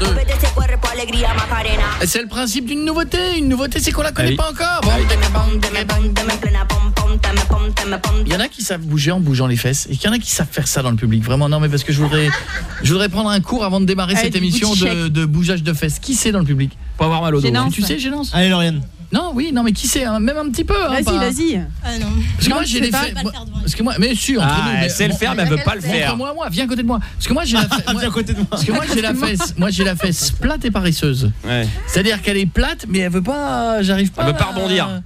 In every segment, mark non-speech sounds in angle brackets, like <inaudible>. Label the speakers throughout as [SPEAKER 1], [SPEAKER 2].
[SPEAKER 1] Deux, C'est le principe d'une nouveauté. Une nouveauté, c'est qu'on la connaît
[SPEAKER 2] oui.
[SPEAKER 1] pas encore. Il y en a qui savent bouger en bougeant les fesses et il y en a qui savent faire ça dans le public. Vraiment non mais parce que je voudrais je voudrais prendre un cours avant de démarrer
[SPEAKER 3] Allez,
[SPEAKER 1] cette émission de bougeage de fesses. Qui c'est dans le public?
[SPEAKER 2] Pour avoir mal au dos.
[SPEAKER 3] Gênance.
[SPEAKER 1] Tu sais Gênance?
[SPEAKER 4] Allez Lauriane.
[SPEAKER 1] Non, oui, non mais qui c'est hein, même un petit peu hein,
[SPEAKER 3] Vas-y, vas-y.
[SPEAKER 5] Ah non.
[SPEAKER 1] Parce que
[SPEAKER 3] Non,
[SPEAKER 1] moi j'ai des
[SPEAKER 5] devant
[SPEAKER 1] parce que moi mais sûr entre
[SPEAKER 2] Ah,
[SPEAKER 1] nous, mais-
[SPEAKER 2] elle sait le faire mais elle veut pas le faire.
[SPEAKER 1] moi moi, viens à côté de moi. Parce que moi j'ai la <laughs> fe- moi-
[SPEAKER 4] Viens à côté de moi.
[SPEAKER 1] parce que moi j'ai la fesse, <laughs> moi j'ai la fesse plate et paresseuse.
[SPEAKER 2] Ouais.
[SPEAKER 1] C'est-à-dire qu'elle est plate mais elle veut pas j'arrive pas
[SPEAKER 2] Elle veut pas
[SPEAKER 1] à-
[SPEAKER 2] rebondir.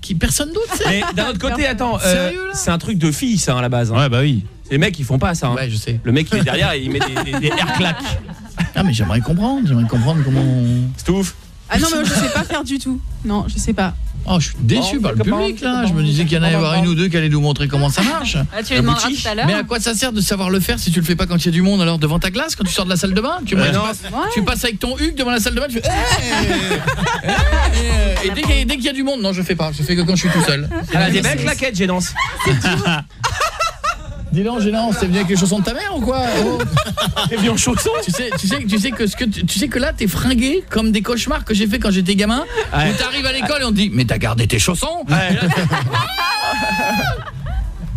[SPEAKER 1] Qui personne d'autre c'est
[SPEAKER 2] Mais d'un autre côté, attends, euh, c'est un truc de fille ça hein, à la base. hein.
[SPEAKER 4] Ouais bah oui.
[SPEAKER 2] Les mecs ils font pas ça. hein.
[SPEAKER 1] Ouais, je sais.
[SPEAKER 2] Le mec il est derrière et il met des, des, des air claques.
[SPEAKER 1] Ah mais j'aimerais comprendre, j'aimerais comprendre comment
[SPEAKER 2] C'est ouf.
[SPEAKER 3] Ah non, mais je sais pas faire du tout. Non, je sais pas.
[SPEAKER 1] Oh, je suis déçu
[SPEAKER 2] Bon,
[SPEAKER 1] par le public là. Je me disais qu'il y en allait avoir une ou deux qui allaient nous montrer comment ça marche. <laughs>
[SPEAKER 6] Ah, tu lui demanderas tout à l'heure.
[SPEAKER 1] Mais à quoi ça sert de savoir le faire si tu le fais pas quand il y a du monde alors devant ta glace quand tu sors de la salle de bain tu,
[SPEAKER 2] Ouais,
[SPEAKER 1] passes, tu passes avec ton Hugues devant la salle de bain tu fais Eh, eh, et dès qu'il y, a- y du monde non je fais pas je fais que quand je suis tout seul.
[SPEAKER 2] Elle a des belles claquettes, Gênance. <laughs>
[SPEAKER 1] Dis donc gênant, c'est venu avec les chaussons de ta mère ou quoi <laughs> Oh.
[SPEAKER 2] T'es venu en chaussons
[SPEAKER 1] tu sais tu sais tu sais que ce que tu, tu sais que là t'es fringué comme des cauchemars que j'ai fait quand j'étais gamin.
[SPEAKER 2] Ouais.
[SPEAKER 1] Où t'arrives à l'école et on te dit mais t'as gardé tes chaussons
[SPEAKER 2] Ouais. <laughs>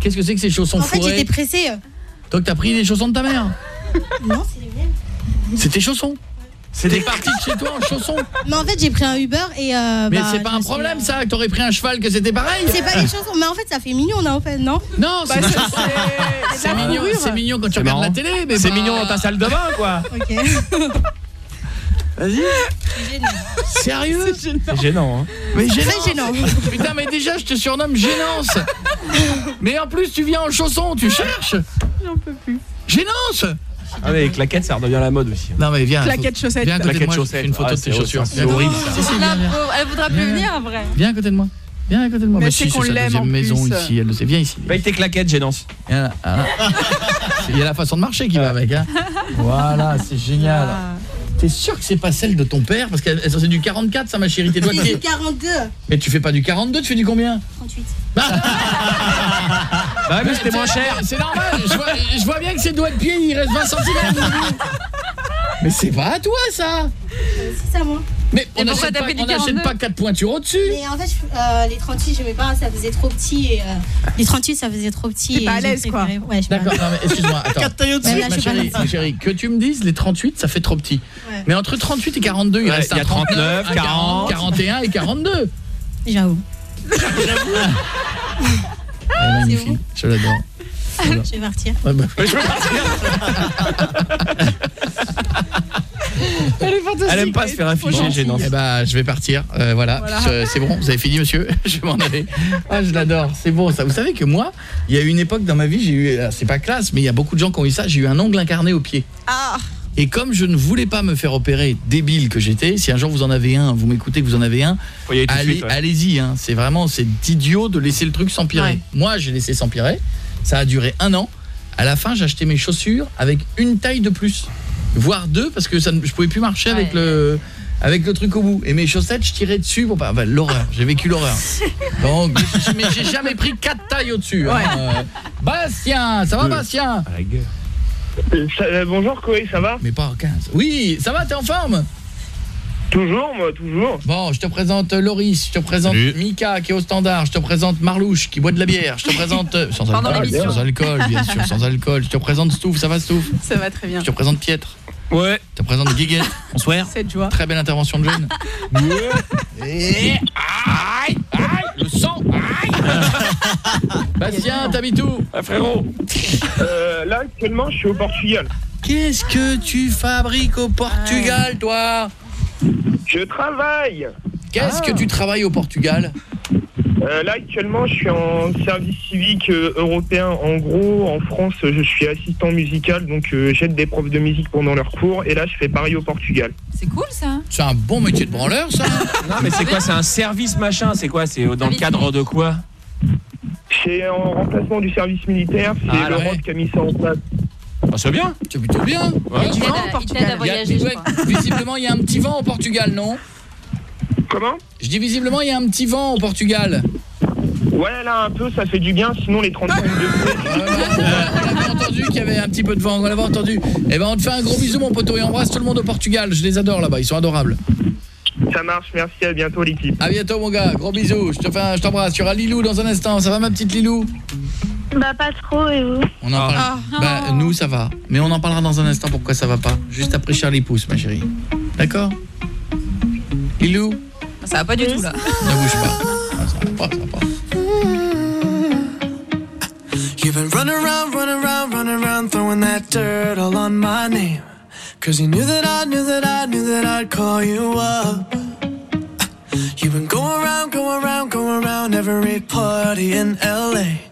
[SPEAKER 1] Qu'est-ce que c'est que ces chaussons
[SPEAKER 5] En fait,
[SPEAKER 1] fourrés
[SPEAKER 5] j'étais pressée.
[SPEAKER 1] Donc t'as pris les chaussons de ta mère
[SPEAKER 5] Non, c'est les mêmes.
[SPEAKER 1] C'est tes chaussons
[SPEAKER 2] C'est des
[SPEAKER 1] parti de chez toi en chaussons <laughs>
[SPEAKER 5] Mais en fait, j'ai pris un Uber et. euh,
[SPEAKER 1] Mais
[SPEAKER 5] bah,
[SPEAKER 1] c'est pas un
[SPEAKER 5] suis,
[SPEAKER 1] problème ça que t'aurais pris un cheval que c'était pareil
[SPEAKER 5] C'est pas les chansons. Mais en fait, ça fait mignon, non, en fait, non
[SPEAKER 1] Non,
[SPEAKER 3] Bah,
[SPEAKER 1] c'est mignon, c'est mignon quand tu regardes la télé mais
[SPEAKER 2] C'est mignon dans ta salle de bain quoi.
[SPEAKER 5] Ok. <laughs>
[SPEAKER 2] Vas-y.
[SPEAKER 1] Sérieux
[SPEAKER 2] C'est gênant hein.
[SPEAKER 1] Mais gênance.
[SPEAKER 5] gênant.
[SPEAKER 1] Putain mais déjà je te surnomme gênance Mais en plus tu viens en chaussons, tu cherches
[SPEAKER 3] J'en peux plus.
[SPEAKER 1] Gênance
[SPEAKER 2] Ah mais les claquettes ça redevient la mode aussi.
[SPEAKER 1] Non mais viens
[SPEAKER 3] Claquettes chaussettes.
[SPEAKER 1] Viens à côté de moi, une photo
[SPEAKER 2] Ah,
[SPEAKER 1] de tes
[SPEAKER 2] c'est
[SPEAKER 1] chaussures
[SPEAKER 2] c'est horrible ça.
[SPEAKER 1] Si, si,
[SPEAKER 6] La
[SPEAKER 1] viens, viens.
[SPEAKER 6] pauvre, elle voudra plus
[SPEAKER 1] Viens.
[SPEAKER 6] venir après.
[SPEAKER 1] Viens à côté de moi Viens à côté de moi
[SPEAKER 3] Mais
[SPEAKER 1] Bah,
[SPEAKER 3] c'est
[SPEAKER 1] si,
[SPEAKER 3] qu'on
[SPEAKER 1] c'est sa
[SPEAKER 3] l'aime,
[SPEAKER 1] deuxième
[SPEAKER 3] en
[SPEAKER 1] maison
[SPEAKER 3] plus.
[SPEAKER 1] ici, elle le sait. Viens ici
[SPEAKER 2] Paye tes claquettes, Gênance.
[SPEAKER 1] Viens là, voilà. <laughs> Il y a la façon de marcher qui va avec hein. <laughs> Voilà, c'est génial
[SPEAKER 3] Ah.
[SPEAKER 1] T'es sûr que c'est pas celle de ton père Parce que c'est du 44 ça ma chérie, tes doigts de
[SPEAKER 5] C'est du 42.
[SPEAKER 1] Mais tu fais pas du 42, tu fais du combien
[SPEAKER 5] 38. <laughs>
[SPEAKER 2] Bah mais c'était moins cher.
[SPEAKER 1] C'est normal, je vois, je vois bien que ses doigts de pied, il reste 20 cm. <laughs> Mais c'est pas à toi ça
[SPEAKER 5] C'est ça, moi.
[SPEAKER 1] Mais on n'achète pas,
[SPEAKER 6] pris du
[SPEAKER 1] on n'achète
[SPEAKER 6] 42?
[SPEAKER 1] pas 4 pointures au-dessus
[SPEAKER 5] Mais en fait, euh, les 38, je mets pas, ça faisait trop petit. Et, euh, les 38, ça faisait trop petit.
[SPEAKER 3] T'es pas
[SPEAKER 5] et
[SPEAKER 3] à l'aise, quoi.
[SPEAKER 5] Ouais,
[SPEAKER 1] D'accord, non mais excuse-moi, <laughs> ma,
[SPEAKER 5] je suis pas
[SPEAKER 1] chérie,
[SPEAKER 5] là.
[SPEAKER 1] ma chérie, que tu me dises les 38, ça fait trop petit.
[SPEAKER 5] Ouais.
[SPEAKER 1] Mais entre 38 et 42, il reste
[SPEAKER 2] il y
[SPEAKER 1] un
[SPEAKER 2] a 39,
[SPEAKER 1] 39, 40, 41 et 42.
[SPEAKER 5] l'aise. J'avoue. <laughs> Bon.
[SPEAKER 1] je l'adore. <laughs>
[SPEAKER 5] Je vais partir.
[SPEAKER 1] Ouais, bah,
[SPEAKER 2] Je veux partir.
[SPEAKER 1] Elle est fantastique.
[SPEAKER 2] Elle aime pas se faire afficher, Gênance.
[SPEAKER 1] Eh bah, je vais partir. Euh, voilà,
[SPEAKER 3] Voilà.
[SPEAKER 1] Je- c'est bon. Vous avez fini, monsieur <laughs> Je vais m'en aller. Ah, je l'adore. C'est bon. Ça, vous savez que moi, il y a eu une époque dans ma vie, j'ai eu, alors, c'est pas classe, mais il y a beaucoup de gens qui ont eu ça. J'ai eu un ongle incarné au pied.
[SPEAKER 3] Ah.
[SPEAKER 1] Et comme je ne voulais pas me faire opérer, débile que j'étais, si un jour vous en avez un, vous m'écoutez que vous en avez un,
[SPEAKER 2] Faut y aller tout de
[SPEAKER 1] allez,
[SPEAKER 2] suite, ouais.
[SPEAKER 1] allez-y. Hein. C'est vraiment, c'est idiot de laisser le truc s'empirer.
[SPEAKER 3] Ouais.
[SPEAKER 1] Moi, j'ai laissé s'empirer. Ça a duré un an. À la fin, j'ai acheté mes chaussures avec une taille de plus, voire deux, parce que ça, ne- je pouvais plus marcher avec le avec le truc au bout. Et mes chaussettes, je tirais dessus pas. enfin, l'horreur. J'ai vécu l'horreur. <laughs> Donc, mais j'ai jamais pris quatre tailles au-dessus. hein.
[SPEAKER 3] Ouais.
[SPEAKER 1] Euh, Bastien, ça va. Bastien.
[SPEAKER 7] Euh, ça- euh, bonjour Koé, ça va?
[SPEAKER 1] Mais pas 15. Oui, ça va, t'es en forme?
[SPEAKER 7] Toujours, moi, toujours.
[SPEAKER 1] Bon, je te présente Loris, je te présente
[SPEAKER 4] Salut.
[SPEAKER 1] Mika qui est au standard, je te présente Marlouche qui boit de la bière, je te présente euh, sans
[SPEAKER 6] Pendant
[SPEAKER 1] alcool, sans alcool, bien sûr, sans alcool. Je te présente Stouff, ça va Stouff?
[SPEAKER 3] Ça va très bien.
[SPEAKER 1] Je te présente Pietre,
[SPEAKER 2] Ouais.
[SPEAKER 1] je te présente Guiguette.
[SPEAKER 4] Bonsoir.
[SPEAKER 3] Cette joie.
[SPEAKER 1] Très belle intervention de jeune. <laughs> Et aïe, aïe, le sang. Aïe. <laughs> Bastien, t'habites où
[SPEAKER 2] Ah, frérot.
[SPEAKER 7] Euh, là, actuellement, je suis au Portugal.
[SPEAKER 1] Qu'est-ce que tu fabriques au Portugal, toi?
[SPEAKER 7] Je travaille.
[SPEAKER 1] Qu'est-ce
[SPEAKER 3] Ah.
[SPEAKER 1] que tu travailles au Portugal?
[SPEAKER 7] Euh, là, actuellement, je suis en service civique euh, européen. En gros, en France, je suis assistant musical, donc euh, j'aide des profs de musique pendant leurs cours. Et là, je fais pareil au Portugal.
[SPEAKER 6] C'est cool ça.
[SPEAKER 1] C'est un bon métier de branleur, ça <laughs>
[SPEAKER 2] Non mais c'est quoi C'est un service machin C'est quoi C'est dans le cadre de quoi?
[SPEAKER 7] C'est en remplacement du service militaire. C'est
[SPEAKER 1] Ah,
[SPEAKER 7] l'Europe
[SPEAKER 1] ouais.
[SPEAKER 7] qui a mis ça en place.
[SPEAKER 2] Ah, c'est bien.
[SPEAKER 1] C'est plutôt bien.
[SPEAKER 2] Ouais.
[SPEAKER 8] Il
[SPEAKER 9] Portugal.
[SPEAKER 1] Il y a-
[SPEAKER 8] voyager,
[SPEAKER 1] ouais, visiblement, il y a un petit vent au Portugal, non
[SPEAKER 7] Comment
[SPEAKER 1] Je dis visiblement, il y a un petit vent au Portugal.
[SPEAKER 7] Ouais, là, un peu, ça fait du bien. Sinon, les 35 <laughs> degrés.
[SPEAKER 1] Ouais, on avait entendu qu'il y avait un petit peu de vent, on l'avait entendu. Eh ben, on te fait un gros bisou, mon poteau, et embrasse tout le monde au Portugal. Je les adore là-bas, ils sont adorables.
[SPEAKER 7] Ça marche, merci, à bientôt, l'équipe.
[SPEAKER 1] À bientôt, mon gars. Gros bisous. Je te fais, un- je t'embrasse. Tu auras Lilou dans un instant. Ça va, ma petite Lilou?
[SPEAKER 10] Bah, pas trop, et vous
[SPEAKER 1] On en parle.
[SPEAKER 9] Ah.
[SPEAKER 1] Bah, nous, ça va. Mais on en parlera dans un instant pourquoi ça va pas. Juste après Charlie Pousse, ma chérie. D'accord Lilou
[SPEAKER 8] Ça va pas du tout là.
[SPEAKER 1] Ne bouge pas. Ah, ça va pas, ça va pas.
[SPEAKER 11] You've been running around, running around, running around, throwing that dirt all on my name. Cause you knew that I knew that I knew that I'd call you up. You've been going around, going around, going around every party in LA.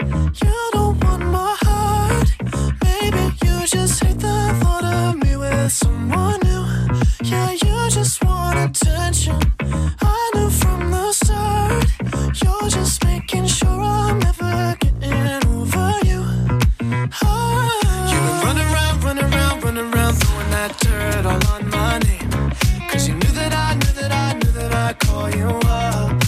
[SPEAKER 11] Someone new. Yeah, you just want attention. I knew from the start. You're just making sure I'm never getting over you. Running around, around, around, throwing that dirt all on my name. Cause you knew that I knew that I knew that I'd call you up.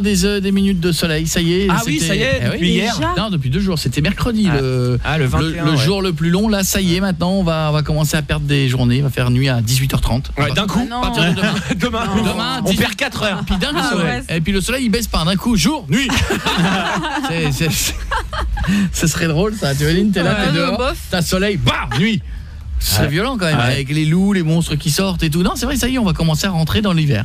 [SPEAKER 1] Des minutes de soleil. Ça y est.
[SPEAKER 2] Ah oui, ça y est,
[SPEAKER 1] Eh
[SPEAKER 2] depuis hier.
[SPEAKER 1] Non, depuis deux jours. C'était mercredi,
[SPEAKER 2] Ah.
[SPEAKER 1] le,
[SPEAKER 2] Ah, le 21,
[SPEAKER 1] le
[SPEAKER 2] ouais.
[SPEAKER 1] jour le plus long. Là, ça y est, maintenant, on va, on va commencer à perdre des journées. On va faire nuit à 18h30.
[SPEAKER 2] Ouais, d'un coup,
[SPEAKER 9] Ah
[SPEAKER 2] partir de demain. <laughs> demain,
[SPEAKER 9] Non.
[SPEAKER 2] demain, on
[SPEAKER 1] 18.
[SPEAKER 2] perd 4 heures.
[SPEAKER 1] Puis d'un coup,
[SPEAKER 9] Ah ouais.
[SPEAKER 1] et puis le soleil il baisse pas d'un coup, jour, nuit. <laughs> C'est- Ce serait drôle ça. Tu vois, Lynn, t'es là, t'es dehors, t'as soleil, bam, nuit. C'est
[SPEAKER 2] Ouais.
[SPEAKER 1] violent quand même,
[SPEAKER 2] Ouais.
[SPEAKER 1] avec les loups, les monstres qui sortent et tout. Non, c'est vrai, ça y est, on va commencer à rentrer dans l'hiver.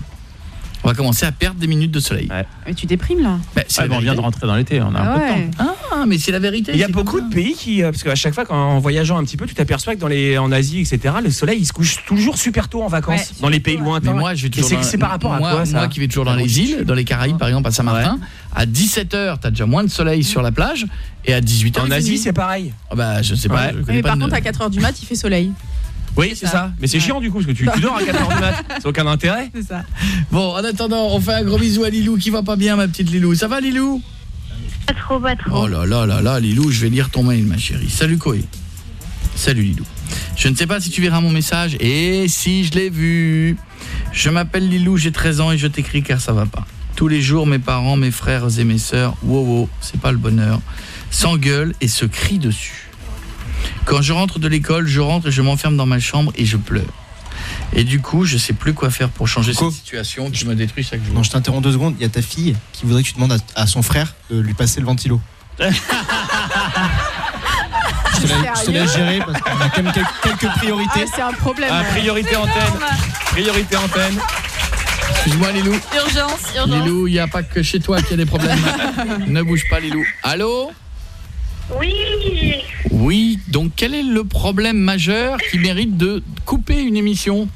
[SPEAKER 1] On va commencer à perdre des minutes de soleil.
[SPEAKER 2] Ouais.
[SPEAKER 3] Mais tu déprimes là.
[SPEAKER 1] Bah,
[SPEAKER 2] Ah, on vient de rentrer dans l'été, on a un
[SPEAKER 3] Ah
[SPEAKER 2] peu de
[SPEAKER 3] ouais.
[SPEAKER 2] temps.
[SPEAKER 1] Ah, mais c'est la vérité.
[SPEAKER 2] Il y a beaucoup de pays qui, euh, parce qu'à chaque fois, quand, en voyageant un petit peu, tu t'aperçois que dans les, en Asie, etc., le soleil, il se couche toujours super tôt en vacances,
[SPEAKER 3] Ouais,
[SPEAKER 2] dans les pays lointains.
[SPEAKER 1] Mais moi, je toujours
[SPEAKER 2] c'est par rapport à
[SPEAKER 1] moi,
[SPEAKER 2] quoi ça
[SPEAKER 1] Moi qui vais toujours dans les îles, dans les Caraïbes, par exemple, à Saint-Martin, à 17h, t'as déjà moins de soleil sur la plage, et à 18h,
[SPEAKER 2] En Asie, c'est pareil.
[SPEAKER 1] Bah, je sais pas.
[SPEAKER 3] Mais par contre, à 4h du mat, il fait soleil.
[SPEAKER 2] Oui, c'est
[SPEAKER 3] ça.
[SPEAKER 2] ça. Mais c'est
[SPEAKER 3] Ouais.
[SPEAKER 2] chiant du coup, parce que tu, tu dors à 4h du mat. C'est aucun intérêt.
[SPEAKER 3] C'est ça.
[SPEAKER 1] Bon, en attendant, on fait un gros bisou à Lilou qui va pas bien, ma petite Lilou. Ça va, Lilou?
[SPEAKER 5] Pas trop, pas trop.
[SPEAKER 1] Oh là là là là, Lilou, je vais lire ton mail, ma chérie. Salut, Koé. Salut, Lilou. Je ne sais pas si tu verras mon message, et si je l'ai vu. Je m'appelle Lilou, j'ai 13 ans, et je t'écris car ça va pas. Tous les jours, mes parents, mes frères et mes sœurs, wow, wow, c'est pas le bonheur, s'engueulent et se crient dessus. Quand je rentre de l'école, je rentre et je m'enferme dans ma chambre et je pleure. Et du coup, je sais plus quoi faire pour changer
[SPEAKER 4] Coco.
[SPEAKER 1] cette situation qui me détruit chaque jour.
[SPEAKER 4] Non, je t'interromps deux secondes. Il y a ta fille qui voudrait que tu demandes à, à son frère de lui passer le ventilo. <laughs> je, te la- je te laisse gérer parce qu'on a quand même quelques, quelques
[SPEAKER 3] Ah,
[SPEAKER 4] priorités.
[SPEAKER 3] c'est un problème.
[SPEAKER 2] Ah, priorité antenne. Priorité antenne.
[SPEAKER 1] Excuse-moi, Lilou.
[SPEAKER 10] Urgence, urgence.
[SPEAKER 1] Lilou, il n'y a pas que chez toi qu'il y a des problèmes. <laughs> ne bouge pas, Lilou. Allô?
[SPEAKER 5] Oui,
[SPEAKER 1] Oui, donc quel est le problème majeur qui mérite de couper une émission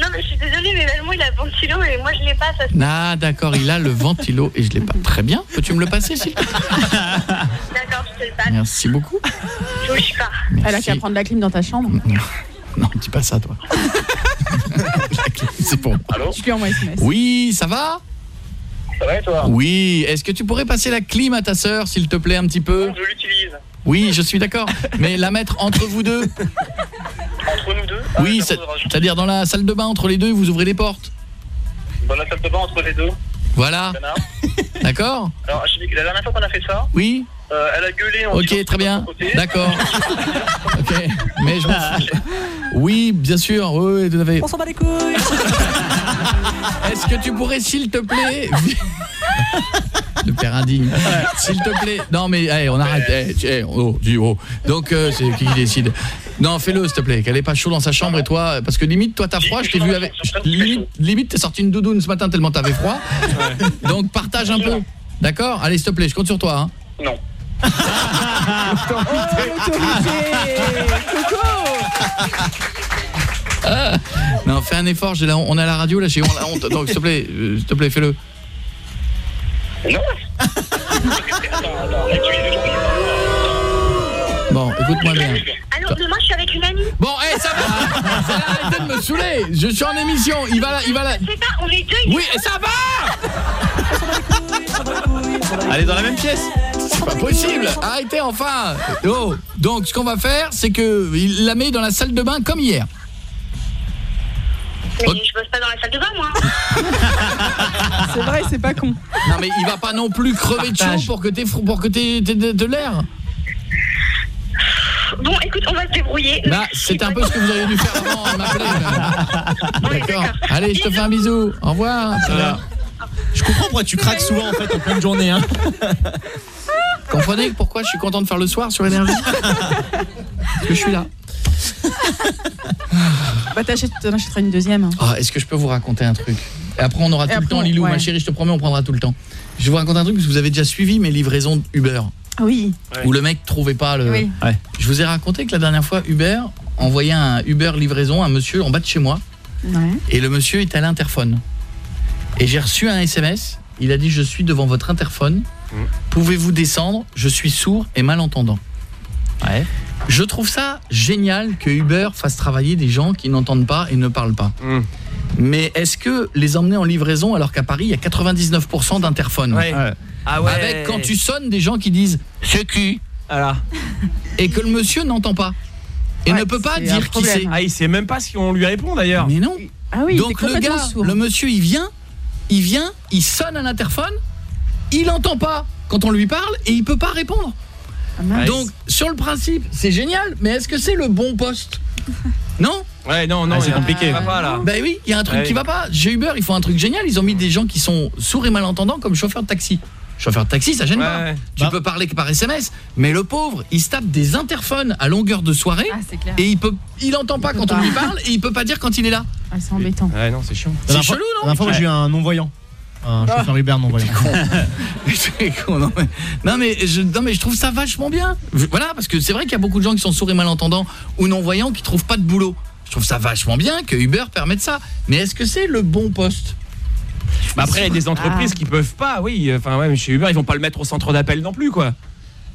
[SPEAKER 5] non mais je suis désolée, mais Valmont il a le ventilo et moi je l'ai pas, ça
[SPEAKER 1] Ah, d'accord, il a le ventilo et je l'ai pas. Très bien, peux-tu me le passer, s'il te plaît?
[SPEAKER 5] D'accord, je te le passe.
[SPEAKER 1] Merci beaucoup.
[SPEAKER 5] Je bouge pas.
[SPEAKER 3] Elle a
[SPEAKER 1] Merci.
[SPEAKER 3] qu'à prendre la clim dans ta chambre.
[SPEAKER 1] Non, dis pas ça, toi. C'est pour moi.
[SPEAKER 3] Je lui envoie SMS.
[SPEAKER 1] Oui, ça va?
[SPEAKER 7] Ça va et toi?
[SPEAKER 1] Oui, est-ce que tu pourrais passer la clim à ta sœur, s'il te plaît, un petit peu?
[SPEAKER 7] Je l'utilise.
[SPEAKER 1] Oui, je suis d'accord. Mais la mettre entre vous deux
[SPEAKER 7] Entre nous deux
[SPEAKER 1] Oui, c'est- c'est-à-dire dans la salle de bain, entre les deux, vous ouvrez les portes.
[SPEAKER 7] Dans la salle de bain entre les deux.
[SPEAKER 1] Voilà, d'accord
[SPEAKER 7] Alors, je dis que la dernière fois qu'on a fait ça,
[SPEAKER 1] Oui
[SPEAKER 7] euh, elle a gueulé en
[SPEAKER 1] Ok, très bien. D'accord. <laughs> Ok, mais je. Oui, bien sûr, oui, oui, tout à fait.
[SPEAKER 3] On s'en bat les couilles. <laughs>
[SPEAKER 1] Est-ce que tu pourrais, s'il te plaît... <laughs> Le père indigne. S'il te plaît. Non, mais hey, on arrête. Hey, tu- hey, oh, oh. Donc, euh, c'est qui qui décide Non, fais-le, s'il te plaît. Qu'elle est pas chaud dans sa chambre et toi... Parce que limite, toi, t'as froid. Je t'ai vu avec... Limite, limite t'es sorti une doudoune ce matin tellement t'avais froid. Donc, partage un peu. D'accord? Allez, s'il te plaît, je compte sur toi. hein.
[SPEAKER 7] Non.
[SPEAKER 1] Ah. Non, fais un effort, j'ai la honte. on a la radio là, j'ai on a honte. Donc s'il te plaît, euh, s'il te plaît, fais-le.
[SPEAKER 7] Non. <laughs>
[SPEAKER 1] Bon, écoute-moi bien.
[SPEAKER 5] Alors demain je suis avec une amie.
[SPEAKER 1] Bon, eh, ça va. Ça va, Arrêtez de me saouler. Je suis en émission. Il va là, il va là.
[SPEAKER 5] C'est ça, on est deux.
[SPEAKER 1] Oui, et ça va
[SPEAKER 2] Allez dans la même pièce.
[SPEAKER 1] C'est pas possible. Arrêtez enfin. Oh, donc ce qu'on va faire, c'est que il la met dans la salle de bain comme hier.
[SPEAKER 5] Mais je bosse pas dans la salle de bain moi. <laughs>
[SPEAKER 3] C'est vrai, c'est pas con.
[SPEAKER 1] Non mais il va pas non plus crever de chaud pour que t'aies fro- pour que t'aies de, de l'air.
[SPEAKER 5] Bon écoute, on va se débrouiller.
[SPEAKER 1] Bah, c'était un peu ce que vous auriez dû faire avant là. <laughs>
[SPEAKER 5] Ouais,
[SPEAKER 1] D'accord. Allez, je te fais un bisou. Au revoir.
[SPEAKER 4] Je comprends pourquoi tu craques souvent en fait en pleine journée. Hein. <laughs>
[SPEAKER 1] Comprenez pourquoi je suis content de faire le soir sur énergie Parce que je suis là.
[SPEAKER 3] Bah t'achètes- t'en achèteras une deuxième. hein.
[SPEAKER 1] Ah, Est-ce que je peux vous raconter un truc? Et après on aura
[SPEAKER 3] Et
[SPEAKER 1] tout le temps
[SPEAKER 3] on-
[SPEAKER 1] Lilou, ma chérie, je te promets on prendra tout le temps. Je vais vous raconter un truc parce que vous avez déjà suivi mes livraisons Uber
[SPEAKER 3] Ah oui.
[SPEAKER 1] où le mec trouvait pas le
[SPEAKER 3] Oui.
[SPEAKER 1] Je vous ai raconté que la dernière fois Uber envoyait un Uber livraison à un monsieur en bas de chez moi
[SPEAKER 3] Ouais.
[SPEAKER 1] et le monsieur est à l'interphone. Et j'ai reçu un SMS, il a dit je suis devant votre interphone. Pouvez-vous descendre? Je suis sourd et malentendant.
[SPEAKER 2] Ouais.
[SPEAKER 1] Je trouve ça génial que Uber fasse travailler des gens qui n'entendent pas et ne parlent pas.
[SPEAKER 2] Mm.
[SPEAKER 1] Mais est-ce que les emmener en livraison alors qu'à Paris il y a 99% d'interphones?
[SPEAKER 2] Ouais. Ah ouais.
[SPEAKER 1] Avec quand tu sonnes des gens qui disent c'est qui?
[SPEAKER 2] Voilà.
[SPEAKER 1] et que le monsieur n'entend pas et
[SPEAKER 3] Ouais,
[SPEAKER 1] ne peut pas dire qui c'est.
[SPEAKER 2] Ah, il sait même pas si on lui répond d'ailleurs.
[SPEAKER 1] Mais non.
[SPEAKER 3] Ah oui,
[SPEAKER 1] Donc le gars,
[SPEAKER 3] sourd.
[SPEAKER 1] le monsieur il vient, il vient, il sonne à l'interphone, il entend pas quand on lui parle et il peut pas répondre.
[SPEAKER 3] Ah.
[SPEAKER 1] Donc sur le principe, c'est génial, mais est-ce que c'est le bon poste? <laughs> Non?
[SPEAKER 2] Ouais, non, non,
[SPEAKER 4] Ah, c'est compliqué.
[SPEAKER 2] va pas là.
[SPEAKER 1] Ben oui, il y a un truc
[SPEAKER 2] Ouais.
[SPEAKER 1] qui va pas. Chez Uber, ils font un truc génial, ils ont mis des gens qui sont sourds et malentendants comme chauffeurs de taxi. chauffeur de taxi, ça gêne
[SPEAKER 2] Ouais,
[SPEAKER 1] pas. Tu
[SPEAKER 4] Bah.
[SPEAKER 1] peux parler que par SMS, mais le pauvre, il se tape des interphones à longueur de soirée
[SPEAKER 3] Ah, c'est clair.
[SPEAKER 1] et il peut il entend pas
[SPEAKER 3] Il
[SPEAKER 1] quand on
[SPEAKER 3] pas.
[SPEAKER 1] lui parle et il peut pas dire quand il est là.
[SPEAKER 3] Ah, c'est embêtant.
[SPEAKER 2] Ouais, non, c'est chiant.
[SPEAKER 1] C'est chelou, non?
[SPEAKER 4] La dernière fois, j'ai eu un non-voyant. Un chauffeur Uber non-voyant. <laughs>
[SPEAKER 1] C'est con, non, mais, non, mais je, non mais je trouve ça vachement bien. Voilà, parce que c'est vrai qu'il y a beaucoup de gens qui sont sourds et malentendants ou non-voyants qui trouvent pas de boulot. Je trouve ça vachement bien que Uber permette ça. Mais est-ce que c'est le bon poste?
[SPEAKER 2] Bah après, il y a des entreprises
[SPEAKER 3] Ah.
[SPEAKER 2] qui peuvent pas, oui. Enfin, ouais, mais chez Uber, ils vont pas le mettre au centre d'appel non plus, quoi.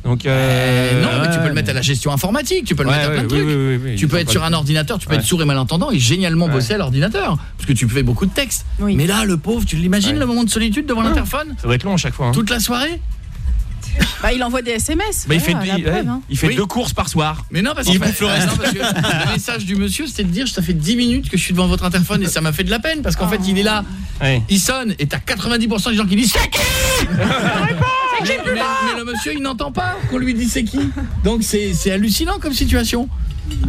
[SPEAKER 2] Donc, euh,
[SPEAKER 1] Non, mais tu peux le mettre à la gestion informatique, tu peux le
[SPEAKER 2] Ouais,
[SPEAKER 1] mettre à plein de
[SPEAKER 2] oui,
[SPEAKER 1] trucs.
[SPEAKER 2] oui, oui, oui,
[SPEAKER 1] Tu peux être sur un ordinateur, tu peux
[SPEAKER 2] Ouais.
[SPEAKER 1] être sourd et malentendant et génialement
[SPEAKER 2] Ouais.
[SPEAKER 1] bosser à l'ordinateur parce que tu fais beaucoup de textes.
[SPEAKER 3] Oui.
[SPEAKER 1] Mais là, le pauvre, tu l'imagines
[SPEAKER 2] Ouais.
[SPEAKER 1] le moment de solitude devant l'interphone
[SPEAKER 2] Ça doit être long à chaque fois. hein.
[SPEAKER 1] toute la soirée <laughs>
[SPEAKER 3] Bah, il envoie des SMS.
[SPEAKER 2] Bah, il fait, il-
[SPEAKER 3] preuve, hein.
[SPEAKER 2] il fait
[SPEAKER 1] Oui.
[SPEAKER 2] deux courses par soir.
[SPEAKER 1] Mais non, parce,
[SPEAKER 2] Il bouffe le reste.
[SPEAKER 1] non, parce que le <laughs> message du monsieur, c'était de dire ça fait 10 minutes que je suis devant votre interphone et ça m'a fait de la peine parce qu'en fait, il est là, il sonne et t'as 90% des gens qui disent c'est qui? <laughs> mais, mais- mais le monsieur, il n'entend pas qu'on lui dit c'est qui. Donc c'est c'est hallucinant comme situation.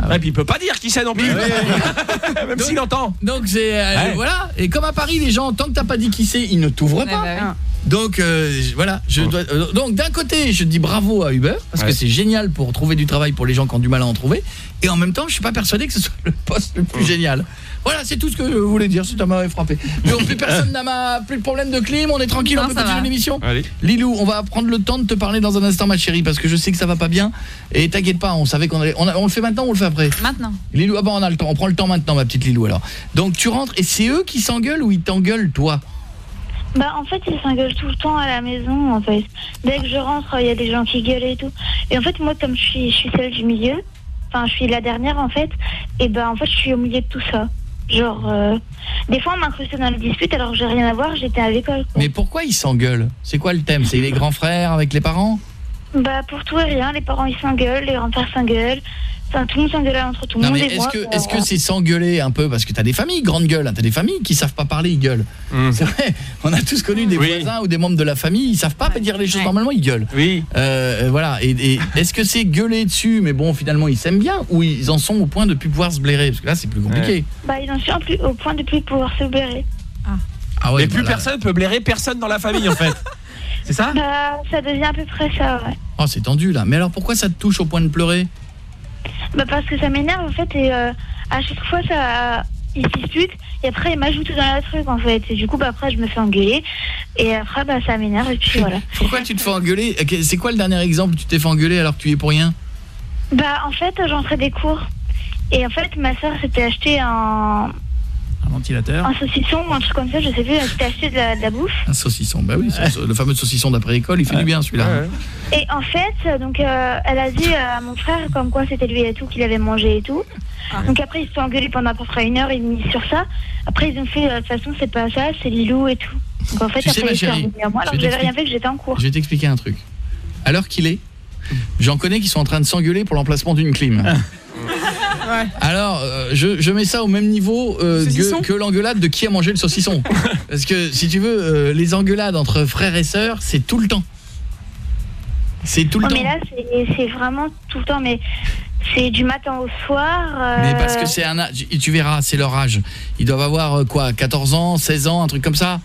[SPEAKER 2] Ouais, puis il peut pas dire qui c'est non plus. <laughs> Même s'il entend.
[SPEAKER 1] Donc c'est euh,
[SPEAKER 2] Ouais.
[SPEAKER 1] voilà, et comme à Paris les gens tant que t'as pas dit qui c'est, ils ne t'ouvrent
[SPEAKER 3] Ouais,
[SPEAKER 1] pas.
[SPEAKER 3] bah oui.
[SPEAKER 1] Donc euh, voilà, je dois, euh, donc d'un côté, je dis bravo à Uber parce
[SPEAKER 2] Ouais.
[SPEAKER 1] que c'est génial pour trouver du travail pour les gens qui ont du mal à en trouver et en même temps, je suis pas persuadé que ce soit le poste le plus génial. Voilà, c'est tout ce que je voulais dire, ça m'avait frappé. Mais on- plus personne n'a ma plus de problème de clim, on est tranquille,
[SPEAKER 3] Non,
[SPEAKER 1] on peut continuer l'émission.
[SPEAKER 2] Allez.
[SPEAKER 1] Lilou, on va prendre le temps de te parler dans un instant ma chérie parce que je sais que ça va pas bien et t'inquiète pas, on savait qu'on allait on, a- on le fait maintenant ou on le fait après?
[SPEAKER 3] Maintenant.
[SPEAKER 1] Lilou, ah bah on a le temps, on prend le temps maintenant ma petite Lilou alors. Donc tu rentres et c'est eux qui s'engueulent ou ils t'engueulent toi?
[SPEAKER 10] Bah en fait ils s'engueulent tout le temps à la maison en fait. Dès que je rentre il y a des gens qui gueulent et tout. Et en fait moi comme je suis, je suis celle du milieu, enfin je suis la dernière en fait, et ben en fait je suis au milieu de tout ça. Genre euh, des fois on m'incrustait dans les disputes alors que j'ai rien à voir, j'étais à l'école.
[SPEAKER 1] Mais pourquoi ils s'engueulent? C'est quoi le thème? C'est les grands frères avec les parents?
[SPEAKER 10] Bah pour tout et rien, les parents ils s'engueulent, les grands-pères s'engueulent. Enfin tout le monde s'engueule entre tout le monde
[SPEAKER 1] est-ce que est-ce que c'est s'engueuler un peu parce que t'as des familles grandes gueules, hein, t'as des familles qui savent pas parler, ils gueulent.
[SPEAKER 2] Hum.
[SPEAKER 1] C'est vrai, on a tous connu des
[SPEAKER 2] Oui.
[SPEAKER 1] voisins ou des membres de la famille, ils savent pas
[SPEAKER 3] Ouais.
[SPEAKER 1] dire les choses
[SPEAKER 3] Ouais.
[SPEAKER 1] normalement, ils gueulent.
[SPEAKER 2] Oui.
[SPEAKER 1] Euh, euh, voilà, et, et est-ce que c'est gueuler dessus mais bon finalement ils s'aiment bien ou ils en sont au point de plus pouvoir se blairer? Parce que là c'est plus compliqué.
[SPEAKER 10] Bah ils en sont plus, au point de plus pouvoir se blairer.
[SPEAKER 1] Ah ouais,
[SPEAKER 2] Mais plus
[SPEAKER 1] voilà.
[SPEAKER 2] personne peut blairer personne dans la famille en fait. <laughs> C'est ça?
[SPEAKER 10] Bah ça devient à peu près ça ouais.
[SPEAKER 1] Oh, c'est tendu là. Mais alors pourquoi ça te touche au point de pleurer?
[SPEAKER 10] Bah parce que ça m'énerve en fait et euh, à chaque fois ça ils se disputent et après ils m'ajoutent dans le truc en fait. Et du coup bah après je me fais engueuler et après bah ça m'énerve et puis voilà.
[SPEAKER 1] Pourquoi tu te fais engueuler? C'est quoi le dernier exemple où tu t'es fait engueuler alors que tu y es pour rien?
[SPEAKER 10] Bah en fait j'entrais des cours et en fait ma soeur s'était acheté un,
[SPEAKER 4] Un ventilateur.
[SPEAKER 10] un saucisson ou un truc comme ça je sais plus elle s'était acheté de la, de la bouffe
[SPEAKER 1] Un saucisson. Bah oui, c'est le fameux saucisson d'après-école, il fait du bien celui-là.
[SPEAKER 2] Ouais, ouais.
[SPEAKER 10] et en fait donc euh, elle a dit à mon frère comme quoi c'était lui et tout qu'il avait mangé et tout
[SPEAKER 3] Ah.
[SPEAKER 10] donc après ils se sont engueulés pendant à peu près une heure et demie sur ça après ils ont fait euh, de toute façon c'est pas ça c'est Lilou et tout donc en fait
[SPEAKER 1] Tu sais,
[SPEAKER 10] après
[SPEAKER 1] ma
[SPEAKER 10] ils sont revenus à moi alors
[SPEAKER 1] je
[SPEAKER 10] que
[SPEAKER 1] vais
[SPEAKER 10] j'avais rien fait que j'étais en cours
[SPEAKER 1] Je vais t'expliquer un truc. À l'heure qu'il est, j'en connais qui sont en train de s'engueuler pour l'emplacement d'une clim. <laughs>
[SPEAKER 3] Ouais.
[SPEAKER 1] Alors, euh, je, je mets ça au même niveau euh, que, que l'engueulade de qui a mangé le saucisson. <laughs> Parce que, si tu veux, euh, les engueulades entre frères et sœurs, c'est tout le temps. C'est tout le
[SPEAKER 10] Oh,
[SPEAKER 1] temps.
[SPEAKER 10] mais là, c'est c'est vraiment tout le temps, mais c'est du matin au soir. euh,
[SPEAKER 1] Mais parce que c'est un âge, tu verras, c'est leur âge. Ils doivent avoir quoi, 14 ans, 16 ans, un truc comme ça?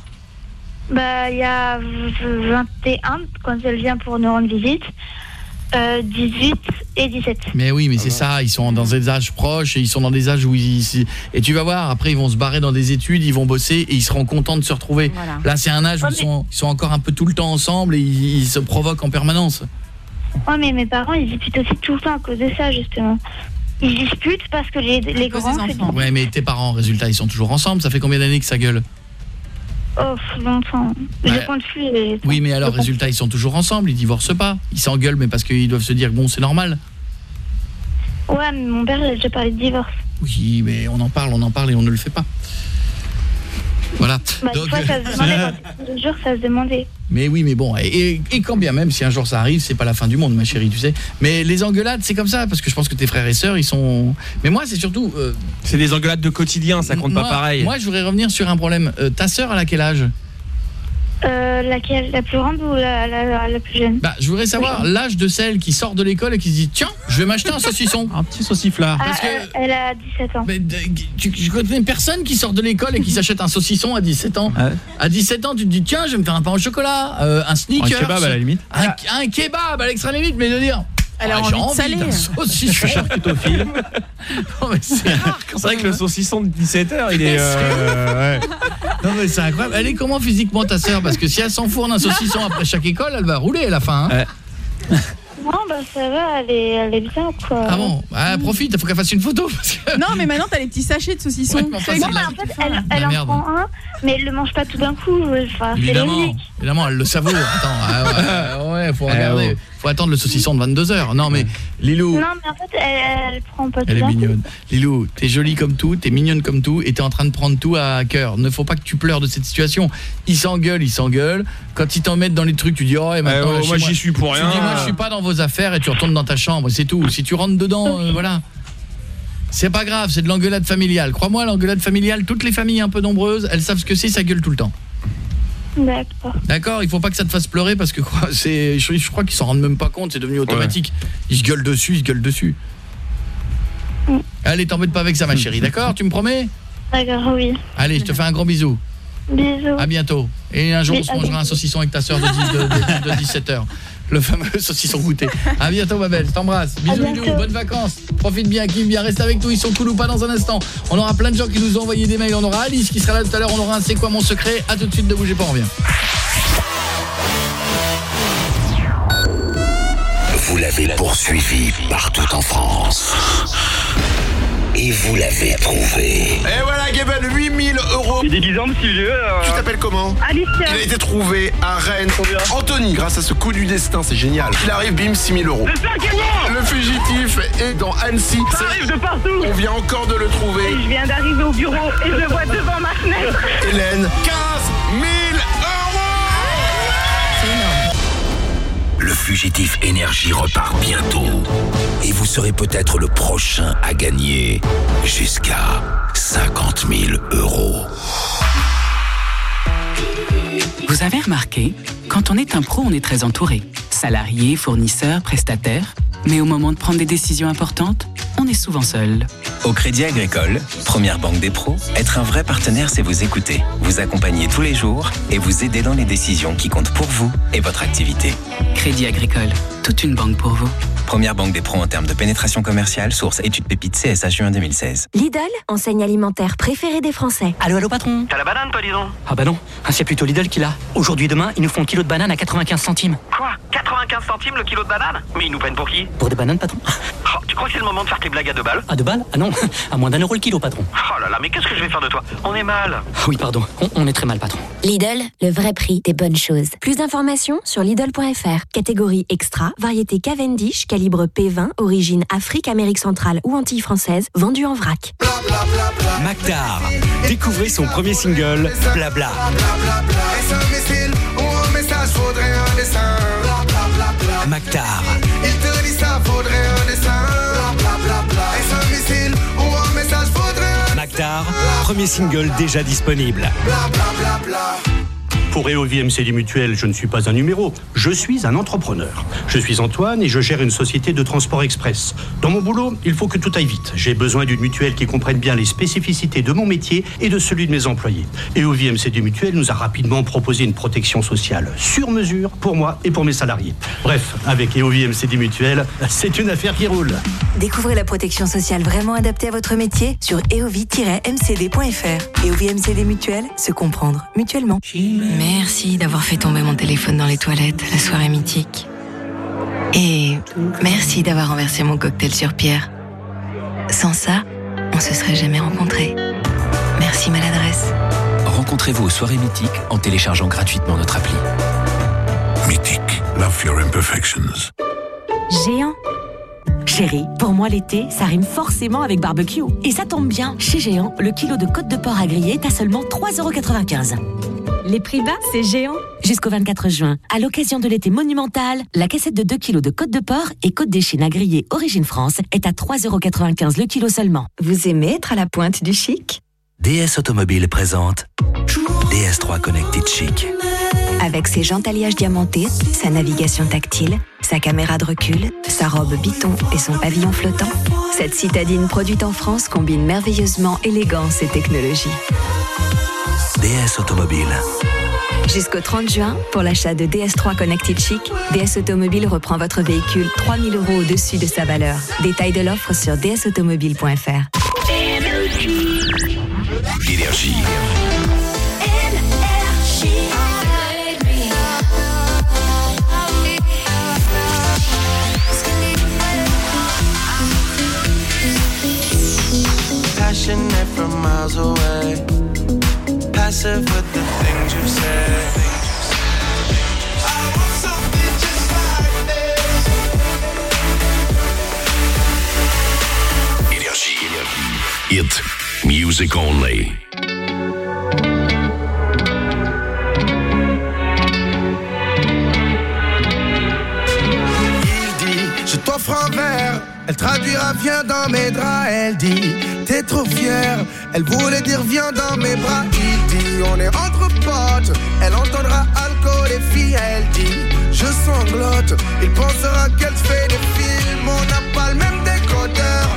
[SPEAKER 10] Bah, il y a v- 21 quand elle vient pour nous rendre visite, euh, 18 et 17.
[SPEAKER 1] Mais oui, mais c'est ça, ils sont dans des âges proches et ils sont dans des âges où ils et tu vas voir après ils vont se barrer dans des études, ils vont bosser et ils seront contents de se retrouver.
[SPEAKER 3] Voilà.
[SPEAKER 1] Là, c'est un âge où
[SPEAKER 10] Ouais,
[SPEAKER 1] ils sont, ils sont encore un peu tout le temps ensemble et ils, ils se provoquent en permanence.
[SPEAKER 10] Ouais, mais mes parents, ils disputent aussi tout le temps à cause de ça, justement. Ils disputent parce que les, les
[SPEAKER 3] cause
[SPEAKER 10] grands...
[SPEAKER 3] des
[SPEAKER 10] c'est-
[SPEAKER 3] enfants.
[SPEAKER 1] Ouais, mais tes parents, résultat, ils sont toujours ensemble, ça fait combien d'années que ça gueule?
[SPEAKER 10] Oh, longtemps. Je
[SPEAKER 1] Ouais.
[SPEAKER 10] compte plus. les-
[SPEAKER 1] Oui, mais alors résultat, ils sont toujours ensemble, ils divorcent pas. Ils s'engueulent mais parce qu'ils doivent se dire bon, c'est normal.
[SPEAKER 10] Ouais, mais mon père, il a déjà parlé de divorce.
[SPEAKER 1] Oui, mais on en parle, on en parle et on ne le fait pas. Voilà.
[SPEAKER 10] Bah,
[SPEAKER 1] Donc,
[SPEAKER 10] des fois, ça se demandait, quand <laughs> le jour, ça se demandait.
[SPEAKER 1] Mais oui, mais bon, et, et- et quand bien même, si un jour ça arrive, c'est pas la fin du monde, ma chérie, tu sais. Mais les engueulades, c'est comme ça, parce que je pense que tes frères et sœurs, ils sont. Mais moi, c'est surtout. euh,
[SPEAKER 2] C'est des engueulades de quotidien, ça compte
[SPEAKER 1] moi,
[SPEAKER 2] pas pareil.
[SPEAKER 1] Moi, je voudrais revenir sur un problème. Euh, ta sœur, elle a quel âge?
[SPEAKER 10] Euh, laquelle La plus grande ou la, la, plus jeune?
[SPEAKER 1] Bah, je voudrais savoir l'âge de celle qui sort de l'école et qui se dit tiens, je vais m'acheter un saucisson. <laughs>
[SPEAKER 12] Un petit sauciflard.
[SPEAKER 10] Ah,
[SPEAKER 1] parce que-
[SPEAKER 10] elle, elle a 17 ans.
[SPEAKER 1] Mais de- tu, je connais personne qui sort de l'école et qui s'achète un saucisson à 17 ans.
[SPEAKER 12] Ouais.
[SPEAKER 1] À 17 ans, tu te dis tiens, je vais me faire un pain au chocolat, euh, un
[SPEAKER 12] Un
[SPEAKER 1] sneaker,
[SPEAKER 12] kebab à la limite.
[SPEAKER 1] un, un kebab à l'extrême limite, mais de dire
[SPEAKER 9] Elle a
[SPEAKER 1] ah, j'ai
[SPEAKER 9] envie de saler.
[SPEAKER 1] d'un saucisson. <laughs>
[SPEAKER 12] Charcutophile.
[SPEAKER 1] Non, c'est
[SPEAKER 2] vrai que le saucisson de 17h, il est. euh, ouais.
[SPEAKER 1] Non mais c'est incroyable. Elle est comment physiquement ta sœur? Parce que si elle s'enfourne un saucisson après chaque école, elle va rouler à la fin. hein.
[SPEAKER 12] Ouais. <laughs>
[SPEAKER 10] Non, bah ça va, elle est, elle est bien quoi.
[SPEAKER 1] Ah bon? Ah, Profite, il faut qu'elle fasse une photo. Parce que...
[SPEAKER 9] Non, mais maintenant, t'as les petits sachets de saucisson.
[SPEAKER 1] Ouais, enfin,
[SPEAKER 10] Non,
[SPEAKER 1] de
[SPEAKER 10] mais
[SPEAKER 1] la-
[SPEAKER 10] en fait, elle, elle en
[SPEAKER 1] merde.
[SPEAKER 10] prend un, mais elle le mange pas tout d'un coup. Enfin, c'est
[SPEAKER 1] Évidemment, évidemment, elle le savoure. Attends, ah ouais, <laughs> ouais, faut regarder. Faut attendre le saucisson de 22h. Non mais Lilou,
[SPEAKER 10] Non, mais en fait, elle, elle prend pas tout
[SPEAKER 1] elle est mignonne. Lilou, t'es jolie comme tout, t'es mignonne comme tout et t'es en train de prendre tout à cœur. Ne faut pas que tu pleures de cette situation. Ils s'engueulent, ils s'engueulent. Quand ils t'en mettent dans les trucs, tu dis "Oh, et maintenant là,
[SPEAKER 2] moi, j'y suis pour
[SPEAKER 1] Tu
[SPEAKER 2] rien.
[SPEAKER 1] dis moi je suis pas dans vos affaires et tu retournes dans ta chambre, c'est tout. Si tu rentres dedans, euh, voilà. C'est pas grave, c'est de l'engueulade familiale. Crois-moi, l'engueulade familiale, toutes les familles un peu nombreuses, elles savent ce que c'est, ça gueule tout le temps.
[SPEAKER 10] D'accord.
[SPEAKER 1] D'accord, il faut pas que ça te fasse pleurer parce que quoi, c'est je, je crois qu'ils s'en rendent même pas compte, c'est devenu automatique. Ils se gueulent dessus, ils se gueulent dessus.
[SPEAKER 10] Mm.
[SPEAKER 1] Allez, t'embête pas avec ça ma chérie, d'accord Tu me promets?
[SPEAKER 10] D'accord, oui.
[SPEAKER 1] Allez, je te fais un gros bisou.
[SPEAKER 10] Bisous.
[SPEAKER 1] À bientôt. Et un jour
[SPEAKER 10] Oui,
[SPEAKER 1] on se mangera un saucisson avec ta sœur de, 10 de, de- de 17h. Le fameux <laughs> saucisson goûté. À bientôt ma belle, je t'embrasse. Bisous bisous, bonnes vacances. Profite bien, kiffe bien, reste avec nous, ils sont cool ou pas dans un instant. On aura plein de gens qui nous ont envoyé des mails, on aura Alice qui sera là tout à l'heure, on aura un c'est quoi mon secret? À tout de suite, ne bougez pas, on revient.
[SPEAKER 13] Vous l'avez poursuivi partout en France. Et vous l'avez trouvé.
[SPEAKER 14] Et voilà, Geben, 8000 euros.
[SPEAKER 15] Il est déguisé en petit vieux. euh,
[SPEAKER 14] Tu t'appelles comment
[SPEAKER 10] Alicia.
[SPEAKER 14] Il a été trouvé à Rennes. Anthony, grâce à ce coup du destin, c'est génial. Il arrive, bim, 6000 euros.
[SPEAKER 15] Est bon
[SPEAKER 14] Le fugitif est dans Annecy.
[SPEAKER 15] Ça arrive de partout
[SPEAKER 14] On vient encore de le trouver.
[SPEAKER 15] Je viens d'arriver au bureau et je le vois devant ma fenêtre.
[SPEAKER 14] Hélène, 15 000
[SPEAKER 13] Le fugitif énergie repart bientôt. Et vous serez peut-être le prochain à gagner jusqu'à 50 000 euros.
[SPEAKER 16] Vous avez remarqué, quand on est un pro, on est très entouré. Salariés, fournisseurs, prestataires. Mais au moment de prendre des décisions importantes, on est souvent seul.
[SPEAKER 17] Au Crédit Agricole, première banque des pros, être un vrai partenaire, c'est vous écouter, vous accompagner tous les jours et vous aider dans les décisions qui comptent pour vous et votre activité.
[SPEAKER 16] Crédit Agricole, toute une banque pour vous.
[SPEAKER 17] Première banque des pros en termes de pénétration commerciale, source étude pépite CSA juin 2016.
[SPEAKER 18] Lidl, enseigne alimentaire préférée des Français.
[SPEAKER 19] Allô, allô, patron
[SPEAKER 15] T'as la banane, toi, dis donc
[SPEAKER 19] Ah bah non, ah, c'est plutôt Lidl qui l'a. Aujourd'hui demain, ils nous font un kilo de banane à 95 centimes.
[SPEAKER 15] Quoi? 95 centimes le kilo de banane? Mais ils nous prennent pour qui?
[SPEAKER 19] Pour des bananes, patron
[SPEAKER 15] Oh, Tu crois que c'est le moment de faire tes blagues à deux balles?
[SPEAKER 19] À deux balles? Ah non, à moins d'un euro le kilo, patron.
[SPEAKER 15] Oh là là, mais qu'est-ce que je vais faire de toi? On est mal.
[SPEAKER 19] Oui, pardon, on, on est très mal, patron.
[SPEAKER 18] Lidl, le vrai prix des bonnes choses. Plus d'informations sur Lidl.fr. Catégorie extra, variété Cavendish, calibre P20, origine Afrique, Amérique centrale ou Antilles françaises, vendu en vrac.
[SPEAKER 6] Mactar. Découvrez son premier single, Blabla. Mactar. Mactar, premier single déjà disponible.
[SPEAKER 20] Pour EOVMC des mutuelles, je ne suis pas un numéro, je suis un entrepreneur. Je suis Antoine et je gère une société de transport express. Dans mon boulot, il faut que tout aille vite. J'ai besoin d'une mutuelle qui comprenne bien les spécificités de mon métier et de celui de mes employés. EOVMC des mutuelles nous a rapidement proposé une protection sociale sur mesure pour moi et pour mes salariés. Bref, avec EOVMC des mutuelles, c'est une affaire qui roule.
[SPEAKER 21] Découvrez la protection sociale vraiment adaptée à votre métier sur eovi-mcd.fr. EOVI-MCD Mutuelle, se comprendre mutuellement.
[SPEAKER 22] Merci d'avoir fait tomber mon téléphone dans les toilettes la soirée mythique. Et merci d'avoir renversé mon cocktail sur Pierre. Sans ça, on se serait jamais rencontrés. Merci maladresse.
[SPEAKER 17] Rencontrez-vous aux soirées mythiques en téléchargeant gratuitement notre appli.
[SPEAKER 13] Mythique, love your imperfections.
[SPEAKER 23] Géant. Chérie, pour moi l'été, ça rime forcément avec barbecue. Et ça tombe bien, chez Géant, le kilo de côte de porc à griller est à seulement 3,95€. Les prix bas, c'est Géant. Jusqu'au 24 juin, à l'occasion de l'été monumental, la cassette de 2 kilos de côte de porc et côte d'échine à griller Origine France est à 3,95€ le kilo seulement.
[SPEAKER 21] Vous aimez être à la pointe du chic?
[SPEAKER 6] DS Automobile présente DS3 Connected Chic.
[SPEAKER 24] Avec ses jantes alliages diamantés, sa navigation tactile, sa caméra de recul, sa robe biton et son pavillon flottant, cette citadine produite en France combine merveilleusement élégance et technologie.
[SPEAKER 11] DS Automobile.
[SPEAKER 24] Jusqu'au 30 juin, pour l'achat de DS3 Connected Chic, DS Automobile reprend votre véhicule 3000 euros au-dessus de sa valeur. Détail de l'offre sur dsautomobile.fr.
[SPEAKER 11] Énergie.
[SPEAKER 6] Passionate from miles away. Passive with the things you say. I want something just like this.
[SPEAKER 11] Énergie. Hit music only.
[SPEAKER 6] Elle traduira, viens dans mes draps. Elle dit, t'es trop fier. Elle voulait dire, viens dans mes bras. Il dit, on est entre potes. Elle entendra alcool et filles. Elle dit, je sanglote. Il pensera qu'elle fait des films. On n'a pas le même décodeur,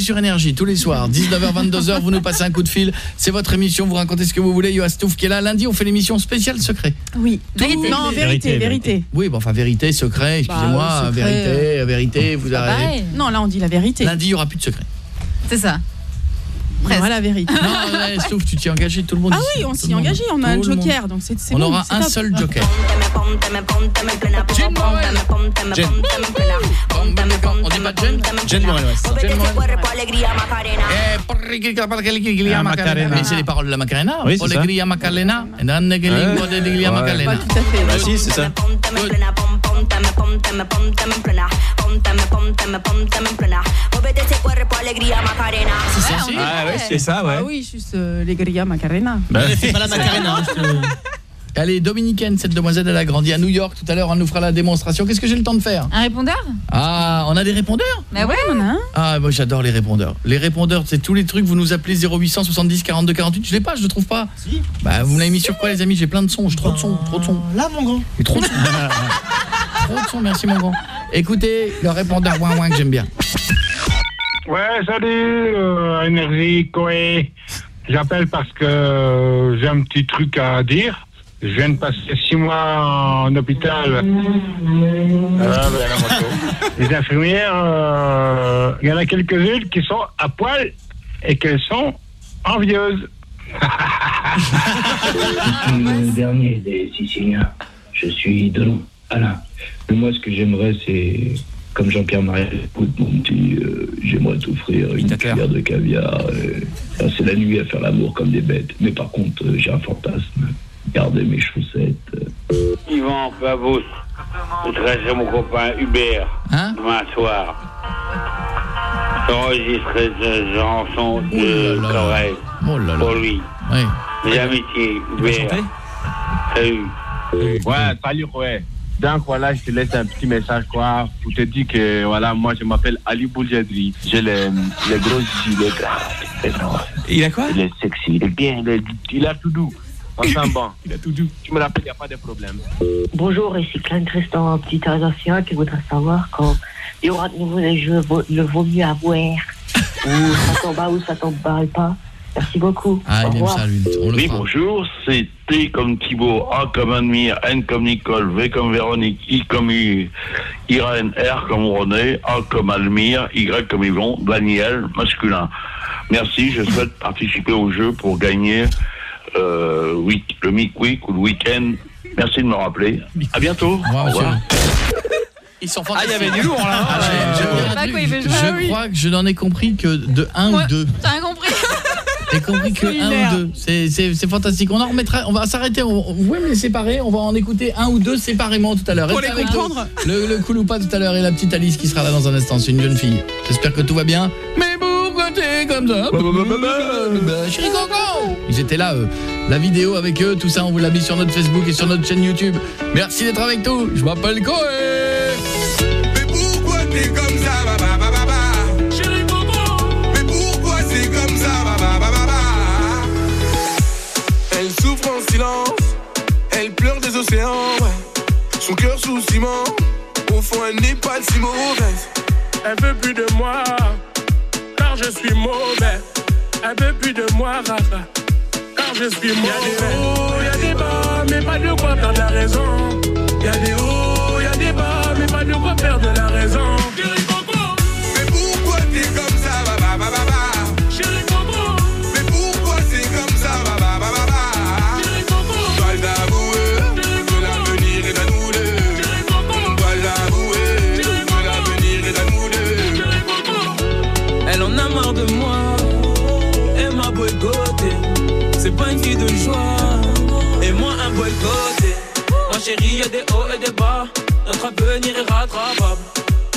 [SPEAKER 1] sur énergie tous les soirs 19h 22h vous nous passez un coup de fil c'est votre émission vous racontez ce que vous voulez Yoa Stouff qui est là lundi on fait l'émission spéciale secret
[SPEAKER 3] Oui.
[SPEAKER 1] Vérité.
[SPEAKER 3] Non, vérité, vérité.
[SPEAKER 1] Oui bon enfin vérité secret excusez-moi
[SPEAKER 3] Bah, secret,
[SPEAKER 1] vérité vérité vous
[SPEAKER 3] Ah bah,
[SPEAKER 1] arrêtez
[SPEAKER 3] Non, là on dit la vérité.
[SPEAKER 1] lundi il y aura plus de secret
[SPEAKER 3] C'est ça. Presque. la vérité.
[SPEAKER 1] non ouais, Stouff tu t'y es engagé tout le monde
[SPEAKER 3] Ah
[SPEAKER 1] ici.
[SPEAKER 3] oui, on s'y est engagé, on a un joker, donc c'est
[SPEAKER 1] on
[SPEAKER 3] bon,
[SPEAKER 1] aura un
[SPEAKER 3] top.
[SPEAKER 1] seul joker on dit pas Jen
[SPEAKER 4] Jen Morel, ouais.
[SPEAKER 1] Jen Morel. Eh,
[SPEAKER 4] Macarena.
[SPEAKER 1] Mais c'est les paroles de la Macarena.
[SPEAKER 4] Oui, c'est ça.
[SPEAKER 1] Alegria Macarena.
[SPEAKER 4] Bah c'est ça.
[SPEAKER 3] C'est
[SPEAKER 2] Ah ouais, c'est ça, ouais.
[SPEAKER 3] Ah oui, juste euh, les grillas Macarena.
[SPEAKER 1] Bah, fais pas la Macarena. hein, je te- <laughs> dominicaine, cette demoiselle, elle a grandi à New York. Tout à l'heure, elle nous fera la démonstration. Qu'est-ce que j'ai le temps de faire
[SPEAKER 25] Un répondeur?
[SPEAKER 1] Ah, on a des répondeurs?
[SPEAKER 25] Bah ouais,
[SPEAKER 3] on a un.
[SPEAKER 1] Ah, moi j'adore les répondeurs. Les répondeurs, c'est tous les trucs, vous nous appelez 0800 70 42 48. Je l'ai pas, je le trouve pas.
[SPEAKER 4] Si.
[SPEAKER 1] Bah, vous l'avez mis sur quoi, les amis? J'ai plein de sons, j'ai trop de sons, trop de sons.
[SPEAKER 4] Là, mon grand.
[SPEAKER 1] J'ai trop de sons. <laughs> trop de sons, merci mon grand. Écoutez, le répondeur ouin ouin que j'aime bien.
[SPEAKER 26] Ouais, salut, euh, Énergie, Koé. J'appelle parce que euh, j'ai un petit truc à dire. Je viens de passer six mois en hôpital. Ah, ben, la <laughs> moto. Les infirmières, euh, il y en a quelques-unes qui sont à poil et qu'elles sont envieuses. <laughs>
[SPEAKER 27] le dernier des Siciliens. Je suis Delon, Alain. Mais moi, ce que j'aimerais, c'est, comme Jean-Pierre Mariel, écoute, mon petit, euh, j'aimerais t'offrir une cuillère de caviar. et passer la nuit à faire l'amour comme des bêtes. Mais par contre, euh, j'ai un fantasme. Garder mes chaussettes. euh,
[SPEAKER 28] Yvan Pavos, je traite chez mon copain Hubert demain soir. J'enregistrerai une chanson de Corée pour lui. Mes amitiés, Hubert. Salut.
[SPEAKER 12] Ouais, salut, ouais. Donc voilà, je te laisse un petit message quoi pour te dire que voilà, moi je m'appelle Ali Bouljadri. J'ai les, les gros yeux, les.
[SPEAKER 2] Il a quoi?
[SPEAKER 12] Il est sexy, il est bien, il, est- il a tout doux. Enfin bon. <laughs> il a tout doux. Tu me rappelles, il n'y a pas de problème.
[SPEAKER 29] Bonjour, ici Klein Tristan, petit Alsacien qui voudrait savoir quand il y aura de nouveau les jeux le vaut mieux à boire. <laughs> ou ça t'emballe ou ça t'emballe pas. Merci beaucoup.
[SPEAKER 1] Ah,
[SPEAKER 29] Au
[SPEAKER 1] il aime
[SPEAKER 29] revoir.
[SPEAKER 1] ça, lui. On le
[SPEAKER 30] Oui,
[SPEAKER 1] fera.
[SPEAKER 30] bonjour, c'est T comme Thibaut, A comme Admire, N comme Nicole, V comme Véronique, I comme I- Irène, R comme René, A comme Almire, Y comme Yvon, Daniel, masculin. Merci, je souhaite participer au jeu pour gagner euh, week- le Mic Week ou le week-end. Merci de me rappeler. À bientôt. Au revoir.
[SPEAKER 1] Ils sont
[SPEAKER 2] Ah, il y avait du lourd là.
[SPEAKER 1] Ah, j'ai- j'ai-
[SPEAKER 8] Je
[SPEAKER 1] crois que je n'en ai compris que de un ou deux.
[SPEAKER 8] T'as rien compris
[SPEAKER 1] J'ai compris que un ou deux. C'est c'est- c'est fantastique. On en remettra. On va s'arrêter. Vous pouvez me les séparer. On va en écouter un ou deux séparément tout à l'heure.
[SPEAKER 8] Pour les comprendre.
[SPEAKER 1] Le, le Kouloupa tout à l'heure et la petite Alice qui sera là dans un instant. C'est une jeune fille. J'espère que tout va bien. Mais pourquoi t'es comme ça Bah, Chérie Coco Ils étaient là. euh, la vidéo avec eux, tout ça, on vous l'a mis sur notre Facebook et sur notre chaîne YouTube. Merci d'être avec nous. Je m'appelle Koé.
[SPEAKER 14] Pourquoi t'es comme océans, ouais. Son cœur sous ciment, au fond elle n'est pas si mauvaise. Elle veut plus de moi, car je suis mauvais. Elle veut plus de moi, rara, car je suis mauvais. Y'a des hauts, y'a des bas, mais pas de quoi perdre la raison. Y'a des hauts, y'a des bas, mais pas de quoi perdre la raison
[SPEAKER 31] Des hauts et des bas, notre avenir est rattrapable.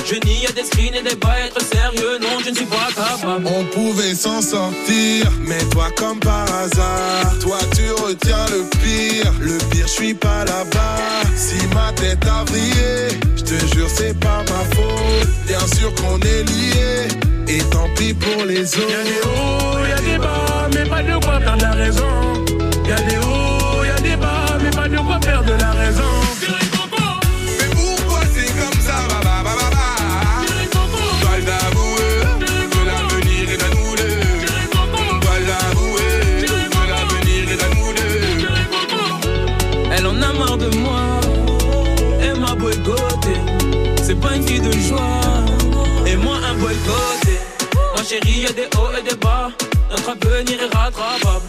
[SPEAKER 31] Je nie, y a des screens et des bas, être sérieux, non, je ne suis pas capable.
[SPEAKER 14] On pouvait s'en sortir, mais toi comme par hasard, toi tu retiens le pire, le pire je suis pas là-bas. Si ma tête a brillé, je te jure c'est pas ma faute. Bien sûr qu'on est liés, et tant pis pour les autres. Y'a des hauts, y'a des bas, mais pas de quoi perdre la raison. Y'a des hauts, y'a des bas, mais pas de quoi perdre la raison.
[SPEAKER 31] Chérie, y a des hauts et des bas, notre avenir est rattrapable.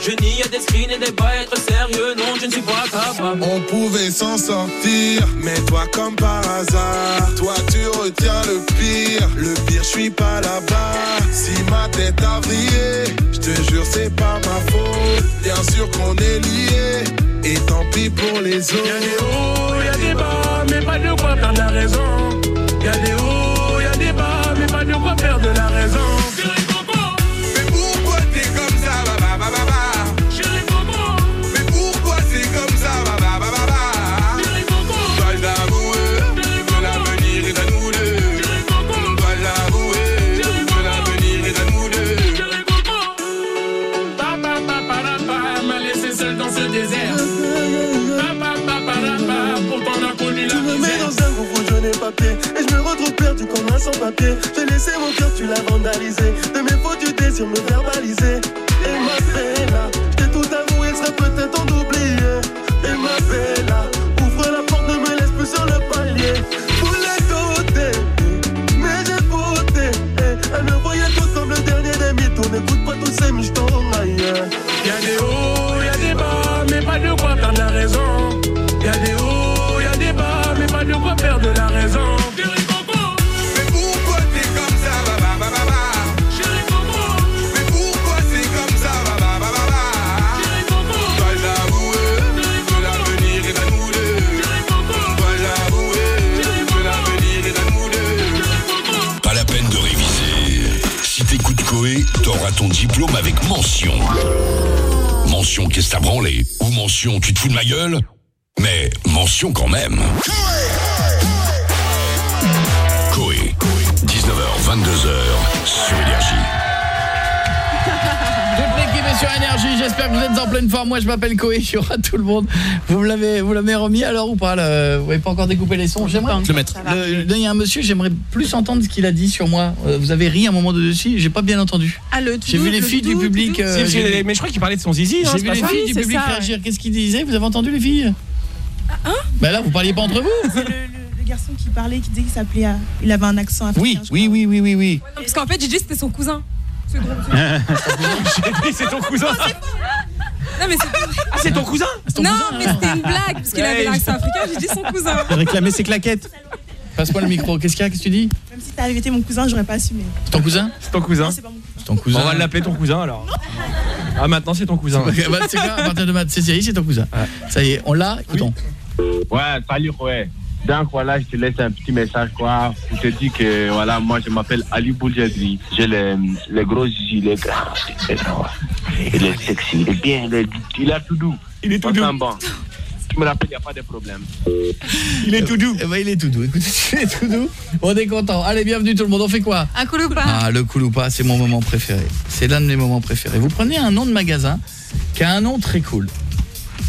[SPEAKER 31] Je nie, y a des screens et des bas, être sérieux, non, je ne suis pas capable.
[SPEAKER 14] On pouvait s'en sortir, mais toi comme par hasard, toi tu retiens le pire, le pire je suis pas là-bas. Si ma tête a brillé, je te jure c'est pas ma faute. Bien sûr qu'on est liés, et tant pis pour les autres. Y'a des hauts, y'a des bas, mais pas de quoi perdre la raison. Y'a des hauts, y'a des bas, mais pas de quoi perdre la raison.
[SPEAKER 32] J'ai laissé mon cœur, tu l'as vandalisé. De mes fautes, tu désires me verbaliser.
[SPEAKER 33] Que
[SPEAKER 11] t'as branlé. Ou mention tu te fous de ma gueule. Mais mention quand même. Coé, 19h, 22h, sur Énergie. <laughs>
[SPEAKER 1] Est sur énergie, j'espère que vous êtes en pleine forme. Moi je m'appelle Koé, il y aura tout le monde. Vous me l'avez vous l'avez remis alors ou pas là? Vous n'avez pas encore découpé les sons? J'aimerais
[SPEAKER 12] Je le mettre.
[SPEAKER 1] Il y a un monsieur, j'aimerais plus entendre ce qu'il a dit sur moi. Euh, Vous avez ri un moment de dessus, j'ai pas bien entendu.
[SPEAKER 9] Ah, le
[SPEAKER 1] J'ai vu les filles du public euh,
[SPEAKER 2] mais je crois qu'il parlait de son zizi. hein,
[SPEAKER 1] J'ai vu les filles du public réagir. Qu'est-ce qu'ils disaient? Vous avez entendu les filles?
[SPEAKER 9] Hein?
[SPEAKER 1] Bah là, vous parliez pas entre vous
[SPEAKER 31] C'est le, garçon qui parlait, qui disait qu'il s'appelait. euh, il avait un accent africain.
[SPEAKER 1] Oui, oui, oui, oui, oui, oui.
[SPEAKER 8] Parce qu'en fait, Gigi, c'était son cousin. <laughs>
[SPEAKER 2] J'ai dit, c'est ton cousin.
[SPEAKER 8] Non, mais c'est
[SPEAKER 2] Ah, c'est ton cousin
[SPEAKER 8] Non, mais c'était une blague, parce qu'il avait
[SPEAKER 2] Ouais,
[SPEAKER 8] l'accent africain, j'ai dit son cousin. <laughs>
[SPEAKER 12] Réclamer ses claquettes.
[SPEAKER 1] Passe-moi le micro. Qu'est-ce qu'il y a? Qu'est-ce que tu dis?
[SPEAKER 31] Même si t'avais été mon cousin, j'aurais pas assumé.
[SPEAKER 1] C'est ton cousin?
[SPEAKER 2] C'est ton cousin.
[SPEAKER 31] C'est pas mon cousin.
[SPEAKER 1] C'est ton cousin.
[SPEAKER 2] On va l'appeler ton cousin alors. Ah, maintenant c'est ton cousin.
[SPEAKER 1] Bah, c'est quoi À partir de maintenant, c'est ton cousin. Ça y est, on l'a? Écoutons.
[SPEAKER 26] Ouais, salut, ouais. Donc voilà, je te laisse un petit message quoi. Je te dis que voilà, moi je m'appelle Ali Bouljadri. J'ai les, les gros zizi, les grands. Il est sexy, il est bien, il, est- il a tout doux.
[SPEAKER 2] Il est tout doux.
[SPEAKER 26] bon. Tu me rappelles, il n'y a pas de problème.
[SPEAKER 1] Il est tout doux. Eh ben, il est tout doux. Écoutez, il <laughs> est tout doux. On est content. Allez, bienvenue tout le monde. On fait quoi?
[SPEAKER 8] Un coup ou pas?
[SPEAKER 1] Ah, le Kouloupa, c'est mon moment préféré. C'est l'un de mes moments préférés. Vous prenez un nom de magasin qui a un nom très cool.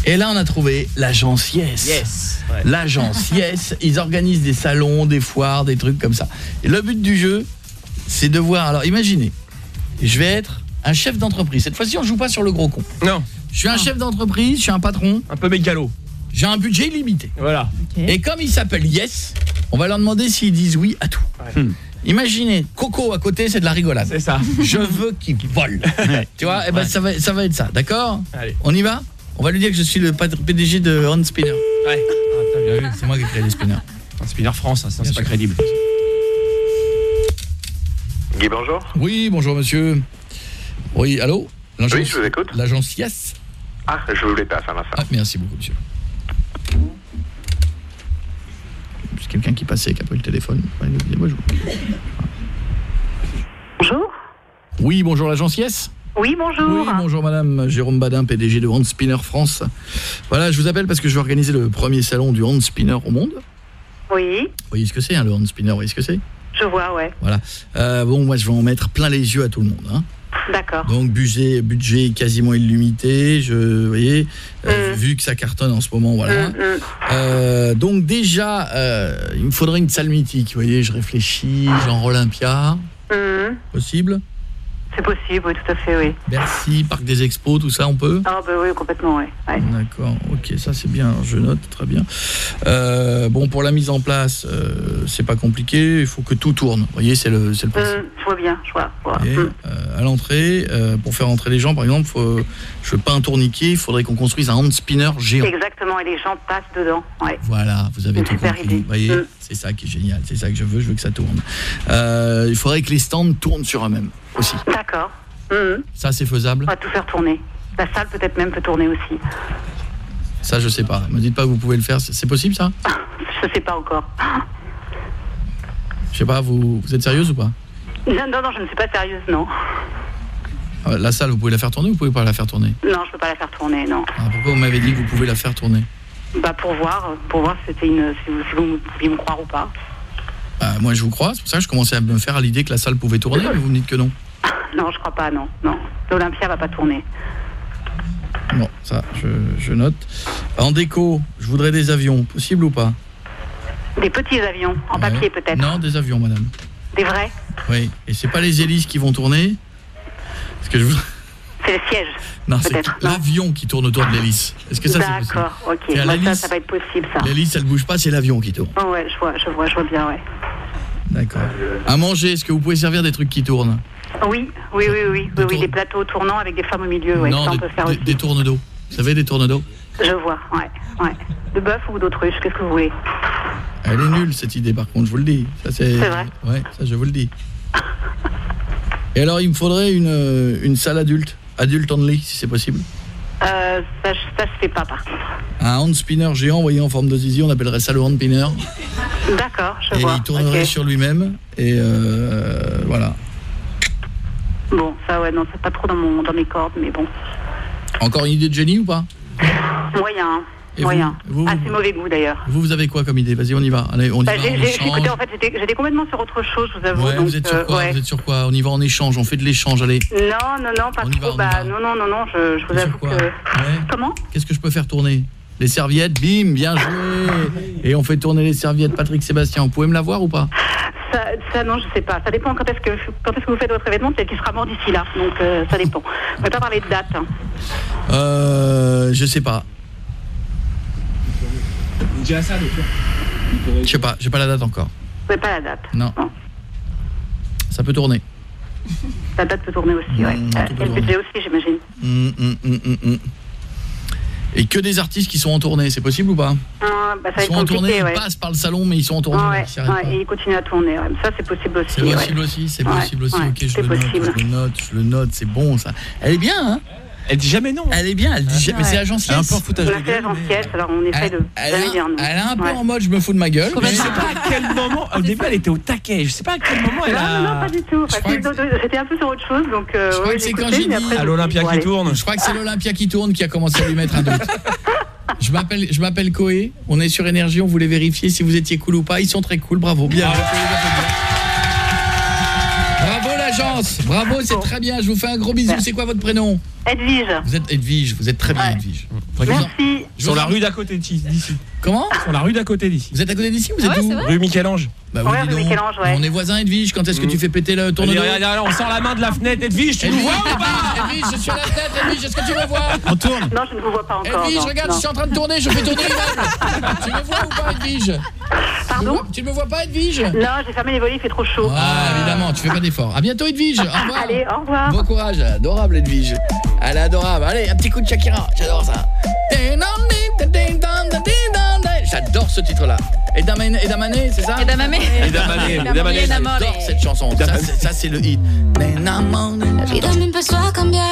[SPEAKER 1] Et là, on a trouvé l'agence Yes.
[SPEAKER 2] Yes. Ouais.
[SPEAKER 1] L'agence <laughs> Yes, ils organisent des salons, des foires, des trucs comme ça. Et le but du jeu, c'est de voir... Alors, imaginez, je vais être un chef d'entreprise. Cette fois-ci, on joue pas sur le gros con.
[SPEAKER 2] Non.
[SPEAKER 1] Je suis un chef d'entreprise, je suis un patron.
[SPEAKER 2] Un peu mégalo.
[SPEAKER 1] J'ai un budget illimité.
[SPEAKER 2] Voilà.
[SPEAKER 1] Et comme ils s'appellent Yes, on va leur demander s'ils disent oui à tout.
[SPEAKER 2] Hmm.
[SPEAKER 1] Imaginez, Coco à côté, c'est de la rigolade.
[SPEAKER 2] C'est ça.
[SPEAKER 1] Je veux qu'il vole. <laughs> tu vois, eh ben, ça, va, ça va être ça, d'accord?
[SPEAKER 2] Allez.
[SPEAKER 1] On y va? On va lui dire que je suis le PDG de Hand Spinner.
[SPEAKER 2] Ouais.
[SPEAKER 1] Ah, c'est moi qui ai créé les spinners.
[SPEAKER 2] Un spinner France, hein, c'est pas crédible.
[SPEAKER 34] Guy, bonjour.
[SPEAKER 1] Oui, bonjour monsieur. Oui, allô? L'agence-
[SPEAKER 34] Oui, je vous écoute.
[SPEAKER 1] L'agence Yes
[SPEAKER 34] Ah, je vous les passe un instant.
[SPEAKER 1] Ah, merci beaucoup monsieur. C'est quelqu'un qui passait, qui a pris le téléphone. Ouais, bonjour.
[SPEAKER 35] Bonjour.
[SPEAKER 1] Oui, bonjour l'agence Yes
[SPEAKER 35] Oui, bonjour.
[SPEAKER 1] Oui, bonjour madame, Jérôme Badin, PDG de Hand Spinner France. Voilà, je vous appelle parce que je vais organiser le premier salon du Hand Spinner au monde.
[SPEAKER 35] Oui,
[SPEAKER 1] Vous voyez ce que c'est, hein, le Hand Spinner, vous voyez ce que c'est
[SPEAKER 35] je vois, ouais.
[SPEAKER 1] Voilà. Euh, bon, moi, je vais en mettre plein les yeux à tout le monde. hein.
[SPEAKER 35] D'accord.
[SPEAKER 1] Donc, budget, budget quasiment illimité. Je, vous voyez, euh,
[SPEAKER 35] Mm.
[SPEAKER 1] vu que ça cartonne en ce moment, voilà.
[SPEAKER 35] Mm, mm.
[SPEAKER 1] Euh, donc, déjà, il me faudrait une salle mythique. Vous voyez, je réfléchis, genre Olympia,
[SPEAKER 35] Mm.
[SPEAKER 1] possible
[SPEAKER 35] C'est possible, oui, tout à fait, oui.
[SPEAKER 1] Bercy, Parc des Expos, tout ça, on peut?
[SPEAKER 35] Ah, bah oui, complètement, oui. Ouais.
[SPEAKER 1] D'accord, ok, ça c'est bien, je note, très bien. Euh, bon, pour la mise en place, euh, c'est pas compliqué, il faut que tout tourne. Vous voyez, c'est le, le principe.
[SPEAKER 35] Mm, je vois bien, je vois.
[SPEAKER 1] Et,
[SPEAKER 35] Mm.
[SPEAKER 1] euh, à l'entrée, euh, pour faire entrer les gens, par exemple, faut, je veux pas un tourniquet, il faudrait qu'on construise un hand spinner géant.
[SPEAKER 35] Exactement, et les gens passent dedans, ouais.
[SPEAKER 1] Voilà, vous avez
[SPEAKER 35] Une
[SPEAKER 1] tout compris.
[SPEAKER 35] idée.
[SPEAKER 1] Vous voyez,
[SPEAKER 35] Mm.
[SPEAKER 1] C'est ça qui est génial, c'est ça que je veux, je veux que ça tourne. Euh, il faudrait que les stands tournent sur eux-mêmes aussi.
[SPEAKER 35] D'accord. Mm.
[SPEAKER 1] Ça, c'est faisable
[SPEAKER 35] On va tout faire tourner. La salle peut-être même peut tourner aussi.
[SPEAKER 1] Ça, je sais pas. Me dites pas que vous pouvez le faire, c'est c'est possible ça? <laughs>
[SPEAKER 35] Je sais pas encore.
[SPEAKER 1] Je sais pas, vous, vous êtes sérieuse ou pas?
[SPEAKER 35] Non, non, non, je ne suis pas sérieuse, non.
[SPEAKER 1] Ah, La salle, vous pouvez la faire tourner ou vous pouvez pas la faire tourner?
[SPEAKER 35] Non, je peux pas la faire tourner, non.
[SPEAKER 1] Ah, Pourquoi vous m'avez dit que vous pouvez la faire tourner?
[SPEAKER 35] Bah pour voir, pour voir si c'était une, si vous, si vous pouviez me croire ou pas.
[SPEAKER 1] Bah, Moi, je vous crois, c'est pour ça que je commençais à me faire à l'idée que la salle pouvait tourner, mais vous me dites que non. <laughs>
[SPEAKER 35] Non, je crois pas, non, non. L'Olympia va pas tourner.
[SPEAKER 1] Bon, ça, je, je note. En déco, je voudrais des avions, possible ou pas?
[SPEAKER 35] Des petits avions, en
[SPEAKER 1] Ouais.
[SPEAKER 35] papier peut-être.
[SPEAKER 1] Non, des avions, madame.
[SPEAKER 35] Des vrais
[SPEAKER 1] Oui, et c'est pas les hélices qui vont tourner? Parce que je vous...
[SPEAKER 35] C'est le siège.
[SPEAKER 1] Non, c'est l'avion qui tourne autour de l'hélice. Est-ce que ça c'est possible
[SPEAKER 35] D'accord, ok. Ça, ça va être possible, ça.
[SPEAKER 1] L'hélice, elle bouge pas, c'est l'avion qui tourne.
[SPEAKER 35] Oh, ouais, je vois, je vois, je vois bien, ouais.
[SPEAKER 1] D'accord. À manger, est-ce que vous pouvez servir des trucs qui tournent?
[SPEAKER 35] Oui, oui, oui, oui, oui, oui, des plateaux tournants avec des femmes au milieu, ouais,
[SPEAKER 1] Non,
[SPEAKER 35] ça on
[SPEAKER 1] des,
[SPEAKER 35] peut faire
[SPEAKER 1] des-
[SPEAKER 35] aussi.
[SPEAKER 1] des tournes d'eau. Vous savez, des tournes d'eau?
[SPEAKER 35] Je vois, ouais, ouais. De bœuf ou d'autruche, qu'est-ce que vous voulez?
[SPEAKER 1] Elle est nulle cette idée par contre, je vous le dis. Ça c'est
[SPEAKER 35] C'est vrai?
[SPEAKER 1] Ouais, ça je vous le dis. Et alors il me faudrait une euh, une salle adulte, adulte only si c'est possible.
[SPEAKER 35] euh, ça, ça se fait pas, par contre.
[SPEAKER 1] Un hand spinner géant, vous voyez en forme de zizi, on appellerait ça le hand spinner
[SPEAKER 35] D'accord, je
[SPEAKER 1] et
[SPEAKER 35] vois.
[SPEAKER 1] il tournerait sur lui-même et euh, voilà.
[SPEAKER 35] Bon, ça, ouais, non, c'est pas trop dans, mon, dans mes cordes, mais bon.
[SPEAKER 1] Encore une idée de génie ou pas?
[SPEAKER 35] Moyen,
[SPEAKER 1] Et
[SPEAKER 35] moyen.
[SPEAKER 1] vous- vous-
[SPEAKER 35] Assez mauvais goût, d'ailleurs.
[SPEAKER 1] Vous vous avez quoi comme idée? Vas-y, on y va. Allez, on y
[SPEAKER 35] Bah,
[SPEAKER 1] va.
[SPEAKER 35] j'ai-
[SPEAKER 1] on
[SPEAKER 35] j'ai-
[SPEAKER 1] échange.
[SPEAKER 35] écoutez, en fait, j'étais complètement sur autre chose, je vous avoue.
[SPEAKER 1] Ouais,
[SPEAKER 35] donc,
[SPEAKER 1] vous êtes sur
[SPEAKER 35] euh,
[SPEAKER 1] quoi?
[SPEAKER 35] ouais.
[SPEAKER 1] Vous êtes sur quoi? On y va en échange, on fait de l'échange, allez.
[SPEAKER 35] Non, non, non, pas
[SPEAKER 1] On
[SPEAKER 35] trop. bah, non, non, non, non, je, je vous avoue que. Comment?
[SPEAKER 1] Qu'est-ce que je peux faire tourner? Les serviettes, bim, bien joué. <laughs> Et on fait tourner les serviettes. Patrick Sébastien, vous pouvez me la voir ou pas?
[SPEAKER 35] Ça, ça, non, je sais pas. Ça dépend quand est-ce que, quand est-ce que vous faites votre événement, peut-être qu'il sera mort d'ici là. Donc, euh, ça dépend. On va pas parler de date. hein.
[SPEAKER 1] Euh, je sais pas. Je sais pas, j'ai pas la date encore.
[SPEAKER 35] Vous n'avez pas la date.
[SPEAKER 1] Non. Ça peut tourner.
[SPEAKER 35] La date peut tourner aussi, ouais.
[SPEAKER 1] Mmh,
[SPEAKER 35] Euh,
[SPEAKER 1] tout peut
[SPEAKER 35] et le
[SPEAKER 1] tourner.
[SPEAKER 35] budget aussi, j'imagine.
[SPEAKER 1] Hum, hum. Et que des artistes qui sont en tournée, c'est possible ou pas
[SPEAKER 35] Ah, bah, ça
[SPEAKER 1] Ils sont en tournée, ils
[SPEAKER 35] ouais.
[SPEAKER 1] passent par le salon, mais ils sont en tournée.
[SPEAKER 35] Ouais,
[SPEAKER 1] ils arrêtent
[SPEAKER 35] ouais,
[SPEAKER 1] pas.
[SPEAKER 35] et il continue à tourner. ouais. Ça, c'est possible aussi.
[SPEAKER 1] C'est possible
[SPEAKER 35] ouais.
[SPEAKER 1] aussi, c'est
[SPEAKER 35] Ouais,
[SPEAKER 1] possible aussi.
[SPEAKER 35] ouais,
[SPEAKER 1] ok, je le, note, je le note, je le note, c'est bon ça. Elle est bien, hein?
[SPEAKER 2] Elle dit jamais non.
[SPEAKER 1] Elle est bien, elle dit jamais. Mais c'est agencière.
[SPEAKER 2] Elle est un peu en foutage
[SPEAKER 35] On a fait l'agentiesse, alors on essaie de
[SPEAKER 1] Elle,
[SPEAKER 35] jamais
[SPEAKER 1] a-
[SPEAKER 35] dire non.
[SPEAKER 1] elle est un peu
[SPEAKER 35] Ouais.
[SPEAKER 1] en mode je me fous de ma gueule.
[SPEAKER 2] Je sais pas à quel moment, au début elle était au taquet, je sais pas à quel moment elle a...
[SPEAKER 35] non, non, pas du tout. J'étais un peu sur autre chose, donc euh,
[SPEAKER 1] Je crois
[SPEAKER 35] ouais,
[SPEAKER 1] que c'est quand j'ai dit
[SPEAKER 35] dit, bon, allez.
[SPEAKER 2] tourne.
[SPEAKER 1] Je crois que c'est l'Olympia qui tourne qui a commencé à lui mettre un doute. <laughs> Je m'appelle je m'appelle Koé, on est sur énergie, on voulait vérifier si vous étiez cool ou pas. Ils sont très cool, bravo. Bien. Bravo c'est très bien. Je vous fais un gros bisou. C'est quoi votre prénom?
[SPEAKER 35] Edwige.
[SPEAKER 1] Vous êtes Edwige, vous êtes très bien Edwige.
[SPEAKER 35] Merci.
[SPEAKER 2] Sur la rue d'à côté d'ici.
[SPEAKER 1] Comment?
[SPEAKER 2] Sur la rue d'à côté d'ici.
[SPEAKER 1] Vous êtes à côté d'ici Vous êtes où
[SPEAKER 2] Rue Michel-Ange.
[SPEAKER 1] Bah
[SPEAKER 35] Ouais, rue. Michel-Ange, ouais.
[SPEAKER 1] On est voisins Edwige, quand est-ce que tu fais péter le tourne
[SPEAKER 2] Allez, on sort la main de la fenêtre, Edwige, tu nous vois ou pas?
[SPEAKER 1] Edwige, je suis à la tête, Edwige, est-ce que tu me vois?
[SPEAKER 2] On tourne.
[SPEAKER 35] Non, je ne vous vois pas encore.
[SPEAKER 1] Edwige,
[SPEAKER 35] non,
[SPEAKER 1] regarde,
[SPEAKER 35] non.
[SPEAKER 1] je suis en train de tourner, je fais tourner l'immeuble. tu me vois ou pas, Edwige?
[SPEAKER 35] Pardon?
[SPEAKER 1] Tu ne me vois pas, Edwige?
[SPEAKER 35] Non, j'ai fermé les volets, il fait trop chaud.
[SPEAKER 1] Ah, évidemment, tu fais pas d'effort. À bientôt, Edwige. Au revoir.
[SPEAKER 35] Allez, au revoir.
[SPEAKER 1] Bon courage, adorable, Edwige. Elle est adorable. Allez, un petit coup de Shakira, j'adore ça. J'adore ce titre-là. Edamane, Edamane, c'est ça?
[SPEAKER 3] Edamame.
[SPEAKER 1] Edamane, Edamane. J'adore cette chanson. Ça, c'est- Ça, c'est le hit.
[SPEAKER 36] La vida me empezó a cambiar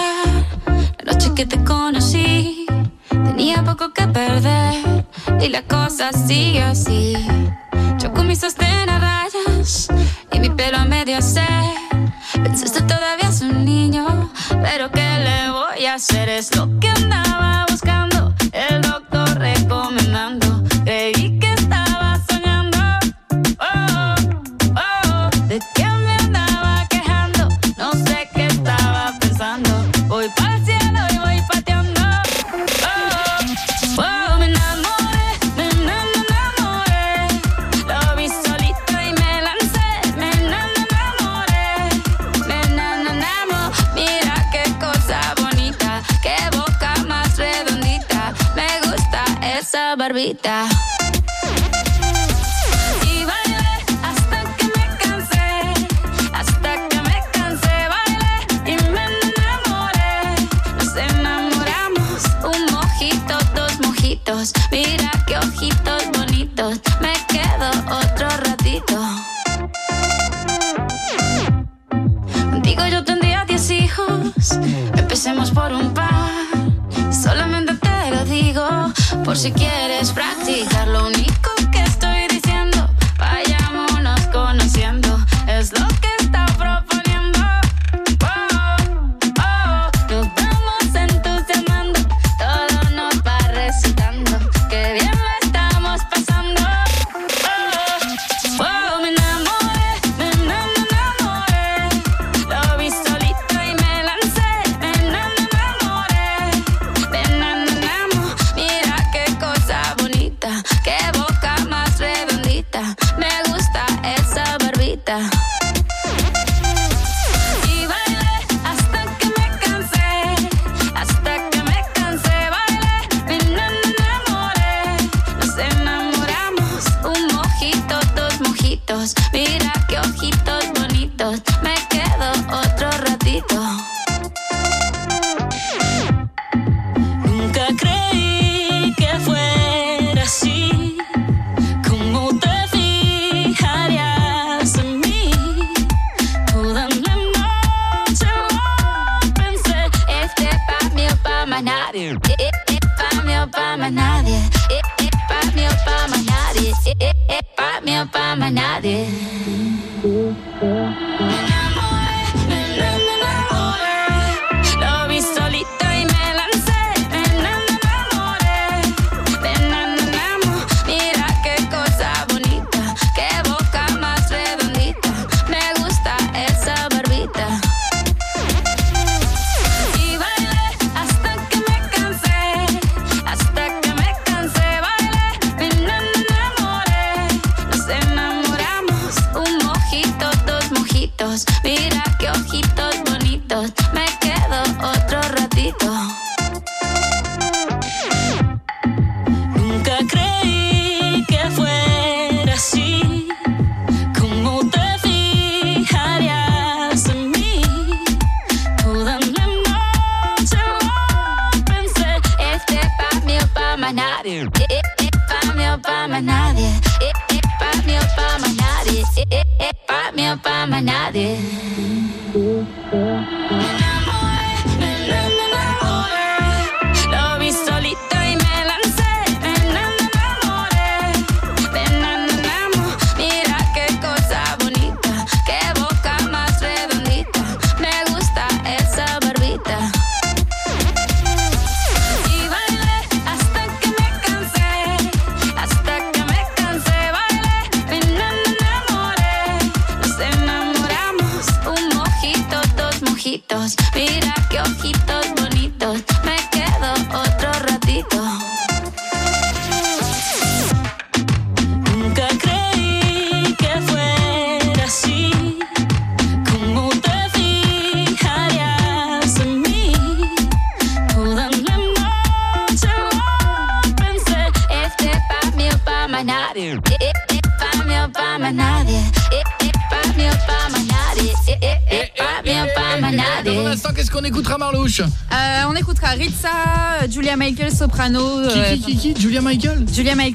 [SPEAKER 36] la noche que te conocí. Tenía poco que perder y la cosa sigue así. Yo con mi sostén a rayas y mi pelo a medio se. Pensaste todavía es un niño, pero ¿qué le voy a hacer? Es lo que andaba buscando, el doctor recomendando. Mojitos. Mira qué ojitos bonitos, me quedo otro ratito. Contigo yo tendría diez hijos, empecemos por un par. Por si quieres practicar. Lo único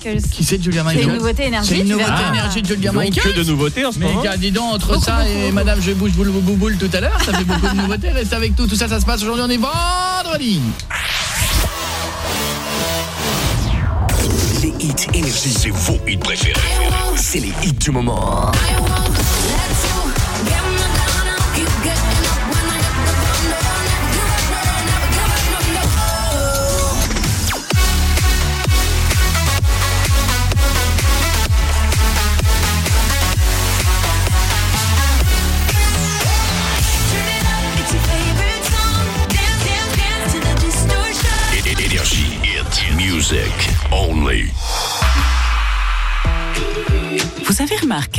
[SPEAKER 8] Michaels.
[SPEAKER 1] Qui c'est Julia
[SPEAKER 8] C'est
[SPEAKER 1] Michael
[SPEAKER 8] une nouveauté énergie,
[SPEAKER 1] C'est une nouveauté énergie de Julia
[SPEAKER 2] Donc, que de nouveautés en ce
[SPEAKER 1] Mais
[SPEAKER 2] moment.
[SPEAKER 1] gars, dis donc, entre
[SPEAKER 8] Beaucoup,
[SPEAKER 1] ça
[SPEAKER 8] beaucoup.
[SPEAKER 1] et Madame Je bouge boule boule boule tout à l'heure, ça fait beaucoup de nouveautés. Reste avec nous, tout ça, ça se passe aujourd'hui, on est vendredi.
[SPEAKER 11] Les hits énergie. C'est vos hits préférés. C'est les hits du moment.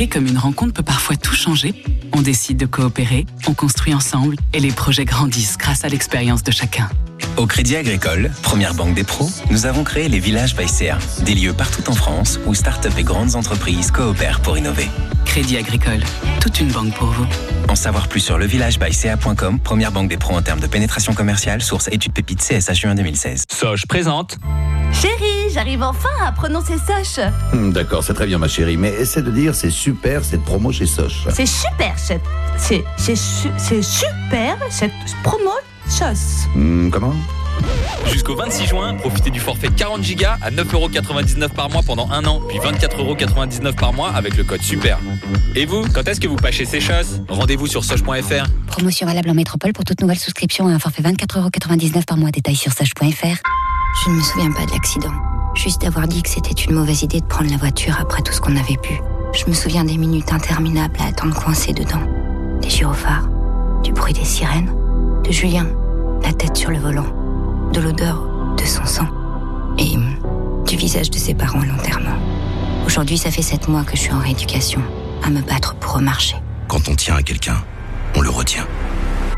[SPEAKER 37] Remarqué comme une rencontre peut parfois tout changer On décide de coopérer, on construit ensemble et les projets grandissent grâce à l'expérience de chacun.
[SPEAKER 17] Au Crédit Agricole, première banque des pros, nous avons créé les villages by CA, des lieux partout en France où start-up et grandes entreprises coopèrent pour innover.
[SPEAKER 37] Crédit Agricole, toute une banque pour vous.
[SPEAKER 17] En savoir plus sur levillagebyca.com, première banque des pros en termes de pénétration commerciale, source étude pépite CSA juin 2016.
[SPEAKER 2] Soch présente.
[SPEAKER 38] J'arrive enfin à prononcer Soch.
[SPEAKER 39] Hmm, D'accord, c'est très bien ma chérie, mais essaie de dire c'est super cette promo chez Soch.
[SPEAKER 38] C'est super cette... C'est c'est su- c'est super cette promo sauce.
[SPEAKER 39] Hmm, comment?
[SPEAKER 40] Jusqu'au 26 juin, profitez du forfait 40 Go à 9,99€ par mois pendant un an, puis 24,99€ par mois avec le code SUPER. Et vous, quand est-ce que vous pâchez ces choses? Rendez-vous sur soch.fr.
[SPEAKER 41] Promotion valable en métropole pour toute nouvelle souscription à un forfait 24,99€ par mois. Détail sur sage.fr. Je ne me souviens pas de l'accident. Juste d'avoir dit que c'était une mauvaise idée de prendre la voiture après tout ce qu'on avait pu. Je me souviens des minutes interminables à attendre coincé dedans. Des gyrophares, du bruit des sirènes, de Julien, la tête sur le volant, de l'odeur de son sang et hum, du visage de ses parents à l'enterrement. Aujourd'hui, ça fait sept mois que je suis en rééducation, à me battre pour remarcher.
[SPEAKER 11] Quand on tient à quelqu'un, on le retient.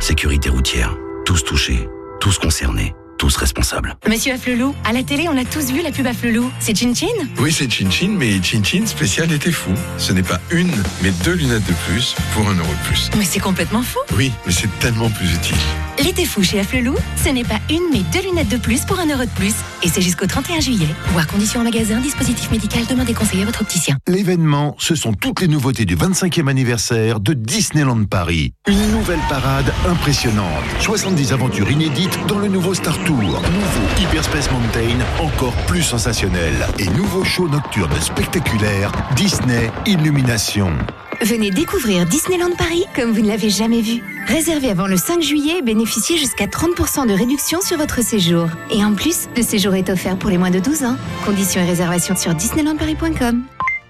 [SPEAKER 11] Sécurité routière, tous touchés, tous concernés, tous responsables.
[SPEAKER 41] Monsieur Afflelou, à la télé, on a tous vu la pub Afflelou. C'est Chin Chin?
[SPEAKER 42] Oui, c'est Chin Chin, mais Chin Chin spécial était fou. Ce n'est pas une, mais deux lunettes de plus pour un euro de plus.
[SPEAKER 41] Mais c'est complètement fou
[SPEAKER 42] Oui, mais c'est tellement plus utile.
[SPEAKER 41] L'été fou chez Afflelou, ce n'est pas une mais deux lunettes de plus pour un euro de plus. Et c'est jusqu'au 31 juillet. Voir conditions en magasin, dispositif médical, demandez conseil à votre opticien.
[SPEAKER 43] L'événement, ce sont toutes les nouveautés du 25e anniversaire de Disneyland Paris. Une nouvelle parade impressionnante. 70 aventures inédites dans le nouveau Star Tour. Nouveau Hyperspace Mountain, encore plus sensationnel. Et nouveau show nocturne spectaculaire, Disney Illumination.
[SPEAKER 41] Venez découvrir Disneyland Paris comme vous ne l'avez jamais vu. Réservez avant le 5 juillet et bénéficiez jusqu'à 30% de réduction sur votre séjour. Et en plus, le séjour est offert pour les moins de 12 ans. Conditions et réservations sur disneylandparis.com.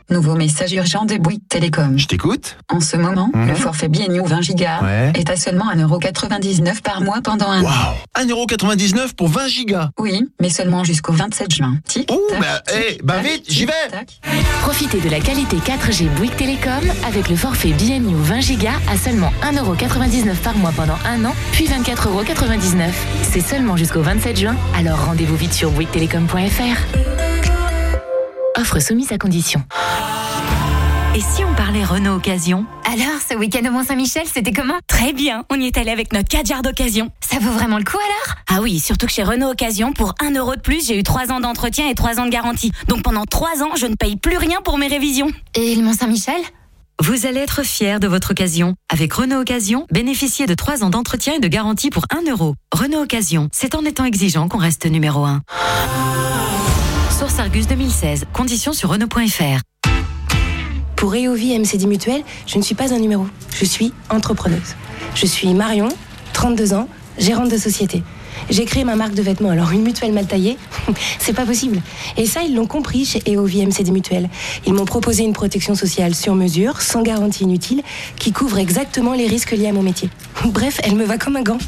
[SPEAKER 37] Nouveau message urgent de Bouygues Télécom.
[SPEAKER 43] Je t'écoute
[SPEAKER 37] En ce moment,
[SPEAKER 43] Mhm.
[SPEAKER 37] le forfait BNU 20 Go
[SPEAKER 43] Ouais.
[SPEAKER 37] est à seulement 1,99€ par mois pendant un an.
[SPEAKER 43] 1,99€ pour 20 gigas.
[SPEAKER 37] Oui, mais seulement jusqu'au 27 juin. Tic,
[SPEAKER 43] Oh,
[SPEAKER 37] tac,
[SPEAKER 43] bah,
[SPEAKER 37] tic,
[SPEAKER 43] eh, bah
[SPEAKER 37] tac,
[SPEAKER 43] vite, j'y vais.
[SPEAKER 37] tac.
[SPEAKER 23] Profitez de la qualité 4G Bouygues Télécom avec le forfait BNU 20 Go à seulement 1,99€ par mois pendant un an, puis 24,99€. C'est seulement jusqu'au 27 juin, alors rendez-vous vite sur bouyguestelecom.fr. Offre soumise à condition. Et si on parlait Renault Occasion
[SPEAKER 37] Alors, ce week-end au Mont-Saint-Michel, c'était comment?
[SPEAKER 23] Très bien, on y est allé avec notre 4 d'occasion.
[SPEAKER 37] Ça vaut vraiment le coup alors?
[SPEAKER 23] Ah oui, surtout que chez Renault Occasion, pour 1 euro de plus, j'ai eu 3 ans d'entretien et 3 ans de garantie. Donc pendant 3 ans, je ne paye plus rien pour mes révisions.
[SPEAKER 37] Et le Mont-Saint-Michel?
[SPEAKER 23] Vous allez être fiers de votre occasion. Avec Renault Occasion, bénéficiez de 3 ans d'entretien et de garantie pour 1 euro. Renault Occasion, c'est en étant exigeant qu'on reste numéro 1. Argus 2016. Conditions sur Renault.fr.
[SPEAKER 44] Pour EOVI MCD Mutuel, je ne suis pas un numéro. Je suis entrepreneuse. Je suis Marion, 32 ans, gérante de société. J'ai créé ma marque de vêtements, alors une mutuelle mal taillée, <laughs> c'est pas possible. Et ça, ils l'ont compris chez EOVI MCD Mutuel. Ils m'ont proposé une protection sociale sur mesure, sans garantie inutile, qui couvre exactement les risques liés à mon métier. <laughs> Bref, elle me va comme un gant.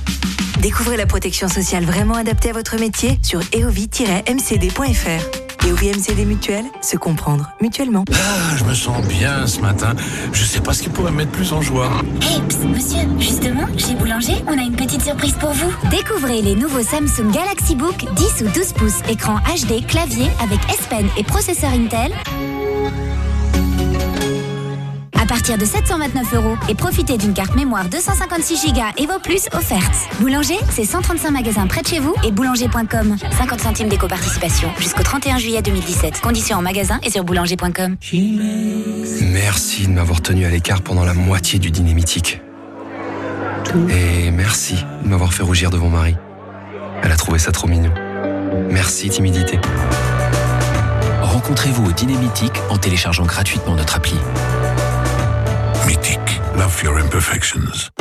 [SPEAKER 23] Découvrez la protection sociale vraiment adaptée à votre métier sur eovi-mcd.fr. EOVI MCD Mutuel, se comprendre mutuellement.
[SPEAKER 43] Ah, je me sens bien ce matin. Je sais pas ce qui pourrait me mettre plus en joie.
[SPEAKER 37] Hey, psst, monsieur, justement, chez Boulanger, on a une petite surprise pour vous. Découvrez les nouveaux Samsung Galaxy Book 10 ou 12 pouces, écran HD, clavier avec S Pen et processeur Intel. À partir de 729 euros et profitez d'une carte mémoire 256 Go et vos plus offertes. Boulanger, c'est 135 magasins près de chez vous et boulanger.com. 50 centimes d'éco-participation jusqu'au 31 juillet 2017. Conditions en magasin et sur boulanger.com.
[SPEAKER 45] Merci de m'avoir tenu à l'écart pendant la moitié du dîner mythique. Et merci de m'avoir fait rougir devant Marie. Elle a trouvé ça trop mignon. Merci, timidité.
[SPEAKER 46] Rencontrez-vous au Dîner Mythique en téléchargeant gratuitement notre appli.
[SPEAKER 47] Mythique. Love your imperfections.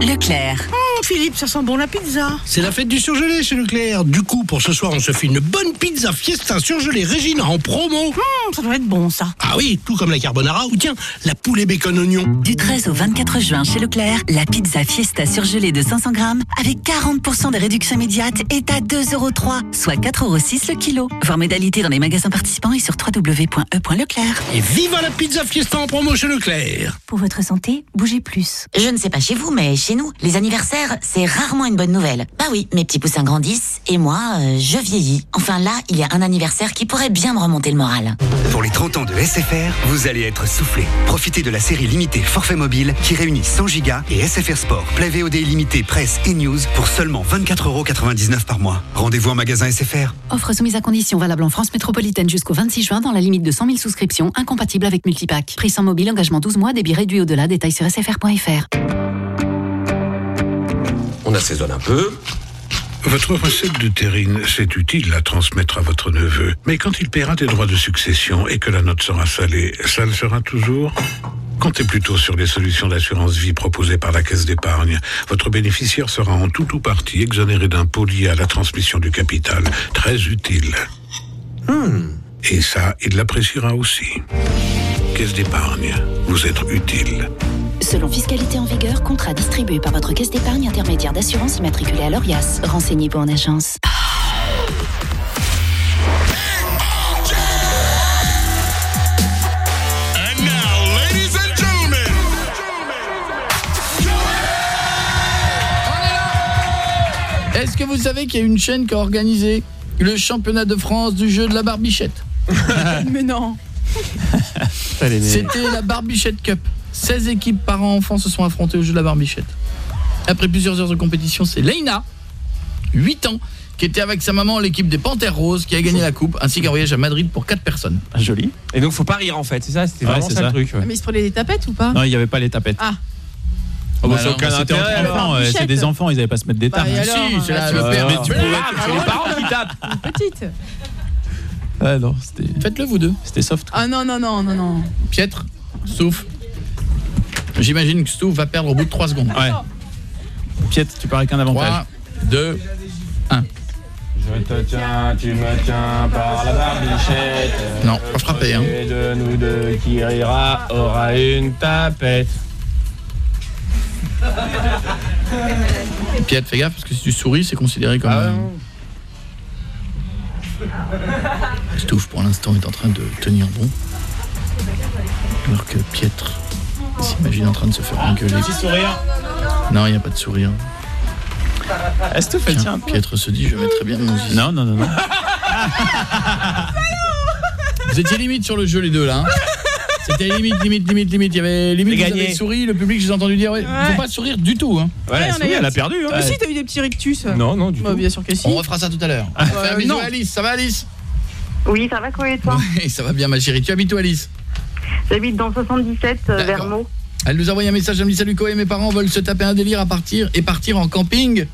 [SPEAKER 23] Leclerc.
[SPEAKER 48] Philippe, ça sent bon la pizza.
[SPEAKER 49] C'est la fête du surgelé chez Leclerc. Du coup, pour ce soir, on se fait une bonne pizza fiesta surgelée Régina en promo.
[SPEAKER 48] Hum, ça doit être bon ça.
[SPEAKER 49] Ah oui, tout comme la carbonara ou tiens, la poulet bacon oignon.
[SPEAKER 23] Du 13 au 24 juin chez Leclerc, la pizza Fiesta surgelée de 500 grammes avec 40% de réduction immédiate est à 2,03 euros, soit 4,06 euros le kilo. Voir modalité dans les magasins participants et sur www.e.leclerc.
[SPEAKER 49] Et viva la pizza fiesta en promo chez Leclerc.
[SPEAKER 23] Pour votre santé, bougez plus.
[SPEAKER 50] Je ne sais pas chez vous, mais chez nous, les anniversaires, c'est rarement une bonne nouvelle. Bah oui, mes petits poussins grandissent et moi, euh, je vieillis. Enfin là, il y a un anniversaire qui pourrait bien me remonter le moral.
[SPEAKER 51] Pour les 30 ans de SFR, vous allez être soufflé. Profitez de la série limitée Forfait Mobile qui réunit 100 gigas et SFR Sport, Play VOD illimité, presse et news pour seulement 24,99€ par mois. Rendez-vous en magasin SFR.
[SPEAKER 52] Offre soumise à condition valable en France métropolitaine jusqu'au 26 juin dans la limite de 100 000 souscriptions, incompatible avec Multipack. Prix sans mobile, engagement 12 mois, débit réduit au-delà, détails sur sfr.fr.
[SPEAKER 43] On assaisonne un peu. Votre recette de terrine, c'est utile à transmettre à votre neveu. Mais quand il paiera des droits de succession et que la note sera salée, ça le sera toujours? Comptez plutôt sur les solutions d'assurance vie proposées par la Caisse d'épargne. Votre bénéficiaire sera en tout ou partie exonéré d'impôts liés à la transmission du capital. Très utile. Et ça, il l'appréciera aussi. Caisse d'épargne, vous êtes utile.
[SPEAKER 23] Selon fiscalité en vigueur, contrat distribué par votre caisse d'épargne intermédiaire d'assurance immatriculée à l'ORIAS. Renseignez-vous en agence.
[SPEAKER 43] And now, ladies and gentlemen,
[SPEAKER 1] Est-ce que vous savez qu'il y a une chaîne qui a organisé le championnat de France du jeu de la barbichette? <laughs>
[SPEAKER 53] Mais non. <laughs>
[SPEAKER 1] C'était la Barbichette Cup. 16 équipes parents-enfants se sont affrontées au jeu de la barbichette. Après plusieurs heures de compétition, c'est Leïna, 8 ans, qui était avec sa maman l'équipe des Panthères Roses qui a gagné la coupe, ainsi qu'un voyage à Madrid pour 4 personnes.
[SPEAKER 2] Joli. Et donc faut pas rire en fait, c'est ça C'était
[SPEAKER 54] Ouais,
[SPEAKER 2] vraiment
[SPEAKER 54] c'est
[SPEAKER 2] ça,
[SPEAKER 54] ça.
[SPEAKER 2] le truc. ouais.
[SPEAKER 53] Mais ils se prenaient des tapettes ou pas
[SPEAKER 54] Non, il n'y avait pas les tapettes.
[SPEAKER 53] Ah.
[SPEAKER 54] Oh, bah,
[SPEAKER 1] Bah
[SPEAKER 54] aucun
[SPEAKER 1] bah, c'était
[SPEAKER 54] intérêt, c'est des enfants, ils n'avaient pas se mettre des
[SPEAKER 53] Bah,
[SPEAKER 54] tapes.
[SPEAKER 53] alors
[SPEAKER 1] Si, c'est le père.
[SPEAKER 54] Mais tu
[SPEAKER 53] ah,
[SPEAKER 2] C'est les parents qui tapent.
[SPEAKER 53] Une petite.
[SPEAKER 54] Ouais, non, c'était
[SPEAKER 1] Faites-le vous deux.
[SPEAKER 54] c'était soft.
[SPEAKER 53] Ah non, non, non, non, non.
[SPEAKER 1] Pietre, Stouff. J'imagine que Stouff va perdre au bout de 3 secondes.
[SPEAKER 54] Ouais. Piet, tu pars avec un avantage.
[SPEAKER 1] 3, 2, 1.
[SPEAKER 2] Je te tiens, tu me tiens par la barbichette.
[SPEAKER 1] Non, pas frapper, hein.
[SPEAKER 2] Et de nous deux qui rira aura une tapette.
[SPEAKER 1] Pietre, fais gaffe parce que si tu souris, c'est considéré comme...
[SPEAKER 2] Ah ouais,
[SPEAKER 1] euh,
[SPEAKER 2] non.
[SPEAKER 1] Stouff pour l'instant est en train de tenir bon. Alors que Pietre s'imagine en train de se faire engueuler.
[SPEAKER 2] Petit sourire.
[SPEAKER 1] Non, il n'y a pas de sourire.
[SPEAKER 54] Est-ce que fait
[SPEAKER 1] Tiens, Pietre se dit, je mettrai bien mon zizi.
[SPEAKER 54] Non, non, non, non.
[SPEAKER 1] Vous étiez limite sur le jeu les deux là. hein. C'était limite, limite, limite, limite. Il y avait limite,
[SPEAKER 2] J'ai
[SPEAKER 1] vous
[SPEAKER 2] gagné.
[SPEAKER 1] avez souri, le public, je les ai entendu dire, ouais,
[SPEAKER 53] Ouais.
[SPEAKER 1] faut pas sourire du tout. Hein.
[SPEAKER 2] Ouais, la
[SPEAKER 53] on
[SPEAKER 2] souris,
[SPEAKER 53] eu
[SPEAKER 2] elle a
[SPEAKER 53] petit-
[SPEAKER 2] perdu. hein.
[SPEAKER 53] Aussi, t'as eu des petits rictus.
[SPEAKER 2] Non, non, du
[SPEAKER 53] Bah,
[SPEAKER 2] tout.
[SPEAKER 53] bien sûr que si.
[SPEAKER 1] On refera ça tout à l'heure. On va faire un
[SPEAKER 53] Euh,
[SPEAKER 1] bisou
[SPEAKER 53] non.
[SPEAKER 1] à Alice. Ça va, Alice?
[SPEAKER 55] Oui, ça va quoi et toi?
[SPEAKER 1] Oui, ça va bien, ma chérie. Tu habites où, Alice?
[SPEAKER 55] J'habite dans 77 euh, vers Meaux.
[SPEAKER 1] Elle nous a envoyé un message, elle me dit Salut Koé, mes parents veulent se taper un délire à partir et partir en camping.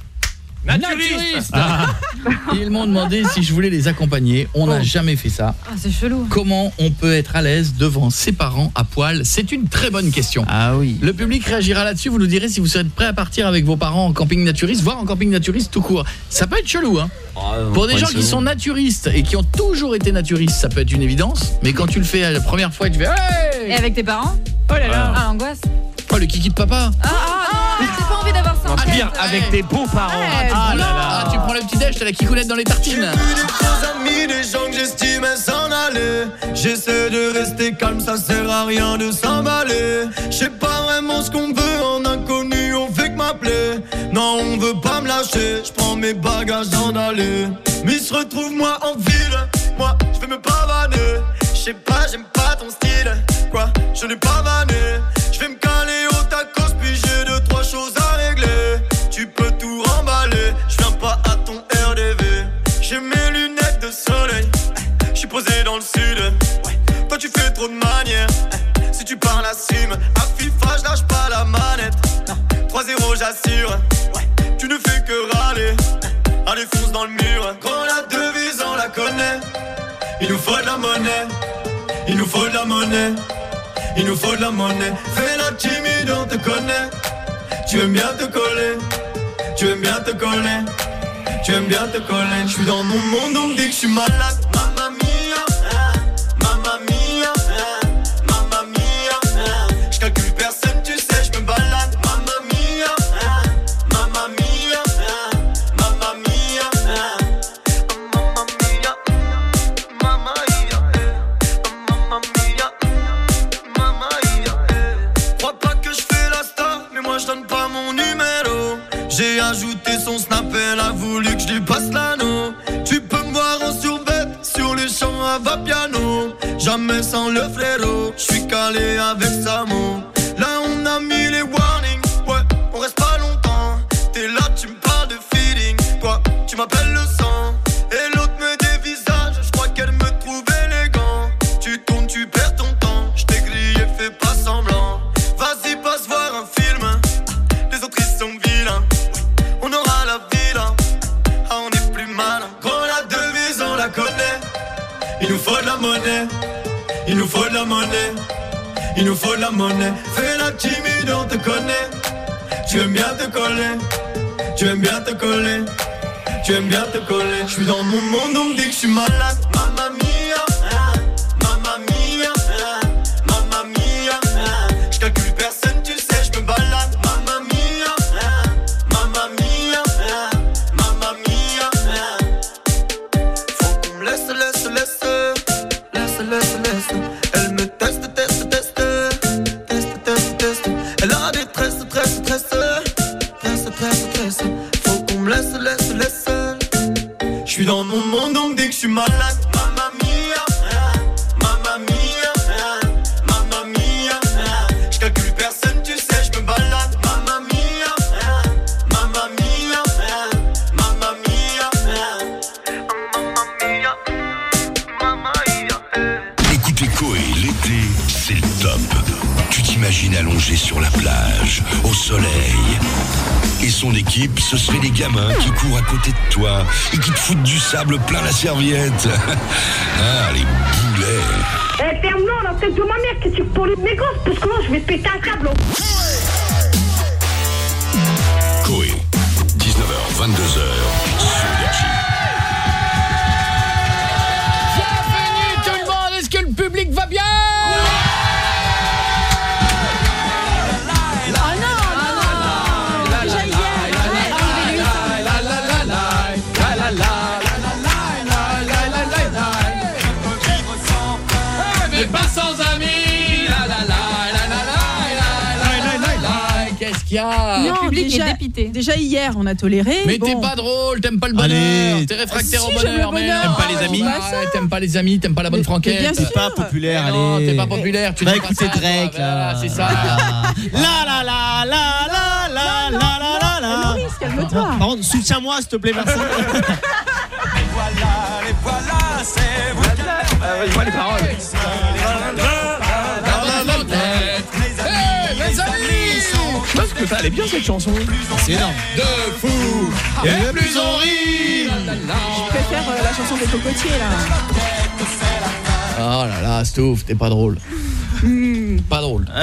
[SPEAKER 2] Naturiste
[SPEAKER 1] Et <laughs> ils m'ont demandé si je voulais les accompagner. On n'a jamais fait ça.
[SPEAKER 53] Ah, c'est chelou.
[SPEAKER 1] Comment on peut être à l'aise devant ses parents à poil? C'est une très bonne question.
[SPEAKER 54] Ah oui.
[SPEAKER 1] Le public réagira là-dessus, vous nous direz si vous serez prêt à partir avec vos parents en camping naturiste, voire en camping naturiste tout court. Ça peut être chelou, hein Pour des gens qui sont naturistes et qui ont toujours été naturistes, ça peut être une évidence, mais quand tu le fais la première fois, tu fais
[SPEAKER 53] Et
[SPEAKER 1] hey
[SPEAKER 53] avec tes parents? Oh là là. Ah, l'angoisse.
[SPEAKER 1] Oh le kiki de papa
[SPEAKER 53] Ah, ah, non, j'ai
[SPEAKER 2] Pire, avec tes beaux-parents.
[SPEAKER 53] Ouais,
[SPEAKER 2] Ah là là.
[SPEAKER 1] Ah, tu prends le petit déj, t'as la kikounette dans les tartines
[SPEAKER 56] Des amis, des gens que j'estimais s'en aller. J'essaie de rester calme, ça sert à rien de s'emballer. Je sais pas vraiment ce qu'on veut en inconnu, on fait que m'appeler. Non, on veut pas me lâcher, je prends mes bagages en aller. Mais se retrouve moi en ville, moi je vais me pavaner. Je sais pas, j'aime pas ton style, quoi, je n'ai pas vanné. Assume. À FIFA, je lâche pas la manette. 3-0, j'assure. Tu ne fais que râler. Allez, fonce dans le mur. Quand la devise, on la connaît. Il nous faut de la monnaie. Il nous faut de la monnaie. Il nous faut de la monnaie. Fais la timide, on te connaît. Tu aimes bien te coller. Tu aimes bien te coller. Tu aimes bien te coller. Je suis dans mon monde, on me dit que je suis malade. Mamma ajouté son snap, elle a voulu que je lui passe l'anneau. Tu peux me voir en survêt sur les champs à va piano. Jamais sans le frérot, je suis calé avec Samo. Là il nous faut de la monnaie, il nous faut de la monnaie, il nous faut de la monnaie. Fais la timide, on te connaît. Tu aimes bien te coller, tu aimes bien te coller, tu aimes bien te coller. Je suis dans mon monde, on dit que je suis malade. Mamma mia, dans mon monde, on me dit que je suis malade. Mamma mia, mamma mia, mamma mia. Je calcule personne, tu sais, je me balade. Mamma mia, mamma mia, ah, mamma mia. ah.
[SPEAKER 11] Écoutez Coé, l'été, c'est le top. Tu t'imagines allongé sur la plage, au soleil. Son équipe, ce seraient les gamins qui courent à côté de toi et qui te foutent du sable plein la serviette. <laughs> ah, les boulets.
[SPEAKER 57] Eh, ferme-le, la tête de ma mère, que tu pollues mes gosses, parce que là, je vais péter un câble.
[SPEAKER 11] Coé, 19h, 22h, sur
[SPEAKER 8] est
[SPEAKER 9] déjà,
[SPEAKER 8] dépité.
[SPEAKER 9] déjà hier, on a toléré.
[SPEAKER 1] Mais
[SPEAKER 9] bon.
[SPEAKER 1] t'es pas drôle, t'aimes pas le bonheur,
[SPEAKER 12] Allez.
[SPEAKER 1] t'es réfractaire
[SPEAKER 9] Si,
[SPEAKER 1] au bonheur,
[SPEAKER 9] bonheur.
[SPEAKER 1] merde.
[SPEAKER 9] T'aimes pas les amis
[SPEAKER 1] Ouais, T'aimes pas les amis, t'aimes pas la bonne
[SPEAKER 9] Mais-
[SPEAKER 1] franquette.
[SPEAKER 9] mais
[SPEAKER 12] T'es pas populaire,
[SPEAKER 1] Mais non,
[SPEAKER 12] allez.
[SPEAKER 1] t'es pas populaire, tu
[SPEAKER 12] Va
[SPEAKER 1] dis pas
[SPEAKER 12] écouter Drake,
[SPEAKER 1] voilà,
[SPEAKER 12] là.
[SPEAKER 1] c'est ça. <laughs>
[SPEAKER 12] La la la la la la la la la la.
[SPEAKER 9] Maurice, calme-toi.
[SPEAKER 12] Soutiens-moi, s'il te plaît, merci. <laughs>
[SPEAKER 2] Je vois les paroles. Elle est bien cette chanson.
[SPEAKER 12] C'est énorme.
[SPEAKER 1] De fou Et plus on rit
[SPEAKER 9] Je préfère euh, la chanson des cocotiers là.
[SPEAKER 1] Oh là là, Stouff, t'es pas drôle.
[SPEAKER 9] Hmm.
[SPEAKER 1] Pas drôle. <laughs>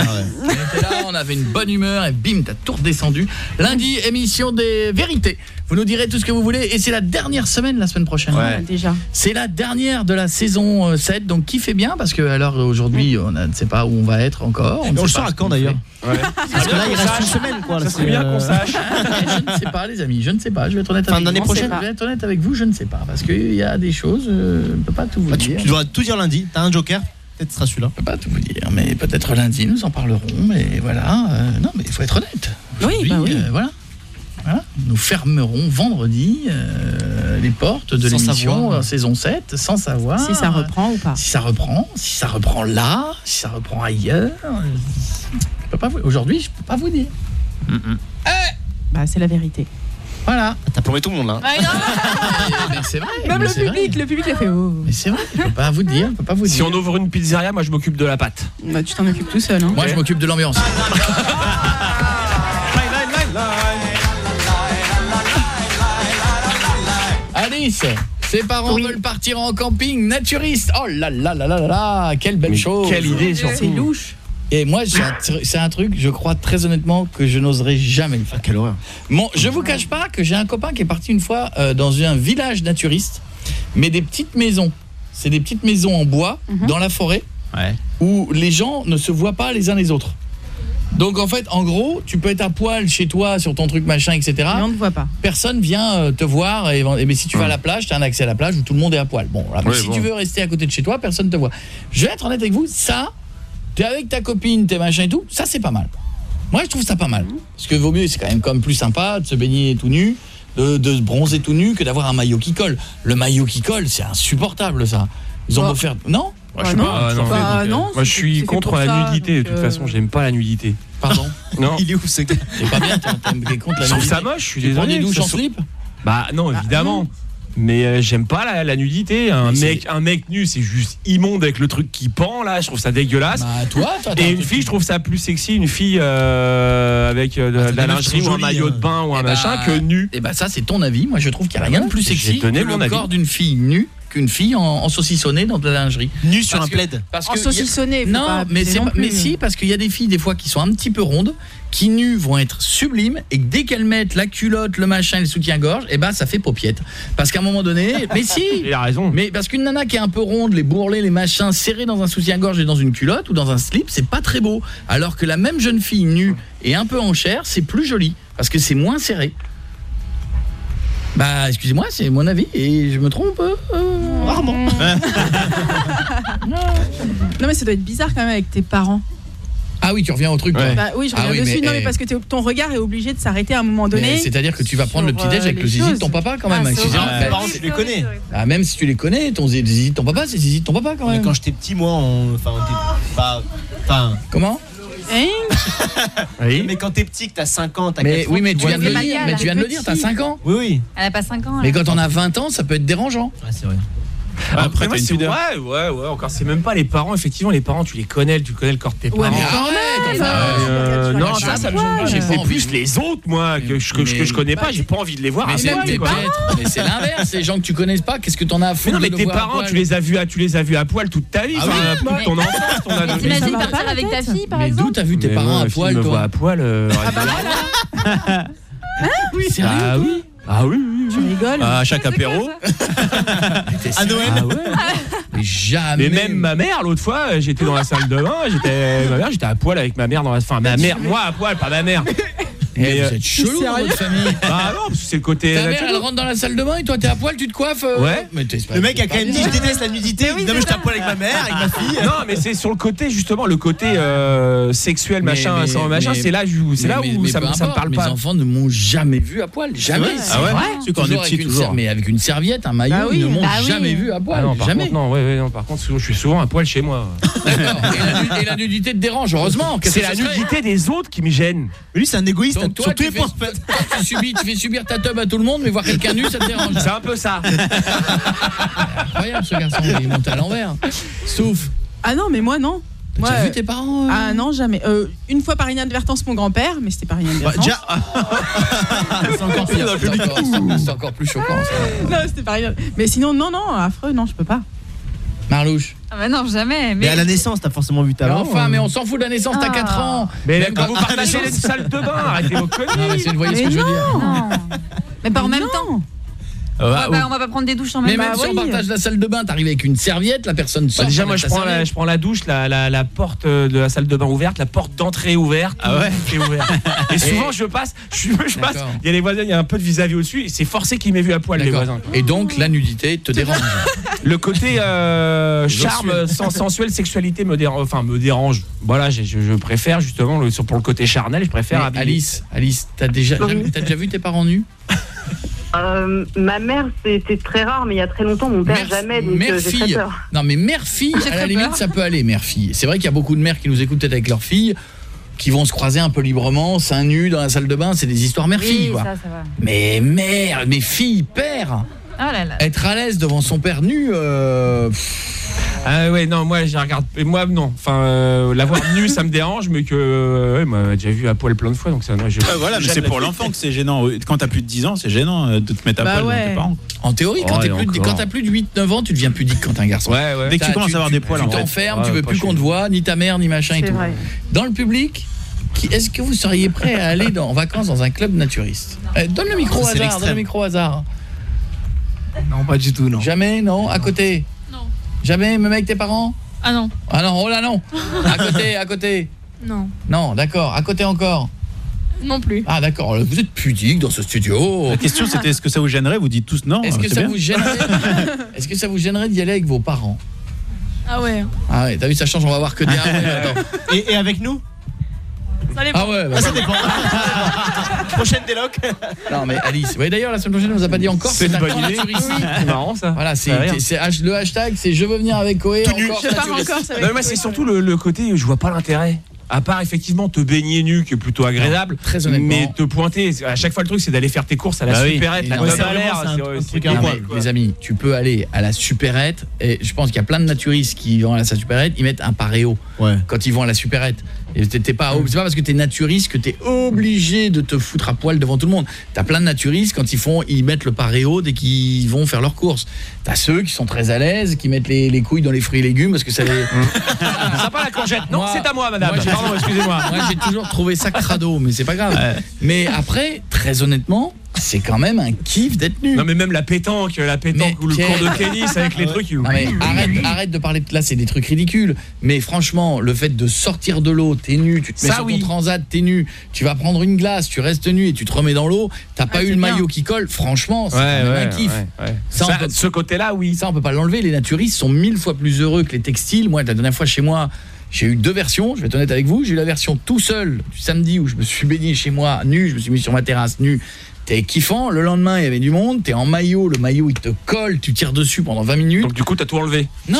[SPEAKER 1] On était là, on avait une bonne humeur et bim, t'as tout redescendu. Lundi, émission des vérités. Vous nous direz tout ce que vous voulez et c'est la dernière semaine la semaine prochaine.
[SPEAKER 9] Ouais. Déjà.
[SPEAKER 1] C'est la dernière de la saison euh, 7 donc qui fait bien parce que alors aujourd'hui on ne sait pas où on va être encore.
[SPEAKER 12] On
[SPEAKER 1] ne
[SPEAKER 12] le
[SPEAKER 1] sait
[SPEAKER 12] saura quand d'ailleurs. <laughs> Parce que là, il reste une semaine, quoi.
[SPEAKER 2] Ça serait
[SPEAKER 12] c'est,
[SPEAKER 2] bien
[SPEAKER 12] euh,
[SPEAKER 2] qu'on sache. <laughs>
[SPEAKER 1] je ne sais pas les amis, je ne sais pas, je vais être honnête
[SPEAKER 12] Fin
[SPEAKER 1] avec vous.
[SPEAKER 12] prochaine
[SPEAKER 1] Je vais être honnête avec vous, je ne sais pas parce qu'il y a des choses euh, je ne peux pas tout vous
[SPEAKER 12] Bah, tu,
[SPEAKER 1] dire.
[SPEAKER 12] tu dois tout dire lundi. T'as un joker? Peut-être sera celui-là.
[SPEAKER 1] Je peux pas tout vous dire, mais peut-être lundi nous en parlerons, mais voilà, euh, non mais il faut être honnête.
[SPEAKER 9] Oui, bah oui.
[SPEAKER 1] euh, voilà. Voilà. Nous fermerons vendredi euh, les portes de l'émission euh, saison 7 sans savoir
[SPEAKER 9] Si ça reprend ou pas.
[SPEAKER 1] si ça reprend, si ça reprend là, si ça reprend ailleurs. Je peux pas vous- aujourd'hui, je peux pas vous dire.
[SPEAKER 9] Bah c'est la vérité.
[SPEAKER 1] Voilà.
[SPEAKER 12] T'as plombé tout le monde là. <laughs>
[SPEAKER 1] Mais c'est vrai.
[SPEAKER 9] Même
[SPEAKER 1] mais
[SPEAKER 9] le
[SPEAKER 1] vrai.
[SPEAKER 9] public, le public a fait oh.
[SPEAKER 1] Mais c'est vrai, je peux pas vous dire, je peux pas vous
[SPEAKER 2] Si
[SPEAKER 1] dire.
[SPEAKER 2] on ouvre une pizzeria, moi je m'occupe de la pâte.
[SPEAKER 9] Bah tu t'en occupes tout seul hein.
[SPEAKER 1] Moi, je m'occupe de l'ambiance. <laughs> Alice, ses parents veulent partir en camping naturiste. Oh là là là là là là, quelle belle
[SPEAKER 2] Mais
[SPEAKER 1] chose.
[SPEAKER 2] quelle idée, surtout.
[SPEAKER 9] C'est louche.
[SPEAKER 1] Et moi, c'est un, truc, je crois très honnêtement que je n'oserais jamais le faire.
[SPEAKER 12] Quelle horreur.
[SPEAKER 1] Bon, je vous cache pas que j'ai un copain qui est parti une fois euh, dans un village naturiste, mais des petites maisons. C'est des petites maisons en bois dans la forêt
[SPEAKER 12] Ouais.
[SPEAKER 1] où les gens ne se voient pas les uns les autres. Donc en fait, en gros, tu peux être à poil chez toi sur ton truc machin, etc.
[SPEAKER 9] Mais on ne voit pas.
[SPEAKER 1] Personne vient euh, te voir et, et mais si tu vas à la plage, tu as un accès à la plage où tout le monde est à poil. Bon. Mais
[SPEAKER 2] Ouais,
[SPEAKER 1] si
[SPEAKER 2] bon.
[SPEAKER 1] tu veux rester à côté de chez toi, personne te voit. Je vais être honnête avec vous, ça tu es avec ta copine, tes machins et tout, ça c'est pas mal. Moi, je trouve ça pas mal. Parce que vaut mieux, c'est quand même comme plus sympa de se baigner tout nu, de, de se bronzer tout nu que d'avoir un maillot qui colle. Le maillot qui colle, c'est insupportable ça. Ils ont
[SPEAKER 9] Bah.
[SPEAKER 1] beau faire non?
[SPEAKER 2] Moi, je sais
[SPEAKER 9] Bah
[SPEAKER 2] pas,
[SPEAKER 9] non,
[SPEAKER 2] non.
[SPEAKER 9] bah non,
[SPEAKER 2] Moi je suis contre la
[SPEAKER 9] ça,
[SPEAKER 2] nudité de toute
[SPEAKER 9] euh,
[SPEAKER 2] façon, j'aime pas la nudité.
[SPEAKER 1] Pardon? <laughs>
[SPEAKER 2] Non.
[SPEAKER 12] Il est où ce gars?
[SPEAKER 1] C'est pas bien, t'es t'es contre la
[SPEAKER 2] Je trouve
[SPEAKER 1] nudité.
[SPEAKER 2] ça moche, je suis désolé.
[SPEAKER 1] douches
[SPEAKER 2] ça
[SPEAKER 1] en slip
[SPEAKER 2] Bah non, évidemment. Mais euh, j'aime pas la, la nudité. Un
[SPEAKER 1] Mais c'est-
[SPEAKER 2] mec, un mec nu, c'est juste immonde avec le truc qui pend là. Je trouve ça dégueulasse.
[SPEAKER 1] Bah toi,
[SPEAKER 2] Et
[SPEAKER 1] un
[SPEAKER 2] une fille, je trouve ça plus sexy, une fille euh, avec euh, de,
[SPEAKER 12] Ah,
[SPEAKER 2] de la lingerie ou un maillot de
[SPEAKER 12] hein.
[SPEAKER 2] bain ou un
[SPEAKER 1] Eh
[SPEAKER 2] machin
[SPEAKER 1] bah,
[SPEAKER 2] que nu.
[SPEAKER 1] Et bah ça c'est ton avis, moi je trouve qu'il n'y a rien de plus sexy que le
[SPEAKER 2] avis.
[SPEAKER 1] corps d'une fille nue qu'une fille en, en saucissonnée dans de la lingerie.
[SPEAKER 12] Nu sur
[SPEAKER 1] Parce
[SPEAKER 12] un
[SPEAKER 1] que-
[SPEAKER 12] plaid.
[SPEAKER 1] Parce
[SPEAKER 9] En
[SPEAKER 1] que
[SPEAKER 9] saucissonné, faut
[SPEAKER 1] Non,
[SPEAKER 9] pas
[SPEAKER 1] mais si parce qu'il y a des filles des fois qui sont un petit peu rondes qui nues vont être sublimes et que dès qu'elles mettent la culotte, le machin, et le soutien-gorge, et ben ça fait paupiette. Parce qu'à un moment donné, <laughs> mais si
[SPEAKER 2] Il a raison.
[SPEAKER 1] mais parce qu'une nana qui est un peu ronde, les bourrelets, les machins serrés dans un soutien-gorge et dans une culotte ou dans un slip, c'est pas très beau. Alors que la même jeune fille nue et un peu en chair, c'est plus joli parce que c'est moins serré. Bah, excusez-moi, c'est mon avis et je me trompe euh, rarement. <laughs>
[SPEAKER 9] Non mais ça doit être bizarre quand même avec tes parents.
[SPEAKER 1] Ah oui, tu reviens au truc.
[SPEAKER 9] Bah oui, je
[SPEAKER 1] Ah
[SPEAKER 9] reviens
[SPEAKER 1] oui,
[SPEAKER 9] dessus.
[SPEAKER 1] mais,
[SPEAKER 9] non mais
[SPEAKER 1] eh,
[SPEAKER 9] parce que ton regard est obligé de s'arrêter à un moment donné.
[SPEAKER 1] C'est-à-dire que tu vas prendre le petit déj
[SPEAKER 9] euh,
[SPEAKER 1] avec le zizi de ton papa quand même.
[SPEAKER 9] Ah,
[SPEAKER 12] parents, tu les connais.
[SPEAKER 1] Ah, même si tu les connais, ton zizi de ton papa, c'est zizi de ton papa quand
[SPEAKER 12] Mais
[SPEAKER 1] même.
[SPEAKER 12] quand j'étais petit, moi, on... enfin, on était pas. Enfin.
[SPEAKER 1] Comment?
[SPEAKER 9] Hein? <laughs>
[SPEAKER 2] Oui.
[SPEAKER 12] Mais quand t'es petit, que t'as 5 ans, t'as
[SPEAKER 1] Mais
[SPEAKER 12] 4 ans,
[SPEAKER 1] oui, mais tu viens de le dire, mais tu viens de le dire, t'as 5 ans.
[SPEAKER 12] Oui, oui.
[SPEAKER 8] Elle a pas 5 ans.
[SPEAKER 1] Mais quand on a 20 ans, ça peut être dérangeant.
[SPEAKER 12] Ouais, c'est vrai.
[SPEAKER 2] Après, moi,
[SPEAKER 12] t'as une
[SPEAKER 2] c'est
[SPEAKER 12] pudeur.
[SPEAKER 2] ouais, ouais, ouais. Encore, c'est même pas les parents. Effectivement, les parents, tu les connais, tu connais le corps de tes
[SPEAKER 9] Ouais,
[SPEAKER 2] parents.
[SPEAKER 1] enfin,
[SPEAKER 2] Euh, non, ça, ça me gêne pas. C'est plus les autres, moi, que je, que, je- que je connais pas. J'ai pas envie de les voir.
[SPEAKER 1] Mais
[SPEAKER 2] à <laughs>
[SPEAKER 1] c'est l'inverse, les gens que tu connais pas, qu'est-ce que t'en as à foutre
[SPEAKER 2] non, mais tes parents, tu les as vus à, tu les as vus à poil toute ta vie,
[SPEAKER 1] Ah
[SPEAKER 2] enfin,
[SPEAKER 1] oui
[SPEAKER 2] toute ton enfance, ton adolescence.
[SPEAKER 8] T'imagines partir avec ta fille par
[SPEAKER 1] Mais d'où
[SPEAKER 8] exemple
[SPEAKER 1] t'as vu tes parents à poil toi
[SPEAKER 2] à poil.
[SPEAKER 9] Ah bah <laughs>
[SPEAKER 1] Oui, sérieux
[SPEAKER 2] Ah oui. Ah oui, oui,
[SPEAKER 9] tu
[SPEAKER 2] oui.
[SPEAKER 9] rigoles. <laughs>
[SPEAKER 12] À chaque apéro.
[SPEAKER 1] À
[SPEAKER 12] Noël
[SPEAKER 2] Ah ouais.
[SPEAKER 1] Mais <laughs> jamais.
[SPEAKER 2] Mais même ma mère, l'autre fois, j'étais dans la salle de bain, j'étais ma mère, j'étais à poil avec ma mère dans la enfin ma mère, moi à poil, pas ma mère. <laughs>
[SPEAKER 1] Eh,
[SPEAKER 2] Mais,
[SPEAKER 1] vous
[SPEAKER 2] euh,
[SPEAKER 1] êtes chelou dans votre famille. <laughs>
[SPEAKER 2] Bah non, parce que c'est le côté
[SPEAKER 1] Ta mère, elle rentre dans la salle de bain et toi t'es à poil, tu te coiffes euh,
[SPEAKER 2] Ouais.
[SPEAKER 1] Mais t'es-
[SPEAKER 58] Le mec a quand même dit je déteste la nudité. Il dit, non mais je tape avec ma mère, avec ma fille.
[SPEAKER 2] Non, mais c'est sur le côté justement le côté euh, sexuel
[SPEAKER 1] Mais-
[SPEAKER 2] machin,
[SPEAKER 1] mais-
[SPEAKER 2] sans machin,
[SPEAKER 1] mais-
[SPEAKER 2] c'est là où c'est là
[SPEAKER 1] mais-
[SPEAKER 2] où
[SPEAKER 1] mais
[SPEAKER 2] ça,
[SPEAKER 1] peu
[SPEAKER 2] me- ça me
[SPEAKER 1] importe,
[SPEAKER 2] parle pas.
[SPEAKER 1] Mes enfants ne m'ont jamais vu à poil, jamais.
[SPEAKER 2] vrai Ah ouais
[SPEAKER 1] vrai.
[SPEAKER 2] C'est quand on est
[SPEAKER 1] Toujours
[SPEAKER 2] petit,
[SPEAKER 1] une
[SPEAKER 2] toujours.
[SPEAKER 1] ser- Mais avec une serviette, un maillot,
[SPEAKER 8] Bah oui,
[SPEAKER 1] ils ne m'ont
[SPEAKER 8] bah oui.
[SPEAKER 1] jamais vu à poil,
[SPEAKER 2] Ah non, par
[SPEAKER 1] jamais.
[SPEAKER 2] contre, non, ouais, ouais, non, par contre, je suis souvent à poil chez moi.
[SPEAKER 1] D'accord. <laughs> Et la nu- Et la nudité te dérange, heureusement. Qu'est-ce
[SPEAKER 2] C'est
[SPEAKER 1] que
[SPEAKER 2] la
[SPEAKER 1] serait
[SPEAKER 2] nudité des autres qui me gêne.
[SPEAKER 58] Lui c'est un égoïste
[SPEAKER 1] Donc toi,
[SPEAKER 58] sur tous
[SPEAKER 1] tu
[SPEAKER 58] les
[SPEAKER 1] fais,
[SPEAKER 58] points. en fait.
[SPEAKER 1] toi, tu subis, tu fais subir ta tub à tout le monde, mais voir quelqu'un nu, ça te dérange.
[SPEAKER 2] C'est un peu ça.
[SPEAKER 1] Incroyable ce garçon, il est monté à l'envers. Sauf.
[SPEAKER 8] Ah non, mais moi non.
[SPEAKER 1] T'as déjà vu
[SPEAKER 8] euh,
[SPEAKER 1] tes parents euh
[SPEAKER 8] Ah non, jamais. Euh, une fois par inadvertance mon grand-père, mais c'était par
[SPEAKER 58] Bah,
[SPEAKER 8] inadvertance.
[SPEAKER 58] déjà, <laughs>
[SPEAKER 1] C'est encore pire. C'est encore- C'est encore plus choquant. ça.
[SPEAKER 8] Non, c'était par inadvertance. Mais sinon non non, affreux, non, je peux pas.
[SPEAKER 1] Marlouche.
[SPEAKER 59] Ah bah non, jamais.
[SPEAKER 58] mais
[SPEAKER 59] Mais,
[SPEAKER 58] à la naissance t'as forcément vu ta
[SPEAKER 1] Mais enfin, mais on s'en fout de la naissance, t'as
[SPEAKER 59] Ah.
[SPEAKER 1] 4 ans.
[SPEAKER 2] Mais
[SPEAKER 1] Même
[SPEAKER 2] quand vous
[SPEAKER 1] pas-
[SPEAKER 2] partagez
[SPEAKER 1] Ah,
[SPEAKER 2] une salle de bain, arrêtez vos
[SPEAKER 1] Non, mais
[SPEAKER 2] conneries.
[SPEAKER 1] c'est- vous voyez ce
[SPEAKER 8] Mais
[SPEAKER 1] que je veux dire
[SPEAKER 59] non. Mais pas en même temps.
[SPEAKER 2] Euh,
[SPEAKER 59] Ouais,
[SPEAKER 2] ah,
[SPEAKER 59] bah, on va pas prendre des douches en
[SPEAKER 1] Mais
[SPEAKER 59] même
[SPEAKER 1] même
[SPEAKER 59] temps.
[SPEAKER 1] si on partage la salle de bain, t'arrives avec une serviette, la personne sort.
[SPEAKER 2] Bah déjà moi je prends la,
[SPEAKER 1] serviette.
[SPEAKER 2] je prends la douche, la, la, la porte euh, de la salle de bain ouverte, la porte d'entrée ouverte.
[SPEAKER 58] Ah ouais
[SPEAKER 2] est. <laughs> Et souvent je passe, je, suis- je passe,
[SPEAKER 1] D'accord.
[SPEAKER 2] il y a les voisins, il y a un peu de vis-à-vis au-dessus, et c'est forcé qu'ils m'aient vu à poil les voisins.
[SPEAKER 1] Et donc la nudité te dérange.
[SPEAKER 2] Le côté euh, charme,
[SPEAKER 1] Sensuel.
[SPEAKER 2] sens- sensuel, sexualité me dérange, enfin me dérange. Voilà, je, je préfère justement le, pour le côté charnel, je préfère
[SPEAKER 1] Mais. Alice, Alice, t'as déjà, t'as déjà vu tes parents nus?
[SPEAKER 55] Euh, ma mère, c'était très rare, mais il y a très longtemps, mon père
[SPEAKER 1] Mère-
[SPEAKER 55] jamais, donc euh, très
[SPEAKER 1] mère-fille.
[SPEAKER 55] peur.
[SPEAKER 1] Non mais mère-fille, <laughs>
[SPEAKER 55] J'ai
[SPEAKER 1] à la limite
[SPEAKER 55] peur.
[SPEAKER 1] ça peut aller, mère-fille. C'est vrai qu'il y a beaucoup de mères qui nous écoutent peut-être avec leurs filles, qui vont se croiser un peu librement, seins nus dans la salle de bain, c'est des histoires mère-fille
[SPEAKER 59] Oui,
[SPEAKER 1] quoi.
[SPEAKER 59] ça, ça va.
[SPEAKER 1] Mais mère, mais fille, père,
[SPEAKER 59] Oh là là.
[SPEAKER 1] être à l'aise devant son père nu, euh,
[SPEAKER 2] Ah ouais, non, moi je regarde, moi non. Enfin, euh, l'avoir nu ça me dérange, mais que euh, ouais, moi j'ai déjà vu à poil plein de fois, donc ça. je-
[SPEAKER 12] Ah, voilà, mais c'est pour l'enfant que c'est gênant. Quand t'as plus de 10 ans, c'est gênant euh, de te mettre à
[SPEAKER 8] Bah
[SPEAKER 12] poil
[SPEAKER 8] ouais.
[SPEAKER 12] devant tes parents.
[SPEAKER 1] en théorie, quand
[SPEAKER 2] Oh,
[SPEAKER 1] t'es plus de- quand t'as plus de 8-9 ans, tu deviens pudique quand t'es un garçon.
[SPEAKER 2] Ouais, ouais.
[SPEAKER 12] Dès que tu commences à avoir des poils,
[SPEAKER 1] tu
[SPEAKER 12] en fait.
[SPEAKER 1] t'enfermes,
[SPEAKER 2] Ouais,
[SPEAKER 1] tu veux plus qu'on te voit, ni ta mère, ni machin et tout.
[SPEAKER 55] vrai.
[SPEAKER 1] Dans le public, est-ce que vous seriez prêt à aller dans- en vacances dans un club naturiste? Donne le micro au hasard, donne le micro au hasard. <laughs>
[SPEAKER 58] Non, pas du tout, non.
[SPEAKER 1] Jamais, non À côté
[SPEAKER 59] Non.
[SPEAKER 1] Jamais, même avec tes parents
[SPEAKER 59] Ah non.
[SPEAKER 1] Ah non, oh là non <laughs> À côté, à côté
[SPEAKER 59] Non.
[SPEAKER 1] Non, d'accord, à côté encore
[SPEAKER 59] Non plus.
[SPEAKER 1] Ah d'accord, vous êtes pudique dans ce studio
[SPEAKER 12] La question c'était est-ce que ça vous gênerait Vous dites tous non.
[SPEAKER 1] Est-ce
[SPEAKER 12] euh,
[SPEAKER 1] que ça vous gênerait <laughs> Est-ce que ça vous gênerait d'y aller avec vos parents
[SPEAKER 59] Ah ouais.
[SPEAKER 1] Ah ouais, t'as vu, ça change, on va voir que des ah ouais.
[SPEAKER 58] Et, et avec nous
[SPEAKER 59] Ça dépend.
[SPEAKER 1] Ah ouais, bah,
[SPEAKER 58] Ah, ça dépend. Prochaine déloc.
[SPEAKER 1] non mais Alice, ouais, d'ailleurs la semaine prochaine on nous a pas dit encore
[SPEAKER 2] C'est une
[SPEAKER 1] un
[SPEAKER 2] idée.
[SPEAKER 1] naturiste.
[SPEAKER 2] C'est marrant ça.
[SPEAKER 1] Voilà, c'est le hashtag c'est je veux venir avec Koé
[SPEAKER 58] Tout nu.
[SPEAKER 1] encore
[SPEAKER 8] Je pars encore,
[SPEAKER 2] Non, mais c'est surtout le, le côté, je vois pas l'intérêt. À part effectivement te baigner nu, qui est plutôt agréable.
[SPEAKER 1] très honnêtement.
[SPEAKER 2] Mais te pointer, à chaque fois le truc c'est d'aller faire tes courses à la
[SPEAKER 12] Bah oui.
[SPEAKER 2] supérette, la
[SPEAKER 1] les amis, tu peux aller à la supérette et je pense qu'il y a plein de naturistes qui vont à la supérette, ils mettent un paréo
[SPEAKER 58] Ouais.
[SPEAKER 1] quand ils vont à la supérette. Et t'es pas c'est pas parce que t'es naturiste que t'es obligé de te foutre à poil devant tout le monde. T'as plein de naturistes quand ils font ils mettent le paréo dès qu'ils vont faire leurs courses. T'as ceux qui sont très à l'aise, qui mettent les, les couilles dans les fruits et légumes parce que ça les <laughs>
[SPEAKER 2] Sympa la courgette. Non, c'est à moi madame.
[SPEAKER 1] moi,
[SPEAKER 2] Pardon, excusez-moi.
[SPEAKER 1] Moi, j'ai toujours trouvé ça crado, mais c'est pas grave. Mais après, très honnêtement, c'est quand même un kiff d'être nu.
[SPEAKER 2] Non mais même la pétanque, la pétanque
[SPEAKER 1] Mais
[SPEAKER 2] ou le cours de tennis avec les trucs.
[SPEAKER 1] Non, mais arrête, arrête de parler de là, c'est des trucs ridicules. Mais franchement, le fait de sortir de l'eau, t'es nu, tu te mets
[SPEAKER 2] Ça,
[SPEAKER 1] sur
[SPEAKER 2] oui.
[SPEAKER 1] ton transat, t'es nu, tu vas prendre une glace, tu restes nu et tu te remets dans l'eau, t'as pas eu le maillot qui colle, franchement, c'est
[SPEAKER 2] Ouais,
[SPEAKER 1] quand même
[SPEAKER 2] ouais,
[SPEAKER 1] un kiff.
[SPEAKER 2] ouais, ouais.
[SPEAKER 1] Ça, on
[SPEAKER 2] Ça,
[SPEAKER 1] peut-
[SPEAKER 2] ce côté-là, oui.
[SPEAKER 1] Ça, on peut pas l'enlever. Les naturistes sont mille fois plus heureux que les textiles. Moi, la dernière fois chez moi, j'ai eu deux versions. Je vais être honnête avec vous. J'ai eu la version tout seul du samedi où je me suis baigné chez moi nu. Je me suis mis sur ma terrasse nu. T'es kiffant. Le lendemain, il y avait du monde. T'es en maillot. Le maillot, il te colle. Tu tires dessus pendant 20 minutes.
[SPEAKER 2] Donc du coup, t'as tout enlevé.
[SPEAKER 1] Non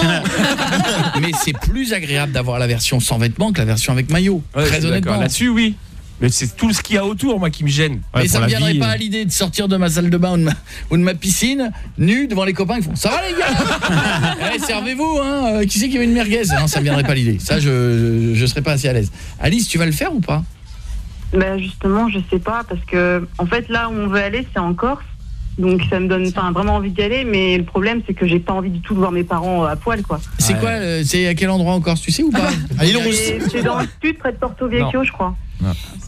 [SPEAKER 1] <laughs> Mais c'est plus agréable d'avoir la version sans vêtements que la version avec maillot.
[SPEAKER 2] Ouais,
[SPEAKER 1] très honnêtement.
[SPEAKER 2] Là-dessus, oui. Mais c'est tout ce qu'il y a autour, moi, qui me gêne.
[SPEAKER 1] Mais ça me viendrait pas à l'idée de sortir de ma salle de bain ou de ma, ou de ma piscine nu devant les copains qui font ça va les gars Eh, servez-vous hein euh, qui c'est qui veut une merguez? Non ça me viendrait pas à l'idée ça je, je je serais pas assez à l'aise Alice tu vas le faire ou pas?
[SPEAKER 55] Ben justement, je sais pas parce que en fait là où on veut aller, c'est en Corse. Donc ça me donne enfin vraiment envie d'y aller, mais le problème c'est que j'ai pas envie du tout de voir mes parents euh, à poil quoi.
[SPEAKER 1] c'est quoi euh, c'est à quel endroit en Corse tu sais ou pas? <laughs>
[SPEAKER 55] C'est c'est dans le sud près de Porto Vecchio, je crois.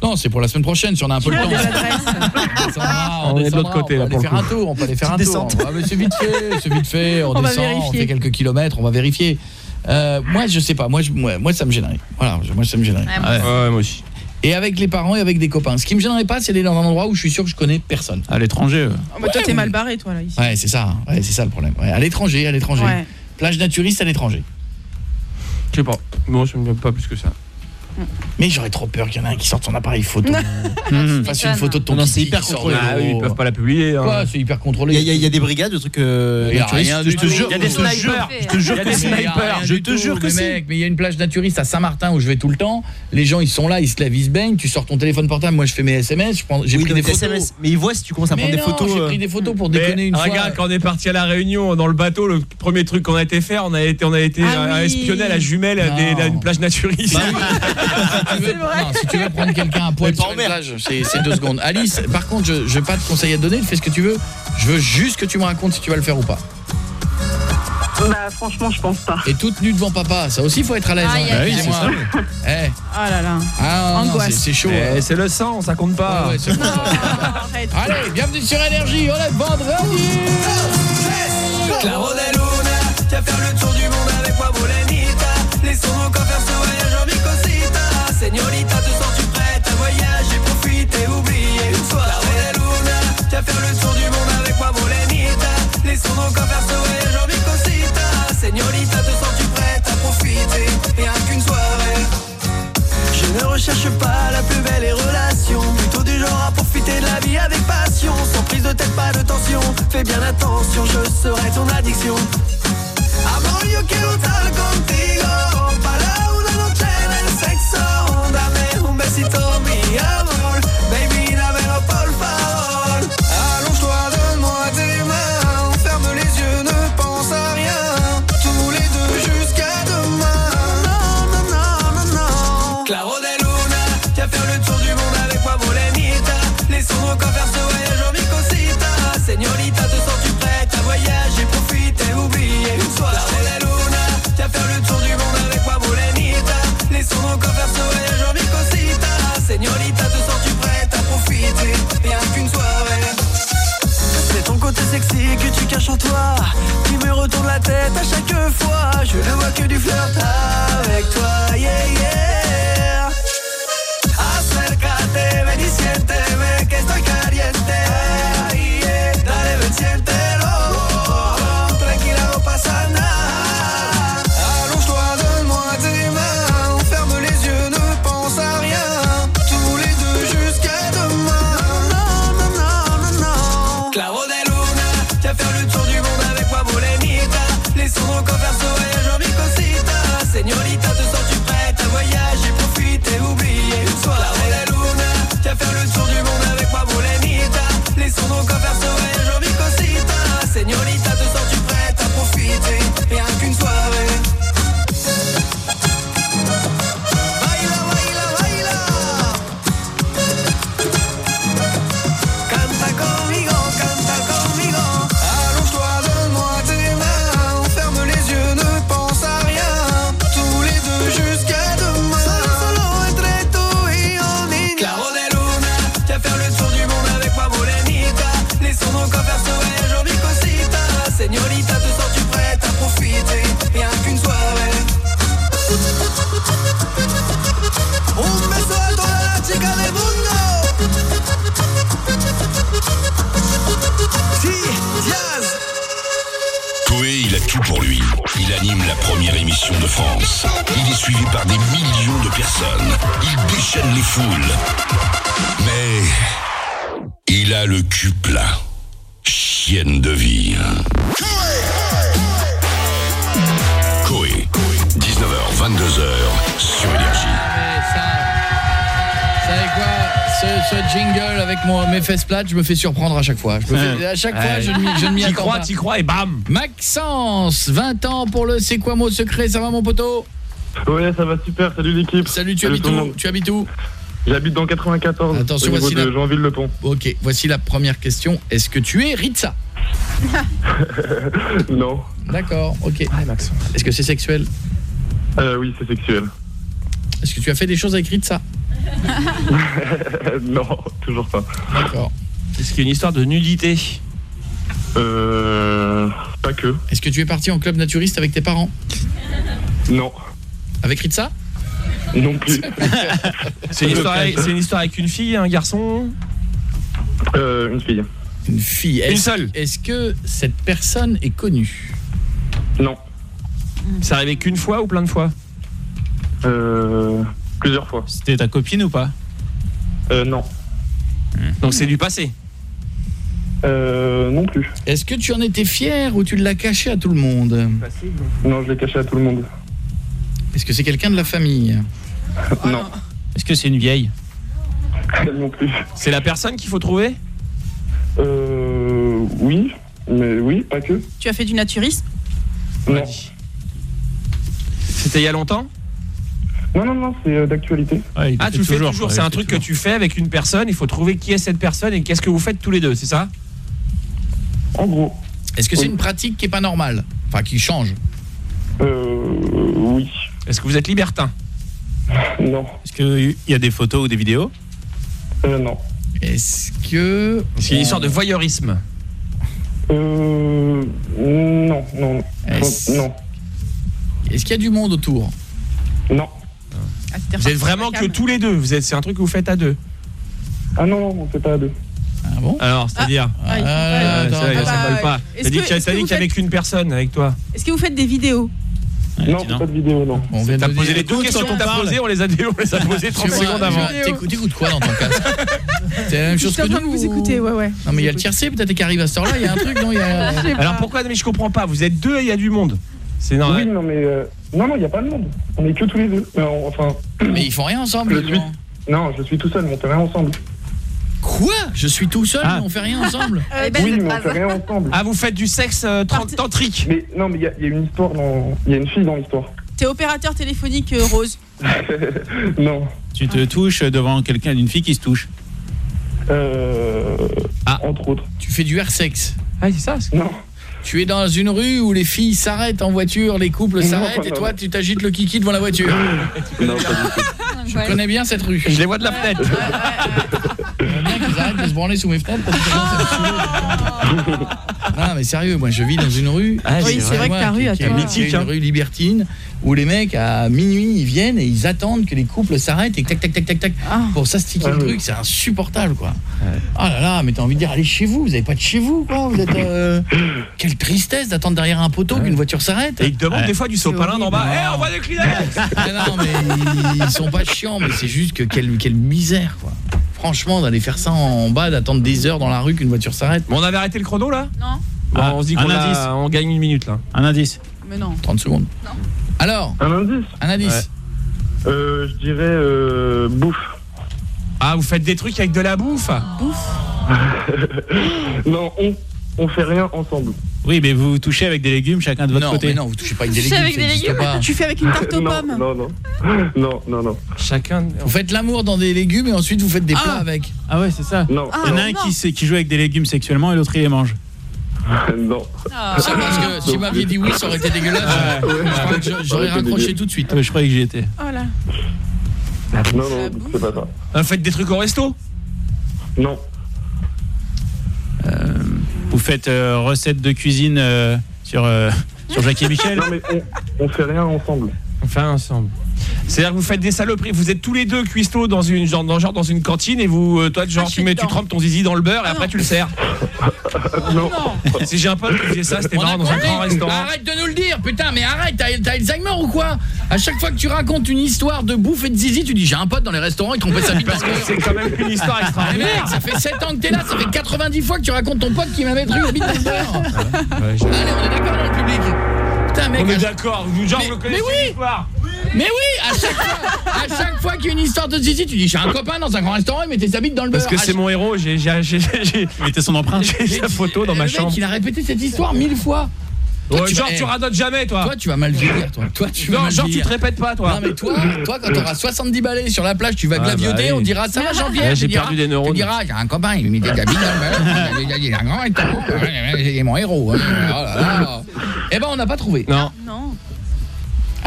[SPEAKER 1] non c'est pour la semaine prochaine si on a un peu le temps descendra, <laughs>
[SPEAKER 2] On est de
[SPEAKER 1] descendra,
[SPEAKER 2] l'autre côté,
[SPEAKER 1] on
[SPEAKER 2] là,
[SPEAKER 1] va
[SPEAKER 2] pour
[SPEAKER 1] aller
[SPEAKER 2] le
[SPEAKER 1] faire un tour on peut aller faire un
[SPEAKER 2] Petite
[SPEAKER 1] tour
[SPEAKER 2] descente.
[SPEAKER 1] Ah, mais c'est vite fait c'est vite fait on, <laughs>
[SPEAKER 8] On va
[SPEAKER 1] descend on
[SPEAKER 8] vérifier.
[SPEAKER 1] fait quelques kilomètres on va vérifier Euh, moi je sais pas moi je, moi, moi, ça me gênerait voilà je- moi ça me gênerait
[SPEAKER 59] Ouais, moi
[SPEAKER 1] Ouais.
[SPEAKER 2] Ouais, moi aussi.
[SPEAKER 1] Et avec les parents et avec des copains. Ce qui me gênerait pas, c'est d'aller dans un endroit où je suis sûr que je connais personne.
[SPEAKER 60] À l'étranger.
[SPEAKER 9] Oh, bah, toi, t'es mal barré, toi, là, ici.
[SPEAKER 1] Ouais, c'est ça. Ouais, c'est ça le problème. Ouais, à l'étranger, à l'étranger.
[SPEAKER 9] Ouais.
[SPEAKER 1] Plage naturiste à l'étranger.
[SPEAKER 2] Je sais pas. Moi, je me pas plus que ça.
[SPEAKER 1] Mais j'aurais trop peur qu'il y en ait un qui sorte son appareil photo. <laughs> Fasse une photo de ton
[SPEAKER 12] c'est hyper contrôlé.
[SPEAKER 2] Ah oui, ils peuvent pas la publier. hein.
[SPEAKER 1] C'est hyper contrôlé.
[SPEAKER 12] Il y, a- il y a des brigades de trucs euh,
[SPEAKER 1] Il y a rien
[SPEAKER 12] Je te jure,
[SPEAKER 2] Il y a des snipers.
[SPEAKER 12] je te jure
[SPEAKER 2] Il y a
[SPEAKER 12] que.
[SPEAKER 1] Mais il y a
[SPEAKER 2] snipers.
[SPEAKER 1] rien
[SPEAKER 12] Je
[SPEAKER 1] du
[SPEAKER 12] te
[SPEAKER 1] tout,
[SPEAKER 12] jure que
[SPEAKER 1] mais
[SPEAKER 12] c'est.
[SPEAKER 1] mec, mais il y a une plage naturiste à Saint-Martin où je vais tout le temps. Les gens, ils sont là, ils se lèvent, ils se baignent. Tu sors ton téléphone portable, moi je fais mes SMS, je prends- j'ai
[SPEAKER 12] Oui,
[SPEAKER 1] pris des
[SPEAKER 12] des
[SPEAKER 1] photos.
[SPEAKER 12] SMS. Mais ils voient si tu commences à prendre des
[SPEAKER 1] non,
[SPEAKER 12] photos.
[SPEAKER 1] j'ai
[SPEAKER 12] euh,
[SPEAKER 1] pris des photos pour déconner une fois.
[SPEAKER 2] regarde, quand on est parti à la Réunion dans le bateau, le premier truc qu'on a été faire, on a été, on a été
[SPEAKER 9] Ah
[SPEAKER 2] espionner à la jumelle d'une plage naturiste. <laughs>
[SPEAKER 1] Si tu veux- non, si tu veux prendre quelqu'un à poil sur
[SPEAKER 12] en
[SPEAKER 1] une plage, c'est c'est deux secondes. Alice, par contre, je n'ai pas de conseils à te donner, fais ce que tu veux. Je veux juste que tu me racontes si tu vas le faire ou pas.
[SPEAKER 35] Bah franchement, je pense pas.
[SPEAKER 1] Et toute nue devant papa, ça aussi, faut être à l'aise. Hein.
[SPEAKER 8] aïe, aïe.
[SPEAKER 1] Excusez-moi. Eh,
[SPEAKER 9] Ah là là.
[SPEAKER 1] ah, c'est- c'est chaud.
[SPEAKER 2] Eh,
[SPEAKER 1] hein.
[SPEAKER 2] c'est le sang, ça compte pas.
[SPEAKER 1] Ouais, ouais, c'est bon.
[SPEAKER 9] Arrête.
[SPEAKER 1] Allez, bienvenue sur Énergie, on est vendredi
[SPEAKER 6] Claro de Luna, tu vas faire le tour du monde avec moi. Laissons nos Señorita, te sens-tu prête à voyager, profiter, oublier une soirée? Luna, tu faire le tour du monde avec moi, Molenita. Laissons nos corps faire ce voyage en Micosita. Señorita, te sens-tu prête à profiter, rien qu'une soirée? Je ne recherche pas la plus belle des relations Plutôt du genre à profiter de la vie avec passion Sans prise de tête, pas de tension Fais bien attention, je serai ton addiction Amor, yo quiero estar contigo Dame un besito, mi sexy que tu caches en toi. Qui me retourne la tête à chaque fois. Je ne vois que du flirt avec toi. Yeah yeah
[SPEAKER 1] je me fais surprendre à chaque fois. Je me fais- à chaque fois, je ne m'y- attends
[SPEAKER 2] crois,
[SPEAKER 1] pas.
[SPEAKER 2] crois et bam
[SPEAKER 1] Maxence, 20 ans pour le C'est quoi mot secret Ça va mon poteau?
[SPEAKER 61] Ouais, ça va super. Salut l'équipe.
[SPEAKER 1] Salut, tu
[SPEAKER 61] Salut
[SPEAKER 1] habites
[SPEAKER 61] le
[SPEAKER 1] où? Tu habites où?
[SPEAKER 61] J'habite dans 94.
[SPEAKER 1] Attention,
[SPEAKER 61] au
[SPEAKER 1] voici
[SPEAKER 61] de
[SPEAKER 1] la-
[SPEAKER 61] Jeanville-le-Pont.
[SPEAKER 1] Ok, voici la première question. Est-ce que tu es Ritza? <laughs>
[SPEAKER 61] Non.
[SPEAKER 1] D'accord, ok. Est-ce que c'est sexuel?
[SPEAKER 61] Euh, oui, c'est sexuel.
[SPEAKER 1] Est-ce que tu as fait des choses avec Ritza? <laughs>
[SPEAKER 61] Non, toujours pas.
[SPEAKER 1] D'accord.
[SPEAKER 2] Est-ce qu'il y a une histoire de nudité
[SPEAKER 61] Euh. Pas que.
[SPEAKER 1] Est-ce que tu es parti en club naturiste avec tes parents
[SPEAKER 61] Non.
[SPEAKER 1] Avec Ritza
[SPEAKER 61] Non plus. <laughs>
[SPEAKER 2] C'est une, histoire avec- c'est une histoire avec une fille, un garçon
[SPEAKER 61] Euh, une fille.
[SPEAKER 1] Une fille.
[SPEAKER 2] Une seule.
[SPEAKER 1] Est-ce que cette personne est connue
[SPEAKER 61] Non.
[SPEAKER 2] C'est arrivé qu'une fois ou plein de fois
[SPEAKER 61] Euh, plusieurs fois.
[SPEAKER 12] C'était ta copine ou pas
[SPEAKER 61] Euh, non.
[SPEAKER 2] Donc c'est du passé
[SPEAKER 61] Euh, non plus.
[SPEAKER 1] Est-ce que tu en étais fier ou tu l'as caché à tout le monde
[SPEAKER 61] Non, je l'ai caché à tout le monde.
[SPEAKER 1] Est-ce que c'est quelqu'un de la famille <laughs>
[SPEAKER 61] Non.
[SPEAKER 12] Est-ce que c'est une vieille
[SPEAKER 61] non plus.
[SPEAKER 2] C'est la personne qu'il faut trouver
[SPEAKER 61] Euh, oui. Mais oui, pas que.
[SPEAKER 8] Tu as fait du naturisme
[SPEAKER 61] Non.
[SPEAKER 2] C'était il y a longtemps
[SPEAKER 61] Non, non, non, c'est euh, d'actualité.
[SPEAKER 2] Ah, tu le fais toujours, c'est un truc que tu fais avec une personne, il faut trouver qui est cette personne et qu'est-ce que vous faites tous les deux, c'est ça
[SPEAKER 61] En gros.
[SPEAKER 1] Est-ce que c'est une pratique qui est pas normale? Enfin, qui change?
[SPEAKER 61] Euh, oui.
[SPEAKER 2] Est-ce que vous êtes libertin? <laughs>
[SPEAKER 61] Non.
[SPEAKER 12] Est-ce qu'il y a des photos ou des vidéos?
[SPEAKER 61] Euh, non.
[SPEAKER 1] Est-ce que...
[SPEAKER 2] C'est une histoire de voyeurisme?
[SPEAKER 61] Euh, non, non.
[SPEAKER 1] Est-ce-
[SPEAKER 61] Non.
[SPEAKER 1] Est-ce qu'il y a du monde autour?
[SPEAKER 61] Non.
[SPEAKER 2] Vous êtes vraiment que tous les deux, vous êtes c'est un truc que vous faites à deux.
[SPEAKER 61] Ah non, non, on fait pas à deux.
[SPEAKER 1] Ah bon
[SPEAKER 2] Alors, c'est-à-dire
[SPEAKER 8] Ah, il faut
[SPEAKER 2] Ah, ça,
[SPEAKER 8] Ah,
[SPEAKER 2] ça
[SPEAKER 8] bah,
[SPEAKER 2] colle pas.
[SPEAKER 8] est-ce
[SPEAKER 2] T'as dit
[SPEAKER 8] que-
[SPEAKER 2] qu'il y a-
[SPEAKER 8] est-ce
[SPEAKER 2] t'as
[SPEAKER 8] que
[SPEAKER 2] dit
[SPEAKER 8] vous
[SPEAKER 2] qu'il y avait
[SPEAKER 8] faites-
[SPEAKER 2] qu'une personne avec toi.
[SPEAKER 8] Est-ce que vous faites des vidéos
[SPEAKER 61] Non, pas de vidéo, non.
[SPEAKER 1] On vient de
[SPEAKER 2] T'as
[SPEAKER 1] le
[SPEAKER 2] posé
[SPEAKER 1] dire.
[SPEAKER 2] les deux
[SPEAKER 1] Écoute,
[SPEAKER 2] questions
[SPEAKER 1] quand
[SPEAKER 2] que
[SPEAKER 1] on
[SPEAKER 2] t'as
[SPEAKER 1] parle.
[SPEAKER 2] posées, on les a, on les a posées 30
[SPEAKER 1] Tu vois,
[SPEAKER 2] secondes avant.
[SPEAKER 1] T'écoutes t'écoutes quoi dans ton casque C'est la même chose que
[SPEAKER 8] en train de
[SPEAKER 1] nous
[SPEAKER 8] vous écouter, ouais, ouais.
[SPEAKER 1] Non mais il y a le tiercé peut-être qui arrive à cette heure-là, il y a un truc, non il y a... <laughs>
[SPEAKER 8] Je sais pas.
[SPEAKER 2] Alors pourquoi Mais je comprends pas, vous êtes deux et il y a du monde. C'est
[SPEAKER 61] Oui,
[SPEAKER 2] normal.
[SPEAKER 61] non, mais. euh, non, non, il n'y a pas de monde. On est que tous les deux. Non, enfin.
[SPEAKER 1] Mais ils font rien ensemble
[SPEAKER 61] Je
[SPEAKER 1] les
[SPEAKER 61] suis...
[SPEAKER 1] gens.
[SPEAKER 61] Non, je suis tout seul, mais on fait rien ensemble.
[SPEAKER 1] Quoi Je suis tout seul,
[SPEAKER 12] Ah.
[SPEAKER 1] mais on fait rien ensemble <laughs>
[SPEAKER 8] Euh, ben,
[SPEAKER 61] oui, mais on fait rien ensemble.
[SPEAKER 2] Ah, vous faites du sexe euh, tantrique
[SPEAKER 61] Mais non, mais il y, a- il y a une histoire dans. Il y a une fille dans l'histoire.
[SPEAKER 8] T'es opérateur téléphonique euh, rose. <laughs>
[SPEAKER 61] non.
[SPEAKER 12] Tu te touches devant quelqu'un d'une fille qui se touche.
[SPEAKER 61] Euh.
[SPEAKER 2] Ah.
[SPEAKER 61] Entre autres.
[SPEAKER 1] Tu fais du air sexe
[SPEAKER 2] Ah, c'est ça
[SPEAKER 61] Non.
[SPEAKER 1] Tu es dans une rue où les filles s'arrêtent en voiture, les couples s'arrêtent et toi tu t'agites le kiki devant la voiture. <laughs>
[SPEAKER 61] Non, pas du tout.
[SPEAKER 1] Je connais bien cette rue.
[SPEAKER 2] Je les vois de la fenêtre.
[SPEAKER 1] J'aimerais bien qu'ils arrêtent de se branler sous mes fenêtres parce que ça <laughs> me. Non mais sérieux, moi je vis dans une rue.
[SPEAKER 2] Ah,
[SPEAKER 8] Oui, c'est vrai que ta
[SPEAKER 1] moi,
[SPEAKER 8] rue
[SPEAKER 2] mythique,
[SPEAKER 1] une rue libertine où les mecs à minuit ils viennent et ils attendent que les couples s'arrêtent et tac tac tac tac tac
[SPEAKER 8] Ah.
[SPEAKER 1] pour s'astiquer
[SPEAKER 61] Ah
[SPEAKER 1] le
[SPEAKER 61] oui.
[SPEAKER 1] truc, c'est insupportable quoi. Ah là là, mais t'as envie de dire allez chez vous, vous avez pas de chez vous quoi, vous êtes euh, quelle tristesse d'attendre derrière un poteau qu'une voiture s'arrête.
[SPEAKER 2] Et ils te demandent
[SPEAKER 12] Ouais.
[SPEAKER 2] des fois du sopalin d'en bas. Eh, on va des Kleenex <laughs>
[SPEAKER 1] non, mais ils sont pas chiants, mais c'est juste que quelle, quelle misère, quoi. Franchement, d'aller faire ça en bas, d'attendre des heures dans la rue qu'une voiture s'arrête.
[SPEAKER 2] Bon, on avait arrêté le chrono là
[SPEAKER 8] Non,
[SPEAKER 2] Bon,
[SPEAKER 12] Ah,
[SPEAKER 2] On se dit qu'on on gagne une minute là.
[SPEAKER 12] Un indice.
[SPEAKER 8] mais non.
[SPEAKER 1] 30 secondes. Alors,
[SPEAKER 61] Un indice
[SPEAKER 1] un indice.
[SPEAKER 61] euh, Je dirais. Euh, bouffe.
[SPEAKER 2] Ah, vous faites des trucs avec de la bouffe <laughs>
[SPEAKER 61] non, on. On fait rien ensemble.
[SPEAKER 12] Oui, mais vous vous touchez avec des légumes chacun de votre
[SPEAKER 1] non,
[SPEAKER 12] côté.
[SPEAKER 1] mais non, vous touchez pas avec des légumes,
[SPEAKER 8] avec des légumes
[SPEAKER 1] pas.
[SPEAKER 8] Tu fais avec une tarte aux
[SPEAKER 61] non,
[SPEAKER 8] pommes
[SPEAKER 61] non, non. <laughs> Non, non, non.
[SPEAKER 2] Chacun.
[SPEAKER 1] Vous faites l'amour dans des légumes et ensuite vous faites des
[SPEAKER 8] Ah.
[SPEAKER 1] plats avec.
[SPEAKER 12] Ah ouais, c'est ça.
[SPEAKER 61] Non,
[SPEAKER 8] Ah,
[SPEAKER 12] Il y en a un qui, qui joue avec des légumes sexuellement et l'autre il les mange. <laughs>
[SPEAKER 61] non.
[SPEAKER 8] Ah.
[SPEAKER 1] C'est parce que si vous m'aviez dit oui, ça aurait été dégueulasse.
[SPEAKER 12] Ouais.
[SPEAKER 1] Je- J'aurais raccroché tout de suite.
[SPEAKER 12] Ah, mais je croyais que j'y étais.
[SPEAKER 8] Oh là.
[SPEAKER 61] Non, non, c'est pas ça.
[SPEAKER 2] Vous faites des trucs au resto?
[SPEAKER 61] Non.
[SPEAKER 12] Vous faites euh, recette de cuisine euh, sur, euh, sur Jackie et Michel
[SPEAKER 61] Non, mais on, on fait rien ensemble.
[SPEAKER 2] On fait ensemble. C'est-à-dire que vous faites des saloperies. Vous êtes tous les deux cuistots dans une genre dans, genre dans une cantine et vous euh, toi genre
[SPEAKER 8] Ah,
[SPEAKER 2] tu mets tu trempes ton zizi dans le beurre et après tu le sers. <laughs>
[SPEAKER 61] Non.
[SPEAKER 2] Si j'ai un pote qui faisait ça, c'était marrant dans un grand restaurant.
[SPEAKER 1] Arrête de nous le dire, putain, mais arrête, t'as Alzheimer ou quoi? À chaque fois que tu racontes une histoire de bouffe et de zizi, tu dis j'ai un pote dans les restaurants, il trompait sa bite
[SPEAKER 2] Parce que c'est quand même une histoire <laughs>
[SPEAKER 1] Mais
[SPEAKER 2] extraordinaire.
[SPEAKER 1] mec, ça fait 7 ans que t'es là, ça fait 90 fois que tu racontes ton pote qui m'a mettre la bite dans le beurre. Allez, on est d'accord dans le public. Putain, mec,
[SPEAKER 2] On est d'accord, vous genre
[SPEAKER 1] Mais-
[SPEAKER 2] vous le
[SPEAKER 1] mais
[SPEAKER 2] connaissez
[SPEAKER 1] oui.
[SPEAKER 2] l'histoire.
[SPEAKER 1] Mais oui, à chaque fois, à chaque fois qu'il y a une histoire de zizi, tu dis j'ai un copain dans un grand restaurant, il mettait sa bite dans le beurre.
[SPEAKER 2] Parce que c'est
[SPEAKER 1] chaque-
[SPEAKER 2] mon héros, j'ai
[SPEAKER 12] Il mettait son empreinte.
[SPEAKER 2] j'ai sa photo dans
[SPEAKER 1] Le
[SPEAKER 2] ma
[SPEAKER 1] mec,
[SPEAKER 2] chambre.
[SPEAKER 1] il a répété cette histoire mille fois. Toi,
[SPEAKER 2] Ouais,
[SPEAKER 1] tu
[SPEAKER 2] genre
[SPEAKER 1] vas-
[SPEAKER 2] tu
[SPEAKER 1] eh,
[SPEAKER 2] radotes jamais toi.
[SPEAKER 1] Toi, tu vas mal vieillir, toi. Toi, tu vas
[SPEAKER 2] Non, genre tu te répètes pas toi.
[SPEAKER 1] Non mais toi, toi quand t'auras 70 balais sur la plage, tu vas
[SPEAKER 2] Ah,
[SPEAKER 1] glavioter,
[SPEAKER 2] bah oui.
[SPEAKER 1] on dira ça va Jean-Pierre,
[SPEAKER 2] Ouais,
[SPEAKER 1] tu
[SPEAKER 2] j'ai perdu des neurones.
[SPEAKER 1] Tu diras, j'ai un copain, il lui mettait de la bite dans le beurre, il a- il a un grand restaurant, il est mon héros. hein. Oh là là. Eh ben on n'a pas trouvé.
[SPEAKER 2] Non.
[SPEAKER 8] Non.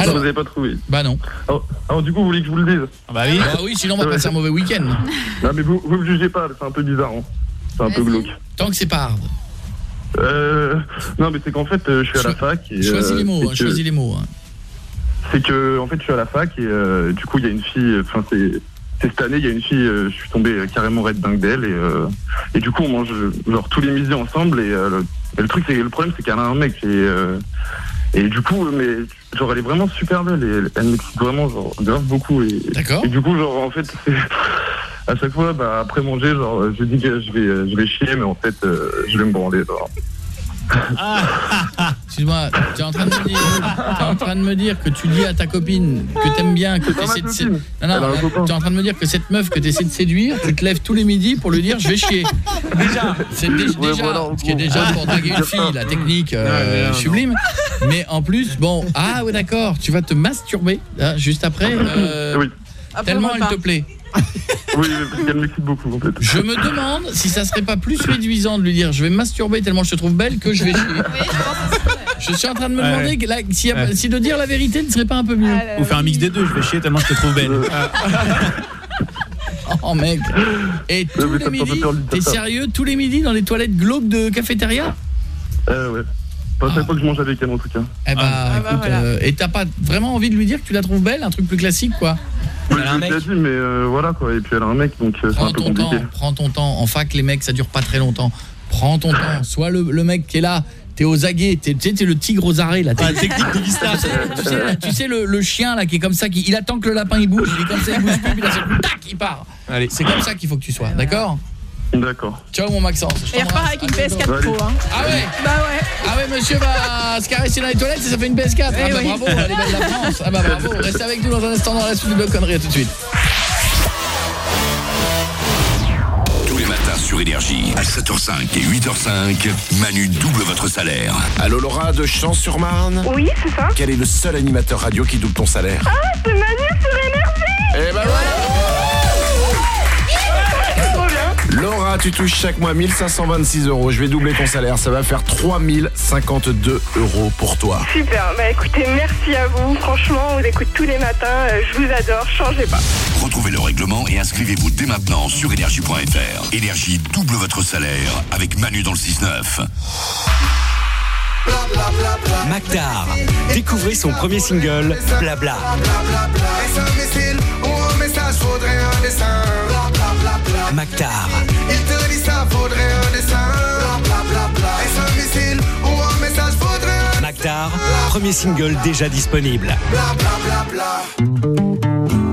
[SPEAKER 1] Alors,
[SPEAKER 61] vous avez pas trouvé.
[SPEAKER 1] bah non.
[SPEAKER 61] Alors, alors, du coup, vous voulez que je vous le dise
[SPEAKER 12] Ah bah oui.
[SPEAKER 1] Bah <laughs> oui, sinon on va passer un mauvais week-end. <laughs>
[SPEAKER 61] Non, mais vous, vous me jugez pas, c'est un peu bizarre. Hein. C'est un peu glauque.
[SPEAKER 1] Tant que c'est pas hard.
[SPEAKER 61] Euh, non, mais c'est qu'en fait, euh, je suis à la fac. Et,
[SPEAKER 1] Choisis
[SPEAKER 61] euh,
[SPEAKER 1] les mots,
[SPEAKER 61] et
[SPEAKER 1] hein,
[SPEAKER 61] que-
[SPEAKER 1] choisis les mots. hein.
[SPEAKER 61] c'est que en fait je suis à la fac et euh, du coup il y a une fille, enfin c'est c'est cette année il y a une fille, euh, je suis tombé euh, carrément red dingue d'elle et euh, et du coup on mange euh, genre tous les midis ensemble et, euh, le, et le truc c'est le problème c'est qu'elle a un mec et euh, et du coup mais genre elle est vraiment super belle et elle, m'excite vraiment genre grave beaucoup et
[SPEAKER 1] D'accord.
[SPEAKER 61] et du coup genre en fait à chaque fois bah après manger genre je dis que je vais je vais chier mais en fait euh, je vais me branler genre. <laughs>
[SPEAKER 1] Excuse-moi, tu es en train de me dire, t'es en train de me dire que tu dis à ta copine que t'aimes bien, que t'essaies de sé-. Non, non,
[SPEAKER 61] copain.
[SPEAKER 1] tu es en train de me dire que cette meuf que tu essaies de séduire, tu te lèves tous les midis pour lui dire je vais chier. Déjà, c'est dé-
[SPEAKER 61] Ouais,
[SPEAKER 1] déjà,
[SPEAKER 61] voilà, en
[SPEAKER 1] ce qui est déjà pour draguer une fille, la technique euh,
[SPEAKER 2] Ouais, mais non,
[SPEAKER 1] sublime. Mais en plus, bon, ah ouais d'accord, tu vas te masturber hein, juste après. euh,
[SPEAKER 61] Oui.
[SPEAKER 1] Tellement elle te plaît.
[SPEAKER 61] Oui, parce qu'elle m'excite beaucoup en fait.
[SPEAKER 1] Je me demande si ça serait pas plus réduisant de lui dire je vais me masturber tellement je te trouve belle que je vais chier. Je suis en train de me demander que là, si, y a-
[SPEAKER 12] Ouais.
[SPEAKER 1] si de dire la vérité ne serait pas un peu mieux.
[SPEAKER 12] Ou faire un mix des deux, je vais chier tellement je te trouve belle.
[SPEAKER 1] Oh mec. Et tous les midis, t'es sérieux tous les midis dans les toilettes glauques de cafétéria?
[SPEAKER 61] Euh, ouais. Pas à chaque fois que je mange avec elle en tout cas.
[SPEAKER 1] Eh bah,
[SPEAKER 61] Ah bah
[SPEAKER 1] écoute,
[SPEAKER 61] voilà.
[SPEAKER 1] euh, et t'as pas vraiment envie de lui dire que tu la trouves belle, un truc plus classique quoi
[SPEAKER 61] Oui, je l'ai déjà dit, mais euh, voilà quoi. Et puis elle a un mec, donc euh, c'est
[SPEAKER 1] Prends
[SPEAKER 61] un peu
[SPEAKER 1] ton temps,
[SPEAKER 61] compliqué.
[SPEAKER 1] prends ton temps. En fac, les mecs, ça dure pas très longtemps. Prends ton temps. Soit le, le mec qui est là, t'es aux aguets, t'es- tu sais, t'es le tigre aux arrêts là. T'es-
[SPEAKER 12] Ah, technique de Vista.
[SPEAKER 1] tu sais, là, tu le, le chien là qui est comme ça, qui, il attend que le lapin il bouge, il est comme ça, il bouge plus, puis seul coup, tac, il part.
[SPEAKER 2] Allez.
[SPEAKER 1] C'est comme ça qu'il faut que tu sois, d'accord?
[SPEAKER 61] D'accord.
[SPEAKER 1] Ciao mon Maxence. je
[SPEAKER 8] Et il repart
[SPEAKER 1] t'embrasse.
[SPEAKER 8] avec une
[SPEAKER 1] À bientôt.
[SPEAKER 8] PS4 Pro. Hein.
[SPEAKER 1] Ah ouais
[SPEAKER 8] Bah ouais.
[SPEAKER 1] Ah ouais, monsieur va se caresser dans les toilettes et ça fait une PS4. Ah
[SPEAKER 8] Eh
[SPEAKER 1] bah
[SPEAKER 8] oui.
[SPEAKER 1] bravo, elle est belle la France. Ah bah bravo, <laughs> restez avec nous dans un instant dans la suite de Bloc Conneries, à tout de suite.
[SPEAKER 11] Tous les matins sur Énergie, à 7h05 et 8h05, Manu double votre salaire.
[SPEAKER 62] Allô Laura de Champs-sur-Marne
[SPEAKER 57] Oui, c'est ça.
[SPEAKER 62] Quel est le seul animateur radio qui double ton salaire
[SPEAKER 57] Ah, c'est Manu sur Énergie
[SPEAKER 62] Eh ben voilà
[SPEAKER 57] Trop
[SPEAKER 62] Laura, tu touches chaque mois 1526 euros. Je vais doubler ton salaire. Ça va faire 3052 euros pour toi.
[SPEAKER 57] Super, bah écoutez, merci à vous. Franchement, on vous écoute tous les matins. euh, Je vous adore, changez pas.
[SPEAKER 11] Retrouvez le règlement et inscrivez-vous dès maintenant sur énergie.fr. Énergie double votre salaire avec Manu dans le 6-9.
[SPEAKER 63] Mactar. Découvrez son premier single, Blabla.
[SPEAKER 56] missile message, faudrait un dessin.
[SPEAKER 63] Mactar.
[SPEAKER 56] Il te dit ça, faudrait un dessin. Est-ce un missile ou un message, faudrait un
[SPEAKER 63] Mactar, premier single déjà disponible.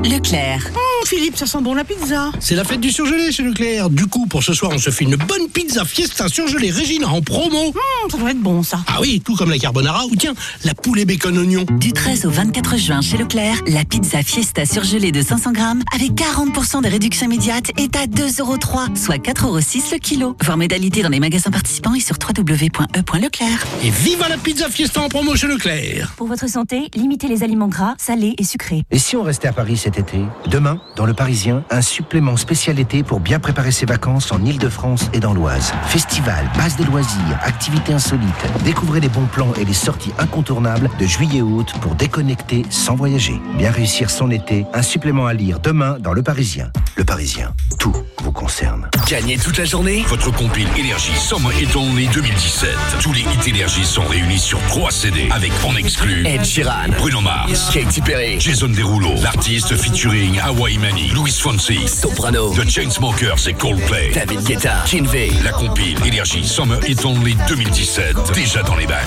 [SPEAKER 48] Leclerc.
[SPEAKER 49] Philippe, ça sent bon la pizza. C'est la fête du surgelé chez Leclerc. Du coup, pour ce soir, on se fait une bonne pizza fiesta surgelée Régina en promo.
[SPEAKER 48] ça doit être bon, ça.
[SPEAKER 49] Ah oui, tout comme la carbonara ou tiens, la poulet bacon oignon.
[SPEAKER 52] Du 13 au 24 juin chez Leclerc, la pizza Fiesta surgelée de 500 grammes avec 40% de réduction immédiate est à 2,03€, soit 4,06€ le kilo. Voir modalité dans les magasins participants et sur www.e.leclerc.
[SPEAKER 49] Et viva la pizza fiesta en promo chez Leclerc.
[SPEAKER 64] Pour votre santé, limitez les aliments gras, salés et sucrés.
[SPEAKER 65] Et si on restait à Paris cet été? Demain, dans Le Parisien, un supplément spécial été pour bien préparer ses vacances en Ile-de-France et dans l'Oise. Festival, base des loisirs, activités insolites. Découvrez les bons plans et les sorties incontournables de juillet-août pour déconnecter sans voyager. Bien réussir son été, un supplément à lire demain dans Le Parisien. Le Parisien, tout vous concerne.
[SPEAKER 11] Gagnez toute la journée Votre compile Énergie Summer Hit Only 2017. Tous les hits Énergie sont réunis sur 3 CD avec en exclu
[SPEAKER 63] Ed Sheeran,
[SPEAKER 11] Bruno Mars,
[SPEAKER 63] Katy Perry,
[SPEAKER 11] Jason Derulo, l'artiste featuring Hawaii Louis Fonsi,
[SPEAKER 63] Soprano,
[SPEAKER 11] The Chainsmokers et Coldplay,
[SPEAKER 63] David Guetta, Kinvey.
[SPEAKER 11] La compile Énergie Summer Hit Only 2017. Déjà dans les bacs.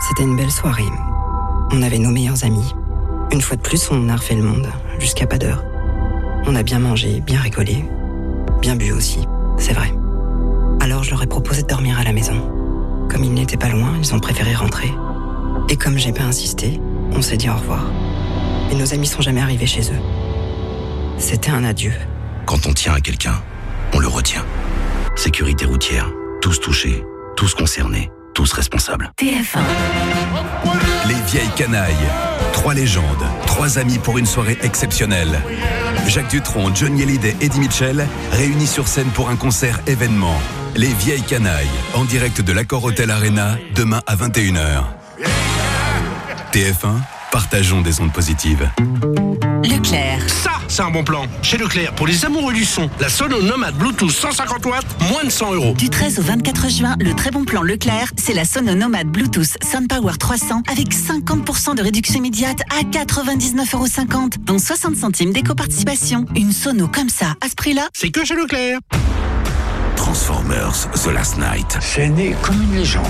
[SPEAKER 66] C'était une belle soirée. On avait nos meilleurs amis. Une fois de plus, on a refait le monde, jusqu'à pas d'heure. On a bien mangé, bien rigolé, bien bu aussi, c'est vrai. Alors je leur ai proposé de dormir à la maison. Comme ils n'étaient pas loin, ils ont préféré rentrer. Et comme j'ai pas insisté, on s'est dit au revoir. Et nos amis sont jamais arrivés chez eux. C'était un adieu.
[SPEAKER 51] Quand on tient à quelqu'un, on le retient. Sécurité routière, tous touchés, tous concernés, tous responsables.
[SPEAKER 52] TF1.
[SPEAKER 67] Les vieilles canailles. Trois légendes, trois amis pour une soirée exceptionnelle. Jacques Dutronc, Johnny Hallyday, Eddie Mitchell, réunis sur scène pour un concert événement. Les vieilles canailles, en direct de l'Accord Hotel Arena, demain à 21h. TF1, partageons des ondes positives.
[SPEAKER 52] Leclerc.
[SPEAKER 49] Ça, c'est un bon plan. Chez Leclerc, pour les amoureux du son, la Sono Nomad Bluetooth 150 watts, moins de 100 euros.
[SPEAKER 52] Du 13 au 24 juin, le très bon plan Leclerc, c'est la Sono Nomad Bluetooth SoundPower 300 avec 50% de réduction immédiate à 99,50€, dont 60 centimes d'éco-participation. Une Sono comme ça, à ce prix-là,
[SPEAKER 49] c'est que chez Leclerc.
[SPEAKER 36] Transformers The Last Night.
[SPEAKER 13] C'est né comme une légende.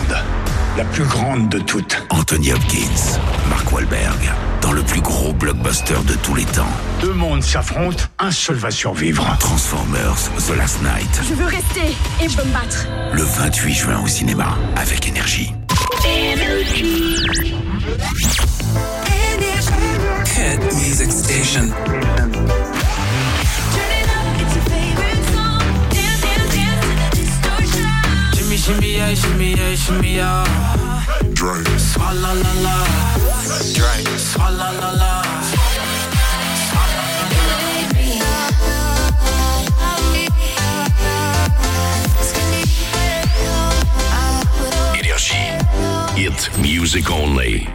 [SPEAKER 13] La plus grande de toutes.
[SPEAKER 36] Anthony Hopkins, Mark Wahlberg, dans le plus gros blockbuster de tous les temps.
[SPEAKER 13] Deux mondes s'affrontent, un seul va survivre.
[SPEAKER 36] Transformers The Last Night.
[SPEAKER 5] Je veux rester et je veux me battre.
[SPEAKER 36] Le 28 juin au cinéma, avec énergie.
[SPEAKER 11] Hit Music Station. Shimmy, shimmy, yeah, shimmy, yeah, shimmy, yeah.
[SPEAKER 36] Drink.
[SPEAKER 11] Swalla la la.
[SPEAKER 36] Drink.
[SPEAKER 11] Swalla la la.
[SPEAKER 36] Énergie. Hit music only.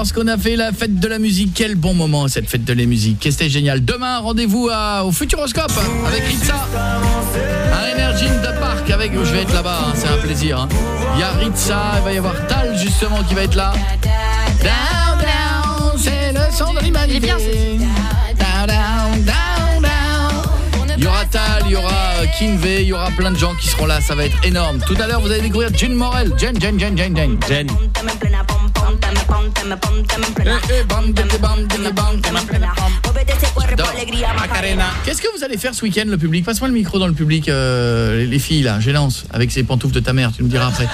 [SPEAKER 1] Lorsqu'on a fait la fête de la musique. Quel bon moment cette fête de la musique. Qu'est-ce que c'était génial. Demain, rendez-vous au Futuroscope avec Ritza. À Energy in the Park avec je vais être là-bas, hein, c'est un plaisir. hein. Il y a Ritza, il va y avoir Tal justement qui va être là. Down down, c'est le son de l'humanité.
[SPEAKER 5] Il est bien, ce-
[SPEAKER 1] Down down down down. Il y aura Tal, il y aura euh, Kinvey, il y aura plein de gens qui seront là, ça va être énorme. Tout à l'heure, vous allez découvrir Jen Morel. Jen, Jen, Jen, Jen, Jen. Jen. Macarena. Qu'est-ce que vous allez faire ce week-end, le public? Passe-moi le micro dans le public, euh, les filles là, gênance, avec ces pantoufles de ta mère, tu me diras après.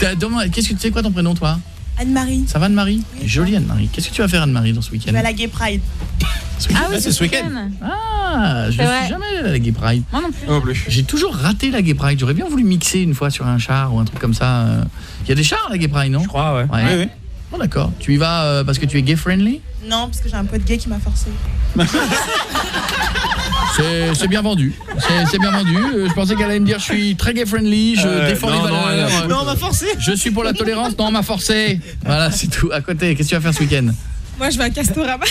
[SPEAKER 1] <laughs> Qu'est-ce que tu sais quoi ton prénom toi?
[SPEAKER 8] Anne-Marie.
[SPEAKER 1] Ça va Anne-Marie? Jolie Anne-Marie. Qu'est-ce que tu vas faire Anne-Marie dans ce
[SPEAKER 8] Je
[SPEAKER 1] week-end
[SPEAKER 8] vais à la Gay Pride.
[SPEAKER 1] Ce
[SPEAKER 8] Ah oui,
[SPEAKER 1] Ah,
[SPEAKER 8] c'est ce week-end.
[SPEAKER 1] Ah, je
[SPEAKER 8] C'est
[SPEAKER 1] ne
[SPEAKER 8] vrai.
[SPEAKER 1] suis jamais allé à la Gay Pride.
[SPEAKER 8] Moi non plus.
[SPEAKER 1] J'ai toujours raté la Gay Pride. J'aurais bien voulu mixer une fois sur un char ou un truc comme ça. euh. Il y a des chars à la Gay Pride, non? Je
[SPEAKER 2] crois, ouais.
[SPEAKER 1] Ouais. Bon d'accord. Tu y vas euh, parce que tu es gay friendly?
[SPEAKER 9] Non, parce que j'ai un pote gay qui m'a forcé. <laughs>
[SPEAKER 1] C'est bien vendu. C'est bien vendu. Euh, Je pensais qu'elle allait me dire je suis très gay friendly, je
[SPEAKER 12] Euh,
[SPEAKER 1] défends
[SPEAKER 12] non,
[SPEAKER 1] les
[SPEAKER 12] non,
[SPEAKER 1] valeurs.
[SPEAKER 9] Non, on m'a forcé.
[SPEAKER 1] Je suis pour la tolérance, non, on m'a forcé. Voilà, c'est tout. À côté, qu'est-ce que tu vas faire ce week-end?
[SPEAKER 9] Moi, je vais à Castorama.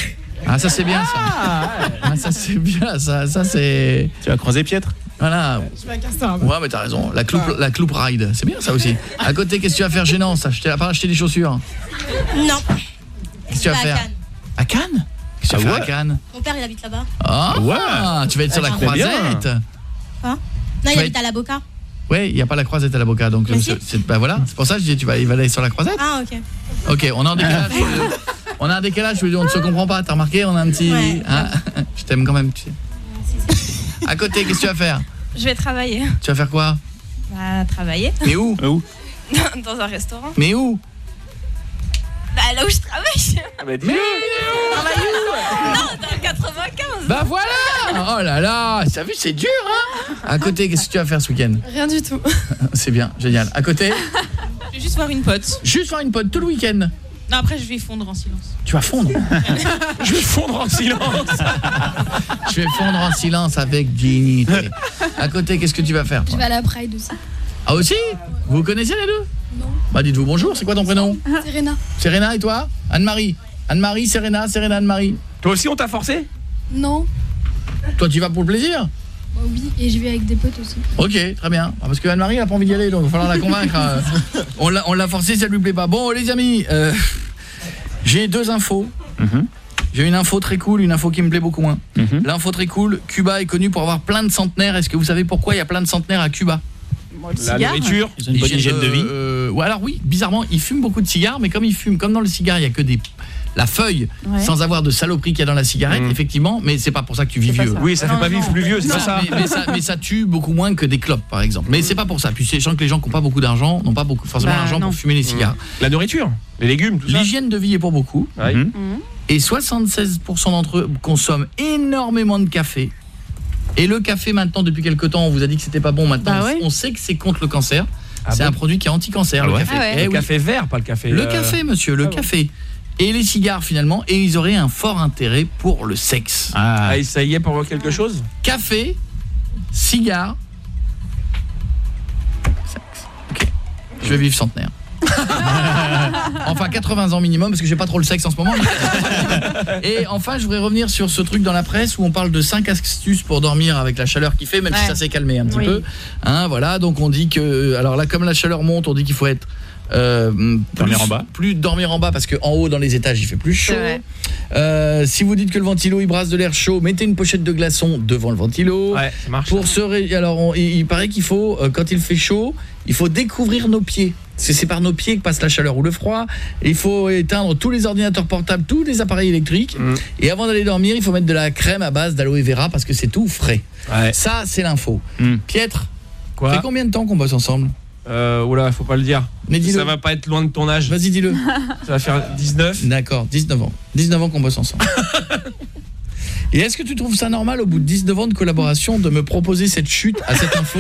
[SPEAKER 1] Ah, ça c'est bien ça. Ah, ça c'est bien, ça, ça c'est...
[SPEAKER 12] Tu vas croiser Pietre?
[SPEAKER 1] Voilà.
[SPEAKER 9] Je vais à Castorama.
[SPEAKER 1] Ouais, mais t'as raison. La cloupe, la cloupe ride, c'est bien ça aussi. À côté, qu'est-ce que tu vas faire gênant ça Je t'ai pas acheté des chaussures.
[SPEAKER 68] Non.
[SPEAKER 1] Qu'est-ce que tu vas
[SPEAKER 68] vais à
[SPEAKER 1] faire
[SPEAKER 68] Cannes.
[SPEAKER 1] À Cannes Qu'est-ce que tu vas
[SPEAKER 12] Ah
[SPEAKER 1] faire à Cannes
[SPEAKER 68] Mon père, il habite là-bas.
[SPEAKER 1] Ah,
[SPEAKER 12] Ouais.
[SPEAKER 1] tu vas être sur la
[SPEAKER 12] Ah, bien.
[SPEAKER 1] croisette.
[SPEAKER 68] Hein Non,
[SPEAKER 1] Tu
[SPEAKER 68] il
[SPEAKER 1] vas
[SPEAKER 68] habite
[SPEAKER 1] être-
[SPEAKER 68] à la Boca.
[SPEAKER 1] Ouais, il y a pas la croisette à la Boca donc
[SPEAKER 68] Mais
[SPEAKER 1] euh, c'est- bah voilà, c'est pour ça que je dis tu vas il va aller sur la croisette.
[SPEAKER 68] Ah, ok.
[SPEAKER 1] OK, on est en décalage. on a un décalage, je veux dire, on ne se comprend pas, t'as remarqué On a un petit
[SPEAKER 68] Ouais.
[SPEAKER 1] hein <laughs> Je t'aime quand même, tu sais. À côté, qu'est-ce que tu vas faire
[SPEAKER 69] Je vais travailler.
[SPEAKER 1] Tu vas faire quoi
[SPEAKER 69] Bah, travailler.
[SPEAKER 1] Mais où
[SPEAKER 12] Où
[SPEAKER 69] Dans un restaurant.
[SPEAKER 1] Mais où
[SPEAKER 69] Bah, là où je travaille.
[SPEAKER 1] Mais
[SPEAKER 69] Non, dans le 95.
[SPEAKER 1] Bah voilà Oh là là, t'as vu, c'est dur hein À côté, qu'est-ce que tu vas faire ce week-end
[SPEAKER 69] Rien du tout.
[SPEAKER 1] C'est bien, génial. À côté,
[SPEAKER 9] Je vais juste voir une pote.
[SPEAKER 1] juste faire une pote tout le week-end.
[SPEAKER 9] Non, après, je vais fondre en silence.
[SPEAKER 1] Tu vas fondre <laughs>
[SPEAKER 12] Je vais fondre en silence.
[SPEAKER 1] Je vais fondre en silence avec dignité. À côté, qu'est-ce que tu vas faire
[SPEAKER 68] Je vais à la Pride aussi.
[SPEAKER 1] Ah aussi Vous vous connaissez les deux Non. Bah dites-vous bonjour, c'est quoi ton prénom
[SPEAKER 68] Serena.
[SPEAKER 1] Serena et toi Anne-Marie Anne-Marie, Serena, Serena, Anne-Marie.
[SPEAKER 12] Toi aussi, on t'a forcé
[SPEAKER 68] Non.
[SPEAKER 1] Toi, tu vas pour le plaisir
[SPEAKER 68] Bah oui, et je vais avec des potes aussi.
[SPEAKER 1] Ok, très bien. Ah, Parce que Anne-Marie, elle a pas envie d'y aller, donc il va falloir la convaincre. euh. <laughs> on l'a on l'a forcé, ça lui plaît pas. Bon, les amis, euh, j'ai deux infos.
[SPEAKER 12] Mhm.
[SPEAKER 1] J'ai une info très cool, une info qui me plaît beaucoup moins. L'info très cool, Cuba est connu pour avoir plein de centenaires. Est-ce que vous savez pourquoi il y a plein de centenaires à Cuba?
[SPEAKER 12] La nourriture, ils ont une bonne hygiène de vie.
[SPEAKER 1] euh, ouais, alors oui, bizarrement, ils fument beaucoup de cigares, mais comme ils fument, comme dans le cigare, il y a que des la feuille,
[SPEAKER 12] Ouais.
[SPEAKER 1] sans avoir de saloperie qu'il y a dans la cigarette, effectivement, mais c'est pas pour ça que tu vis vieux.
[SPEAKER 12] ça. Oui, ça fait pas vivre plus vieux, c'est
[SPEAKER 1] Non,
[SPEAKER 12] pas ça.
[SPEAKER 1] Mais, mais ça. mais ça tue beaucoup moins que des clopes, par exemple. Mais c'est pas pour ça. Puis c'est sachant que les gens qui n'ont pas beaucoup d'argent n'ont pas beaucoup, forcément
[SPEAKER 12] Bah,
[SPEAKER 1] d'argent
[SPEAKER 12] non.
[SPEAKER 1] pour fumer les cigares.
[SPEAKER 12] La nourriture, les légumes, tout ça.
[SPEAKER 1] L'hygiène de vie est pour beaucoup.
[SPEAKER 12] Ouais.
[SPEAKER 1] Mhm. Et 76% d'entre eux consomment énormément de café. Et le café maintenant depuis quelque temps, on vous a dit que c'était pas bon maintenant.
[SPEAKER 12] Bah ouais.
[SPEAKER 1] On sait que c'est contre le cancer.
[SPEAKER 12] Ah
[SPEAKER 1] c'est
[SPEAKER 12] bon
[SPEAKER 1] un produit qui est anti-cancer
[SPEAKER 12] Ah
[SPEAKER 1] le
[SPEAKER 12] ouais
[SPEAKER 1] café.
[SPEAKER 12] Ah ouais.
[SPEAKER 1] Eh
[SPEAKER 12] Le
[SPEAKER 1] oui.
[SPEAKER 12] café vert, pas le café,
[SPEAKER 1] Le
[SPEAKER 12] euh,
[SPEAKER 1] café monsieur, le
[SPEAKER 12] ah bon.
[SPEAKER 1] Et les cigares finalement et ils auraient un fort intérêt pour le sexe.
[SPEAKER 12] Ah, et ça y est pour quelque chose
[SPEAKER 1] Café, cigare, sexe. OK. Je vais vivre centenaire. <laughs> enfin 80 ans minimum parce que j'ai pas trop le sexe en ce moment. <laughs> Et enfin, je voudrais revenir sur ce truc dans la presse où on parle de 5 astuces pour dormir avec la chaleur qui fait même si ça s'est calmé un petit
[SPEAKER 12] Oui.
[SPEAKER 1] peu. Hein, voilà, donc on dit que alors là comme la chaleur monte, on dit qu'il faut être euh,
[SPEAKER 12] Dormir
[SPEAKER 1] plus-
[SPEAKER 12] en bas.
[SPEAKER 1] plus dormir en bas parce que en haut dans les étages il fait plus chaud. Euh, si vous dites que le ventilo il brasse de l'air chaud, mettez une pochette de glaçons devant le ventilo.
[SPEAKER 12] Ouais, ça marche.
[SPEAKER 1] Pour se ré- alors on- il, paraît qu'il faut euh, quand il fait chaud, il faut découvrir nos pieds. C'est c'est par nos pieds que passe la chaleur ou le froid. Il faut éteindre tous les ordinateurs portables, tous les appareils électriques.
[SPEAKER 12] Mm.
[SPEAKER 1] Et avant d'aller dormir, il faut mettre de la crème à base d'aloe vera parce que c'est tout frais. Ça, c'est l'info. Pietre,
[SPEAKER 12] Quoi
[SPEAKER 1] fait combien de temps qu'on bosse ensemble?
[SPEAKER 12] Euh, oula, faut pas le dire.
[SPEAKER 1] Mais dis-le.
[SPEAKER 12] Ça va pas être loin de ton âge.
[SPEAKER 1] Vas-y, dis-le. <laughs>
[SPEAKER 12] Ça va faire 19.
[SPEAKER 1] D'accord, 19 ans. 19 ans qu'on bosse ensemble. <laughs> Et est-ce que tu trouves ça normal au bout de 19 ans de collaboration de me proposer cette chute à cette info?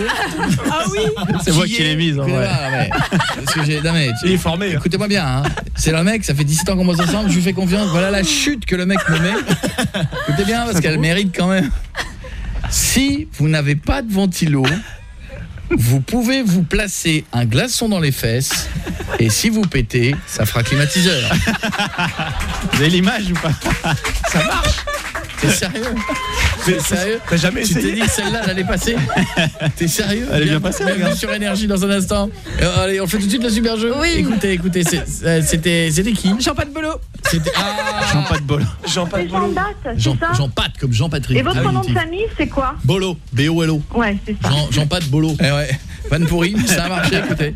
[SPEAKER 9] Ah oui <laughs>
[SPEAKER 12] C'est moi qui l'ai mise, en vrai.
[SPEAKER 1] Mais, parce que j'ai- non, mais, tu-
[SPEAKER 12] Il est formé. hein.
[SPEAKER 1] Écoutez-moi bien, hein. c'est le mec, ça fait 17 ans qu'on bosse ensemble, je lui fais confiance, voilà la chute que le mec me met. Écoutez bien, parce qu'elle mérite quand même. Si vous n'avez pas de ventilo, vous pouvez vous placer un glaçon dans les fesses, et si vous pétez, ça fera climatiseur.
[SPEAKER 12] Vous avez l'image ou pas? Ça marche.
[SPEAKER 1] T'es sérieux T'es sérieux
[SPEAKER 12] T'as jamais
[SPEAKER 1] Tu t'es dit que celle-là, elle allait passer <laughs> T'es sérieux
[SPEAKER 12] Elle est bien passée, regarde.
[SPEAKER 1] sur énergie dans un instant. Euh, allez, on fait tout de suite le super jeu. Écoutez, écoutez, c'est- euh, c'était c'était qui
[SPEAKER 9] Bolo.
[SPEAKER 1] C'était ah,
[SPEAKER 12] Jean pas de bol.
[SPEAKER 1] Jean
[SPEAKER 57] C'est Jean Date,
[SPEAKER 1] Jean,
[SPEAKER 57] c'est ça
[SPEAKER 1] Jean Pat comme Jean-Patrick.
[SPEAKER 57] Et votre
[SPEAKER 1] Ah oui,
[SPEAKER 57] nom de famille, c'est quoi
[SPEAKER 1] Bolo, B-O-L-O.
[SPEAKER 57] Ouais, c'est ça.
[SPEAKER 1] Jean, Jean Pat Bolo. Eh ouais. Van pourri, ça a marché, écoutez.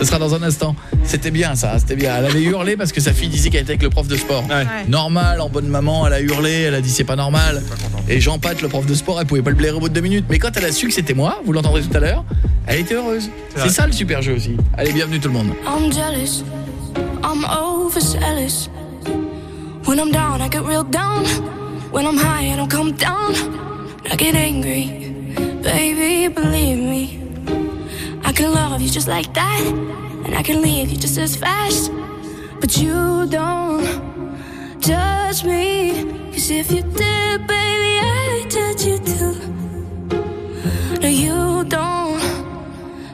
[SPEAKER 1] Ce sera dans un instant. C'était bien ça, c'était bien. Elle avait hurlé parce que sa fille disait qu'elle était avec le prof de sport. Normal, en bonne maman, elle a hurlé, elle a dit c'est pas normal. Et Jean Pat, le prof de sport, elle pouvait pas le blairer au bout de deux minutes. Mais quand elle a su que c'était moi, vous l'entendrez tout à l'heure, elle était heureuse.
[SPEAKER 12] C'est
[SPEAKER 1] ça le super jeu aussi. Allez, bienvenue tout le monde.
[SPEAKER 70] I'm jealous, I'm overzealous. When I'm down, I get real down. When I'm high, I don't come down. I get angry, baby, believe me. I can love you just like that, and I can leave you just as fast. But you don't judge me. Cause if you did, baby, I'd judge you too. No, you don't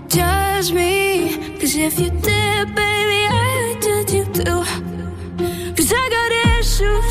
[SPEAKER 70] judge me. Cause if you did, baby, I'd judge you too. Cause I got issues,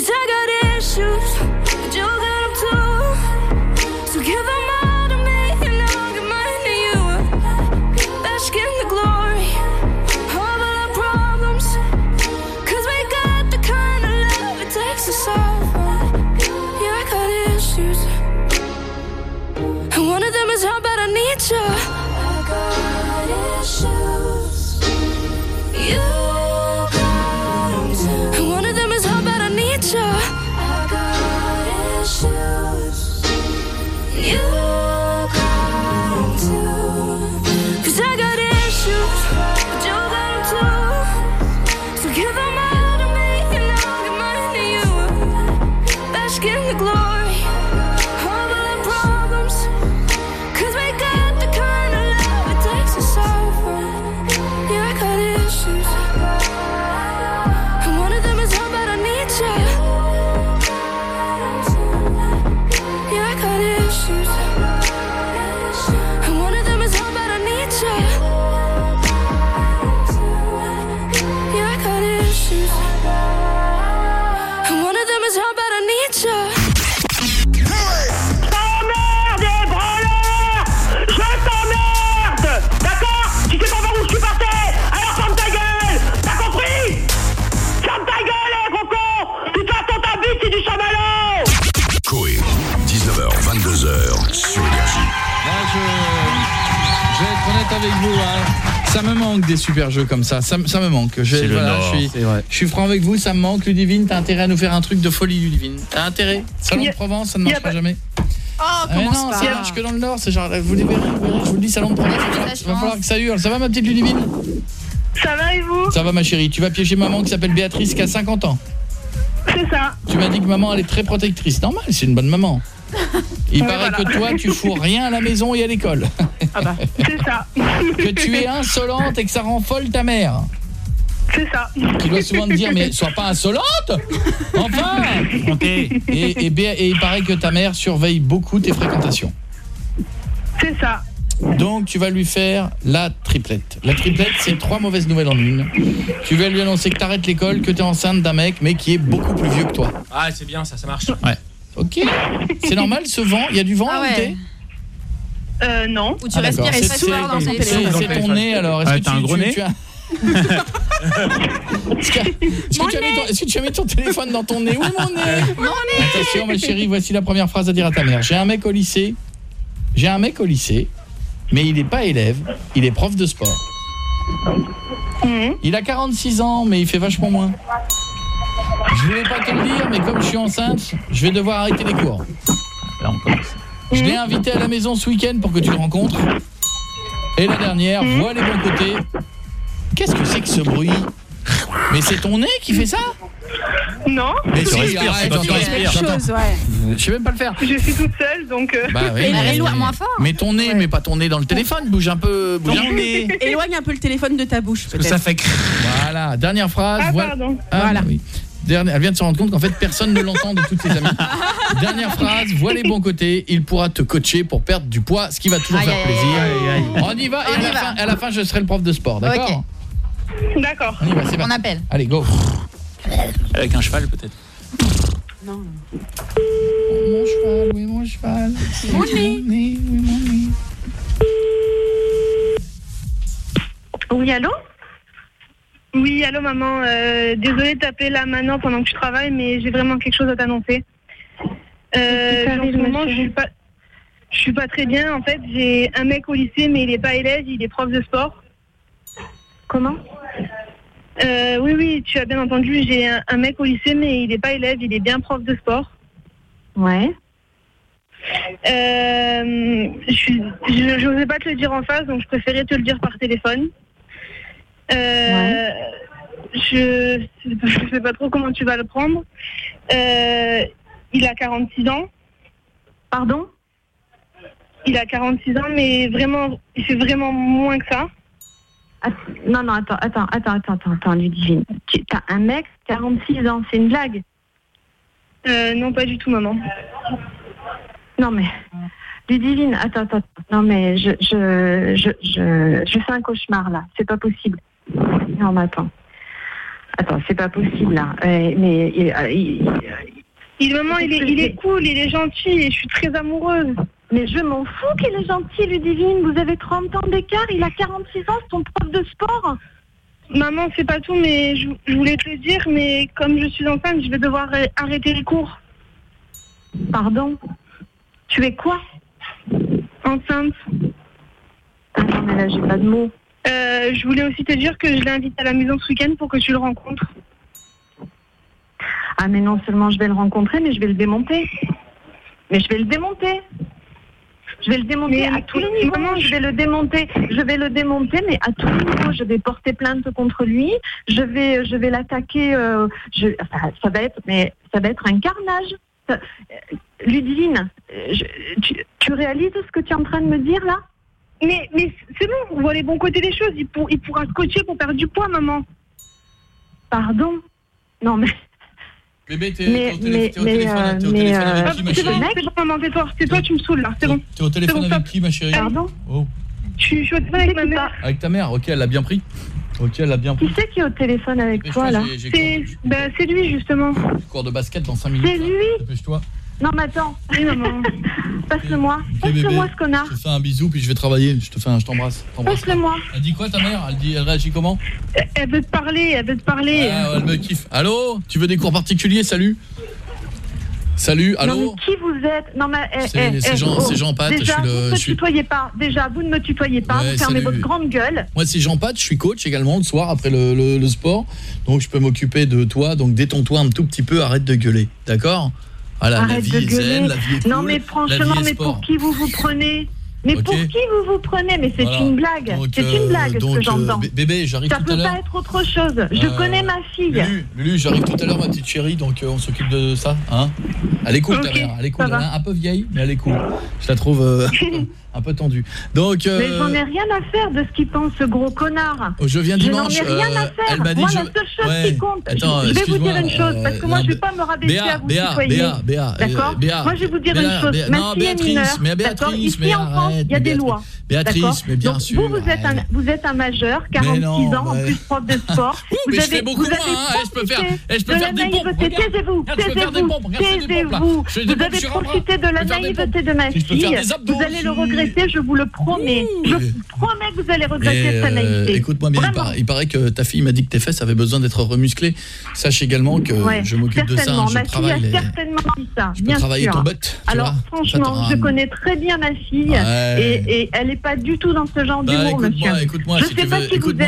[SPEAKER 70] Cause I got issues, but you got them too. So give them all to me, and I'll give mine to you. Bask in the glory of all our problems. Cause we got the kind of love it takes to solve. Yeah, I got issues. And one of them is how bad I need you.
[SPEAKER 1] Honnête avec vous. hein. Ça me manque des super jeux comme ça. Ça, me- ça me manque. Je, suis, je franc avec vous. Ça me manque. Ludivine, t'as intérêt à nous faire un truc de folie, Ludivine. T'as intérêt? Salon de Provence, ça ne marchera jamais.
[SPEAKER 8] Oh,
[SPEAKER 1] Ah,
[SPEAKER 8] commence
[SPEAKER 1] non,
[SPEAKER 8] pas.
[SPEAKER 1] ça marche que dans le Nord. C'est genre, vous les verrez, je vous le dis, Salon de Provence. Il va falloir, va falloir que ça hurle. Ça va, ma petite Ludivine?
[SPEAKER 57] Ça va et vous?
[SPEAKER 1] Ça va, ma chérie. Tu vas piéger maman qui s'appelle Béatrice, qui a 50 ans.
[SPEAKER 57] C'est ça.
[SPEAKER 1] Tu m'as dit que maman, elle est très protectrice. Normal, c'est une bonne maman. Il paraît
[SPEAKER 57] voilà.
[SPEAKER 1] que toi, tu fous rien à la maison et à l'école.
[SPEAKER 8] Ah bah.
[SPEAKER 57] C'est ça. <laughs>
[SPEAKER 1] que tu es insolente et que ça rend folle ta mère.
[SPEAKER 57] C'est ça.
[SPEAKER 1] Qui doit souvent te dire, mais sois pas insolente Enfin et, et il paraît que ta mère surveille beaucoup tes fréquentations.
[SPEAKER 57] C'est ça.
[SPEAKER 1] Donc tu vas lui faire la triplette. La triplette, c'est trois mauvaises nouvelles en une. Tu vas lui annoncer que t'arrêtes l'école, que t'es enceinte d'un mec, mais qui est beaucoup plus vieux que toi.
[SPEAKER 15] Ah, c'est bien ça, ça marche.
[SPEAKER 1] Ouais. Ok. C'est normal ce vent Il y a du vent
[SPEAKER 9] Ah
[SPEAKER 1] là où
[SPEAKER 9] ouais.
[SPEAKER 1] t'es
[SPEAKER 57] Euh, non.
[SPEAKER 9] Ou tu
[SPEAKER 1] Ah,
[SPEAKER 9] respires et fort dans
[SPEAKER 1] c'est-
[SPEAKER 9] téléphone.
[SPEAKER 1] C'est ton nez alors. Est-ce
[SPEAKER 12] Ah,
[SPEAKER 1] que
[SPEAKER 12] t'as
[SPEAKER 1] tu,
[SPEAKER 12] un gros
[SPEAKER 1] tu-
[SPEAKER 12] nez
[SPEAKER 1] tu as... <laughs> Est-ce que, est-ce que tu as mis ton, est-ce que tu as mis ton téléphone dans ton nez mon nez
[SPEAKER 9] Mon nez
[SPEAKER 1] Attention, ma chérie, voici la première phrase à dire à ta mère. J'ai un mec au lycée. J'ai un mec au lycée, mais il n'est pas élève, il est prof de sport. Il a 46 ans, mais il fait vachement moins. Je voulais pas te le dire, mais comme je suis enceinte, je vais devoir arrêter les cours.
[SPEAKER 12] Là, on commence.
[SPEAKER 1] Je l'ai invité à la maison ce week-end pour que tu le rencontres. Et la dernière, vois les bons côtés. Qu'est-ce que c'est que ce bruit? Mais c'est ton nez qui fait ça?
[SPEAKER 57] Non.
[SPEAKER 1] Mais
[SPEAKER 12] Tu respires, c'est quand tu
[SPEAKER 1] j'entends-
[SPEAKER 12] respires.
[SPEAKER 1] j'entends.
[SPEAKER 8] Chose, ouais.
[SPEAKER 1] Je sais même pas le faire.
[SPEAKER 57] Je suis toute seule, donc... euh,
[SPEAKER 1] Bah oui, mais-
[SPEAKER 9] éloigne moins fort.
[SPEAKER 1] Mais ton nez, mais pas ton nez dans le téléphone, bouge un peu, bouge un
[SPEAKER 12] Ton
[SPEAKER 1] peu.
[SPEAKER 12] nez.
[SPEAKER 8] Éloigne un peu le téléphone de ta bouche,
[SPEAKER 12] Parce que ça
[SPEAKER 8] peut-être.
[SPEAKER 12] fait cr-
[SPEAKER 1] Voilà, dernière phrase.
[SPEAKER 57] Ah,
[SPEAKER 1] voilà.
[SPEAKER 57] pardon.
[SPEAKER 1] Ah,
[SPEAKER 8] Voilà.
[SPEAKER 1] oui. Dernière- elle vient de se rendre compte qu'en fait personne ne l'entend de toutes ses amies. Dernière phrase, vois les bons côtés, il pourra te coacher pour perdre du poids, ce qui va toujours
[SPEAKER 9] Aïe,
[SPEAKER 1] faire plaisir.
[SPEAKER 12] aïe, aïe.
[SPEAKER 1] On y va et
[SPEAKER 9] On
[SPEAKER 1] à
[SPEAKER 9] y
[SPEAKER 1] la,
[SPEAKER 9] va.
[SPEAKER 1] fin, à la fin je serai le prof de sport, d'accord.
[SPEAKER 57] D'accord.
[SPEAKER 1] On y va, c'est
[SPEAKER 9] On appelle.
[SPEAKER 1] Allez, go.
[SPEAKER 12] Avec un cheval, peut-être.
[SPEAKER 8] Non.
[SPEAKER 1] Mon cheval, oui, mon cheval.
[SPEAKER 8] Mon
[SPEAKER 1] nez. oui, mon nez.
[SPEAKER 15] Oui, allô? Oui, allô maman. Euh, désolée de t'appeler là maintenant pendant que je travaille, mais j'ai vraiment quelque chose à t'annoncer. Euh, en ce moment, je suis pas, je suis pas très bien. En fait, j'ai un mec au lycée, mais il est pas élève, il est prof de sport. Comment? Euh, Oui, oui, tu as bien entendu. J'ai un, un mec au lycée, mais il est pas élève, il est bien prof de sport. Ouais. Euh, je n'osais pas te le dire en face, donc je préférais te le dire par téléphone. Euh, Je je sais pas trop comment tu vas le prendre. Euh, il a 46 ans. Pardon? Il a 46 ans, mais vraiment, il fait vraiment moins que ça.
[SPEAKER 71] Non, non, attends, attends, attends, attends, attends, attends, Ludivine. Tu as un mec, 46 ans, c'est une blague?
[SPEAKER 15] Euh, non, pas du tout, maman.
[SPEAKER 71] Non, mais. Ludivine, attends, attends, attends. non, mais je, je, je, je, je fais un cauchemar, là. C'est pas possible. Non, mais attends. Attends, c'est pas possible, là. Euh, mais. il- euh, il-
[SPEAKER 15] Il, maman, il est, il est cool, il est gentil et je suis très amoureuse.
[SPEAKER 71] Mais je m'en fous qu'il est gentil, Ludivine. Vous avez 30 ans d'écart, il a 46 ans, c'est ton prof de sport.
[SPEAKER 15] Maman, c'est pas tout, mais je, je voulais te le dire, mais comme je suis enceinte, je vais devoir euh, arrêter les cours.
[SPEAKER 71] Pardon? Tu es quoi?
[SPEAKER 15] Enceinte.
[SPEAKER 71] Ah non, mais là, j'ai pas de mots.
[SPEAKER 15] Euh, je voulais aussi te dire que je l'ai invité à la maison ce week-end pour que tu le rencontres.
[SPEAKER 71] Ah, mais non seulement je vais le rencontrer, mais je vais le démonter. Mais je vais le démonter. Je vais le démonter à tous les niveaux. je vais le démonter. Je vais le démonter, mais à tous les niveaux. Je vais porter plainte contre lui. Je vais, je vais l'attaquer. euh, je, enfin, ça va être, mais ça va être un carnage. Ça- euh, Ludivine, je- tu, tu réalises ce que tu es en train de me dire là?
[SPEAKER 15] Mais, mais c'est bon, on voit les bons côtés des choses. Il, pour- il pourra se coacher pour perdre du poids, maman.
[SPEAKER 71] Pardon Non, mais.
[SPEAKER 1] Bébé, t'es au, télé- au
[SPEAKER 71] mais,
[SPEAKER 1] téléphone,
[SPEAKER 71] euh,
[SPEAKER 1] t'es au
[SPEAKER 71] mais,
[SPEAKER 1] téléphone
[SPEAKER 71] euh,
[SPEAKER 1] avec qui, ma chérie
[SPEAKER 15] c'est bon, maman, tais-toi. Tais-toi, tu me saoules là. C'est bon.
[SPEAKER 1] T'es au téléphone
[SPEAKER 15] bon,
[SPEAKER 1] avec qui, ma chérie
[SPEAKER 71] Pardon
[SPEAKER 1] Oh.
[SPEAKER 15] Je suis au téléphone avec ma mère.
[SPEAKER 1] Avec ta mère, ok, elle l'a bien pris. Ok, elle l'a bien pris.
[SPEAKER 71] Qui c'est qui est au téléphone avec toi là
[SPEAKER 1] j'ai
[SPEAKER 15] C'est ben, c'est lui, justement.
[SPEAKER 1] Cours de basket dans 5 minutes.
[SPEAKER 71] C'est lui
[SPEAKER 1] Dépêche-toi.
[SPEAKER 71] Non, mais attends. <laughs> Passe-le-moi.
[SPEAKER 1] Ok, bébé.
[SPEAKER 71] Passe-le-moi ce connard.
[SPEAKER 1] Je te fais un bisou puis je vais travailler. Je te fais un, je t'embrasse.
[SPEAKER 15] Passe-le-moi.
[SPEAKER 1] Elle dit quoi ta mère? Elle dit, elle réagit comment?
[SPEAKER 15] Elle- veut te parler, elle veut te parler.
[SPEAKER 1] Ah, elle me kiffe. Allô? Tu veux des cours particuliers? Salut. Salut. Allô?
[SPEAKER 71] Non, mais qui vous êtes? Non, mais. eh,
[SPEAKER 1] C'est-
[SPEAKER 71] eh,
[SPEAKER 1] c'est
[SPEAKER 71] eh,
[SPEAKER 1] Jean-
[SPEAKER 71] oh.
[SPEAKER 1] Jean Pat,
[SPEAKER 71] Déjà,
[SPEAKER 1] je suis le-
[SPEAKER 71] vous ne me
[SPEAKER 1] suis-
[SPEAKER 71] tutoyez pas. Déjà, vous ne me tutoyez pas.
[SPEAKER 1] Ouais,
[SPEAKER 71] vous fermez votre grande gueule.
[SPEAKER 1] Moi c'est Jean Pat, je suis coach également le soir après le, le- le sport. Donc je peux m'occuper de toi. Donc détends-toi un tout petit peu, arrête de gueuler. D'accord? Voilà, la
[SPEAKER 71] Arrête
[SPEAKER 1] vie
[SPEAKER 71] de
[SPEAKER 1] est zen, la vie est cool.
[SPEAKER 71] non, mais
[SPEAKER 1] la
[SPEAKER 71] franchement, mais pour qui vous vous prenez Mais pour qui vous vous prenez Mais c'est
[SPEAKER 1] Voilà.
[SPEAKER 71] une blague. C'est une
[SPEAKER 1] euh,
[SPEAKER 71] blague ce que
[SPEAKER 1] euh,
[SPEAKER 71] j'entends.
[SPEAKER 1] bé- bébé, j'arrive
[SPEAKER 71] Ça
[SPEAKER 1] tout à
[SPEAKER 71] peut
[SPEAKER 1] l'heure.
[SPEAKER 71] pas être autre chose. Je
[SPEAKER 1] Euh,
[SPEAKER 71] connais ma fille.
[SPEAKER 1] Lulu, j'arrive tout à l'heure ma petite chérie donc euh, on s'occupe de ça hein Elle est cool ta
[SPEAKER 71] Ok,
[SPEAKER 1] mère, elle est cool,
[SPEAKER 71] ça
[SPEAKER 1] elle
[SPEAKER 71] va.
[SPEAKER 1] est un peu vieille mais elle est cool. Je la trouve euh, <laughs> un peu tendue. Donc euh,
[SPEAKER 71] Mais j'en ai rien à faire de ce qu'il pense, ce gros connard.
[SPEAKER 1] Oh, je viens dimanche,
[SPEAKER 71] Je n'en ai rien
[SPEAKER 1] euh,
[SPEAKER 71] à faire.
[SPEAKER 1] elle dit
[SPEAKER 71] Moi,
[SPEAKER 1] que
[SPEAKER 71] la
[SPEAKER 1] je-
[SPEAKER 71] seule chose
[SPEAKER 1] Ouais,
[SPEAKER 71] qui compte,
[SPEAKER 1] attends,
[SPEAKER 71] je vais vous dire une chose, parce que
[SPEAKER 1] euh,
[SPEAKER 71] moi,
[SPEAKER 1] non,
[SPEAKER 71] je ne vais pas me rabaisser
[SPEAKER 1] Béa,
[SPEAKER 71] à vous
[SPEAKER 1] Béa,
[SPEAKER 71] tutoyer. D'accord
[SPEAKER 1] euh, Béa,
[SPEAKER 71] Moi, je vais vous dire
[SPEAKER 1] Béa,
[SPEAKER 71] une chose. Ma
[SPEAKER 1] non,
[SPEAKER 71] fille est
[SPEAKER 1] Béatrice,
[SPEAKER 71] mineure.
[SPEAKER 1] mais
[SPEAKER 71] D'accord Ici en France, il y a des lois.
[SPEAKER 1] Béatrice,
[SPEAKER 71] D'accord
[SPEAKER 1] mais bien sûr,
[SPEAKER 71] Vous, vous êtes, un, majeur, 46
[SPEAKER 1] non,
[SPEAKER 71] ans, en plus prof de sport. <laughs> Vous
[SPEAKER 1] mais je
[SPEAKER 71] avez,
[SPEAKER 1] fais beaucoup
[SPEAKER 71] vous
[SPEAKER 1] moins, je peux faire- je des pompes.
[SPEAKER 71] Taisez-vous,
[SPEAKER 1] je
[SPEAKER 71] taisez-vous,
[SPEAKER 1] je
[SPEAKER 71] taisez-vous.
[SPEAKER 1] Je
[SPEAKER 71] Vous avez profité de la
[SPEAKER 1] Je
[SPEAKER 71] naïveté de ma
[SPEAKER 1] Si je
[SPEAKER 71] fille. Vous allez le
[SPEAKER 1] aussi.
[SPEAKER 71] Regretter, je vous le promets. Je vous promets que vous allez regretter
[SPEAKER 1] euh,
[SPEAKER 71] naïveté.
[SPEAKER 1] Écoute-moi bien, il paraît, il paraît que ta fille m'a dit que tes fesses avaient besoin d'être remusclées. Sache également que
[SPEAKER 71] Ouais,
[SPEAKER 1] je m'occupe de ça,
[SPEAKER 71] certainement.
[SPEAKER 1] hein, je
[SPEAKER 71] Ma fille a
[SPEAKER 1] les-
[SPEAKER 71] certainement dit ça.
[SPEAKER 1] Je peux
[SPEAKER 71] bien
[SPEAKER 1] travailler
[SPEAKER 71] sûr.
[SPEAKER 1] ton butt,
[SPEAKER 71] Alors, franchement, je connais très bien ma fille
[SPEAKER 1] Ouais.
[SPEAKER 71] et, et elle n'est pas du tout dans ce genre
[SPEAKER 1] Bah,
[SPEAKER 71] d'humour,
[SPEAKER 1] écoute-moi,
[SPEAKER 71] monsieur.
[SPEAKER 1] écoute-moi,
[SPEAKER 71] je
[SPEAKER 1] si
[SPEAKER 71] sais pas
[SPEAKER 1] veux,
[SPEAKER 71] qui vous êtes.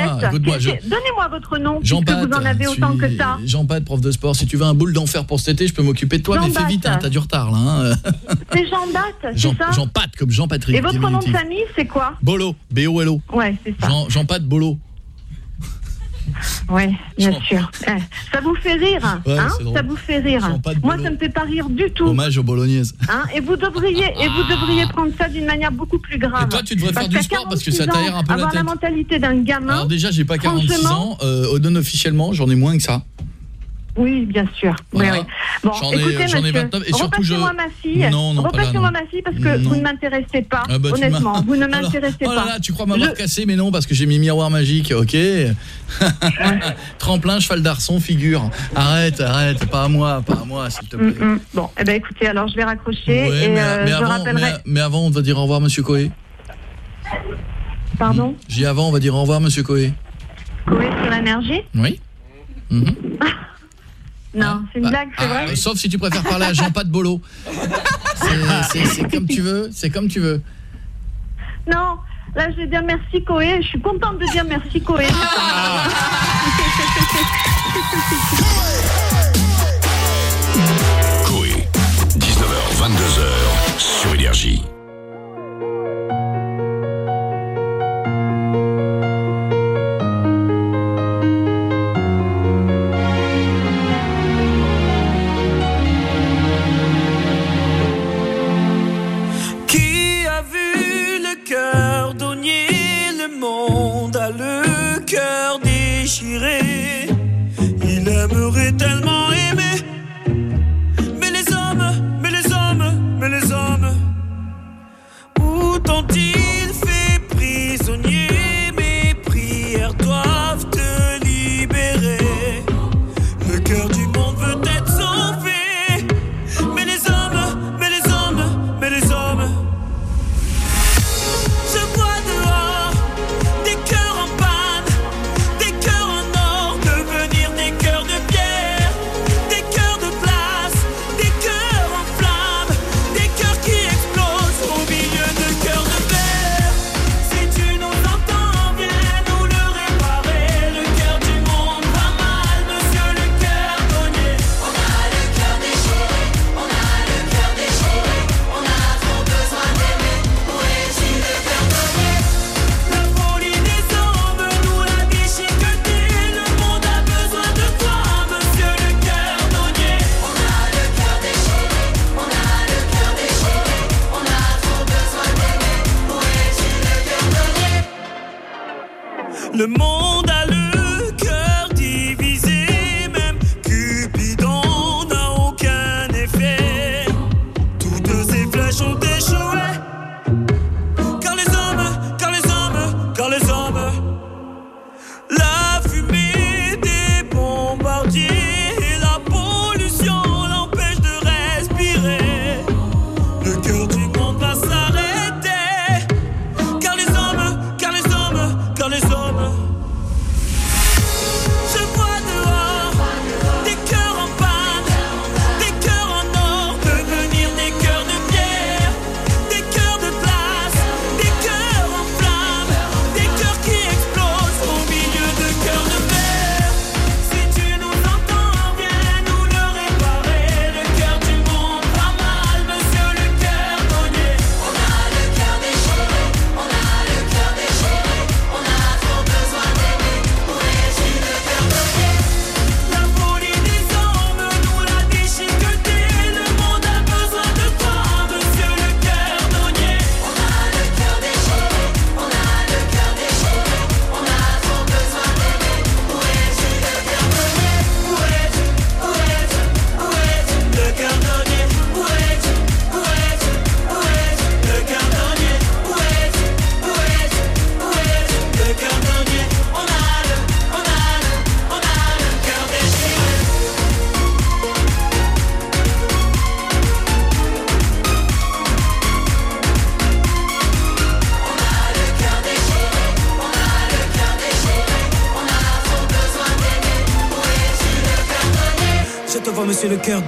[SPEAKER 71] Donnez-moi votre nom, puisque vous en avez autant que ça.
[SPEAKER 1] Jean Pat, prof de sport. Si tu veux un boule d'enfer pour cet été, je peux m'occuper de toi, mais fais
[SPEAKER 71] Bat.
[SPEAKER 1] vite, hein, t'as du retard là. hein.
[SPEAKER 71] C'est Jean
[SPEAKER 1] Jean,
[SPEAKER 71] c'est ça
[SPEAKER 1] Jean Pat, comme Jean Patrick.
[SPEAKER 71] Et votre nom de famille, c'est quoi
[SPEAKER 1] Bolo, B-O-L-O.
[SPEAKER 71] Ouais, c'est ça.
[SPEAKER 1] Jean, Jean Pat Bolo.
[SPEAKER 71] Ouais, bien sûr. Eh, Ça vous fait rire,
[SPEAKER 1] Ouais,
[SPEAKER 71] hein
[SPEAKER 1] drôle.
[SPEAKER 71] Ça vous fait rire. Moi, ça me fait pas rire du tout.
[SPEAKER 1] Hommage aux bolognaises.
[SPEAKER 71] Hein, et vous devriez et vous devriez prendre ça d'une manière beaucoup plus grave.
[SPEAKER 1] Et toi, tu devrais faire du sport parce que ça
[SPEAKER 71] 46
[SPEAKER 1] t'aère un peu la
[SPEAKER 71] avoir
[SPEAKER 1] tête.
[SPEAKER 71] la mentalité d'un gamin.
[SPEAKER 1] Alors déjà, j'ai pas 46
[SPEAKER 71] franchement,
[SPEAKER 1] ans. Euh, non officiellement, j'en ai moins que ça.
[SPEAKER 71] Oui, bien sûr. Oui,
[SPEAKER 1] Voilà.
[SPEAKER 71] oui. Bon,
[SPEAKER 1] J'en ai-
[SPEAKER 71] écoutez,
[SPEAKER 1] j'en ai
[SPEAKER 71] monsieur,
[SPEAKER 1] 29 et surtout, je-
[SPEAKER 71] repassez-moi ma fille.
[SPEAKER 1] Non, non,
[SPEAKER 71] Repassez-moi ma fille parce que
[SPEAKER 1] Non.
[SPEAKER 71] vous ne m'intéressez pas.
[SPEAKER 1] Ah bah,
[SPEAKER 71] honnêtement, vous ne <laughs> m'intéressez
[SPEAKER 1] oh
[SPEAKER 71] pas.
[SPEAKER 1] là, tu crois m'avoir
[SPEAKER 71] Je-
[SPEAKER 1] cassé, mais non, parce que j'ai mis miroir magique, ok <laughs> Tremplin, cheval d'arçon, figure. Arrête, arrête, pas à moi, pas à moi, s'il te plaît.
[SPEAKER 71] Mm, mm. Bon, eh ben écoutez, alors je vais raccrocher
[SPEAKER 1] Ouais,
[SPEAKER 71] et
[SPEAKER 1] mais,
[SPEAKER 71] euh,
[SPEAKER 1] mais
[SPEAKER 71] je
[SPEAKER 1] avant,
[SPEAKER 71] rappellerai.
[SPEAKER 1] mais, mais avant, on va dire au revoir, monsieur Coé.
[SPEAKER 71] Pardon
[SPEAKER 1] J'ai avant, on va dire au revoir, monsieur Coé.
[SPEAKER 71] Coé sur l'énergie
[SPEAKER 1] Oui Mhm. <laughs>
[SPEAKER 71] Non, c'est une blague, c'est
[SPEAKER 1] Ah,
[SPEAKER 71] vrai
[SPEAKER 1] Sauf si tu préfères parler à Jean Pas de Bolo. C'est- comme tu veux, c'est comme tu veux.
[SPEAKER 71] Non, là je vais dire merci Coé. Je suis contente de dire merci Coé.
[SPEAKER 11] Coé, 19h, 22h, sur Énergie.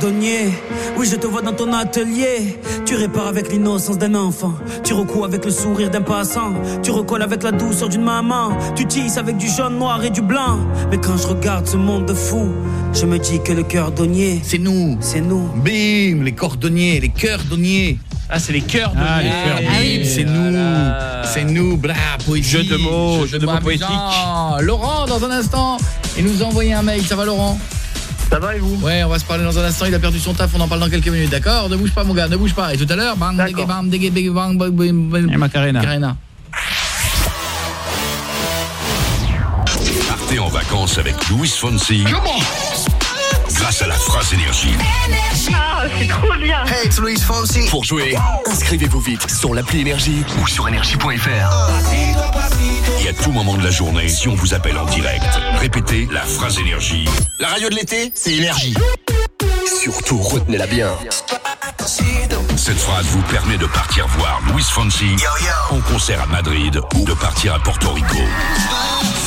[SPEAKER 72] Oui, je te vois dans ton atelier. Tu répares avec l'innocence d'un enfant. Tu recoues avec le sourire d'un passant. Tu recolles avec la douceur d'une maman. Tu tisses avec du jaune, noir et du blanc. Mais quand je regarde ce monde de fou, je me dis que le cœur donnier.
[SPEAKER 1] C'est nous.
[SPEAKER 72] C'est nous.
[SPEAKER 1] Bim, les cordonniers, les cœurdonniers.
[SPEAKER 12] Ah, c'est les cœurs
[SPEAKER 1] Ah, les Bim, c'est nous. C'est nous, bla, poésie.
[SPEAKER 12] Jeu de mots, jeu de mots
[SPEAKER 1] amusant. Laurent, dans un instant, il nous a envoyé un mail. Ça va, Laurent?
[SPEAKER 13] Ça va et vous?
[SPEAKER 1] Ouais, on va se parler dans un instant. Il a perdu son taf, on en parle dans quelques minutes, d'accord? Ne bouge pas, mon gars, ne bouge pas. Et tout à l'heure, bang, dégué, bang, dégué, dégué, bang, bang, bang, bang.
[SPEAKER 12] Et Macarena.
[SPEAKER 1] Macarena.
[SPEAKER 11] Partez en vacances avec Louis Fonsi, grâce à la phrase énergie.
[SPEAKER 71] Ah, c'est trop bien.
[SPEAKER 14] Hey, it's Luis Fonsi. Pour jouer, inscrivez-vous vite sur l'appli Énergie ou sur énergie.fr.
[SPEAKER 11] Et à tout moment de la journée, si on vous appelle en direct, répétez la phrase énergie.
[SPEAKER 14] La radio de l'été, c'est Énergie. Surtout, retenez-la bien.
[SPEAKER 11] Cette phrase vous permet de partir voir Luis Fonsi en concert à Madrid ou de partir à Porto Rico.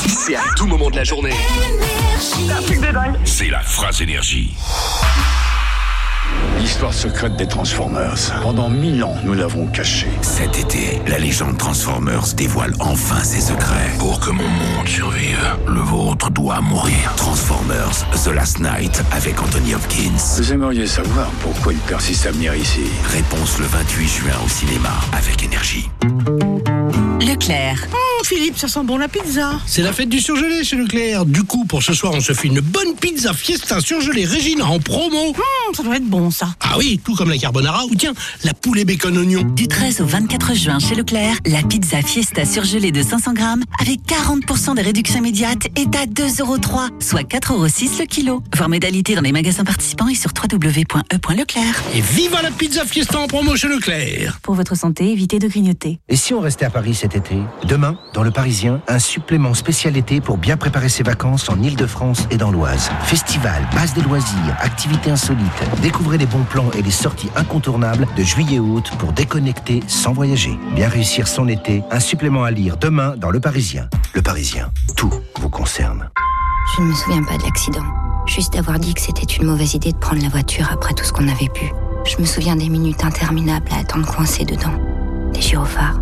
[SPEAKER 14] C'est à tout moment de la journée.
[SPEAKER 11] C'est la phrase énergie.
[SPEAKER 73] L'histoire secrète des Transformers. Pendant mille ans, nous l'avons cachée.
[SPEAKER 11] Cet été, la légende Transformers dévoile enfin ses secrets. Pour que mon monde survive, le vôtre doit mourir. Transformers The Last Night avec Anthony Hopkins.
[SPEAKER 73] Vous aimeriez savoir pourquoi il persiste à venir ici?
[SPEAKER 11] Réponse le 28 juin au cinéma avec énergie.
[SPEAKER 52] Leclerc.
[SPEAKER 49] Oh, Philippe, ça sent bon la pizza. C'est la fête du surgelé chez Leclerc. Du coup, pour ce soir, on se fait une bonne pizza fiesta surgelée Régina en promo.
[SPEAKER 9] Ça doit être bon, ça.
[SPEAKER 49] Ah oui, tout comme la carbonara ou tiens, la poulet bacon oignon.
[SPEAKER 52] Du 13 au 24 juin chez Leclerc, la pizza Fiesta surgelée de 500 grammes avec 40% de réduction immédiate est à 2,3€, soit 4,6€ le kilo. Voir modalité dans les magasins participants et sur www.e.leclerc.
[SPEAKER 49] Et viva la pizza fiesta en promo chez Leclerc.
[SPEAKER 52] Pour votre santé, évitez de grignoter.
[SPEAKER 65] Et si on restait à Paris cet été? Demain, dans Le Parisien, un supplément spécial été pour bien préparer ses vacances en Ile-de-France et dans l'Oise. Festival, base de loisirs, activités insolites. Découvrez les bons plans et les sorties incontournables de juillet-août pour déconnecter sans voyager. Bien réussir son été, un supplément à lire demain dans Le Parisien. Le Parisien, tout vous concerne.
[SPEAKER 41] Je ne me souviens pas de l'accident. Juste d'avoir dit que c'était une mauvaise idée de prendre la voiture après tout ce qu'on avait bu. Je me souviens des minutes interminables à attendre coincé dedans. Des gyrophares,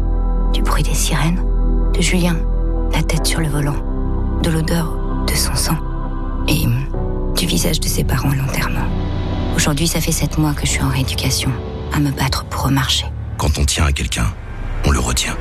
[SPEAKER 41] du bruit des sirènes, de Julien, la tête sur le volant, de l'odeur de son sang et du visage de ses parents l'enterrement. Aujourd'hui, ça fait sept mois que je suis en rééducation, à me battre pour remarcher.
[SPEAKER 74] Quand on tient à quelqu'un, on le retient.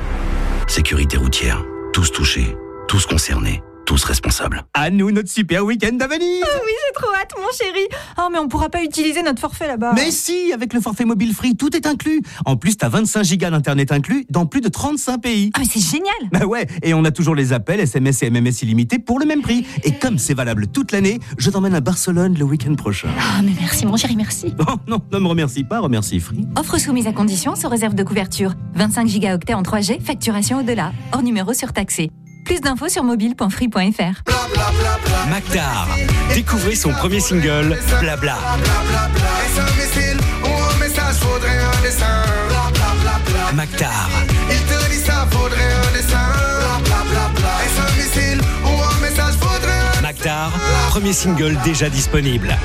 [SPEAKER 74] Sécurité routière, tous touchés, tous concernés, tous responsables.
[SPEAKER 13] À nous, notre super week-end à Venise
[SPEAKER 23] Oh oui, j'ai trop hâte, mon chéri. Oh, mais on pourra pas utiliser notre forfait là-bas.
[SPEAKER 13] Mais si, avec le forfait mobile free, tout est inclus. En plus, t'as 25 gigas d'internet inclus dans plus de 35 pays.
[SPEAKER 23] Ah, mais c'est génial
[SPEAKER 13] Bah ouais, et on a toujours les appels, SMS et MMS illimités pour le même prix. Et comme c'est valable toute l'année, je t'emmène à Barcelone le week-end prochain.
[SPEAKER 23] Ah, mais merci, mon chéri, merci.
[SPEAKER 13] Oh non, ne me remercie pas, remercie Free.
[SPEAKER 23] Offre soumise à condition sous réserve de couverture. 25 gigaoctets en 3G, facturation au-delà. Hors numéro surtaxé. Plus d'infos sur mobile.free.fr.
[SPEAKER 14] Mactar. Découvrez son premier single, Blabla. Mactar. Mactar, premier single déjà disponible.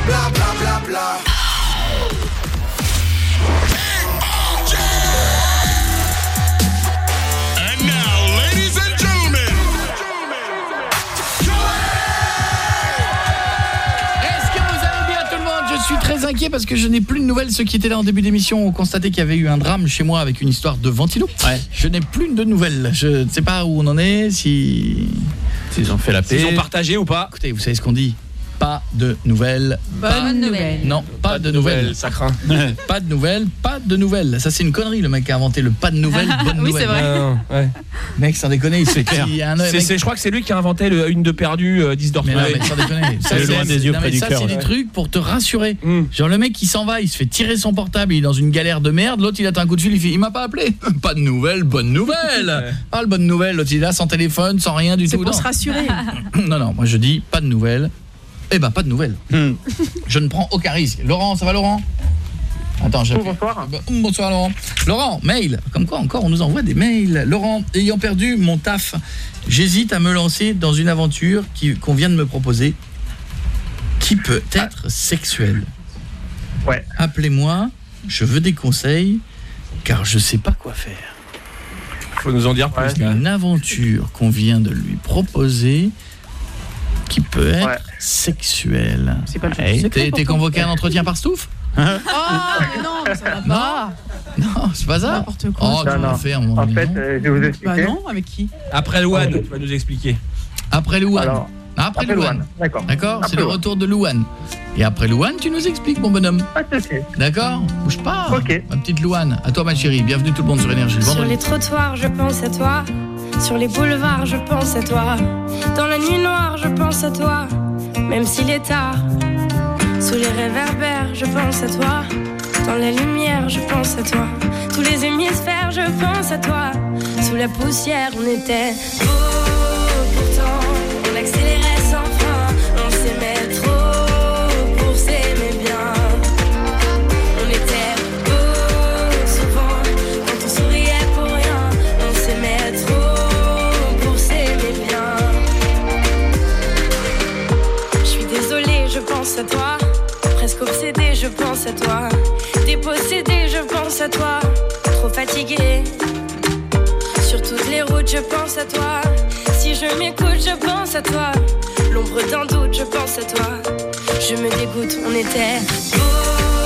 [SPEAKER 1] Très inquiet parce que je n'ai plus de nouvelles. Ceux qui étaient là en début d'émission ont constaté qu'il y avait eu un drame chez moi avec une histoire de ventilo. Je n'ai plus de nouvelles. Je ne sais pas où on en est, si...
[SPEAKER 2] S'ils ont fait la paix.
[SPEAKER 1] S'ils ont
[SPEAKER 2] partagé ou pas
[SPEAKER 1] Écoutez, vous savez ce qu'on dit pas de nouvelles.
[SPEAKER 8] Bonne nouvelle.
[SPEAKER 1] Non, pas, de, nouvelles.
[SPEAKER 2] Ça craint. <laughs>
[SPEAKER 1] pas de nouvelles, pas de nouvelles. Ça c'est une connerie le mec qui a inventé le pas de nouvelles, <laughs> bonne
[SPEAKER 8] Oui,
[SPEAKER 1] nouvelle.
[SPEAKER 8] c'est vrai.
[SPEAKER 2] Non, ouais.
[SPEAKER 1] Mec, sans déconner, il se fait il y a un
[SPEAKER 2] C'est-
[SPEAKER 1] mec-
[SPEAKER 2] c'est- je crois que c'est lui qui a inventé le une de perdu, euh, 10
[SPEAKER 1] Mais non, mais sans déconner. <laughs> Ça,
[SPEAKER 2] C'est loin des yeux
[SPEAKER 1] non,
[SPEAKER 2] près du
[SPEAKER 1] ça,
[SPEAKER 2] cœur.
[SPEAKER 1] c'est des trucs pour te rassurer. Genre le mec qui s'en va, il se fait tirer son portable, il est dans une galère de merde, l'autre il attend un coup de fil, il fait il m'a pas appelé. Pas de nouvelles, bonne nouvelle. Pas le bonne nouvelle, l'autre il est là sans téléphone, sans rien du
[SPEAKER 9] C'est
[SPEAKER 1] tout.
[SPEAKER 9] pour
[SPEAKER 1] non.
[SPEAKER 9] se rassurer.
[SPEAKER 1] Non non, moi je dis pas de nouvelles. Eh ben pas de nouvelles.
[SPEAKER 2] Hmm.
[SPEAKER 1] Je ne prends aucun risque. Laurent, ça va Laurent? Attends, j'ai
[SPEAKER 75] Bonsoir.
[SPEAKER 1] Bonsoir Laurent. Laurent, mail. Comme quoi encore on nous envoie des mails. Laurent, ayant perdu mon taf, j'hésite à me lancer dans une aventure qui qu'on vient de me proposer qui peut être sexuelle.
[SPEAKER 75] Ouais.
[SPEAKER 1] Appelez-moi, je veux des conseils car je sais pas quoi faire.
[SPEAKER 2] Faut nous en dire plus. là.
[SPEAKER 1] Une aventure qu'on vient de lui proposer qui peut être
[SPEAKER 75] Ouais.
[SPEAKER 1] sexuelle.
[SPEAKER 9] C'est pas le
[SPEAKER 1] T'es convoqué à un entretien par Stouff
[SPEAKER 9] Oh, mais non, mais ça va pas.
[SPEAKER 1] Non, c'est pas ça.
[SPEAKER 9] N'importe quoi.
[SPEAKER 1] Oh, tu
[SPEAKER 75] Non,
[SPEAKER 1] vas
[SPEAKER 75] non.
[SPEAKER 1] faire un moment
[SPEAKER 75] En fait,
[SPEAKER 1] non
[SPEAKER 75] euh, je vais vous
[SPEAKER 9] Bah
[SPEAKER 75] expliquer.
[SPEAKER 9] non, avec qui?
[SPEAKER 2] Après Louane, tu vas nous expliquer.
[SPEAKER 1] Après Louane.
[SPEAKER 75] Alors,
[SPEAKER 1] après,
[SPEAKER 75] après
[SPEAKER 1] Louane.
[SPEAKER 75] D'accord.
[SPEAKER 1] D'accord C'est le retour de Louane. Et après Louane, tu nous expliques, mon bonhomme.
[SPEAKER 75] Pas de souci.
[SPEAKER 1] D'accord Bouge pas.
[SPEAKER 75] Ok.
[SPEAKER 1] Ma petite Louane. À toi, ma chérie. Bienvenue tout le monde sur Énergie. le
[SPEAKER 70] Sur les trottoirs, je pense à toi. Sur les boulevards, je pense à toi. Dans la nuit noire, je pense à toi. Même s'il est tard. Sous les réverbères, je pense à toi. Dans la lumière, je pense à toi. Tous les hémisphères, je pense à toi. Sous la poussière, on était pense à toi. Presque obsédée, je pense à toi. Dépossédée, je pense à toi. Trop fatiguée. Sur toutes les routes, je pense à toi. Si je m'écoute, je pense à toi. L'ombre d'un doute, je pense à toi. Je me dégoûte, on était beau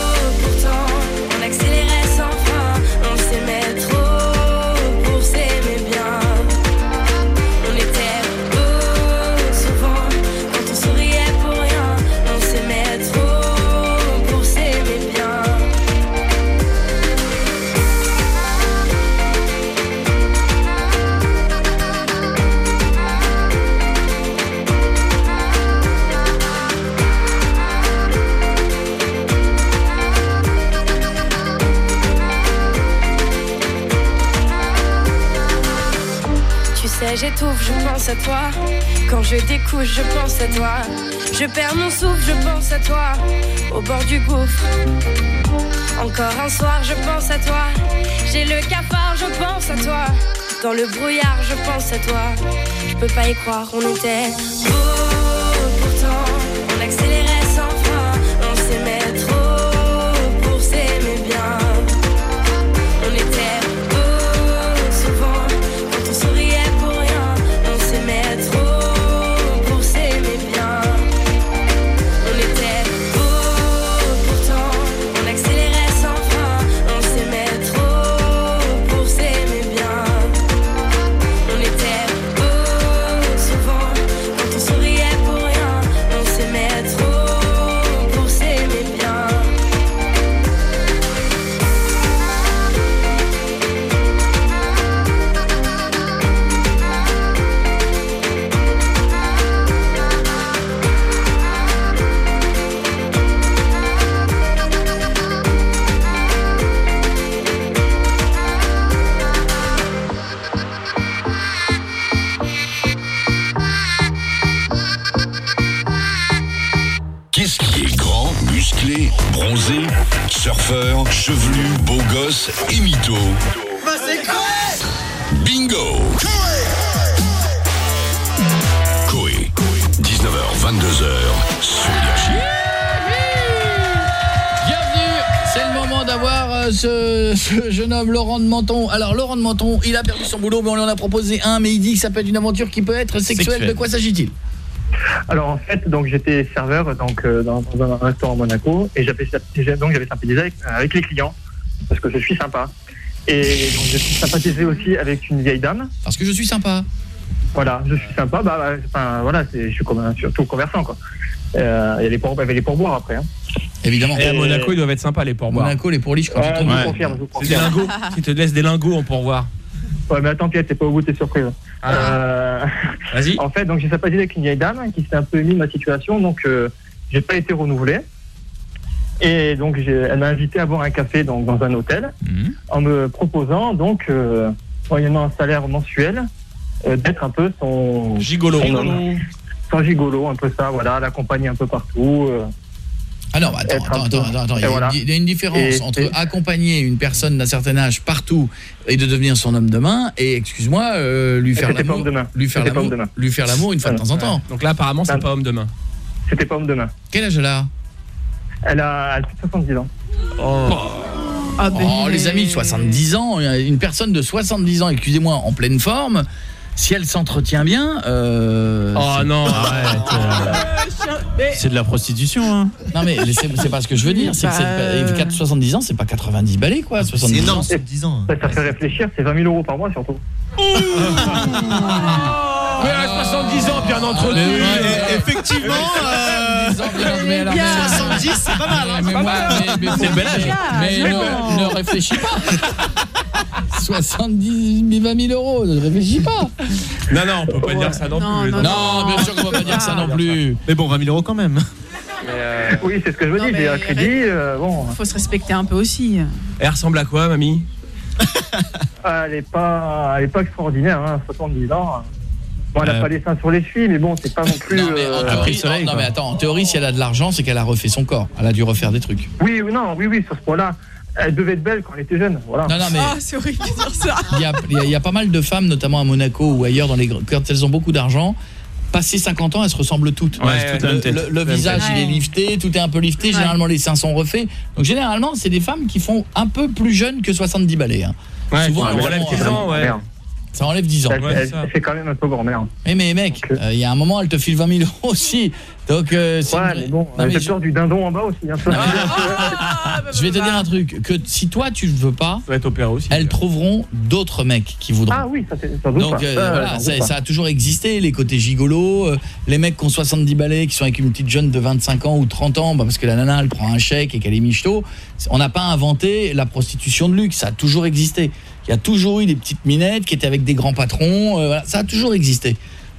[SPEAKER 70] J'étouffe, je pense à toi. Quand je découche, je pense à toi. Je perds mon souffle, je pense à toi. Au bord du gouffre. Encore un soir, je pense à toi. J'ai le cafard, je pense à toi. Dans le brouillard, je pense à toi. Je peux pas y croire, on était beau
[SPEAKER 72] c'est quoi
[SPEAKER 11] Bingo Coé, 19h, 22h, sur.
[SPEAKER 1] Bienvenue, c'est le moment d'avoir euh, ce, ce jeune homme Laurent de Menton. Alors Laurent de Menton, il a perdu son boulot, mais on lui en a proposé un, mais il dit que ça peut être une aventure qui peut être sexuelle. De quoi s'agit-il?
[SPEAKER 75] Alors en fait, donc j'étais serveur donc euh, dans, dans un restaurant à Monaco et j'avais donc j'avais sympathisé avec, avec les clients parce que je suis sympa. Et donc je suis sympathisé aussi avec une vieille dame.
[SPEAKER 1] Parce que je suis sympa.
[SPEAKER 75] Voilà, je suis sympa. Bah, bah, enfin voilà, c'est- je suis comme un- surtout commerçant quoi. Euh, Il y a les pour, il y avait les pourboires après. Hein.
[SPEAKER 1] Évidemment.
[SPEAKER 12] Et à Monaco, ils doivent être sympas, les pourboires.
[SPEAKER 1] Monaco, les pourliches, quand
[SPEAKER 75] Ouais,
[SPEAKER 1] tu
[SPEAKER 75] je vous
[SPEAKER 1] tombes.
[SPEAKER 75] confirme, je vous
[SPEAKER 12] C'est des
[SPEAKER 75] confirme.
[SPEAKER 12] lingots. <laughs> Ils te laissent des lingots en pourboire.
[SPEAKER 75] Ouais, mais attends, t'es pas au bout de tes surprises. Euh, <laughs>
[SPEAKER 12] Vas-y.
[SPEAKER 75] En fait, donc j'ai sympathisé avec une vieille dame qui s'est un peu émue de ma situation, donc euh, j'ai pas été renouvelé. Et donc elle m'a invité à boire un café donc, dans un hôtel, en me proposant donc, euh, moyennant un salaire mensuel, euh, d'être un peu son
[SPEAKER 12] Gigolo.
[SPEAKER 75] son, homme. Son gigolo, un peu ça, voilà, l'accompagner un peu partout. euh,
[SPEAKER 1] Ah non, bah attends, attends, attends, attends, il y a,
[SPEAKER 75] voilà.
[SPEAKER 1] une- il y a une différence
[SPEAKER 75] Et-
[SPEAKER 1] entre
[SPEAKER 75] et-
[SPEAKER 1] accompagner une personne d'un certain âge partout et de devenir son homme de main et excuse-moi euh, lui faire l'amour lui faire l'amour lui faire l'amour une fois de temps en temps.
[SPEAKER 12] Donc là, apparemment, c'est pas homme de main.
[SPEAKER 75] C'était pas homme de main.
[SPEAKER 1] Quel âge elle a?
[SPEAKER 75] Elle a, elle a plus de 70 ans.
[SPEAKER 8] Ah, ben,
[SPEAKER 1] Oh, les amis, 70 ans, une personne de 70 ans, excusez-moi, en pleine forme, si elle s'entretient bien, euh,
[SPEAKER 12] Oh
[SPEAKER 1] c'est-
[SPEAKER 12] non, arrête. C'est de la prostitution, hein.
[SPEAKER 1] Non mais c'est c'est pas ce que je veux dire, c'est que
[SPEAKER 75] Bah,
[SPEAKER 1] c'est- 4 70 ans, c'est pas 90 balais quoi, 70 ans.
[SPEAKER 75] Ça, ça fait réfléchir, c'est 20 000 euros par mois surtout. <laughs>
[SPEAKER 12] Mais <laughs> à 70 ans, bien entretenu.
[SPEAKER 76] effectivement, euh,
[SPEAKER 1] mais alors, mais-
[SPEAKER 76] 70, c'est pas mal. hein.
[SPEAKER 1] Mais moi, mais- mais-
[SPEAKER 12] C'est le bel âge.
[SPEAKER 1] Mais ne, ne réfléchis pas 70 000, 20 000 euros, ne réfléchis pas
[SPEAKER 12] Non, non, on peut pas dire ça non,
[SPEAKER 8] Non,
[SPEAKER 12] plus.
[SPEAKER 8] non,
[SPEAKER 1] Non, bien sûr qu'on va pas dire ça non plus
[SPEAKER 77] Mais bon, 20 000 euros quand même.
[SPEAKER 75] Oui, c'est ce que je me dis, j'ai un crédit, euh, bon.
[SPEAKER 9] Faut se respecter un peu aussi.
[SPEAKER 78] Elle ressemble à quoi, mamie? <laughs>
[SPEAKER 75] Elle est pas, elle est pas extraordinaire, hein, 70 ans. Bon, elle a
[SPEAKER 1] Euh.
[SPEAKER 75] pas les seins sur les chevilles, mais bon, c'est pas non plus.
[SPEAKER 1] Non mais,
[SPEAKER 75] euh,
[SPEAKER 1] théorie, non, non, mais attends, en théorie, si elle a de l'argent, c'est qu'elle a refait son corps. Elle a dû refaire des trucs.
[SPEAKER 75] Oui, oui, non, oui, oui, sur ce point-là. Elle devait être belle quand elle était jeune, voilà.
[SPEAKER 1] Non, non, mais-
[SPEAKER 9] Ah, c'est horrible de dire ça.
[SPEAKER 1] Il y, a, il y a- il y a pas mal de femmes, notamment à Monaco ou ailleurs, dans les, quand elles ont beaucoup d'argent, passé 50 ans, elles se ressemblent toutes.
[SPEAKER 12] Ouais, c'est toute la
[SPEAKER 1] le,
[SPEAKER 12] tête.
[SPEAKER 1] le- visage,
[SPEAKER 12] tête.
[SPEAKER 1] il est lifté, tout est un peu lifté. Généralement, les seins sont refaits. Donc, généralement, c'est des femmes qui font un peu plus jeunes que 70 balais. hein.
[SPEAKER 78] Ouais,
[SPEAKER 1] Souvent,
[SPEAKER 78] ça
[SPEAKER 1] elles
[SPEAKER 78] enlève
[SPEAKER 1] font,
[SPEAKER 78] 10
[SPEAKER 1] euh,
[SPEAKER 78] ans, ouais.
[SPEAKER 75] Merde.
[SPEAKER 1] Ça enlève 10 ans.
[SPEAKER 75] Fait quand même un peu grand-mère.
[SPEAKER 1] Mais, mais mec, euh, il y a un moment, elle te file 20 000 <laughs> euros aussi. Donc, euh, c'est
[SPEAKER 75] Ouais,
[SPEAKER 1] une
[SPEAKER 75] mais bon, j'ai
[SPEAKER 1] je-
[SPEAKER 75] peur du dindon en bas aussi. Hein, <laughs>
[SPEAKER 1] Je vais te dire un truc, que si toi tu ne veux pas,
[SPEAKER 78] aussi,
[SPEAKER 1] elles trouveront d'autres mecs qui voudront.
[SPEAKER 75] Ah oui, ça c'est doute
[SPEAKER 1] Donc
[SPEAKER 75] pas.
[SPEAKER 1] euh,
[SPEAKER 75] Ça,
[SPEAKER 1] voilà, ça, ça a toujours existé, les côtés gigolos, euh, les mecs qui ont 70 balais, qui sont avec une petite jeune de 25 ans ou 30 ans, bah, parce que la nana elle prend un chèque et qu'elle est michto. On n'a pas inventé la prostitution de luxe, ça a toujours existé. Il y a toujours eu des petites minettes qui étaient avec des grands patrons, euh, voilà, ça a toujours existé.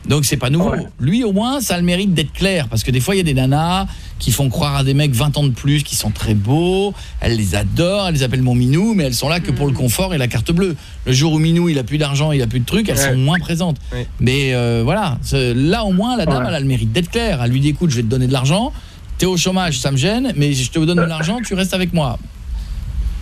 [SPEAKER 1] Donc c'est pas nouveau. Lui au moins, ça a le mérite d'être clair parce que des fois il y a des nanas qui font croire à des mecs 20 ans de plus qui sont très beaux, elles les adorent, elles les appellent mon minou mais elles sont là que pour le confort et la carte bleue. Le jour où minou, il a plus d'argent, il a plus de trucs, elles
[SPEAKER 78] Ouais.
[SPEAKER 1] sont moins présentes. Mais euh, voilà, là au moins la dame elle a le mérite d'être claire, elle lui dit écoute, je vais te donner de l'argent, t'es au chômage, ça me gêne, mais je te donne de l'argent, tu restes avec moi.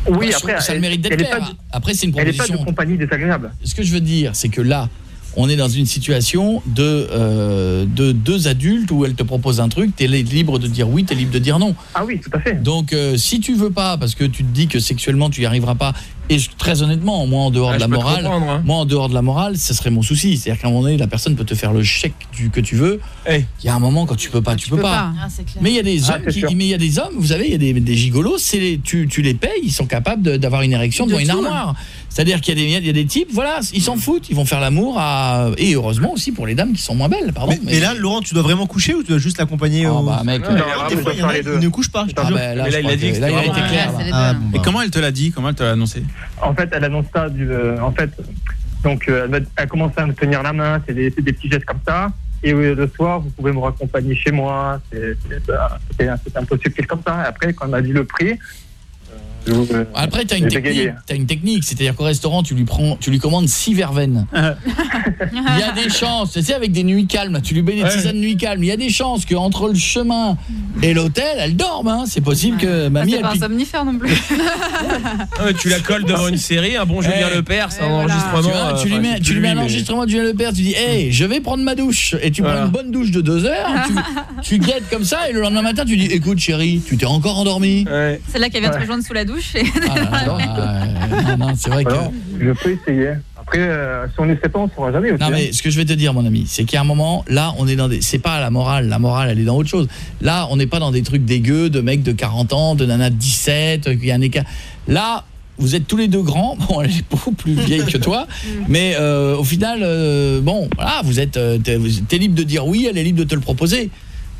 [SPEAKER 75] Oui, après,
[SPEAKER 1] ça a le
[SPEAKER 75] elle-
[SPEAKER 1] mérite d'être
[SPEAKER 75] elle
[SPEAKER 1] clair. Après c'est une
[SPEAKER 75] Elle n'est pas de
[SPEAKER 1] proposition
[SPEAKER 75] compagnie désagréable.
[SPEAKER 1] ce que je veux dire, c'est que là, on est dans une situation de, euh, de deux adultes où elle te propose un truc, tu es libre de dire oui, tu es libre de dire non.
[SPEAKER 75] Ah oui, tout à fait.
[SPEAKER 1] Donc euh, si tu veux pas, parce que tu te dis que sexuellement tu y arriveras pas, et je- très honnêtement, moi en dehors
[SPEAKER 78] Ah,
[SPEAKER 1] de la morale,
[SPEAKER 78] hein.
[SPEAKER 1] moi en dehors de la morale, ce serait mon souci. C'est-à-dire qu'à un moment donné, la personne peut te faire le chèque du, que tu veux. Il y a un moment quand tu peux pas, tu, peux, pas.
[SPEAKER 9] Ah.
[SPEAKER 1] Mais il y a des
[SPEAKER 75] Ah,
[SPEAKER 1] hommes qui, mais il y a des hommes, vous savez, il y a des, des gigolos, c'est tu, tu les payes, ils sont capables d'avoir une érection
[SPEAKER 9] De
[SPEAKER 1] devant une armoire. C'est-à-dire qu'il y a des il y a des types, voilà, ils s'en foutent, ils vont faire l'amour à et heureusement aussi pour les dames qui sont moins belles, pardon.
[SPEAKER 76] Mais, mais là, Laurent, tu dois vraiment coucher ou tu dois juste l'accompagner
[SPEAKER 1] Oh,
[SPEAKER 76] au...
[SPEAKER 1] bah, mec,
[SPEAKER 76] Non,
[SPEAKER 1] euh,
[SPEAKER 76] des
[SPEAKER 1] non,
[SPEAKER 76] fois,
[SPEAKER 1] mais
[SPEAKER 76] il y en a, ne couchent pas,
[SPEAKER 1] Ah, bah, là,
[SPEAKER 78] Mais là,
[SPEAKER 1] je
[SPEAKER 78] il a dit
[SPEAKER 1] que-
[SPEAKER 78] que
[SPEAKER 1] là, il a
[SPEAKER 78] c'était
[SPEAKER 1] été
[SPEAKER 78] vraiment-
[SPEAKER 1] clair.
[SPEAKER 76] Ah,
[SPEAKER 12] Et
[SPEAKER 76] bah.
[SPEAKER 12] comment elle te l'a dit Comment elle te l'a annoncé
[SPEAKER 75] En fait, elle annonce ça du, euh, en fait, donc euh, elle, à me tenir la main, c'est des, petits gestes comme ça. Et euh, le soir, vous pouvez me raccompagner chez moi. C'est- C'était un, peu subtil comme ça. Et après, quand elle m'a dit le prix,
[SPEAKER 1] Après, tu as une technique,
[SPEAKER 75] bégayé.
[SPEAKER 1] t'as une technique, c'est-à-dire qu'au restaurant, tu lui prends, tu lui commandes six verveines. <laughs> Il y a des chances, tu sais, avec des nuits calmes, tu lui mets des tisanes nuits calmes. Il y a des chances qu'entre le chemin et l'hôtel, elle dorme. Hein. C'est possible que mamie,
[SPEAKER 8] c'est
[SPEAKER 1] elle
[SPEAKER 8] pas un somnifère non plus. <laughs>
[SPEAKER 78] Ah, mais tu la colles devant une série, un bon Julien
[SPEAKER 1] Eh,
[SPEAKER 78] Lepers, un
[SPEAKER 1] Tu,
[SPEAKER 78] enregistrement.
[SPEAKER 1] vois, tu lui
[SPEAKER 78] euh,
[SPEAKER 1] mets,
[SPEAKER 78] enfin,
[SPEAKER 1] tu lui mets un
[SPEAKER 78] mais-
[SPEAKER 1] enregistrement de Julien Lepers, tu dis, hey, je vais prendre ma douche. Et tu prends
[SPEAKER 78] Voilà.
[SPEAKER 1] une bonne douche de deux heures, tu, <laughs> tu guettes comme ça, et le lendemain matin, tu dis, écoute chérie, tu t'es encore endormi.
[SPEAKER 8] C'est là qu'elle vient te
[SPEAKER 75] Ouais.
[SPEAKER 8] rejoindre sous la douche. Et...
[SPEAKER 1] Ah, euh, <laughs> non, non, c'est vrai que...
[SPEAKER 75] Alors, je peux essayer. Après, euh, si on 7 ans, on ne saura jamais. Aussi,
[SPEAKER 1] Non mais
[SPEAKER 75] hein.
[SPEAKER 1] ce que je vais te dire mon ami, c'est qu'à un moment là, on est dans des c'est pas la morale, la morale elle est dans autre chose. Là, on n'est pas dans des trucs dégueux de mecs de 40 ans, de nanas de 17, euh, qu'il y a un écart. Là, vous êtes tous les deux grands. <laughs> Bon, elle est beaucoup plus vieille que toi, mais euh, au final euh, bon, voilà, vous êtes euh, t'es t'es libre de dire oui, elle est libre de te le proposer.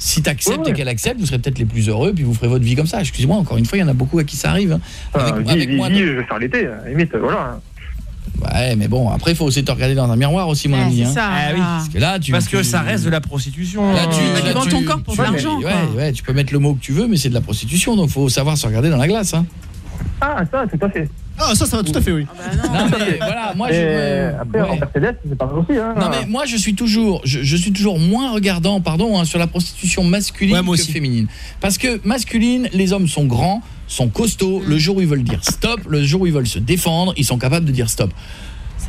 [SPEAKER 1] Si tu acceptes
[SPEAKER 75] Ouais, ouais.
[SPEAKER 1] et qu'elle accepte, vous serez peut-être les plus heureux puis vous ferez votre vie comme ça. Excusez-moi, encore une fois, il y en a beaucoup à qui ça arrive. hein.
[SPEAKER 75] Enfin,
[SPEAKER 1] Avec,
[SPEAKER 75] dis-
[SPEAKER 1] avec
[SPEAKER 75] dis-
[SPEAKER 1] moi
[SPEAKER 75] je vais faire l'été. la Limite, voilà.
[SPEAKER 1] Ouais, mais bon, après il faut aussi te regarder dans un miroir aussi mon
[SPEAKER 9] Ouais,
[SPEAKER 1] ami
[SPEAKER 9] c'est
[SPEAKER 1] hein.
[SPEAKER 9] ça.
[SPEAKER 78] Ah oui.
[SPEAKER 1] Parce que là, tu
[SPEAKER 78] Parce que
[SPEAKER 1] tu-
[SPEAKER 78] ça reste de la prostitution.
[SPEAKER 1] Là, tu,
[SPEAKER 78] euh,
[SPEAKER 1] là,
[SPEAKER 9] vends
[SPEAKER 1] tu-
[SPEAKER 9] ton corps pour de l'argent,
[SPEAKER 1] Ouais, ouais, tu peux mettre le mot que tu veux, mais c'est de la prostitution, donc faut savoir se regarder dans la glace. Hein.
[SPEAKER 75] Ah, ça, tout à fait.
[SPEAKER 76] Ah, ça, ça va tout à fait, oui.
[SPEAKER 1] Non, mais voilà, moi je.
[SPEAKER 75] Et
[SPEAKER 1] me-
[SPEAKER 75] après,
[SPEAKER 1] ouais.
[SPEAKER 75] en Mercedes, c'est pas aussi. Hein.
[SPEAKER 1] Non mais moi je suis toujours je, je suis toujours moins regardant pardon hein, sur la prostitution masculine
[SPEAKER 76] Ouais, moi
[SPEAKER 1] que
[SPEAKER 76] aussi.
[SPEAKER 1] féminine parce que masculine les hommes sont grands sont costauds le jour où ils veulent dire stop le jour où ils veulent se défendre ils sont capables de dire stop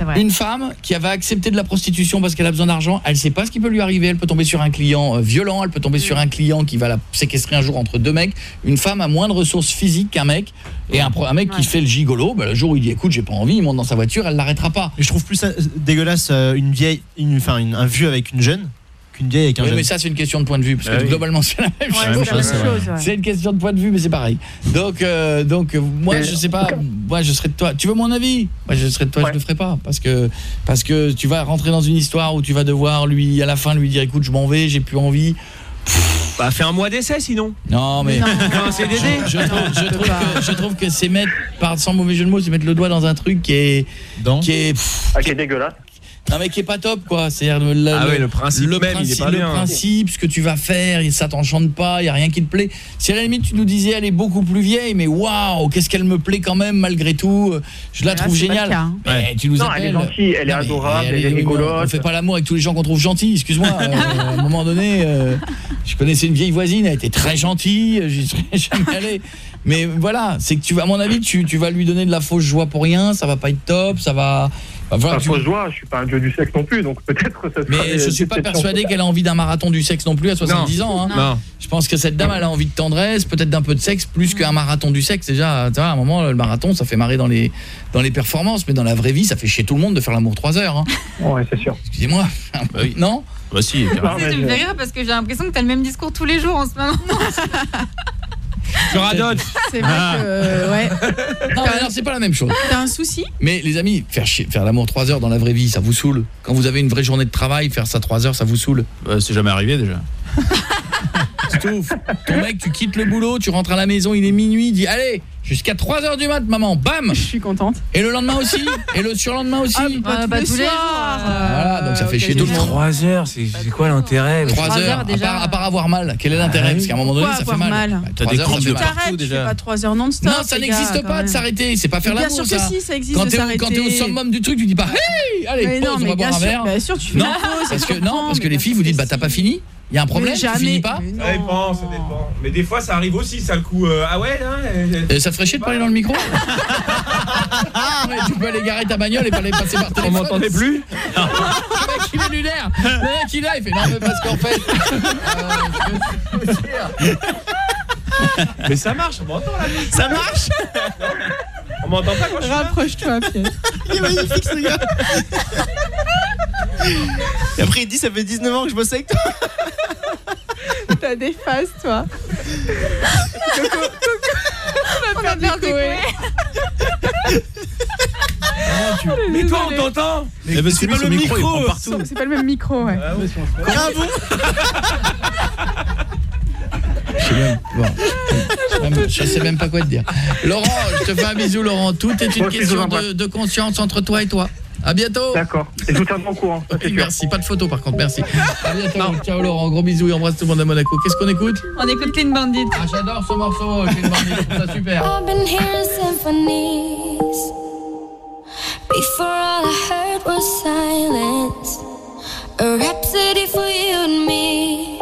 [SPEAKER 9] vrai.
[SPEAKER 1] Une femme qui avait accepté de la prostitution parce qu'elle a besoin d'argent, elle sait pas ce qui peut lui arriver, elle peut tomber sur un client euh, violent, elle peut tomber sur un client qui va la séquestrer un jour entre deux mecs. Une femme a moins de ressources physiques qu'un mec et un, mec qui fait le gigolo, bah, le jour où il dit écoute, j'ai pas envie, il monte dans sa voiture, elle l'arrêtera pas.
[SPEAKER 76] Et je trouve plus ça, dégueulasse euh, une vieille, une, enfin une- un vieux avec une jeune qu'une vieille avec un
[SPEAKER 1] Oui,
[SPEAKER 76] jeune.
[SPEAKER 1] mais ça c'est une question de point de vue parce
[SPEAKER 76] Ah
[SPEAKER 1] que
[SPEAKER 76] oui.
[SPEAKER 1] globalement c'est la même
[SPEAKER 76] Ouais,
[SPEAKER 1] chose.
[SPEAKER 76] c'est ouais.
[SPEAKER 1] Une question de point de vue mais c'est pareil. Donc euh, donc euh, moi je sais pas moi je serais de toi. Tu veux mon avis? Moi je serais de toi, je le ferai pas parce que parce que tu vas rentrer dans une histoire où tu vas devoir lui à la fin lui dire écoute, je m'en vais, j'ai plus envie.
[SPEAKER 78] Bah fais un mois d'essai sinon.
[SPEAKER 1] Non mais
[SPEAKER 78] Non.
[SPEAKER 1] Je, je trouve, je trouve que, je trouve que c'est mettre par sans mauvais jeu de mots, c'est mettre le doigt dans un truc qui est qui est pff,
[SPEAKER 75] Ah, qui est dégueulasse.
[SPEAKER 1] Un mec qui est pas top quoi, c'est-à-dire le,
[SPEAKER 2] Ah ouais, le principe même, il est
[SPEAKER 1] principe-
[SPEAKER 2] pas
[SPEAKER 1] le
[SPEAKER 2] bien.
[SPEAKER 1] principe, ce que tu vas faire, et ça t'enchante pas, il y a rien qui te plaît. Si à la limite tu nous disais elle est beaucoup plus vieille mais waouh, qu'est-ce qu'elle me plaît quand même malgré tout, je la
[SPEAKER 9] Mais là,
[SPEAKER 1] trouve
[SPEAKER 9] le
[SPEAKER 1] géniale.
[SPEAKER 9] cas, hein.
[SPEAKER 1] Mais tu nous
[SPEAKER 75] Non, elle est
[SPEAKER 1] appelles.
[SPEAKER 75] gentille, elle est adorable, elle est
[SPEAKER 1] oui, mais
[SPEAKER 75] rigolote.
[SPEAKER 1] On fait pas l'amour avec tous les gens qu'on trouve gentils, excuse-moi. <laughs> euh, à un moment donné, euh, je connaissais une vieille voisine, elle était très gentille, j'y serais <laughs> jamais allé. Mais voilà, c'est que tu vas à mon avis tu, tu vas lui donner de la fausse joie pour rien, ça va pas être top, ça va
[SPEAKER 75] Enfin,
[SPEAKER 1] tu-
[SPEAKER 75] fausse joie, je suis pas un dieu du sexe non plus, donc peut-être ça sera
[SPEAKER 1] mais je suis pas persuadé qu'elle a envie d'un marathon du sexe non plus à 70
[SPEAKER 2] Non.
[SPEAKER 1] ans. hein.
[SPEAKER 2] Non.
[SPEAKER 1] Je pense que cette dame, elle a envie de tendresse, peut-être d'un peu de sexe, plus qu'un marathon du sexe. Déjà, tu vois, à un moment, le marathon, ça fait marrer dans les, dans les performances, mais dans la vraie vie, ça fait chier tout le monde de faire l'amour 3 heures. Hein. <laughs>
[SPEAKER 75] Ouais, c'est sûr.
[SPEAKER 1] Excusez-moi. Non?
[SPEAKER 2] Bah si, carrément.
[SPEAKER 9] Tu me fais rire parce que j'ai l'impression que t'as le même discours tous les jours en ce moment. <laughs>
[SPEAKER 2] Tu radotes.
[SPEAKER 9] C'est vrai
[SPEAKER 1] Ah.
[SPEAKER 9] que euh, ouais.
[SPEAKER 1] Non, c'est pas la même chose.
[SPEAKER 9] T'as un souci
[SPEAKER 1] Mais les amis, faire, chier- faire l'amour 3 heures dans la vraie vie, ça vous saoule Quand vous avez une vraie journée de travail, faire ça 3 heures, ça vous saoule
[SPEAKER 79] Bah, c'est jamais arrivé déjà. <laughs>
[SPEAKER 1] Stouff, ton mec, tu quittes le boulot, tu rentres à la maison, il est minuit, il dit allez, jusqu'à 3 heures du mat, maman, bam
[SPEAKER 9] Je suis contente.
[SPEAKER 1] Et le lendemain aussi Et le surlendemain aussi
[SPEAKER 9] Ah, bah, tous les jours.
[SPEAKER 1] Voilà, donc ça fait le monde.
[SPEAKER 2] 3 heures, c'est quoi l'intérêt
[SPEAKER 1] 3
[SPEAKER 9] Trois
[SPEAKER 1] heures,
[SPEAKER 9] heures,
[SPEAKER 1] à,
[SPEAKER 9] déjà.
[SPEAKER 1] part, à part avoir mal, quel est l'intérêt? Parce qu'à un moment donné,
[SPEAKER 9] Pourquoi
[SPEAKER 1] ça fait mal.
[SPEAKER 9] mal?
[SPEAKER 1] Bah,
[SPEAKER 79] T'as
[SPEAKER 1] trois
[SPEAKER 79] des
[SPEAKER 1] heures, ça
[SPEAKER 79] crampes
[SPEAKER 1] fait
[SPEAKER 79] de
[SPEAKER 1] mal.
[SPEAKER 9] tu
[SPEAKER 79] déjà.
[SPEAKER 9] pas 3 heures non-stop.
[SPEAKER 1] Non, ça n'existe pas de s'arrêter, c'est pas faire
[SPEAKER 9] Bien
[SPEAKER 1] l'amour
[SPEAKER 9] sûr que si, ça existe
[SPEAKER 1] Quand
[SPEAKER 9] de
[SPEAKER 1] t'es au- summum du truc, tu dis pas hey, allez, pause,
[SPEAKER 9] non,
[SPEAKER 1] on va boire
[SPEAKER 9] bien
[SPEAKER 1] un verre.
[SPEAKER 9] bien sûr, tu fais
[SPEAKER 1] Non,
[SPEAKER 9] pause,
[SPEAKER 1] parce
[SPEAKER 9] je
[SPEAKER 1] que non, parce que les
[SPEAKER 9] bien
[SPEAKER 1] filles vous dites bah t'as pas fini Il y a un problème, pas
[SPEAKER 9] Mais non.
[SPEAKER 2] Ça dépend, ça dépend. Mais des fois, ça arrive aussi, ça le coup. euh, ah ouais, là euh,
[SPEAKER 1] ça te ferait chier de parler dans le micro Ouais, <laughs> Tu peux aller garer ta bagnole et pas aller passer par
[SPEAKER 2] On
[SPEAKER 1] téléphone.
[SPEAKER 2] m'entendait plus <laughs>
[SPEAKER 1] Le mec il est lunaire Le mec il est là, il fait non mais parce qu'en fait euh.
[SPEAKER 2] Mais ça marche, on m'entend là.
[SPEAKER 12] Ça marche
[SPEAKER 2] On m'entend pas quand je suis là
[SPEAKER 9] Rapproche-toi, Pierre.
[SPEAKER 12] Il est magnifique ce gars Et après il dit ça fait 19 ans que je bosse avec toi
[SPEAKER 9] T'as des faces, toi. Coco, Coco. On va faire du Koé.
[SPEAKER 2] Mais toi, on t'entend
[SPEAKER 79] Mais parce que
[SPEAKER 12] c'est pas
[SPEAKER 79] son
[SPEAKER 12] le
[SPEAKER 79] micro, il
[SPEAKER 12] micro.
[SPEAKER 79] prend partout.
[SPEAKER 9] C'est pas le même micro, ouais.
[SPEAKER 12] Ah bon <laughs>
[SPEAKER 1] Je sais même, bon. Même- je sais même pas quoi te dire. Laurent, je te fais un bisou Laurent. Tout est une
[SPEAKER 75] Moi
[SPEAKER 1] question de, de conscience entre toi et toi. À bientôt.
[SPEAKER 75] D'accord. Et je vous tiendrai au courant. c'est
[SPEAKER 1] Oui, merci, pas de photo par contre, merci. À bientôt. Ciao Laurent, gros bisous et embrasse tout le monde à Monaco. Qu'est-ce qu'on écoute?
[SPEAKER 9] On écoute Clean Bandit.
[SPEAKER 1] Ah, j'adore ce morceau, Clean Bandit, ça super.
[SPEAKER 36] I've been hearing symphonies. Before all I heard was silence. A rhapsody for you and me.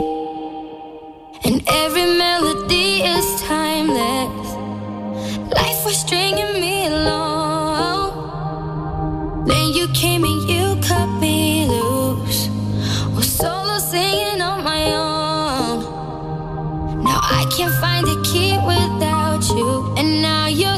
[SPEAKER 36] And every melody is timeless. Life was stringing me along. Then you came and you cut me loose. Was solo singing on my own. Now I can't find a key without you. And now your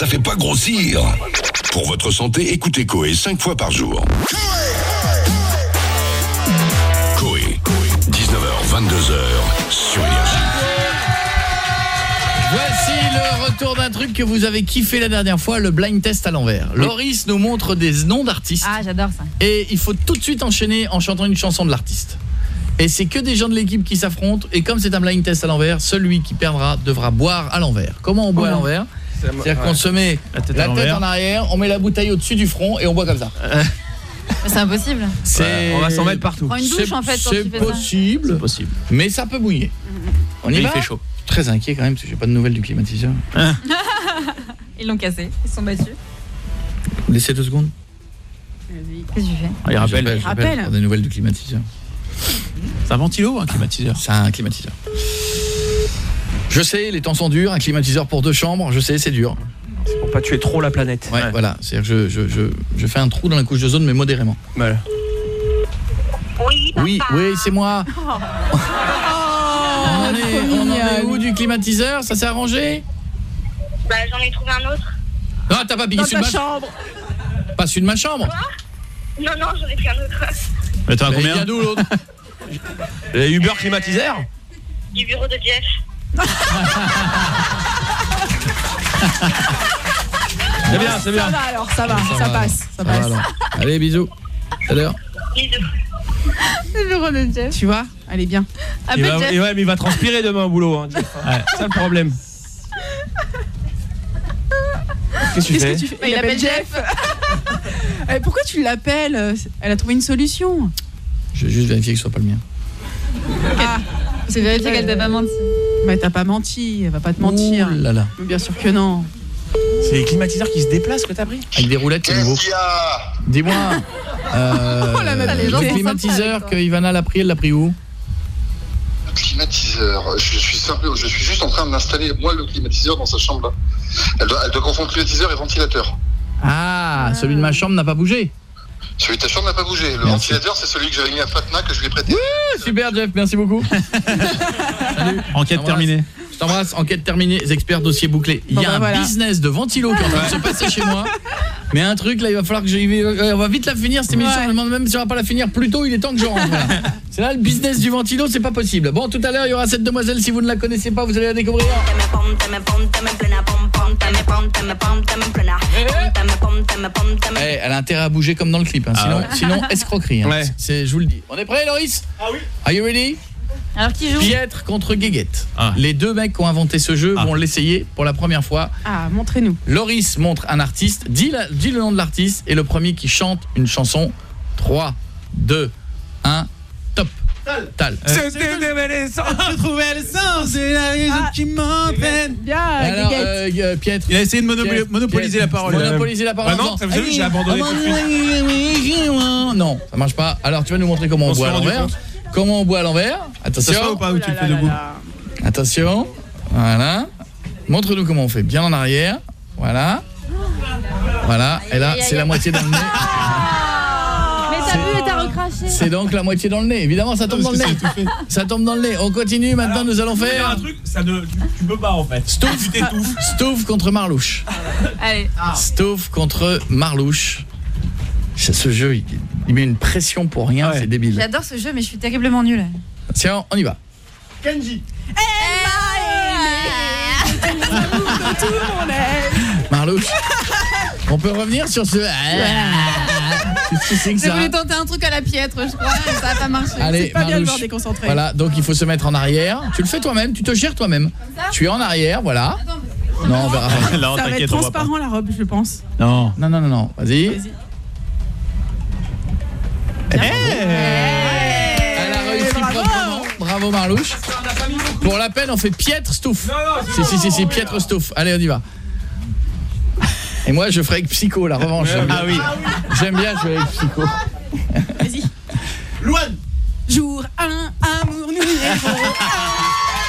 [SPEAKER 11] ça fait pas grossir. Pour votre santé, écoutez Coé 5 fois par jour. Coé, 19h, 22h sur Énergie.
[SPEAKER 1] Voici le retour d'un truc que vous avez kiffé la dernière fois, le blind test à l'envers. Loris nous montre des noms d'artistes.
[SPEAKER 8] Ah, j'adore ça.
[SPEAKER 1] Et il faut tout de suite enchaîner en chantant une chanson de l'artiste. Et c'est que des gens de l'équipe qui s'affrontent. Et comme c'est un blind test à l'envers, celui qui perdra devra boire à l'envers. Comment on boit à
[SPEAKER 78] Oh.
[SPEAKER 1] l'envers? C'est-à-dire qu'on
[SPEAKER 78] ouais.
[SPEAKER 1] se met la tête, en arrière, on met la bouteille au-dessus du front et on boit comme ça. <laughs>
[SPEAKER 8] C'est impossible.
[SPEAKER 1] C'est-
[SPEAKER 78] on va s'en mettre partout.
[SPEAKER 8] Prends une douche
[SPEAKER 1] C'est-
[SPEAKER 8] en fait
[SPEAKER 1] C'est possible.
[SPEAKER 12] possible.
[SPEAKER 1] Mais ça peut bouiller. <laughs> On y
[SPEAKER 12] Mais il
[SPEAKER 1] va
[SPEAKER 12] fait chaud.
[SPEAKER 1] Très inquiet quand même parce que j'ai pas de nouvelles du climatiseur. <laughs>
[SPEAKER 8] Ils l'ont cassé, ils sont battus.
[SPEAKER 1] Laissez deux secondes.
[SPEAKER 8] Qu'est-ce que tu fais
[SPEAKER 12] Ah, il rappelle.
[SPEAKER 1] J'appelle
[SPEAKER 8] Rappelle.
[SPEAKER 1] des nouvelles du climatiseur.
[SPEAKER 12] C'est un ventilo, un climatiseur.
[SPEAKER 1] C'est un climatiseur. Je sais, les temps sont durs, un climatiseur pour deux chambres, je sais, c'est dur.
[SPEAKER 78] Pour pas tuer trop la planète.
[SPEAKER 1] Ouais, voilà, c'est-à-dire que je, je, je, je fais un trou dans la couche d'ozone mais modérément.
[SPEAKER 78] Voilà.
[SPEAKER 15] Oui,
[SPEAKER 1] Oui, oui, c'est moi.
[SPEAKER 8] Oh,
[SPEAKER 1] on est, on en est où du climatiseur? Ça s'est arrangé?
[SPEAKER 15] Bah, j'en ai trouvé un autre.
[SPEAKER 1] Non, t'as pas piqué
[SPEAKER 9] Dans
[SPEAKER 1] celui de
[SPEAKER 9] ta
[SPEAKER 1] ma
[SPEAKER 9] chambre.
[SPEAKER 1] Pas celui de ma chambre.
[SPEAKER 15] Non, non, j'en ai pris un autre.
[SPEAKER 12] Mais t'en as combien?
[SPEAKER 1] d'où l'autre <laughs>
[SPEAKER 78] Les Uber climatiseur?
[SPEAKER 15] Du bureau de Jeff.
[SPEAKER 78] C'est bien, c'est
[SPEAKER 9] Ça
[SPEAKER 78] bien.
[SPEAKER 9] va alors, ça va, ça,
[SPEAKER 1] va,
[SPEAKER 9] passe, ça
[SPEAKER 1] Ça va,
[SPEAKER 9] passe.
[SPEAKER 1] alors. Allez, bisous. À l'heure.
[SPEAKER 15] Bisous.
[SPEAKER 8] Le Jeff.
[SPEAKER 9] Tu vois, elle est bien.
[SPEAKER 78] Il
[SPEAKER 8] Appelle
[SPEAKER 78] va,
[SPEAKER 8] Jeff.
[SPEAKER 78] et ouais, mais il va transpirer demain au boulot. Hein, Jeff. <laughs> C'est ça le problème. Qu'est-ce que fais
[SPEAKER 9] que tu fais
[SPEAKER 8] Mais il appelle Jeff. <laughs>
[SPEAKER 9] Eh, Pourquoi tu l'appelles Elle a trouvé une solution.
[SPEAKER 1] Je vais juste vérifier que ce soit pas le mien.
[SPEAKER 9] Ah,
[SPEAKER 8] C'est vérifié qu'elle t'a pas menti.
[SPEAKER 9] Mais t'as pas menti, elle va pas te mentir.
[SPEAKER 1] Ouh là là.
[SPEAKER 9] Mais Bien sûr que non.
[SPEAKER 78] C'est les climatiseurs qui se déplacent que t'as pris
[SPEAKER 1] Avec des roulettes, c'est nouveau. Dis-moi. <laughs> Euh,
[SPEAKER 9] Oh,
[SPEAKER 1] le
[SPEAKER 9] les gens sont
[SPEAKER 1] climatiseur que Ivana l'a pris, elle l'a pris où
[SPEAKER 80] climatiseur. Je suis simple, je suis juste en train d'installer moi le climatiseur dans sa chambre là. Elle doit, elle doit confondre climatiseur et ventilateur.
[SPEAKER 1] Ah, celui de ma chambre n'a pas bougé.
[SPEAKER 80] Celui de ta chambre n'a pas bougé. Le
[SPEAKER 1] Merci.
[SPEAKER 80] ventilateur, c'est celui que j'avais mis à Fatma que je lui ai prêté.
[SPEAKER 1] Super Jeff, merci beaucoup. <laughs> Salut.
[SPEAKER 12] Enquête terminée.
[SPEAKER 1] T'embrasse, enquête terminée, les experts dossier bouclé. Il y a
[SPEAKER 9] bah,
[SPEAKER 1] un
[SPEAKER 9] voilà.
[SPEAKER 1] business de ventilo qui est en train de se passer chez moi. Mais un truc là, il va falloir que j'y vais. euh, On va vite la finir cette émission.
[SPEAKER 9] Ouais.
[SPEAKER 1] Je me demande même si on va pas la finir plus tôt, il est temps que je rentre. voilà. <laughs> C'est là le business du ventilo, c'est pas possible. Bon, tout à l'heure, il y aura cette demoiselle si vous ne la connaissez pas, vous allez la découvrir. Eh, elle a intérêt à bouger comme dans le clip, hein.
[SPEAKER 12] Ah
[SPEAKER 1] sinon,
[SPEAKER 12] ouais.
[SPEAKER 1] sinon escroquerie. hein.
[SPEAKER 78] Ouais.
[SPEAKER 1] C'est, je vous le dis. On est prêt, Loris? Ah oui. Are you ready?
[SPEAKER 8] Alors qui joue
[SPEAKER 1] Pietre contre Guéguette.
[SPEAKER 12] Ah.
[SPEAKER 1] Les deux mecs qui ont inventé ce jeu
[SPEAKER 12] Ah.
[SPEAKER 1] vont l'essayer pour la première fois.
[SPEAKER 9] Ah, montrez-nous.
[SPEAKER 1] Loris montre un artiste, dit, la- dit le nom de l'artiste et le premier qui chante une chanson. 3, 2, 1, top. Tal.
[SPEAKER 12] J'ai trouvé le sens de la raison qui m'entraîne.
[SPEAKER 9] Bien,
[SPEAKER 1] Alors, euh, euh, Pietre.
[SPEAKER 12] Il a essayé de monopoliser la parole.
[SPEAKER 1] Monopoliser la parole.
[SPEAKER 12] Bah non, ça vous vu, j'ai abandonné de suite.
[SPEAKER 1] Non, ça marche pas. Alors, tu vas nous montrer comment on,
[SPEAKER 78] On
[SPEAKER 1] boit à l'envers. Comment on boit à l'envers
[SPEAKER 12] ou
[SPEAKER 1] Attention.
[SPEAKER 12] pas où tu le fais debout.
[SPEAKER 1] Attention. Voilà. Montre-nous comment on fait. Bien en arrière. Voilà. Voilà. Et là, c'est la moitié dans le nez.
[SPEAKER 8] Mais t'as vu et t'as recraché.
[SPEAKER 1] C'est donc la moitié dans le nez. Évidemment, ça tombe dans le nez. Ça tombe dans le nez. On continue. Maintenant, nous allons
[SPEAKER 78] Faire
[SPEAKER 1] faire
[SPEAKER 78] un truc, ça ne, tu, tu peux pas en fait.
[SPEAKER 1] Stouff. Stouff contre Marlouche.
[SPEAKER 8] Allez.
[SPEAKER 1] Stouff contre Marlouche. Ce ce jeu, il, met une pression pour rien. C'est débile.
[SPEAKER 8] J'adore ce jeu mais je suis terriblement nulle.
[SPEAKER 1] Tiens, on y va.
[SPEAKER 78] Kenji.
[SPEAKER 1] Marlouche. On peut revenir sur ce. Qu'est-ce que c'est que
[SPEAKER 8] J'ai voulu tenter un truc à la piètre, je crois, mais ça a pas marché.
[SPEAKER 1] Allez,
[SPEAKER 9] C'est pas bien de
[SPEAKER 1] Marlouche.
[SPEAKER 9] voir déconcentré.
[SPEAKER 1] Voilà, donc il faut se mettre en arrière. Tu le fais toi-même, tu te gères toi-même. Tu es en arrière, voilà. Non, on verra. pas.
[SPEAKER 12] Non,
[SPEAKER 9] Ça va être
[SPEAKER 12] on
[SPEAKER 9] transparent la robe, je pense.
[SPEAKER 12] Non.
[SPEAKER 1] Non, non, non, non. Vas-y. Elle a réussi
[SPEAKER 9] bravo.
[SPEAKER 1] proprement. Bravo Marlouche. Pour la peine, on fait piètre stouff. Si, si, si, si, piètre stouff. Allez, on y va. Et moi, je ferai avec Psycho, la revanche. J'aime bien.
[SPEAKER 12] Ah oui.
[SPEAKER 1] J'aime bien jouer avec Psycho.
[SPEAKER 9] Vas-y. <laughs>
[SPEAKER 78] Louane.
[SPEAKER 9] Jour 1, amour, nous irons. <laughs>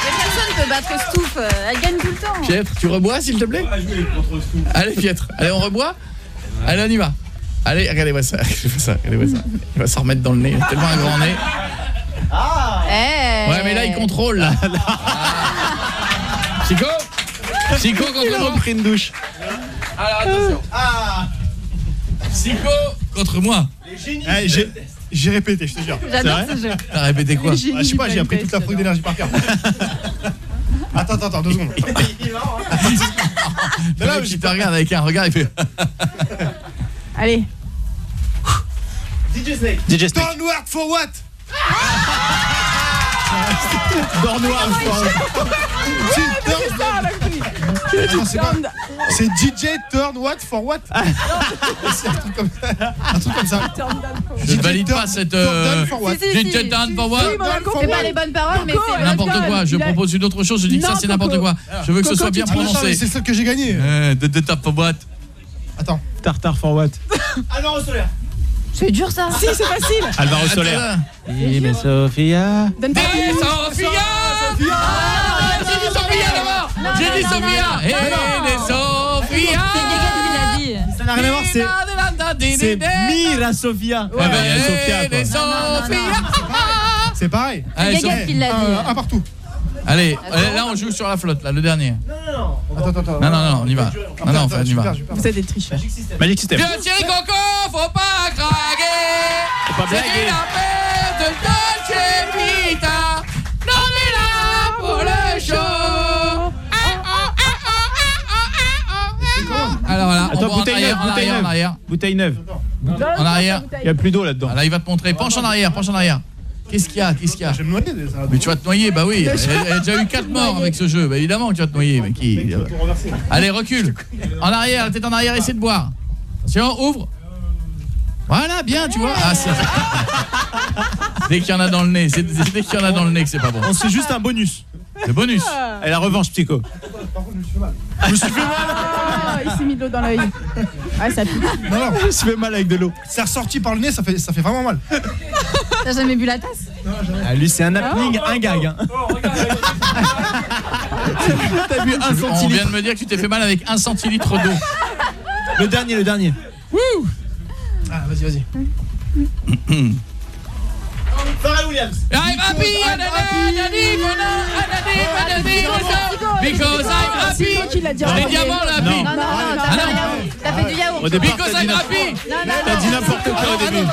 [SPEAKER 8] Mais personne peut battre Stouff, euh, elle gagne tout le temps.
[SPEAKER 1] Piètre, tu rebois, s'il te plaît Allez, Piètre. Allez, on reboit Allez, on y va. Allez, regardez-moi ça. <laughs> Regardez-moi ça. Il va s'en remettre dans le nez. Il a tellement un grand nez. contrôle là. Chico? Chico contre moi.
[SPEAKER 12] pris une douche.
[SPEAKER 1] Alors attention. Chico contre moi.
[SPEAKER 76] Eh, j'ai- J'ai répété, je te jure.
[SPEAKER 9] J'adore
[SPEAKER 76] C'est
[SPEAKER 9] ce
[SPEAKER 76] vrai
[SPEAKER 9] jeu.
[SPEAKER 1] T'as répété quoi
[SPEAKER 76] Ah, Je sais pas, j'ai appris toute la fouille d'énergie par cœur. <laughs> Attends, attends, attends, deux secondes.
[SPEAKER 1] Le mec qui te regarde avec un regard, il fait. <laughs>
[SPEAKER 9] Allez.
[SPEAKER 76] DJ Snake.
[SPEAKER 12] DJ Snake.
[SPEAKER 76] Don't work for what? <laughs>
[SPEAKER 12] Dornoir,
[SPEAKER 76] Attends, c'est DJ turn what for what? C'est un truc comme ça. Un truc comme ça. <laughs>
[SPEAKER 1] Je ne valide pas cette. euh,
[SPEAKER 76] what?
[SPEAKER 1] DJ Turn for what?
[SPEAKER 8] C'est pas les bonnes paroles, mais c'est
[SPEAKER 1] N'importe quoi, je propose une autre chose, je dis que ça c'est n'importe quoi. Je veux que ce soit bien prononcé.
[SPEAKER 76] C'est celle que j'ai gagnée.
[SPEAKER 1] Euh, tape for what?
[SPEAKER 76] Attends.
[SPEAKER 12] Tartare for what <laughs>
[SPEAKER 76] Alvaro Solaire.
[SPEAKER 8] C'est dur ça.
[SPEAKER 9] Si, c'est facile. <laughs>
[SPEAKER 12] Alvaro mais Sophia.
[SPEAKER 9] Donne pas
[SPEAKER 1] Hey, Sophia Ah, J'ai dit Sophia d'abord J'ai dit
[SPEAKER 8] qui l'a dit.
[SPEAKER 76] Ça n'a rien à voir, c'est. C'est Mira Sofia.
[SPEAKER 1] Ouais,
[SPEAKER 12] il y a Sophia,
[SPEAKER 1] hey, les
[SPEAKER 8] Non, non, non,
[SPEAKER 1] Sophia
[SPEAKER 76] C'est pareil. Un partout.
[SPEAKER 1] Allez, euh, là on joue sur la flotte, là, le dernier.
[SPEAKER 76] Attends, attends, attends.
[SPEAKER 1] Non, non, non, on y va. Non, non, on y va.
[SPEAKER 9] Vous êtes des tricheurs.
[SPEAKER 12] Magic System.
[SPEAKER 1] Bien, Thierry Coco, faut pas craquer
[SPEAKER 12] Faut pas
[SPEAKER 1] C'est
[SPEAKER 12] blaguer.
[SPEAKER 1] la paix de Dolce Vita Non mais là pour le show Alors on
[SPEAKER 12] Attends,
[SPEAKER 1] va en
[SPEAKER 12] bouteille
[SPEAKER 1] arrière,
[SPEAKER 12] neuve,
[SPEAKER 1] en
[SPEAKER 12] bouteille
[SPEAKER 1] arrière, en arrière
[SPEAKER 12] Bouteille neuve.
[SPEAKER 1] En arrière
[SPEAKER 12] Il y a plus d'eau là-dedans.
[SPEAKER 1] Là il va te montrer, penche en arrière, penche en arrière Qu'est-ce qu'il y a Qu'est-ce qu'il y a
[SPEAKER 76] Je vais me noyer déjà.
[SPEAKER 1] Mais tu vas te noyer, bah oui. Il y a déjà eu 4 morts avec ce jeu, bah évidemment que tu vas te noyer mais qui... Allez, recule. En arrière, la tête en arrière, essaie de boire. Attention, ouvre. Voilà, bien, tu vois. Ah, c'est- <laughs> Dès qu'il y en a dans le nez, c'est c'est dès qu'il y en a dans le nez que c'est pas bon.
[SPEAKER 76] On c'est juste un bonus.
[SPEAKER 1] Le bonus
[SPEAKER 12] Et la revanche, Psycho.
[SPEAKER 76] Je me suis fait mal.
[SPEAKER 9] Ah, il s'est mis de l'eau dans l'œil. Ouais, ça pique.
[SPEAKER 76] Non, non.
[SPEAKER 12] Je me suis fait mal avec de l'eau.
[SPEAKER 76] C'est ressorti par le nez, ça fait, ça fait vraiment mal.
[SPEAKER 8] T'as jamais bu la tasse
[SPEAKER 76] Ah, lui, c'est un happening, un gag. hein.
[SPEAKER 12] T'as bu un
[SPEAKER 1] On vient
[SPEAKER 12] centilitre.
[SPEAKER 1] de me dire que tu t'es fait mal avec un centilitre d'eau
[SPEAKER 76] Le dernier, le dernier. Wouh Ah, vas-y, vas-y. Pharrell Williams.
[SPEAKER 1] I'm happy Because I'm happy Les diamants là, happy
[SPEAKER 8] Non, non, non, t'as
[SPEAKER 1] Ah
[SPEAKER 8] fait
[SPEAKER 1] non.
[SPEAKER 8] du yaourt.
[SPEAKER 12] Au départ,
[SPEAKER 1] Because I'm happy
[SPEAKER 8] Non, non,
[SPEAKER 12] T'as
[SPEAKER 8] non.
[SPEAKER 12] dit n'importe quoi au début.
[SPEAKER 8] Non,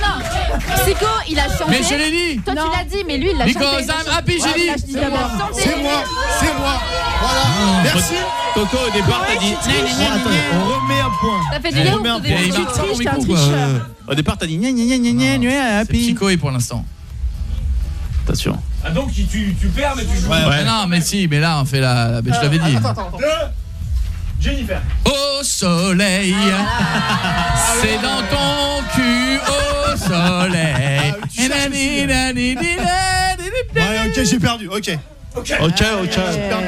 [SPEAKER 8] non. Psycho, il a chanté.
[SPEAKER 1] Mais je l'ai dit
[SPEAKER 8] Toi, tu l'as dit, mais lui, il l'a chanté.
[SPEAKER 1] Because I'm happy, j'ai dit
[SPEAKER 9] dit d'abord.
[SPEAKER 76] C'est moi, c'est moi. Voilà. Merci.
[SPEAKER 12] Coco, au départ, t'as dit.
[SPEAKER 76] On remet un point.
[SPEAKER 8] T'as fait du yaourt
[SPEAKER 12] un
[SPEAKER 9] triches, t'es tricheur.
[SPEAKER 12] Au départ, t'as dit
[SPEAKER 1] C'est pour l'instant
[SPEAKER 12] Attention.
[SPEAKER 78] Ah donc tu, perds mais tu joues.
[SPEAKER 1] Mais Non mais si, mais là on fait la... la- Je dit
[SPEAKER 76] Attends, attends, attends. Jennifer.
[SPEAKER 1] Au soleil C'est dans ton cul au soleil
[SPEAKER 76] Ah, tu Ouais, ok, j'ai perdu. Ok.
[SPEAKER 12] Ok, ok.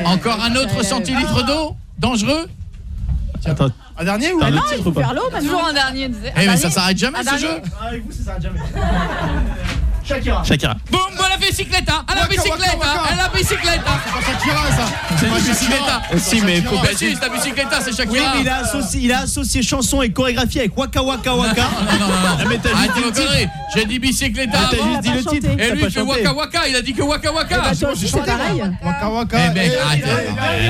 [SPEAKER 1] Encore un autre centilitre d'eau Dangereux
[SPEAKER 12] Attends.
[SPEAKER 76] Un dernier ou un
[SPEAKER 12] un
[SPEAKER 9] Non, il faut
[SPEAKER 12] pas
[SPEAKER 9] faire.
[SPEAKER 8] Toujours un dernier. tu sais.
[SPEAKER 1] Eh mais ça
[SPEAKER 8] dernier
[SPEAKER 1] s'arrête jamais
[SPEAKER 8] Un
[SPEAKER 1] ce
[SPEAKER 8] dernier
[SPEAKER 1] jeu
[SPEAKER 76] Ah, avec vous, ça s'arrête jamais. <laughs> Shakira.
[SPEAKER 12] Shakira.
[SPEAKER 1] Boum, à la bicyclette hein, à la
[SPEAKER 76] Waka,
[SPEAKER 1] bicyclette
[SPEAKER 76] waka,
[SPEAKER 1] hein,
[SPEAKER 76] waka.
[SPEAKER 1] à la bicyclette hein.
[SPEAKER 76] C'est pas Shakira, ça.
[SPEAKER 1] C'est
[SPEAKER 76] Shakira.
[SPEAKER 1] bicyclette
[SPEAKER 12] Aussi, mais faut
[SPEAKER 1] Bah
[SPEAKER 12] pas.
[SPEAKER 1] si, c'est la bicyclette c'est
[SPEAKER 76] Oui,
[SPEAKER 1] Shakira
[SPEAKER 76] mais il a associé, il a associé chanson et chorégraphie avec Waka Waka Waka.
[SPEAKER 1] Non, non, non, non.
[SPEAKER 12] Ah, mais t'as juste dit le.
[SPEAKER 1] J'ai dit bicyclette
[SPEAKER 12] Ah, t'as juste dit le titre.
[SPEAKER 1] Et lui il fait waka waka, il a dit que waka waka
[SPEAKER 9] Bah, c'est pareil.
[SPEAKER 76] Waka Waka.
[SPEAKER 1] Eh
[SPEAKER 76] Eh,
[SPEAKER 1] arrête
[SPEAKER 76] eh, eh,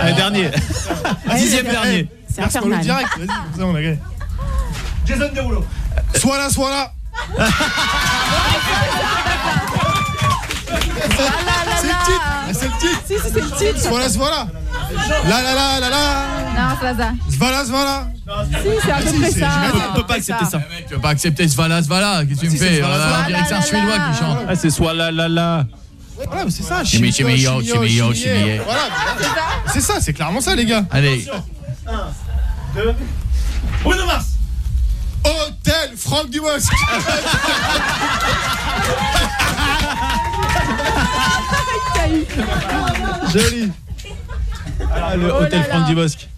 [SPEAKER 1] arrête.
[SPEAKER 12] dernier.
[SPEAKER 76] Dixième
[SPEAKER 9] Eh,
[SPEAKER 76] dernier.
[SPEAKER 9] C'est
[SPEAKER 76] Parce qu'on le
[SPEAKER 9] infernal.
[SPEAKER 76] direct. Vas-y, comme ça, on a gagné. Jason Derulo. Sois là, sois là. C'est le titre. Ah, C'est le titre.
[SPEAKER 9] Si, si, c'est le titre.
[SPEAKER 76] Sois là, sois là. La la la la la.
[SPEAKER 8] Non, c'est ça.
[SPEAKER 76] Svala, svala.
[SPEAKER 9] Si, c'est à peu près ça.
[SPEAKER 12] On peut pas accepter ça.
[SPEAKER 1] Eh, tu vas pas accepter ce Vala, ce Vala, qu'est-ce que tu me fais?
[SPEAKER 76] Svala,
[SPEAKER 1] Voilà,
[SPEAKER 76] Svala.
[SPEAKER 1] On dirait que c'est un
[SPEAKER 8] Voilà,
[SPEAKER 1] Suédois qui chante?
[SPEAKER 12] Ah, c'est soit la la la.
[SPEAKER 76] Voilà, mais c'est ça.
[SPEAKER 1] Chimie,
[SPEAKER 76] Chimio,
[SPEAKER 1] chimio,
[SPEAKER 76] chimio,
[SPEAKER 1] chimio,
[SPEAKER 76] chimio.
[SPEAKER 1] chimio.
[SPEAKER 76] Voilà. C'est ça, c'est clairement ça, les gars.
[SPEAKER 1] Allez,
[SPEAKER 76] Deux. Bruno Mars. Hôtel Franck Dubosc. <laughs>
[SPEAKER 12] Joli. Ah, le
[SPEAKER 9] Oh
[SPEAKER 12] hôtel
[SPEAKER 9] là
[SPEAKER 12] Franck
[SPEAKER 9] là.
[SPEAKER 12] Dubosc.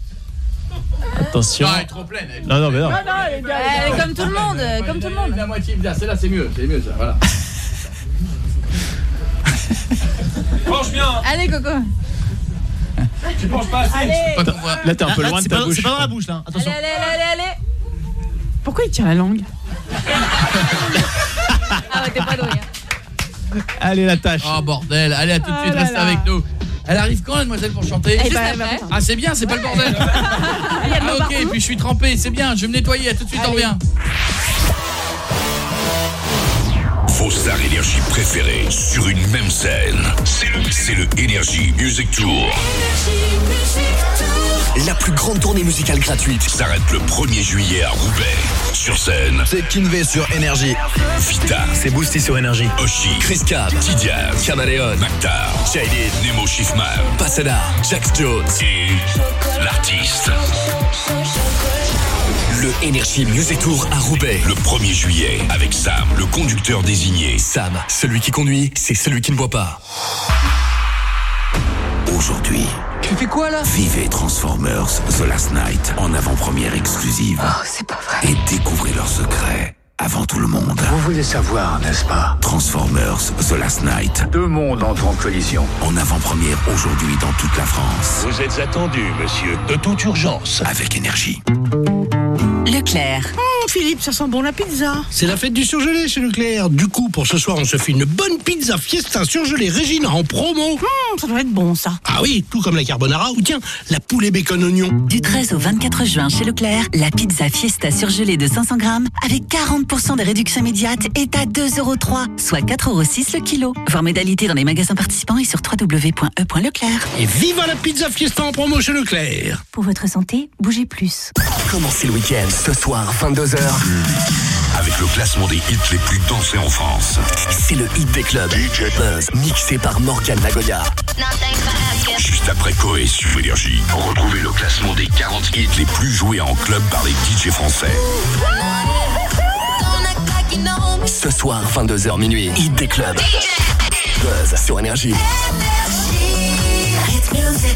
[SPEAKER 12] Attention.
[SPEAKER 1] Ah, elle est trop pleine. elle.
[SPEAKER 12] Non, non, mais non.
[SPEAKER 9] Non, non, les gars.
[SPEAKER 8] Elle est comme tout le monde, comme tout le monde.
[SPEAKER 1] La moitié, là, c'est là, c'est mieux, c'est mieux ça, voilà. <laughs>
[SPEAKER 78] Mange bien.
[SPEAKER 8] Allez, Coco.
[SPEAKER 78] Tu manges pas assez.
[SPEAKER 9] Allez.
[SPEAKER 12] Là, t'es un peu
[SPEAKER 76] Là,
[SPEAKER 12] loin de
[SPEAKER 76] c'est
[SPEAKER 12] ta
[SPEAKER 76] pas-
[SPEAKER 12] bouche.
[SPEAKER 76] C'est pas dans la bouche, là. Attention.
[SPEAKER 8] allez, allez, allez, allez.
[SPEAKER 9] Pourquoi il tire la langue
[SPEAKER 8] Ah ouais, t'es pas doué. hein.
[SPEAKER 12] Allez, la tâche.
[SPEAKER 1] Oh bordel, allez à tout de
[SPEAKER 9] Oh
[SPEAKER 1] suite,
[SPEAKER 9] là
[SPEAKER 1] restez
[SPEAKER 9] là.
[SPEAKER 1] avec nous. Elle arrive quand, la demoiselle, pour chanter
[SPEAKER 9] Eh
[SPEAKER 1] Juste
[SPEAKER 9] ben,
[SPEAKER 1] après. Ah, c'est bien, c'est pas le bordel.
[SPEAKER 9] Il y a de l'eau
[SPEAKER 1] Ah, ok,
[SPEAKER 9] partout.
[SPEAKER 1] puis je suis trempé, c'est bien, je vais me nettoyer, à tout de suite, on revient.
[SPEAKER 11] Vos stars énergie préférées sur une même scène. C'est le, c'est le Energy Music Tour.
[SPEAKER 13] La plus grande tournée musicale gratuite.
[SPEAKER 11] S'arrête le 1er juillet à Roubaix. Sur scène.
[SPEAKER 13] C'est Kinvé sur Énergie.
[SPEAKER 11] Vita.
[SPEAKER 13] C'est Boosty sur Énergie.
[SPEAKER 11] Oshi.
[SPEAKER 13] Chris Cab.
[SPEAKER 11] Tidiane.
[SPEAKER 13] Chamaleon.
[SPEAKER 11] Maktar.
[SPEAKER 13] Shaded.
[SPEAKER 11] Nemo Schiffman.
[SPEAKER 13] Pasada. Jax Jones.
[SPEAKER 11] Et l'artiste.
[SPEAKER 13] Le Energy Music Tour à Roubaix.
[SPEAKER 11] Le 1er juillet. Avec Sam, le conducteur désigné.
[SPEAKER 13] Sam, celui qui conduit, c'est celui qui ne voit pas.
[SPEAKER 11] Aujourd'hui.
[SPEAKER 23] Tu fais quoi là?
[SPEAKER 11] Vivez Transformers The Last Night en avant-première exclusive.
[SPEAKER 23] Oh, c'est pas vrai.
[SPEAKER 11] Et découvrez leurs secrets avant tout le monde.
[SPEAKER 81] Vous voulez savoir, n'est-ce pas?
[SPEAKER 11] Transformers The Last Night.
[SPEAKER 81] Deux mondes entrent en collision.
[SPEAKER 11] En avant-première aujourd'hui dans toute la France.
[SPEAKER 49] Vous êtes attendu, monsieur, de toute urgence.
[SPEAKER 11] Avec énergie.
[SPEAKER 52] Leclerc.
[SPEAKER 23] Philippe, ça sent bon la pizza.
[SPEAKER 49] C'est la fête du surgelé chez Leclerc. Du coup, pour ce soir, on se fait une bonne pizza fiesta surgelée Régina en promo.
[SPEAKER 23] Hum, ça doit être bon ça.
[SPEAKER 49] Ah oui, tout comme la carbonara ou tiens, la poulet bacon oignon.
[SPEAKER 52] Du 13 au 24 juin chez Leclerc, la pizza Fiesta surgelée de 500 grammes avec 40% de réduction immédiate est à 2,03€, soit 4,06€ le kilo. Voir modalité dans les magasins participants et sur www.e.leclerc.
[SPEAKER 49] Et viva la pizza fiesta en promo chez Leclerc.
[SPEAKER 52] Pour votre santé, bougez plus.
[SPEAKER 13] Commencez le week-end ce soir, 22h.
[SPEAKER 11] Avec le classement des hits les plus dansés en France.
[SPEAKER 13] C'est le hit des clubs. Buzz, mixé par Morgan Nagoya.
[SPEAKER 11] Juste après Coé sur Énergie. Retrouvez le classement des 40 hits les plus joués en club par les DJ français.
[SPEAKER 13] Ce soir, 22h minuit, hit des clubs. Buzz sur Énergie.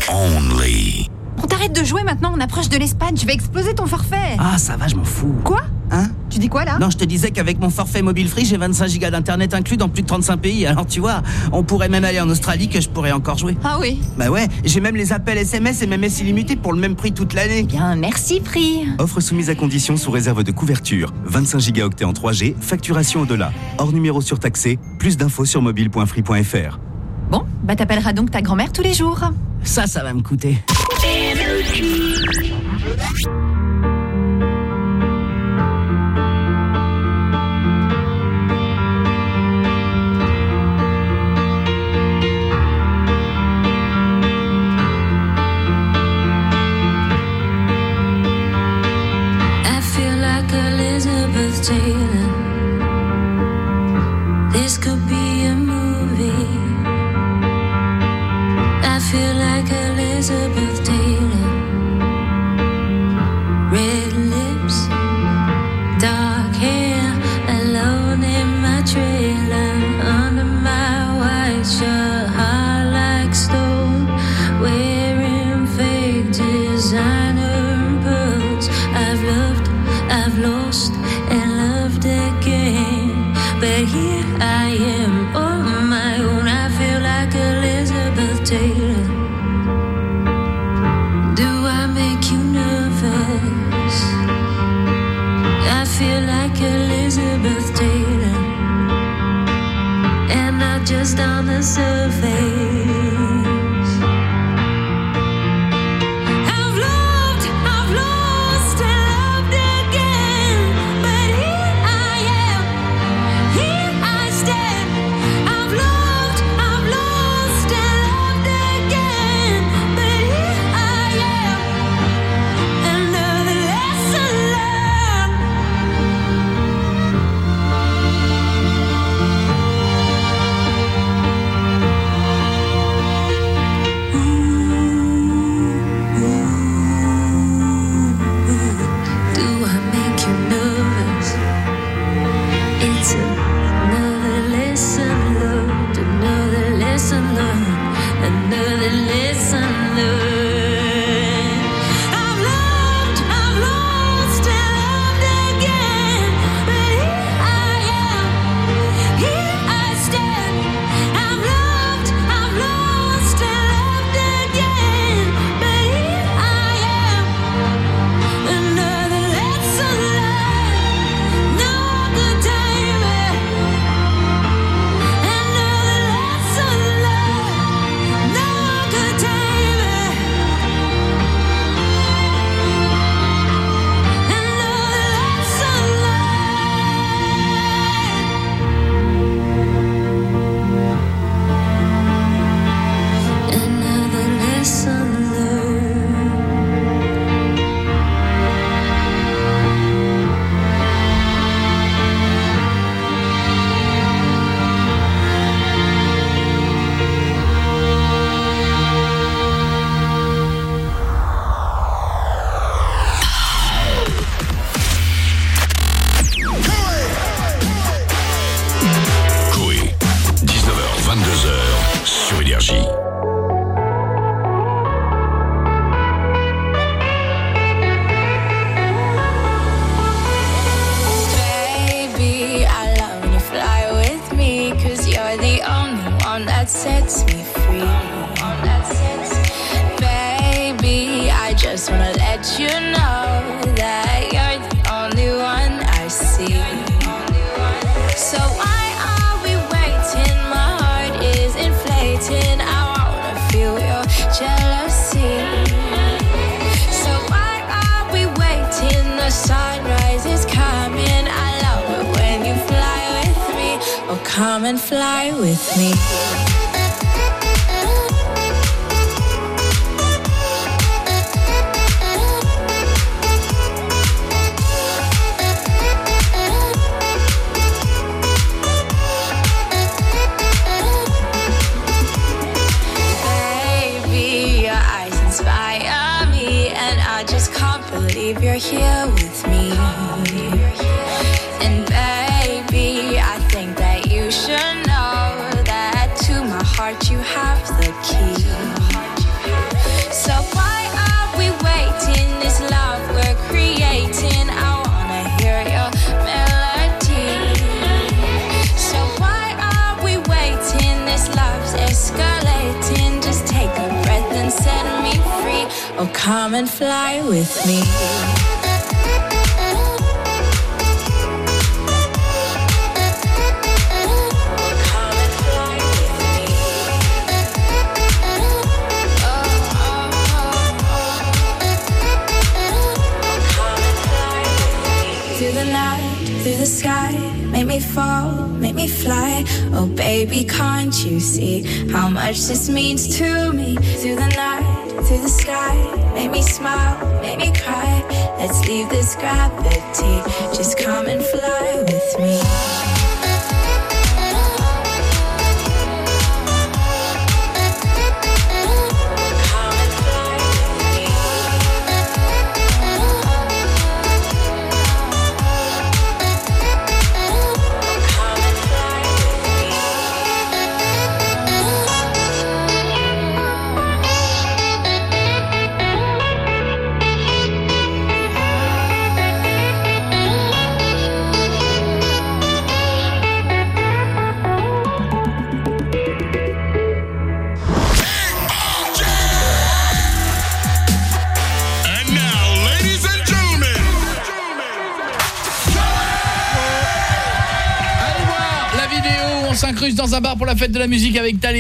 [SPEAKER 11] Only.
[SPEAKER 8] On t'arrête de jouer maintenant, on approche de l'Espagne, je vais exploser ton forfait.
[SPEAKER 36] Ah, ça va, je m'en fous.
[SPEAKER 8] Quoi?
[SPEAKER 36] Hein?
[SPEAKER 8] Tu dis quoi là?
[SPEAKER 36] Non, je te disais qu'avec mon forfait mobile free, j'ai 25 gigas d'internet inclus dans plus de 35 pays. Alors tu vois, on pourrait même aller en Australie que je pourrais encore jouer.
[SPEAKER 8] Ah oui.
[SPEAKER 36] Bah ouais, j'ai même les appels SMS et MMS illimités pour le même prix toute l'année.
[SPEAKER 8] Bien, merci prix.
[SPEAKER 82] Offre soumise à condition sous réserve de couverture. 25 gigaoctets en 3G, facturation au-delà. Hors numéro surtaxé. Plus d'infos sur mobile.free.fr.
[SPEAKER 8] Bon, bah t'appelleras donc ta grand-mère tous les jours.
[SPEAKER 36] Ça, ça va me coûter.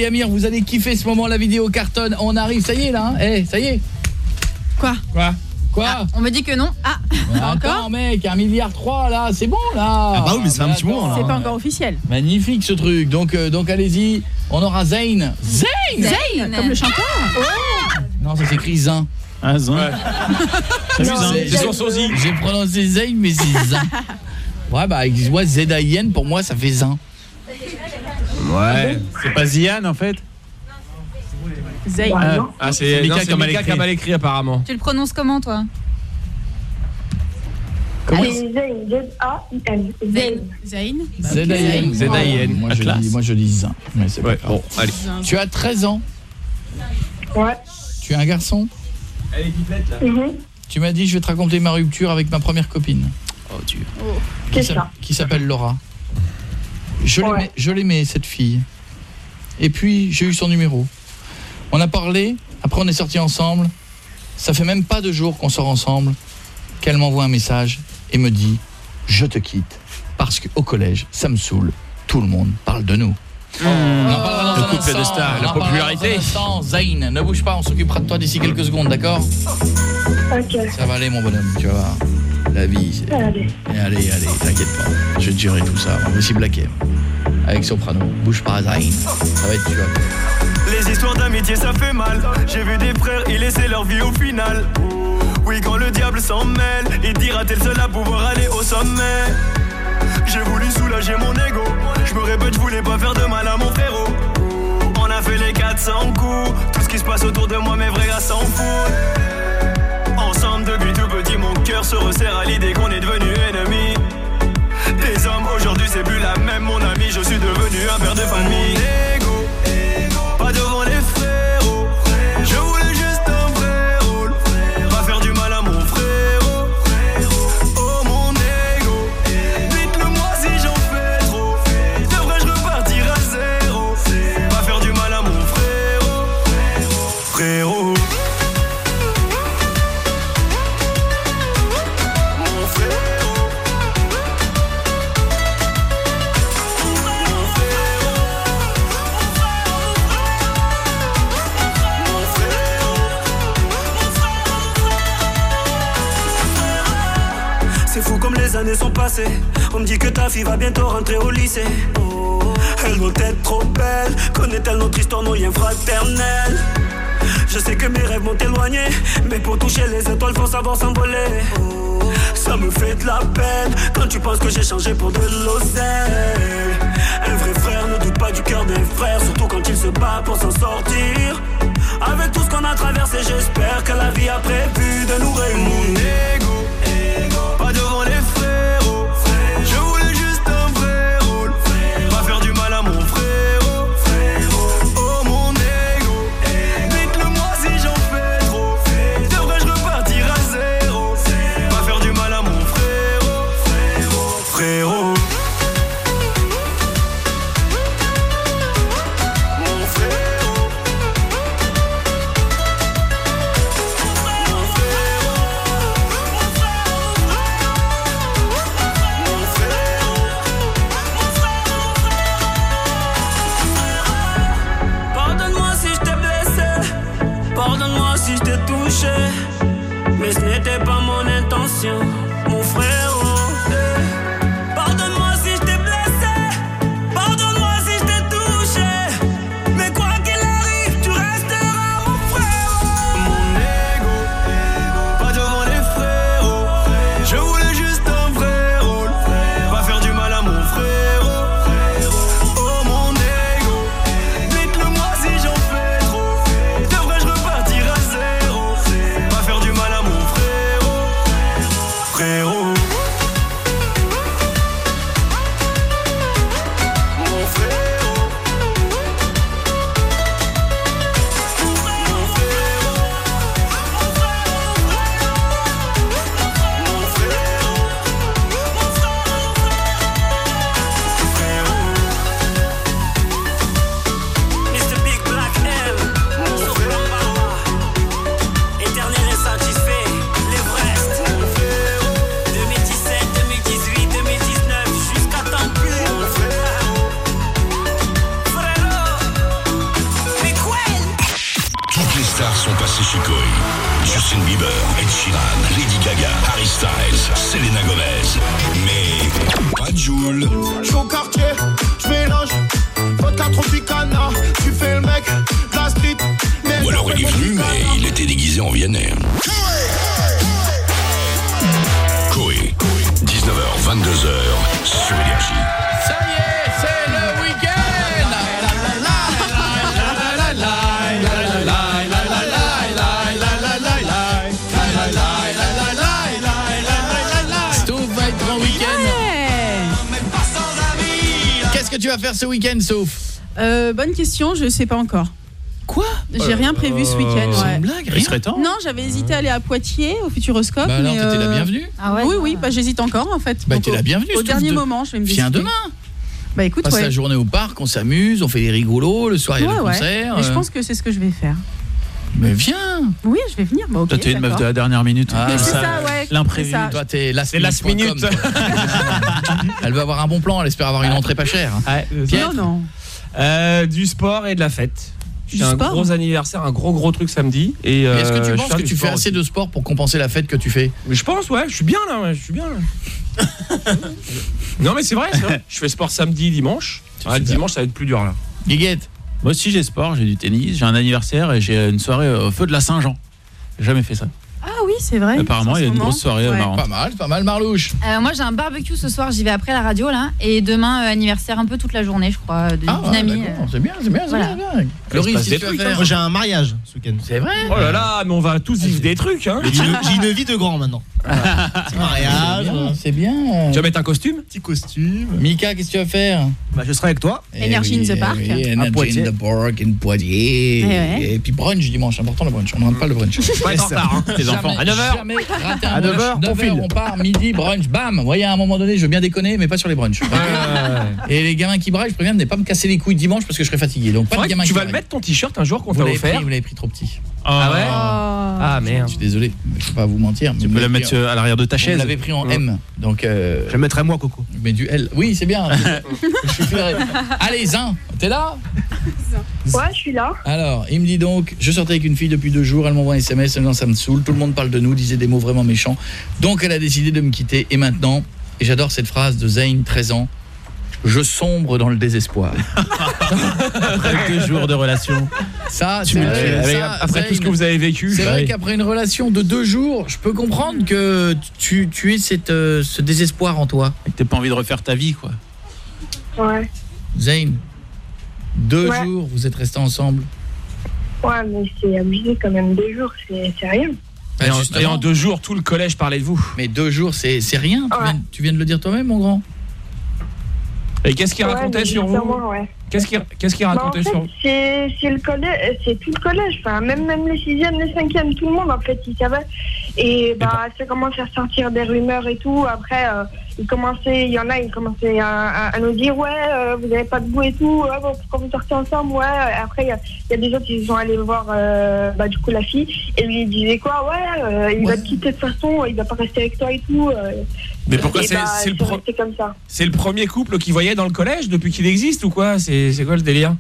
[SPEAKER 1] Et Amir. Vous allez kiffer ce moment, la vidéo cartonne. On arrive, ça y est là, hein Eh, ça y est.
[SPEAKER 9] Quoi
[SPEAKER 1] Quoi Quoi
[SPEAKER 8] On me dit que non. Ah, <laughs>
[SPEAKER 1] Attends mec, un milliard 3 là, c'est bon là.
[SPEAKER 76] Ah bah oui, mais c'est un petit moment, là.
[SPEAKER 9] C'est pas encore officiel.
[SPEAKER 1] Magnifique ce truc. Donc euh, donc allez-y, on aura Zayn. Zayn
[SPEAKER 9] Zayn, comme le chanteur.
[SPEAKER 1] Non, ça s'écrit Zayn.
[SPEAKER 12] Ah, Zayn.
[SPEAKER 1] C'est
[SPEAKER 12] Zayn.
[SPEAKER 78] C'est son sosie.
[SPEAKER 1] J'ai prononcé Zayn mais c'est Zayn. <laughs> Ouais bah ouais, Z-A-I-N pour moi ça fait Zayn.
[SPEAKER 12] Ouais. C'est pas Zian en fait
[SPEAKER 9] Zayn.
[SPEAKER 12] Ah,
[SPEAKER 78] Ah, c'est
[SPEAKER 12] Mika qui a mal
[SPEAKER 78] Mika qui a
[SPEAKER 12] écrit.
[SPEAKER 78] mal écrit apparemment.
[SPEAKER 8] Tu le prononces comment, toi
[SPEAKER 1] Comment
[SPEAKER 15] C'est Zayn. Zayn.
[SPEAKER 9] Zayn.
[SPEAKER 1] Moi je dis moi je dis Zayn. Mais c'est
[SPEAKER 78] Ouais, bon, allez.
[SPEAKER 1] Tu as 13 ans,
[SPEAKER 15] Ouais.
[SPEAKER 1] tu es un garçon
[SPEAKER 78] Elle est pipette là.
[SPEAKER 15] Mhm.
[SPEAKER 1] Tu m'as dit je vais te raconter ma rupture avec ma première copine.
[SPEAKER 78] Oh Dieu.
[SPEAKER 15] Ça.
[SPEAKER 1] Qui s'appelle Laura. Je
[SPEAKER 15] Ouais.
[SPEAKER 1] l'aimais, cette fille. Et puis j'ai eu son numéro. On a parlé, après on est sortis ensemble. Ça fait même pas deux jours qu'on sort ensemble qu'elle m'envoie un message et me dit je te quitte parce qu'au collège ça me saoule. Tout le monde parle de nous. On en parlera dans
[SPEAKER 78] Le
[SPEAKER 1] un
[SPEAKER 78] couple de stars, la popularité.
[SPEAKER 1] dans. Zayn, ne bouge pas, on s'occupera de toi d'ici quelques secondes, d'accord
[SPEAKER 15] Ok.
[SPEAKER 1] Ça va aller mon bonhomme, tu vas voir. La vie, c'est...
[SPEAKER 15] Allez.
[SPEAKER 1] Et allez, allez, t'inquiète pas. Je vais te gérer tout ça. On va aussi blaquer. Avec Soprano. Bouge pas, Zayn. Ça va être, tu vois.
[SPEAKER 83] Les histoires d'amitié ça fait mal J'ai vu des frères y laisser leur vie au final Oui quand le diable s'en mêle Il dira t'es le seul à pouvoir aller au sommet? J'ai voulu soulager mon ego Je me répète je voulais pas faire de mal à mon frérot a fait les 400 coups Tout ce qui se passe autour de moi mes vrais gars s'en foutent Ensemble depuis tout petit mon cœur se resserre à l'idée qu'on est devenu ennemis des hommes aujourd'hui c'est plus la même mon ami je un père de famille. Pas frérots. On me dit que ta fille va bientôt rentrer au lycée. Oh, elle doit être trop belle. Connaît-elle notre histoire, nos liens fraternels? Je sais que mes rêves m'ont éloigné. Mais pour toucher les étoiles, faut savoir s'envoler. Oh, ça me fait de la peine quand tu penses que j'ai changé pour de l'oseille. Un vrai frère ne doute pas du cœur d'un frère, surtout quand il se bat pour s'en sortir. Avec tout ce qu'on a traversé, j'espère que la vie a prévu de nous réunir.
[SPEAKER 9] Euh, je sais pas encore.
[SPEAKER 1] Quoi?
[SPEAKER 9] J'ai rien prévu ce week-end.
[SPEAKER 1] c'est
[SPEAKER 9] ouais.
[SPEAKER 1] une blague, Il serait temps.
[SPEAKER 9] Non, j'avais hésité à aller à Poitiers au Futuroscope.
[SPEAKER 1] Bah alors,
[SPEAKER 9] mais,
[SPEAKER 1] t'étais la bienvenue.
[SPEAKER 9] Ah ouais, oui, oui, bah j'hésite encore en fait.
[SPEAKER 1] Bah t'es la bienvenue.
[SPEAKER 9] Au dernier
[SPEAKER 1] de-
[SPEAKER 9] moment, je vais me
[SPEAKER 1] Viens
[SPEAKER 9] décider.
[SPEAKER 1] demain.
[SPEAKER 9] Bah écoute,
[SPEAKER 1] Passe
[SPEAKER 9] ouais.
[SPEAKER 1] la journée au parc, on s'amuse, on fait des rigolos, le soir il y a
[SPEAKER 9] Ouais,
[SPEAKER 1] le
[SPEAKER 9] ouais.
[SPEAKER 1] concert.
[SPEAKER 9] Mais je
[SPEAKER 1] euh.
[SPEAKER 9] pense que c'est ce que je vais faire.
[SPEAKER 1] Mais viens
[SPEAKER 9] Oui, je vais venir. Bah, ok,
[SPEAKER 12] Toi, t'es une meuf de la dernière minute.
[SPEAKER 1] Ah,
[SPEAKER 9] c'est ça, ouais,
[SPEAKER 12] L'imprévu.
[SPEAKER 9] c'est.
[SPEAKER 1] Toi, t'es last
[SPEAKER 12] C'est last minute. <laughs>
[SPEAKER 1] elle veut avoir un bon plan, elle espère avoir une entrée pas chère. Pierre
[SPEAKER 9] Non, non.
[SPEAKER 78] Euh, du sport et de la fête.
[SPEAKER 1] Du
[SPEAKER 78] J'ai un
[SPEAKER 1] sport
[SPEAKER 78] gros anniversaire, un gros gros truc samedi. Et euh,
[SPEAKER 1] Est-ce que tu
[SPEAKER 78] je
[SPEAKER 1] penses
[SPEAKER 78] fais
[SPEAKER 1] que tu fais
[SPEAKER 78] sport
[SPEAKER 1] assez de sport pour compenser la fête que tu fais?
[SPEAKER 78] Mais je pense, ouais, je suis bien là, ouais, je suis bien là. non mais c'est vrai, vrai. <laughs> Je fais sport samedi, dimanche. Ah, le dimanche ça va être plus dur là.
[SPEAKER 1] Guiguette
[SPEAKER 12] Moi aussi j'ai sport, j'ai du tennis, j'ai un anniversaire et j'ai une soirée au feu de la Saint-Jean. J'ai jamais fait ça.
[SPEAKER 9] Ah oui, c'est vrai.
[SPEAKER 84] Apparemment, il y a une grosse soirée
[SPEAKER 9] Ouais.
[SPEAKER 84] marrante.
[SPEAKER 1] Pas mal, pas mal, Marlouche.
[SPEAKER 9] Euh, moi j'ai un barbecue ce soir, j'y vais après la radio là et demain euh, anniversaire un peu toute la journée je crois de-
[SPEAKER 1] Ah,
[SPEAKER 9] d'une
[SPEAKER 1] ouais,
[SPEAKER 9] amie.
[SPEAKER 1] d'accord, c'est bien, c'est bien, c'est
[SPEAKER 9] Voilà.
[SPEAKER 1] bien, bien. Laurie, si.
[SPEAKER 12] Moi, j'ai un mariage ce week-end.
[SPEAKER 1] C'est vrai
[SPEAKER 2] Oh là là, mais on va tous vivre des trucs, hein.
[SPEAKER 12] J'ai une, <laughs> vie de grand maintenant. Petit mariage.
[SPEAKER 1] C'est bien,
[SPEAKER 12] euh,
[SPEAKER 1] C'est bien.
[SPEAKER 2] Tu vas mettre un costume?
[SPEAKER 12] Petit costume.
[SPEAKER 1] Mika, qu'est-ce que tu vas faire?
[SPEAKER 12] Bah, je serai avec toi.
[SPEAKER 9] Energy
[SPEAKER 1] Eh
[SPEAKER 9] in
[SPEAKER 1] oui,
[SPEAKER 9] the
[SPEAKER 1] eh
[SPEAKER 9] Park.
[SPEAKER 1] Energy in the Park, in Poitiers.
[SPEAKER 9] Eh.
[SPEAKER 1] Et puis brunch dimanche, important le brunch. On ne rentre pas le brunch.
[SPEAKER 2] Pas en retard, hein.
[SPEAKER 84] Les enfants.
[SPEAKER 2] À 9 heures.
[SPEAKER 1] Jamais rater un
[SPEAKER 12] À 9
[SPEAKER 1] brunch.
[SPEAKER 12] heures,
[SPEAKER 1] 9
[SPEAKER 12] on file.
[SPEAKER 1] heures, on part, midi, brunch, bam. Vous voyez, à un moment donné, je veux bien déconner, mais pas sur les brunchs. Et les gamins qui braillent, je préviens de ne pas me casser les couilles dimanche parce que je serai fatigué. Donc pas de gamins
[SPEAKER 2] tu vas le mettre ton t-shirt un jour qu'on
[SPEAKER 1] Vous
[SPEAKER 2] t'a
[SPEAKER 1] l'avez
[SPEAKER 2] offert.
[SPEAKER 1] vous l'avez pris trop petit.
[SPEAKER 2] Ah ouais. Ah
[SPEAKER 1] Je
[SPEAKER 2] merde.
[SPEAKER 1] suis désolé, je peux pas vous mentir.
[SPEAKER 84] Tu peux la mettre à l'arrière de ta
[SPEAKER 1] Vous
[SPEAKER 84] chaise.
[SPEAKER 1] l'avez pris en M. Donc euh,
[SPEAKER 12] Je mettrai moi, Coco.
[SPEAKER 1] mais du L. Oui, c'est bien. <laughs> je suis fier. Allez, Zin, t'es là?
[SPEAKER 15] Ouais, je suis là.
[SPEAKER 1] Alors, il me dit donc, je sortais avec une fille depuis deux jours, elle m'envoie un SMS, elle me dit, ça me saoule, tout le monde parle de nous, disait des mots vraiment méchants. Donc elle a décidé de me quitter et maintenant, et j'adore cette phrase de Zayn, 13 ans, je sombre dans le désespoir. <laughs>
[SPEAKER 84] Après deux jours de relation.
[SPEAKER 1] Ça,
[SPEAKER 84] Tu
[SPEAKER 1] c'est
[SPEAKER 84] me
[SPEAKER 1] vrai,
[SPEAKER 84] tues.
[SPEAKER 2] Avec-
[SPEAKER 1] ça,
[SPEAKER 2] Après
[SPEAKER 1] Zayn,
[SPEAKER 2] tout ce que vous avez vécu.
[SPEAKER 1] C'est vrai qu'après une relation de deux jours, je peux comprendre que tu, tu aies cette, euh, ce désespoir en toi.
[SPEAKER 84] Et que T'as pas envie de refaire ta vie, quoi.
[SPEAKER 15] Ouais.
[SPEAKER 1] Zayn, deux
[SPEAKER 15] Ouais.
[SPEAKER 1] jours, vous êtes restés ensemble.
[SPEAKER 15] Ouais, mais c'est abusé quand même. Deux jours, c'est c'est rien.
[SPEAKER 1] Bah,
[SPEAKER 2] Et en-
[SPEAKER 1] justement.
[SPEAKER 2] Et en deux jours, tout le collège parlait de vous.
[SPEAKER 1] Mais deux jours, c'est c'est rien. Tu viens, tu viens de le dire toi-même, mon grand.
[SPEAKER 2] Et qu'est-ce qu'il
[SPEAKER 15] Ouais,
[SPEAKER 2] racontait sur vous
[SPEAKER 15] ouais.
[SPEAKER 2] Qu'est-ce qu'il
[SPEAKER 15] Bah, en
[SPEAKER 2] racontait
[SPEAKER 15] fait,
[SPEAKER 2] sur vous
[SPEAKER 15] c'est c'est le collège, c'est tout le collège, enfin même même les sixièmes, les cinquièmes, tout le monde en fait, il savait. Et bah ça commence à sortir des rumeurs et tout. Après, euh, il commençait, il y en a, ils commençaient à, à- à nous dire ouais, euh, vous avez pas de goût et tout. Ouais, bon, pourquoi vous sortez ensemble Ouais. Après, il y a, il y a des autres qui sont allés voir euh, bah du coup la fille et lui disaient quoi Ouais, euh, il va te quitter de toute façon, il va pas rester avec toi et tout. euh.
[SPEAKER 2] Mais pourquoi c'est
[SPEAKER 15] bah,
[SPEAKER 2] le, pro- c'est le premier couple qu'il voyait dans le collège depuis qu'il existe ou quoi? C'est c'est quoi le délire?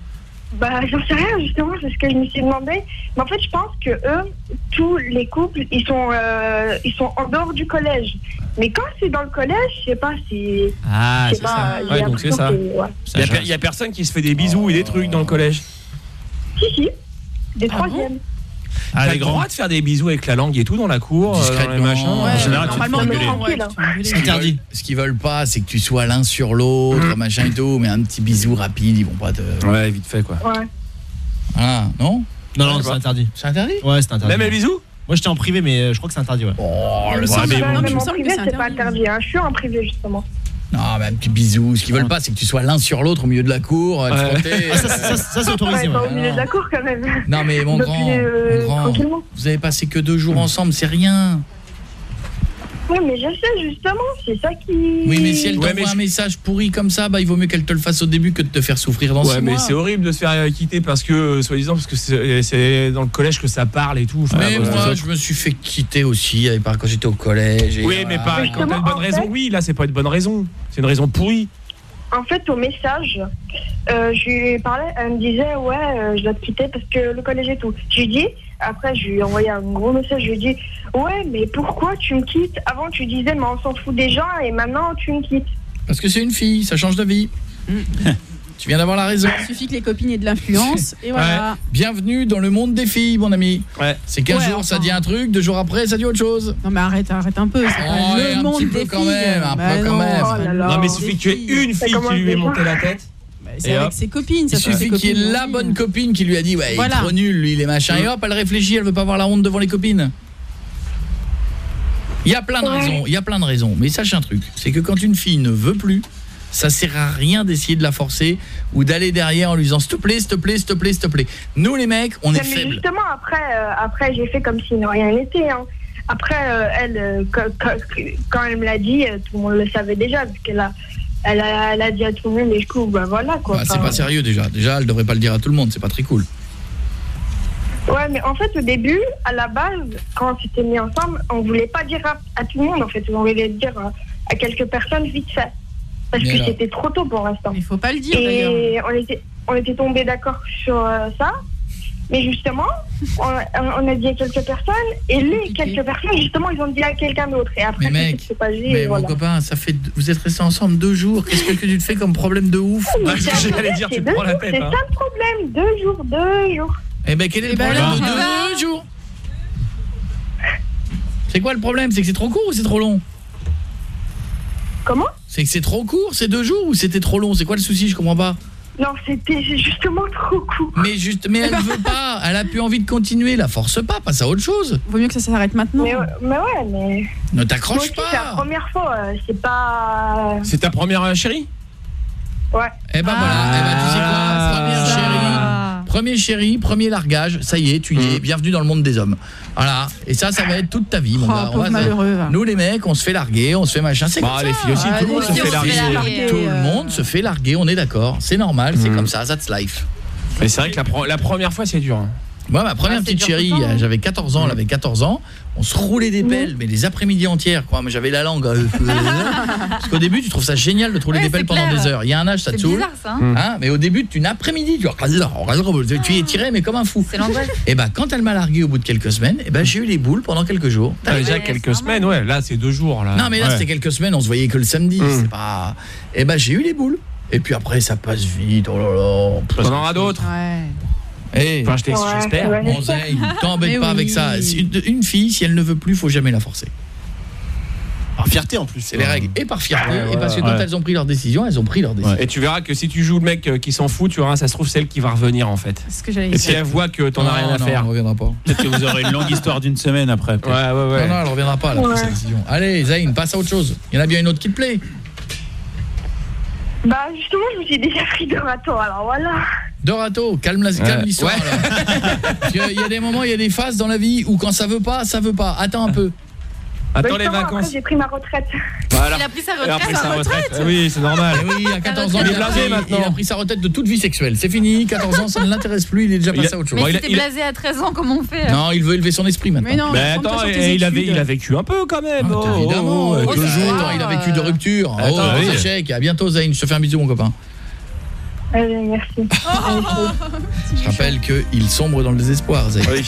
[SPEAKER 15] Bah, j'en sais rien, justement, c'est ce que je me suis demandé. Mais en fait, je pense que eux, tous les couples, ils sont, euh, ils sont en dehors du collège. Mais quand c'est dans le collège, je sais pas, c'est.
[SPEAKER 2] Ah,
[SPEAKER 15] je sais pas,
[SPEAKER 2] Ouais, donc c'est ça.
[SPEAKER 15] c'est- ouais.
[SPEAKER 2] Il y, a, per- il y a personne qui se fait des bisous et des trucs dans le collège.
[SPEAKER 15] Si, si, des troisièmes.
[SPEAKER 2] Ah, T'as le droit de faire des bisous avec la langue et tout dans la cour, euh, dans les machins.
[SPEAKER 1] En général,
[SPEAKER 9] normalement, ouais, tu vas engueuler.
[SPEAKER 1] Ce qu'ils veulent- Ce qu'ils veulent pas, c'est que tu sois l'un sur l'autre, machin et tout, mais un petit bisou rapide, ils vont pas te.
[SPEAKER 2] Ouais, vite fait quoi.
[SPEAKER 15] Ouais.
[SPEAKER 1] Voilà, non?
[SPEAKER 12] Non, non, c'est interdit.
[SPEAKER 1] C'est interdit?
[SPEAKER 12] Ouais, c'est interdit.
[SPEAKER 2] Même les bisous?
[SPEAKER 12] Moi, j'étais en privé, mais euh, je crois que c'est interdit, ouais.
[SPEAKER 1] Oh, le
[SPEAKER 15] Ouais,
[SPEAKER 1] bisou.
[SPEAKER 15] même
[SPEAKER 9] me
[SPEAKER 15] en privé,
[SPEAKER 9] c'est
[SPEAKER 15] pas interdit. Hein. Je suis en privé, justement.
[SPEAKER 1] Non, mais un petit bisou. Ce qu'ils veulent pas, c'est que tu sois l'un sur l'autre au milieu de la cour, euh, te
[SPEAKER 2] Ouais.
[SPEAKER 1] frotter.
[SPEAKER 12] Ah, ça, ça, ça, c'est autorisé.
[SPEAKER 15] Ouais, pas au milieu de la cour, quand même.
[SPEAKER 1] Non, mais mon
[SPEAKER 15] Depuis,
[SPEAKER 1] grand,
[SPEAKER 15] euh,
[SPEAKER 1] mon grand,
[SPEAKER 15] tranquillement.
[SPEAKER 1] vous avez passé que deux jours ensemble, c'est rien.
[SPEAKER 15] Oui, mais je sais, justement, c'est ça qui.
[SPEAKER 1] Oui, mais si elle
[SPEAKER 2] Ouais,
[SPEAKER 1] t'envoie
[SPEAKER 2] mais
[SPEAKER 1] un
[SPEAKER 2] je-
[SPEAKER 1] message pourri comme ça, bah il vaut mieux qu'elle te le fasse au début que de te faire souffrir dans
[SPEAKER 2] Ouais,
[SPEAKER 1] six
[SPEAKER 2] mais
[SPEAKER 1] mois.
[SPEAKER 2] c'est horrible de se faire euh, quitter parce que, euh, soi-disant, parce que c'est c'est dans le collège que ça parle et tout. Enfin,
[SPEAKER 1] Mais moi, je me suis fait quitter aussi quand j'étais au collège. et
[SPEAKER 2] Oui,
[SPEAKER 1] voilà.
[SPEAKER 2] mais pas quand t'as une bonne raison.
[SPEAKER 15] fait-
[SPEAKER 2] Oui, là, c'est pas une bonne raison. C'est une raison pourrie.
[SPEAKER 15] En fait, au message, euh, je lui ai parlé, elle me disait, ouais, euh, je dois te quitter parce que le collège et tout. Je lui ai dit, après, je lui ai envoyé un gros message, je lui ai dit, ouais, mais pourquoi tu me quittes? Avant, tu disais, mais on s'en fout des gens et maintenant, tu me quittes.
[SPEAKER 1] Parce que c'est une fille, ça change de vie. tu viens d'avoir la raison.
[SPEAKER 9] Il suffit que les copines aient de l'influence <laughs> et voilà.
[SPEAKER 1] Bienvenue dans le monde des filles, mon ami.
[SPEAKER 2] Ouais.
[SPEAKER 1] C'est qu'un
[SPEAKER 9] Ouais,
[SPEAKER 1] jour ça
[SPEAKER 9] enfin.
[SPEAKER 1] dit un truc, deux jours après ça dit autre chose.
[SPEAKER 9] Non mais arrête, arrête un peu. C'est
[SPEAKER 1] Oh,
[SPEAKER 9] le
[SPEAKER 1] un
[SPEAKER 9] monde
[SPEAKER 1] petit peu
[SPEAKER 9] des
[SPEAKER 1] quand
[SPEAKER 9] filles.
[SPEAKER 1] même, un
[SPEAKER 9] Bah
[SPEAKER 1] peu quand même.
[SPEAKER 9] oh là là.
[SPEAKER 2] Non, mais il suffit qu'il y ait une
[SPEAKER 15] Ça
[SPEAKER 2] fille qui lui ait monté la tête.
[SPEAKER 9] C'est avec
[SPEAKER 2] hop.
[SPEAKER 9] ses copines. Ça
[SPEAKER 1] Il suffit qu'il y ait la
[SPEAKER 9] aussi.
[SPEAKER 1] bonne copine qui lui a dit ouais,
[SPEAKER 9] Voilà.
[SPEAKER 1] il est trop nul lui, les machins et hop, elle réfléchit, elle veut pas avoir la honte devant les copines. Il y a plein de
[SPEAKER 15] Ouais.
[SPEAKER 1] raisons, il y a plein de raisons, mais sache un truc, c'est que quand une fille ne veut plus, ça sert à rien d'essayer de la forcer ou d'aller derrière en lui disant s'il te plaît, s'il te plaît, s'il te plaît, s'il te plaît. Nous les mecs, on est
[SPEAKER 15] Mais
[SPEAKER 1] faibles.
[SPEAKER 15] justement, après, euh, après j'ai fait comme si de rien n'était. Hein. Après, euh, elle, euh, quand, quand- elle me l'a dit, tout le monde le savait déjà, vu qu'elle a, elle a, elle a dit à tout le monde, et du coup, bah voilà quoi.
[SPEAKER 1] Bah, c'est pas sérieux déjà. Déjà, elle devrait pas le dire à tout le monde, c'est pas très cool.
[SPEAKER 15] Ouais, mais en fait, au début, à la base, quand on s'était mis ensemble, on voulait pas dire à, à tout le monde, en fait. On voulait le dire à, à quelques personnes vite fait. Parce
[SPEAKER 1] Mais
[SPEAKER 15] que c'était trop tôt pour l'instant.
[SPEAKER 9] Il faut pas le dire d'ailleurs.
[SPEAKER 15] Et on était, on était tombés d'accord sur euh, ça. Mais justement, on, on a dit à quelques personnes, et les quelques personnes, justement, ils ont dit à quelqu'un d'autre. Et après,
[SPEAKER 1] Mais
[SPEAKER 15] c'est
[SPEAKER 1] mec,
[SPEAKER 15] ce qui s'est passé.
[SPEAKER 1] Mais
[SPEAKER 15] et
[SPEAKER 1] mon
[SPEAKER 15] voilà.
[SPEAKER 1] copain, ça fait vous êtes restés ensemble deux jours. Qu'est-ce que tu te fais comme problème de ouf?
[SPEAKER 15] Mais
[SPEAKER 2] Parce
[SPEAKER 15] c'est
[SPEAKER 2] que
[SPEAKER 15] un
[SPEAKER 2] j'allais
[SPEAKER 15] problème,
[SPEAKER 2] dire, tu
[SPEAKER 15] c'est
[SPEAKER 2] te
[SPEAKER 15] deux
[SPEAKER 2] prends la
[SPEAKER 15] jours,
[SPEAKER 2] tête,
[SPEAKER 15] C'est
[SPEAKER 2] hein.
[SPEAKER 15] ça le problème, deux jours, deux jours.
[SPEAKER 1] Eh ben quel est le
[SPEAKER 9] Eh ben
[SPEAKER 1] problème
[SPEAKER 9] alors,
[SPEAKER 1] de
[SPEAKER 9] ça va
[SPEAKER 1] deux jours C'est quoi le problème? C'est que c'est trop court ou c'est trop long?
[SPEAKER 15] Comment?
[SPEAKER 1] C'est que c'est trop court, c'est deux jours ou c'était trop long? C'est quoi le souci? Je comprends pas.
[SPEAKER 15] Non, c'était justement trop court.
[SPEAKER 1] Mais juste, mais elle veut pas. Elle a plus envie de continuer. La force pas, passe à autre chose.
[SPEAKER 9] Vaut mieux que ça s'arrête maintenant.
[SPEAKER 15] Mais, ouais- mais ouais, mais.
[SPEAKER 1] Ne t'accroche
[SPEAKER 15] aussi, C'est la
[SPEAKER 1] pas.
[SPEAKER 15] première fois, euh, c'est pas.
[SPEAKER 2] C'est ta première euh, chérie?
[SPEAKER 15] Ouais.
[SPEAKER 1] Eh ben voilà. Eh ben tu sais
[SPEAKER 2] Ah.
[SPEAKER 1] quoi Première chérie. Premier chéri, premier largage. Ça y est, tu y
[SPEAKER 2] Mm.
[SPEAKER 1] es. Bienvenue dans le monde des hommes. Voilà. Et ça, ça va être toute ta vie, mon
[SPEAKER 9] Oh,
[SPEAKER 1] gars. On
[SPEAKER 9] pauvre
[SPEAKER 1] va-
[SPEAKER 9] malheureux, va.
[SPEAKER 1] Nous les mecs, on se fait larguer, on se fait machin. C'est
[SPEAKER 2] Bah,
[SPEAKER 1] comme
[SPEAKER 2] les
[SPEAKER 1] ça.
[SPEAKER 2] filles aussi, tout le monde se fait larguer.
[SPEAKER 1] Tout le monde se fait larguer. On est d'accord. C'est normal. C'est
[SPEAKER 2] Mm.
[SPEAKER 1] comme ça. That's life.
[SPEAKER 2] Mais c'est vrai que la, pre- la première fois, c'est dur. hein.
[SPEAKER 1] Moi, ma première
[SPEAKER 2] Ouais,
[SPEAKER 1] petite chérie,
[SPEAKER 2] hein.
[SPEAKER 1] j'avais 14 ans, elle avait 14 ans. On se roulait des pelles, mais les après-midi entières, quoi. Mais j'avais la langue. euh, Parce qu'au début, tu trouves ça génial de
[SPEAKER 8] Ouais,
[SPEAKER 1] des pelles pendant
[SPEAKER 8] clair.
[SPEAKER 1] des heures. Il y a un âge, ça te
[SPEAKER 8] C'est
[SPEAKER 1] saoule.
[SPEAKER 8] bizarre, ça, hein.
[SPEAKER 1] Hein, mais au début, tu une après-midi, tu tu y es tiré, mais comme un fou. Et bah, quand elle m'a largué au bout de quelques semaines, et ben j'ai eu les boules pendant quelques jours.
[SPEAKER 2] Ah, déjà quelques semaines, ouais. Là, c'est deux jours. Là.
[SPEAKER 1] Non mais là
[SPEAKER 2] Ouais.
[SPEAKER 1] c'était quelques semaines, on se voyait que le samedi,
[SPEAKER 2] Mm.
[SPEAKER 1] c'est pas Et ben j'ai eu les boules. Et puis après ça passe vite. Oh là là.
[SPEAKER 2] T'en auras d'autres.
[SPEAKER 9] Ouais.
[SPEAKER 1] Eh,
[SPEAKER 2] Enfin,
[SPEAKER 15] Ouais,
[SPEAKER 2] j'espère.
[SPEAKER 15] ouais.
[SPEAKER 1] mon Zayn, <laughs> t'embête pas avec ça. Une, une fille, si elle ne veut plus, faut jamais la forcer.
[SPEAKER 85] Par fierté en plus.
[SPEAKER 1] C'est les règles. Et par fierté,
[SPEAKER 2] Ouais,
[SPEAKER 1] et parce que
[SPEAKER 2] ouais.
[SPEAKER 1] quand
[SPEAKER 2] Ouais.
[SPEAKER 1] elles ont pris leur décision, elles ont pris leur décision.
[SPEAKER 2] Et tu verras que si tu joues le mec euh, qui s'en fout, tu verras, ça se trouve celle qui va revenir en fait.
[SPEAKER 9] Ce que
[SPEAKER 2] Et si elle voit que t'en as rien à
[SPEAKER 1] non,
[SPEAKER 2] faire.
[SPEAKER 1] elle reviendra pas.
[SPEAKER 12] Peut-être que vous aurez une longue histoire d'une semaine après.
[SPEAKER 2] Ouais, ouais, ouais.
[SPEAKER 1] Non, non, elle reviendra pas, elle a pris sa décision. Allez, Zayn, passe à autre chose. Il y en a bien une autre qui te plaît.
[SPEAKER 15] Bah, justement, je me suis déjà pris de râteau, alors voilà.
[SPEAKER 1] Dorato, calme la calme
[SPEAKER 2] Ouais.
[SPEAKER 1] l'histoire. qu'il y a des moments, il y a des phases dans la vie où quand ça veut pas, ça veut pas. Attends un peu.
[SPEAKER 2] Attends
[SPEAKER 15] Bah,
[SPEAKER 2] les vacances.
[SPEAKER 15] J'ai pris ma retraite.
[SPEAKER 2] Voilà.
[SPEAKER 8] Il a pris sa
[SPEAKER 2] Il a pris
[SPEAKER 8] retraite.
[SPEAKER 2] sa retraite. Oui, c'est normal.
[SPEAKER 1] Oui, à 14 ans,
[SPEAKER 2] Il est
[SPEAKER 1] il a,
[SPEAKER 2] blasé
[SPEAKER 1] pris,
[SPEAKER 2] maintenant.
[SPEAKER 1] il a pris sa retraite de toute vie sexuelle. C'est fini, 14 ans, ça ne l'intéresse plus, il est déjà
[SPEAKER 2] Il a-
[SPEAKER 1] passé à autre chose.
[SPEAKER 8] Mais
[SPEAKER 2] il il a-
[SPEAKER 8] blasé à 13 ans, comment on fait
[SPEAKER 1] Non, il veut élever son esprit maintenant.
[SPEAKER 9] Mais non,
[SPEAKER 2] Mais
[SPEAKER 9] concentre-toi
[SPEAKER 2] attends, il avait, il a vécu un peu quand même.
[SPEAKER 1] Ah,
[SPEAKER 2] oh,
[SPEAKER 1] évidemment,
[SPEAKER 2] oh,
[SPEAKER 1] euh,
[SPEAKER 2] oh,
[SPEAKER 1] deux
[SPEAKER 2] ça
[SPEAKER 1] jours, il a vécu de rupture.
[SPEAKER 2] Attends,
[SPEAKER 1] oh,
[SPEAKER 2] oui.
[SPEAKER 1] échec. À bientôt, Zayn. Je te fais un bisou, mon copain.
[SPEAKER 15] Allez, merci.
[SPEAKER 1] Je rappelle qu'il sombre dans le désespoir.
[SPEAKER 2] Oui.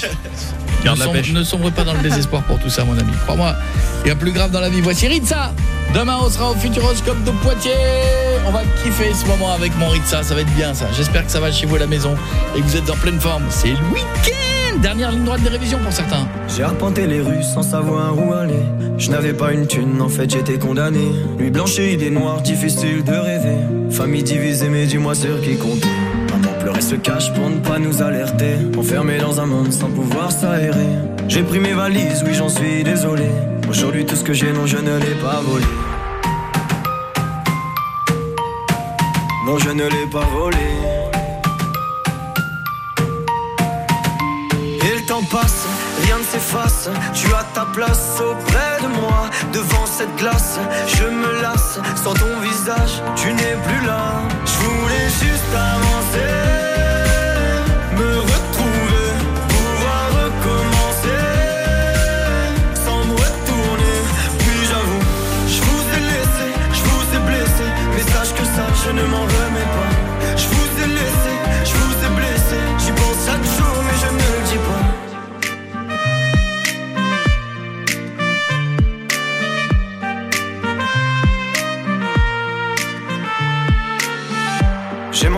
[SPEAKER 1] Ne
[SPEAKER 2] Garde la
[SPEAKER 1] sombre,
[SPEAKER 2] pêche.
[SPEAKER 1] ne sombre pas dans le désespoir pour tout ça, mon ami. Crois-moi, il y a plus grave dans la vie. Voici Ritza. Demain, on sera au Futuroscope de Poitiers. On va kiffer ce moment avec mon Ritza. Ça va être bien, ça. J'espère que ça va chez vous à la maison et que vous êtes en pleine forme. C'est le week-end. Dernière ligne droite des révisions pour certains.
[SPEAKER 56] J'ai arpenté les rues sans savoir où aller. Je n'avais pas une thune, en fait j'étais condamné. Nuit blanche et idées noires, difficile de rêver. Famille divisée, mais dis-moi sur qui compter. Maman pleurait se cache pour ne pas nous alerter. Enfermé dans un monde sans pouvoir s'aérer. J'ai pris mes valises, oui j'en suis désolé. Aujourd'hui tout ce que j'ai, non je ne l'ai pas volé. Non je ne l'ai pas volé. Rien ne s'efface. Tu as ta place auprès de moi, devant cette glace. Je me lasse, sans ton visage, tu n'es plus là. Je voulais juste avancer, me retrouver, pouvoir recommencer, sans me retourner. Puis j'avoue, je vous ai laissé, je vous ai blessé, mais sache que ça, je ne m'en remets pas. Je vous ai laissé, je vous ai blessé, j'y pense chaque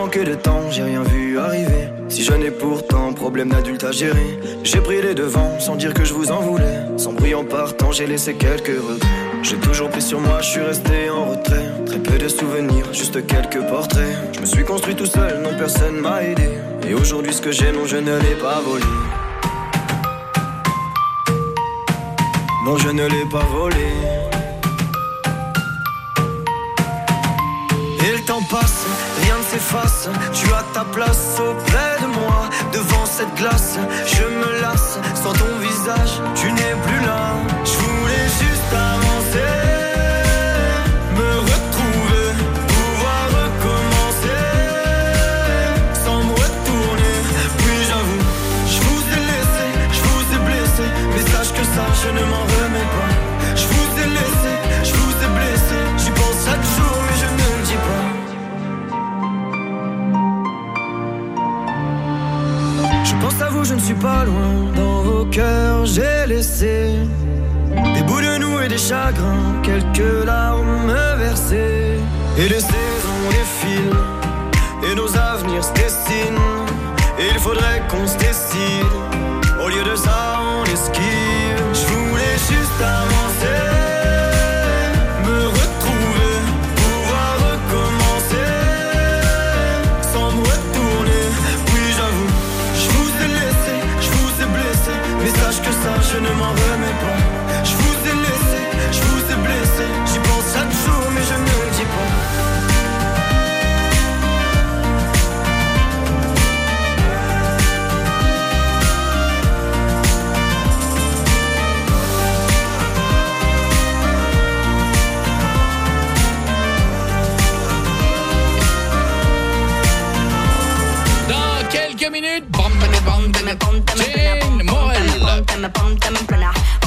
[SPEAKER 56] manqué de temps, j'ai rien vu arriver. Si je n'ai pourtant problème d'adulte à gérer, j'ai pris les devants sans dire que je vous en voulais. Sans bruit en partant, j'ai laissé quelques regrets. J'ai toujours pris sur moi, je suis resté en retrait. Très peu de souvenirs, juste quelques portraits. Je me suis construit tout seul, non personne m'a aidé. Et aujourd'hui, ce que j'ai, non, je ne l'ai pas volé. Non, je ne l'ai pas volé. Et le temps passe, rien Tu as ta place auprès de moi, devant cette glace. Je me lasse, sans ton visage, tu n'es plus là. Je voulais juste avancer, me retrouver, pouvoir recommencer, sans À vous, je ne suis pas loin. Dans vos cœurs, j'ai laissé des bouts de nous et des chagrins, quelques larmes versées. Et les saisons défilent, et nos avenirs se dessinent. Et il faudrait qu'on se décide. Au lieu de ça, on esquive. Je voulais juste avancer,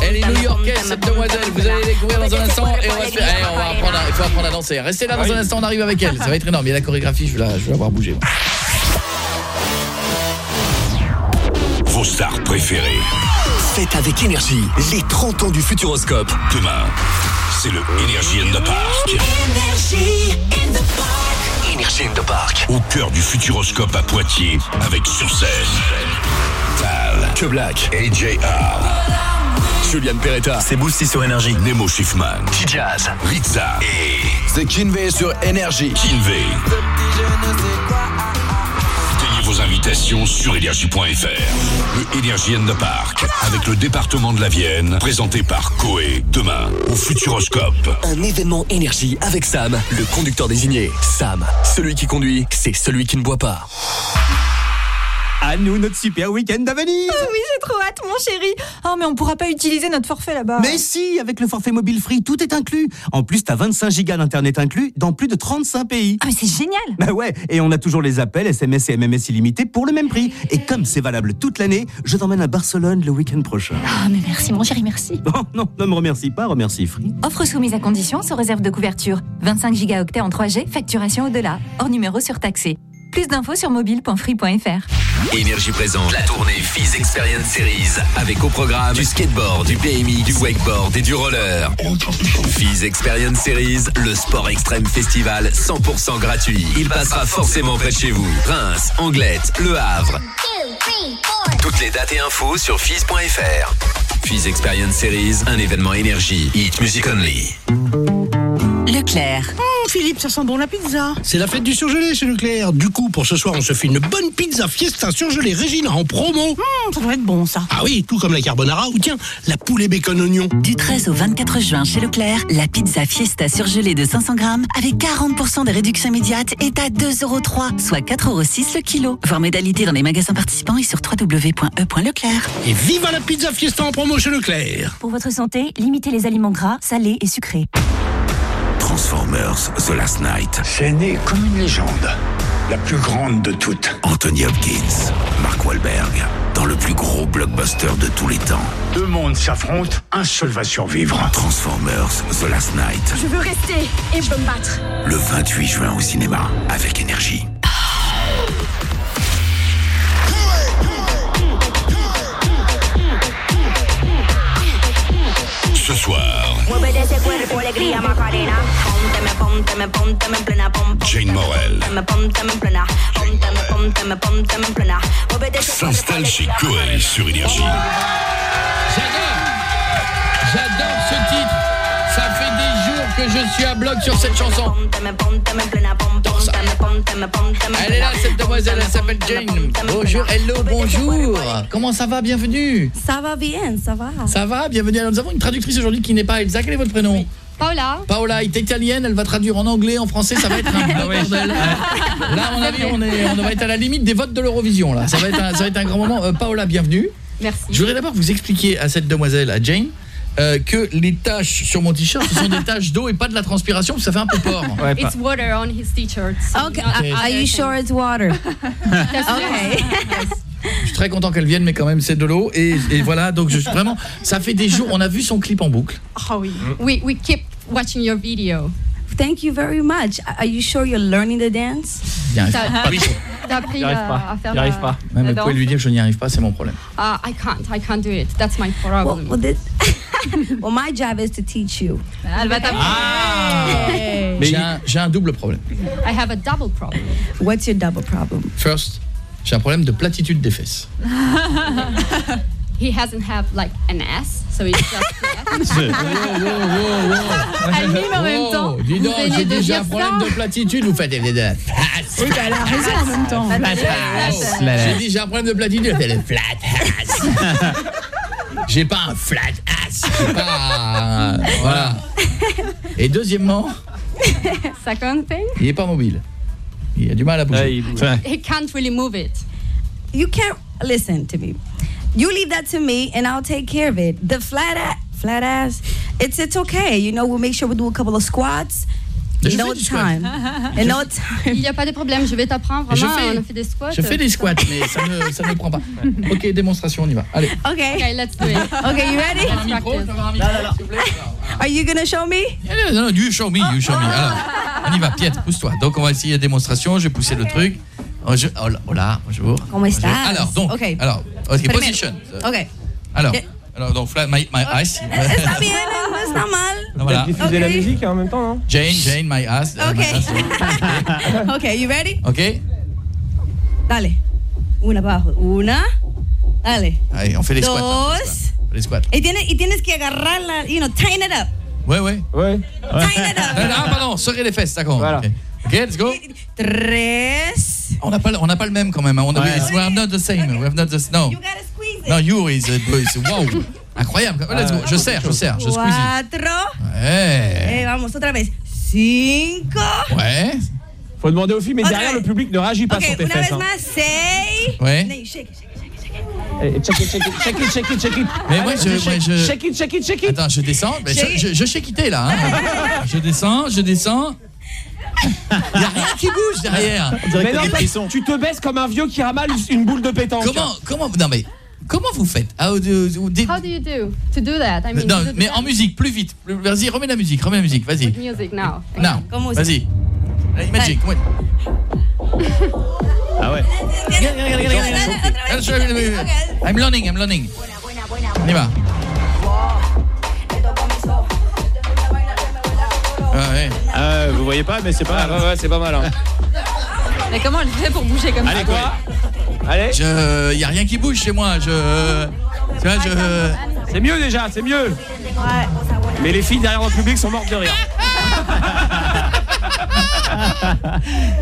[SPEAKER 1] Elle est new-yorkaise, cette demoiselle. Vous allez découvrir dans un instant et on va se faire. Allez, on va apprendre à- il faut apprendre à danser. Restez là dans un instant, on arrive avec elle. Ça va être énorme. Il y a la chorégraphie, je veux la, je veux la voir bouger. moi.
[SPEAKER 11] Vos stars préférées.
[SPEAKER 13] Faites avec énergie les 30 ans du Futuroscope.
[SPEAKER 11] Demain, c'est le Energy in the Park.
[SPEAKER 13] Énergie in the Park.
[SPEAKER 11] Au cœur du Futuroscope à Poitiers, avec sur scène
[SPEAKER 13] Que Black.
[SPEAKER 11] AJR,
[SPEAKER 13] Juliane Peretta. C'est boosté sur énergie.
[SPEAKER 11] Nemo Schiffman,
[SPEAKER 13] T-Jazz.
[SPEAKER 11] Rizza et
[SPEAKER 13] C'est Kinvey sur énergie.
[SPEAKER 11] Kinvey. Gagnez vos invitations sur énergie.fr. Le Energy in the Park, avec le département de la Vienne, présenté par Coé, demain, au Futuroscope.
[SPEAKER 13] Un événement énergie avec Sam, le conducteur désigné. Sam, celui qui conduit, c'est celui qui ne boit pas.
[SPEAKER 86] À nous, notre super week-end à Venise
[SPEAKER 87] Ah oui, j'ai trop hâte, mon chéri. Oh, mais on pourra pas utiliser notre forfait là-bas.
[SPEAKER 86] Mais si, avec le forfait mobile free, tout est inclus. En plus, t'as 25 gigas d'internet inclus dans plus de 35 pays.
[SPEAKER 87] Ah, mais c'est génial.
[SPEAKER 86] Bah ouais, et on a toujours les appels, SMS et MMS illimités pour le même prix. Et comme c'est valable toute l'année, je t'emmène à Barcelone le week-end prochain.
[SPEAKER 87] Ah, mais merci, mon chéri, merci. <laughs>
[SPEAKER 86] Oh non, ne me remercie pas, remercie Free.
[SPEAKER 23] Offre soumise à condition sous réserve de couverture. 25 gigaoctets en 3G, facturation au-delà. Hors numéro surtaxé. Plus d'infos sur mobile.free.fr.
[SPEAKER 13] Énergie présente la tournée Fizz Experience Series avec au programme du skateboard, du PMI, du wakeboard et du roller. Fizz Experience Series, le sport extrême festival 100% gratuit. Il passera forcément près de chez vous. Reims, Anglette, Le Havre. Toutes les dates et infos sur fizz.fr. Fizz Experience Series, un événement énergie. Hit Music Only.
[SPEAKER 52] Leclerc.
[SPEAKER 49] Oh, Philippe, ça sent bon la pizza. C'est la fête du surgelé chez Leclerc. Du coup, pour ce soir, on se fait une bonne pizza fiesta surgelée Régina en promo.
[SPEAKER 52] ça doit être bon, ça.
[SPEAKER 49] Ah oui, tout comme la carbonara ou tiens, la poulet bacon oignon.
[SPEAKER 52] Du 13 au 24 juin chez Leclerc, la pizza Fiesta surgelée de 500 grammes avec 40% de réduction immédiate est à 2,03€, soit 4,06€ le kilo. Voir modalité dans les magasins participants et sur www.e.leclerc.
[SPEAKER 49] Et viva la pizza fiesta en promo chez Leclerc.
[SPEAKER 23] Pour votre santé, limitez les aliments gras, salés et sucrés.
[SPEAKER 11] Transformers The Last Night.
[SPEAKER 88] C'est né comme une légende. La plus grande de toutes.
[SPEAKER 11] Anthony Hopkins, Mark Wahlberg, dans le plus gros blockbuster de tous les temps.
[SPEAKER 88] Deux mondes s'affrontent, un seul va survivre.
[SPEAKER 11] Transformers The Last Night.
[SPEAKER 4] Je veux rester et je veux me battre.
[SPEAKER 11] Le 28 juin au cinéma, avec énergie.
[SPEAKER 4] Mueve de ese cuerpo,
[SPEAKER 11] s'installe chez Coé sur énergie.
[SPEAKER 1] J'adore. J'adore que je suis à bloc sur cette chanson. Elle est là cette demoiselle, elle s'appelle Jane Bonjour, hello, bonjour Comment ça va, bienvenue
[SPEAKER 89] Ça va bien, ça va.
[SPEAKER 1] Ça va, bienvenue Alors nous avons une traductrice aujourd'hui qui n'est pas Elsa, quel est votre prénom?
[SPEAKER 89] Paola.
[SPEAKER 1] Paola est italienne, elle va traduire en anglais, en français, ça va être un <laughs>
[SPEAKER 89] Ah
[SPEAKER 1] bordel. Là, à mon avis, on, est, on va être à la limite des votes de l'Eurovision. là. Ça va, être un, ça va être un grand moment. Euh, Paola, bienvenue.
[SPEAKER 89] Merci.
[SPEAKER 1] Je voudrais d'abord vous expliquer à cette demoiselle, à Jane, euh, que les taches sur mon t-shirt, ce sont des taches d'eau et pas de la transpiration, parce que ça fait un peu porc.
[SPEAKER 89] It's water on his t-shirt. Okay, are- are you sure it's water? <laughs> okay.
[SPEAKER 1] Je suis très content qu'elle vienne, mais quand même, c'est de l'eau. Et, et voilà, donc je suis vraiment... Ça fait des jours, on a vu son clip en boucle.
[SPEAKER 89] Oh, oui. We, we keep watching your video. Thank you very much. Are you sure you're learning the dance?
[SPEAKER 1] Bien,
[SPEAKER 89] T'as
[SPEAKER 1] pas tout.
[SPEAKER 89] t'as appris
[SPEAKER 1] arrive
[SPEAKER 89] euh,
[SPEAKER 1] pas.
[SPEAKER 89] à faire
[SPEAKER 1] arrive pas. Même vous pouvez lui dire que je n'y arrive pas, c'est mon problème.
[SPEAKER 89] Uh, I can't. I can't do it. That's my problem.
[SPEAKER 4] Well, this, <laughs> well, my job is to teach you.
[SPEAKER 89] Elle va t'apprendre.
[SPEAKER 1] J'ai un, j'ai un double problème.
[SPEAKER 89] I have a double problem.
[SPEAKER 4] What's your double problem?
[SPEAKER 1] First, j'ai un problème de platitude des fesses. <laughs>
[SPEAKER 89] he hasn't have like an ass, so it's just flat.
[SPEAKER 8] Elle mime en même temps.
[SPEAKER 1] Dis donc, j'ai déjà un problème de platitude, vous faites des
[SPEAKER 9] Oui, bah, elle a raison en même temps.
[SPEAKER 1] J'ai dit j'ai un problème de platitude, c'est le flat ass. <laughs> J'ai pas un flat ass, j'ai pas un- voilà. Et deuxièmement, <laughs>
[SPEAKER 89] Second thing,
[SPEAKER 1] il est pas mobile. Il a du mal à bouger.
[SPEAKER 89] he can't really move it.
[SPEAKER 90] You can't listen to me. You leave that to me, and I'll take care of it. The flat ass, flat ass, it's it's okay. You know, we'll make sure we do a couple of squats. In no time. In no time. <laughs>
[SPEAKER 89] Il n'y a pas de problème, je vais t'apprendre. Vraiment,
[SPEAKER 1] fais-
[SPEAKER 89] on a fait des squats.
[SPEAKER 1] Je fais des squats, mais ça ne, ça ne prend pas. <laughs> Ok, démonstration, on y va. Allez.
[SPEAKER 90] Okay.
[SPEAKER 89] Okay, let's do it.
[SPEAKER 90] Okay, you ready?
[SPEAKER 89] Let's practice.
[SPEAKER 90] Are you gonna show me?
[SPEAKER 1] Non, non, you show me, you show me. Alors, on y va, Piet, pousse-toi. Donc, on va essayer la démonstration. Je vais pousser le truc. Hola, bonjour.
[SPEAKER 90] ¿Cómo
[SPEAKER 1] Bonjour.
[SPEAKER 90] estás?
[SPEAKER 1] Alors, donc,
[SPEAKER 90] Ok.
[SPEAKER 1] alors, ok,
[SPEAKER 90] Primero.
[SPEAKER 1] position.
[SPEAKER 90] Okay.
[SPEAKER 1] Alors,
[SPEAKER 90] Yeah.
[SPEAKER 1] alors donc, flat, my, my ass. <laughs>
[SPEAKER 90] Está bien, está mal.
[SPEAKER 1] Voilà.
[SPEAKER 78] diffuser la musique en même temps, non
[SPEAKER 1] Jane, Jane, my ass. euh, my
[SPEAKER 90] Okay.
[SPEAKER 1] ass. <laughs>
[SPEAKER 90] okay, you ready?
[SPEAKER 1] Ok
[SPEAKER 90] Dale. Una abajo. Una. Dale.
[SPEAKER 1] Allez, on fait les squats.
[SPEAKER 90] Dos.
[SPEAKER 1] On fait les squats.
[SPEAKER 90] Y tienes, y tienes que agarrarla, you know, tighten it up.
[SPEAKER 1] Ouais, ouais.
[SPEAKER 78] Ouais.
[SPEAKER 90] Tighten it up.
[SPEAKER 1] Ah, pardon, serrez les fesses, d'accord.
[SPEAKER 78] Voilà.
[SPEAKER 1] Ok, Ok, let's go.
[SPEAKER 90] Tres.
[SPEAKER 1] On n'a pas, le- on n'a pas le même quand même. hein. On a,
[SPEAKER 12] Ouais.
[SPEAKER 1] we are not the same. We have not the no.
[SPEAKER 90] You gotta squeeze it.
[SPEAKER 1] No, you is, is wow. Incroyable. Let's go. Je serre, je serre, je squeeze.
[SPEAKER 90] Cuatro.
[SPEAKER 1] Ouais.
[SPEAKER 90] Eh, vamos, otra vez. Cinco.
[SPEAKER 1] Ouais.
[SPEAKER 78] Faut demander aux filles, mais derrière, le public ne réagit pas
[SPEAKER 90] Ok,
[SPEAKER 78] sur tes
[SPEAKER 90] una
[SPEAKER 78] fesses.
[SPEAKER 90] vez
[SPEAKER 78] hein.
[SPEAKER 90] más. Seis.
[SPEAKER 1] Ouais.
[SPEAKER 90] No, shake shake
[SPEAKER 78] Check it, check it, check it, check it, check it.
[SPEAKER 1] Mais moi, je- moi, je-
[SPEAKER 78] Check it, check it, check it.
[SPEAKER 1] Attends, je descends. Ben, je, je, je là. hein. <laughs> Je descends, je descends. Il n'y a rien qui bouge derrière.
[SPEAKER 78] Mais non, toi, tu te baisses comme un vieux qui ramale une boule de pétanque.
[SPEAKER 1] Comment, comment, non mais, comment vous faites Ah, euh, euh, des-
[SPEAKER 89] How do you do to do that? I mean,
[SPEAKER 1] Non,
[SPEAKER 89] do
[SPEAKER 1] mais
[SPEAKER 89] that
[SPEAKER 1] en musique, plus vite. Vas-y, remets la musique, remets la musique, vas-y.
[SPEAKER 89] music now.
[SPEAKER 90] Ça
[SPEAKER 1] vas-y. Magic, ouais.
[SPEAKER 12] Ah ouais.
[SPEAKER 1] I'm learning, I'm learning. On y va. Ouais.
[SPEAKER 12] Ah, vous voyez pas, mais c'est pas
[SPEAKER 78] Ah, ouais, ouais, c'est pas mal. Hein.
[SPEAKER 8] Mais comment elle fait pour bouger comme
[SPEAKER 1] Allez,
[SPEAKER 8] ça
[SPEAKER 1] quoi
[SPEAKER 78] Allez.
[SPEAKER 1] Je, y a rien qui bouge chez moi. Je, tu vois, je.
[SPEAKER 78] C'est mieux déjà, c'est mieux. Mais les filles derrière le public sont mortes de rire. <laughs>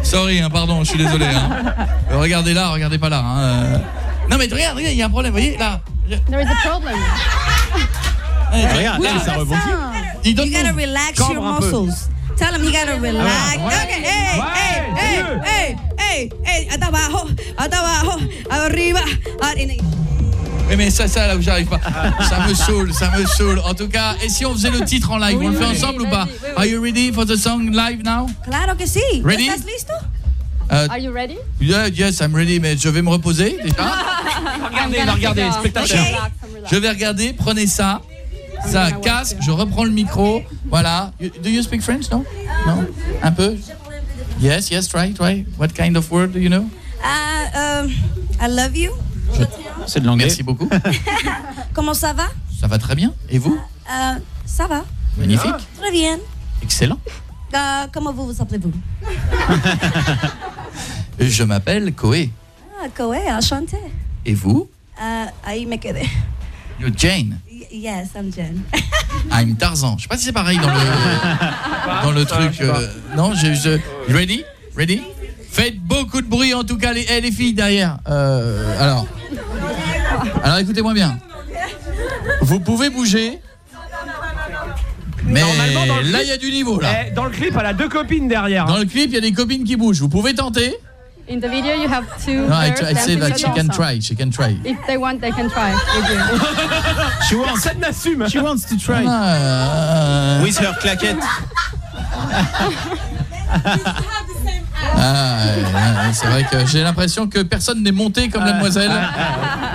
[SPEAKER 1] Sorry, hein, pardon, je suis désolé. Hein. Euh, regardez là, regardez pas là. hein, euh. Non mais regarde, regarde, il y a un problème, vous voyez là.
[SPEAKER 89] There is a problem.
[SPEAKER 1] Eh,
[SPEAKER 12] Regarde, là, ça rebondit.
[SPEAKER 1] Il donne
[SPEAKER 90] You gotta relax your muscles. Tell him you gotta relax.
[SPEAKER 1] ouais.
[SPEAKER 90] Okay, hey,
[SPEAKER 1] Ouais,
[SPEAKER 90] hey,
[SPEAKER 1] c'est
[SPEAKER 90] hey, hey, hey, hey, abajo, abajo, arriba, arriba.
[SPEAKER 1] Oui, mais ça, ça, là où j'arrive pas. Ça me saoule, ça me saoule. En tout cas, et si on faisait le titre en live, on le fait ensemble ou pas? Are you ready for the song live now?
[SPEAKER 90] Claro que sí.
[SPEAKER 1] Ready?
[SPEAKER 90] ¿Estás listo?
[SPEAKER 1] Euh,
[SPEAKER 89] Are you ready?
[SPEAKER 1] yeah, Yes, I'm ready, mais je vais me reposer déjà.
[SPEAKER 78] Regardez, va regarder, spectateur.
[SPEAKER 1] Je vais regarder, prenez ça. Ça casque, je reprends le micro. Voilà. You- Do you speak French, no? Non Un peu? Yes, yes, try, try. What kind of word do you know?
[SPEAKER 90] Ah, um, I love you.
[SPEAKER 1] C'est de l'anglais. Merci beaucoup. <laughs>
[SPEAKER 90] Comment ça va?
[SPEAKER 1] Ça va très bien. Et vous?
[SPEAKER 90] Euh, ça va.
[SPEAKER 1] Magnifique.
[SPEAKER 90] Très bien.
[SPEAKER 1] Excellent.
[SPEAKER 90] Euh, comment vous vous appelez-vous? <laughs>
[SPEAKER 1] Je m'appelle Koé.
[SPEAKER 90] Ah, Koé, enchanté.
[SPEAKER 1] Et vous?
[SPEAKER 90] Euh, ahí me quedé.
[SPEAKER 1] You're Jane.
[SPEAKER 90] Yes, I'm Jen. <laughs>
[SPEAKER 1] I'm Tarzan. Je sais pas si c'est pareil dans le <laughs> dans le truc. euh, non, je, je ready, ready? Faites beaucoup de bruit en tout cas les, eh, les filles derrière. Euh, alors, alors écoutez-moi bien. Vous pouvez bouger, mais
[SPEAKER 78] Normalement, dans le
[SPEAKER 1] là
[SPEAKER 78] clip-
[SPEAKER 1] il y a du niveau là.
[SPEAKER 78] Eh, dans le clip, elle a deux copines derrière.
[SPEAKER 1] Dans le clip, il y a des copines qui bougent. Vous pouvez tenter
[SPEAKER 89] In the video, you have two
[SPEAKER 1] No, I,
[SPEAKER 89] girls
[SPEAKER 1] I say that she can
[SPEAKER 89] together.
[SPEAKER 1] try. She can try.
[SPEAKER 89] If they want, they can try. <laughs>
[SPEAKER 12] She wants,
[SPEAKER 78] Personne n'assume.
[SPEAKER 12] she wants to try.
[SPEAKER 1] Ah,
[SPEAKER 12] With her claquette. <laughs> <laughs>
[SPEAKER 1] Ah, c'est vrai que j'ai l'impression que personne n'est monté comme la demoiselle.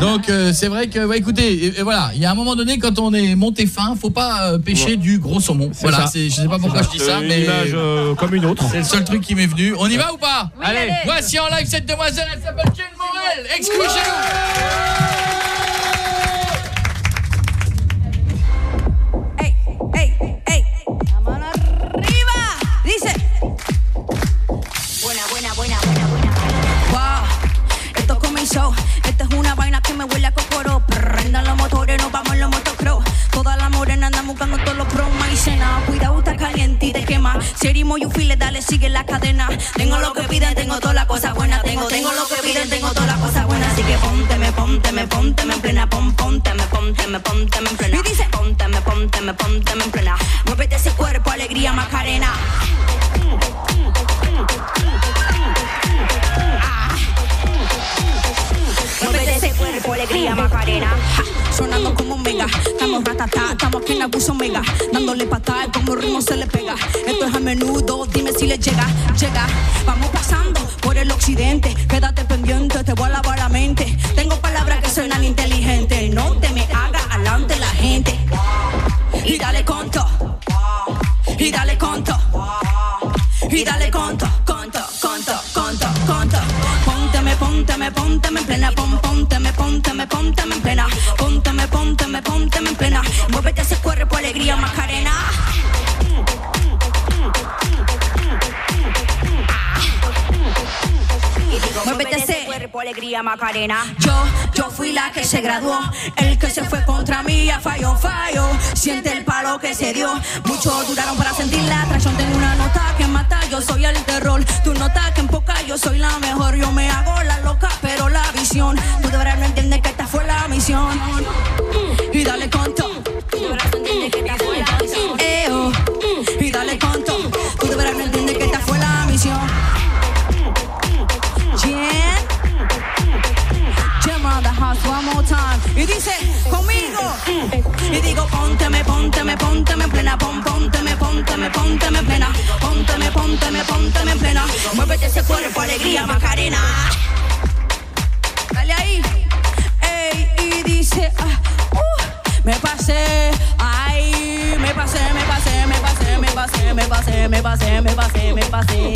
[SPEAKER 1] Donc euh, c'est vrai que ouais, écoutez, et- et voilà, il y a un moment donné quand on est monté fin, faut pas euh, pêcher du gros saumon. Voilà, je sais pas pourquoi je dis ça
[SPEAKER 78] Une
[SPEAKER 1] mais
[SPEAKER 78] image euh, comme une autre.
[SPEAKER 1] c'est le seul truc qui m'est venu. On y va ou pas?
[SPEAKER 78] Allez. allez.
[SPEAKER 1] Voici en live cette demoiselle, elle s'appelle Jane Morel. Excusez-nous.
[SPEAKER 90] buscando todos los pro maicena. Cuidado, está caliente y te quema. Si herimos y file, dale, sigue la cadena. Tengo lo que piden, tengo todas las cosas buenas. Tengo, tengo lo que piden, tengo todas las cosas buenas. Así que ponte, me ponte, me ponte, me en plena. Pon, ponte, me ponte, me ponte, me en plena. Y dice, ponte, me ponte, me ponte, me en plena. Muévete ese cuerpo, alegría, Macarena. Macarena. Sonando como mega, estamos ratatá, estamos aquí en abuso mega, dándole patada como ritmo se le pega. Esto es a menudo, dime si le llega, llega. Vamos pasando por el occidente, quédate pendiente, te voy a lavar la mente. Tengo palabras que suenan inteligentes, no te me haga adelante la gente. Y dale Pónteme, pónteme, pónteme en plena, pon, pónteme, pónteme, pónteme en plena, pónteme, pónteme, pónteme en plena. Muévete ese cuerpo, alegría, Macarena. Muévete ese cuerpo, alegría, Macarena. Yo, yo fui la que se graduó. El que se fue contra mí ya falló, falló. Siente el palo que se dio. Muchos duraron para sentir la atracción. Tengo una nota que mata, yo soy el terror. Tu nota que empoca, yo soy la mejor. Yo me hago la loca, pero la visión. Tú de verdad no entiendes que esta fue la misión. Y dale conto. Tú de verdad no entiendes que esta fue Y dice conmigo. Y digo, pónteme, pónteme, pónteme en plena. Pon, pónteme, pónteme, pónteme en plena. Pónteme, pónteme, pónteme en plena. Muévete ese cuerpo, alegría, Macarena. Dale ahí. Ey, y dice, ah, uh, me pasé. Ay, me pasé, me pasé, me pasé, me pasé, me pasé, me pasé, me pasé, me pasé.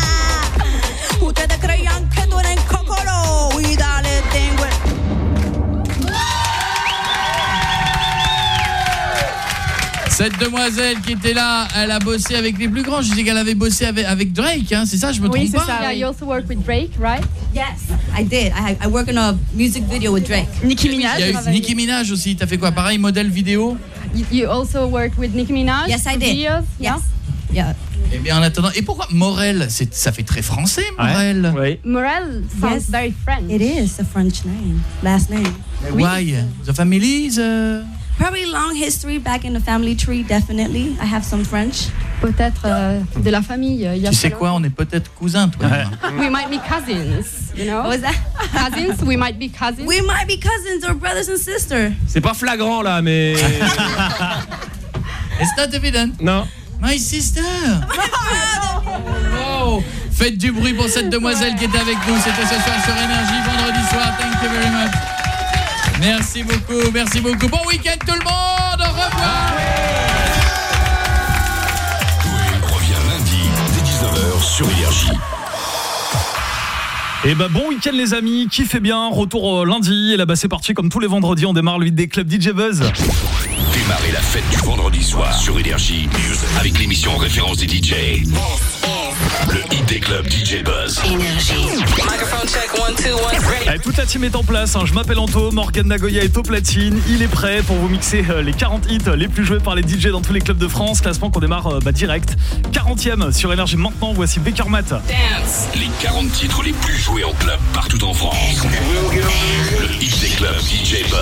[SPEAKER 90] <laughs> Ustedes creían que tú eres cocoro y dale, tengo el...
[SPEAKER 1] Cette demoiselle qui était là, elle a bossé avec les plus grands. Je disais qu'elle avait bossé avec, avec Drake, hein, c'est ça, je me
[SPEAKER 9] Oui,
[SPEAKER 1] trompe
[SPEAKER 9] c'est
[SPEAKER 1] pas?
[SPEAKER 9] ça. You also work with Drake, right?
[SPEAKER 90] Yes, I did. I, I work in a music video with Drake.
[SPEAKER 9] Nicki
[SPEAKER 1] Il y a eu Nicki Minaj aussi, t'as fait quoi? Pareil, modèle vidéo?
[SPEAKER 9] You, you also work with Nicki Minaj?
[SPEAKER 90] Yes, I did.
[SPEAKER 9] Videos?
[SPEAKER 90] Yes. Yeah?
[SPEAKER 1] Eh bien, en attendant, et pourquoi Morel? Ça fait très français, Morel.
[SPEAKER 78] Oui.
[SPEAKER 9] Morel sounds
[SPEAKER 90] Yes.
[SPEAKER 9] very French.
[SPEAKER 90] It is a French name, last name.
[SPEAKER 1] Why? The family is, uh,
[SPEAKER 90] Probably long history back in the family tree, definitely. I have some French.
[SPEAKER 9] Peut-être euh, de la famille. euh, il y a
[SPEAKER 1] Tu sais quoi, on est peut-être cousins, toi.
[SPEAKER 9] We might be cousins, you know?
[SPEAKER 90] What was that?
[SPEAKER 9] Cousins, we might be cousins.
[SPEAKER 90] We might be cousins or brothers and sisters.
[SPEAKER 78] C'est pas flagrant là, mais.
[SPEAKER 1] It's not evident.
[SPEAKER 78] non.
[SPEAKER 1] My sister Wow Faites du bruit pour cette demoiselle qui est avec nous. C'était ce soir sur Énergie, vendredi soir. Thank you very much. Merci beaucoup, merci beaucoup. Bon week-end tout le monde Au revoir
[SPEAKER 11] revient lundi dès 19h sur Énergie.
[SPEAKER 91] Et bah bon week-end les amis, kiffez bien, retour euh, lundi et là bah c'est parti comme tous les vendredis, on démarre le hit des clubs DJ Buzz.
[SPEAKER 11] Démarrez la fête du vendredi soir sur Énergie avec l'émission référence des DJ. Le hit des DJ Buzz.
[SPEAKER 91] Allez, toute la team est en place. Hein. Je m'appelle Anto, Morgan Nagoya est au platine. Il est prêt pour vous mixer euh, les 40 hits les plus joués par les DJ dans tous les clubs de France. Classement qu'on démarre euh, bah, direct. 40e sur Énergie maintenant. Voici Baker Matt.
[SPEAKER 11] Les 40 titres les plus joués en club partout en France. Le hit des clubs DJ Buzz.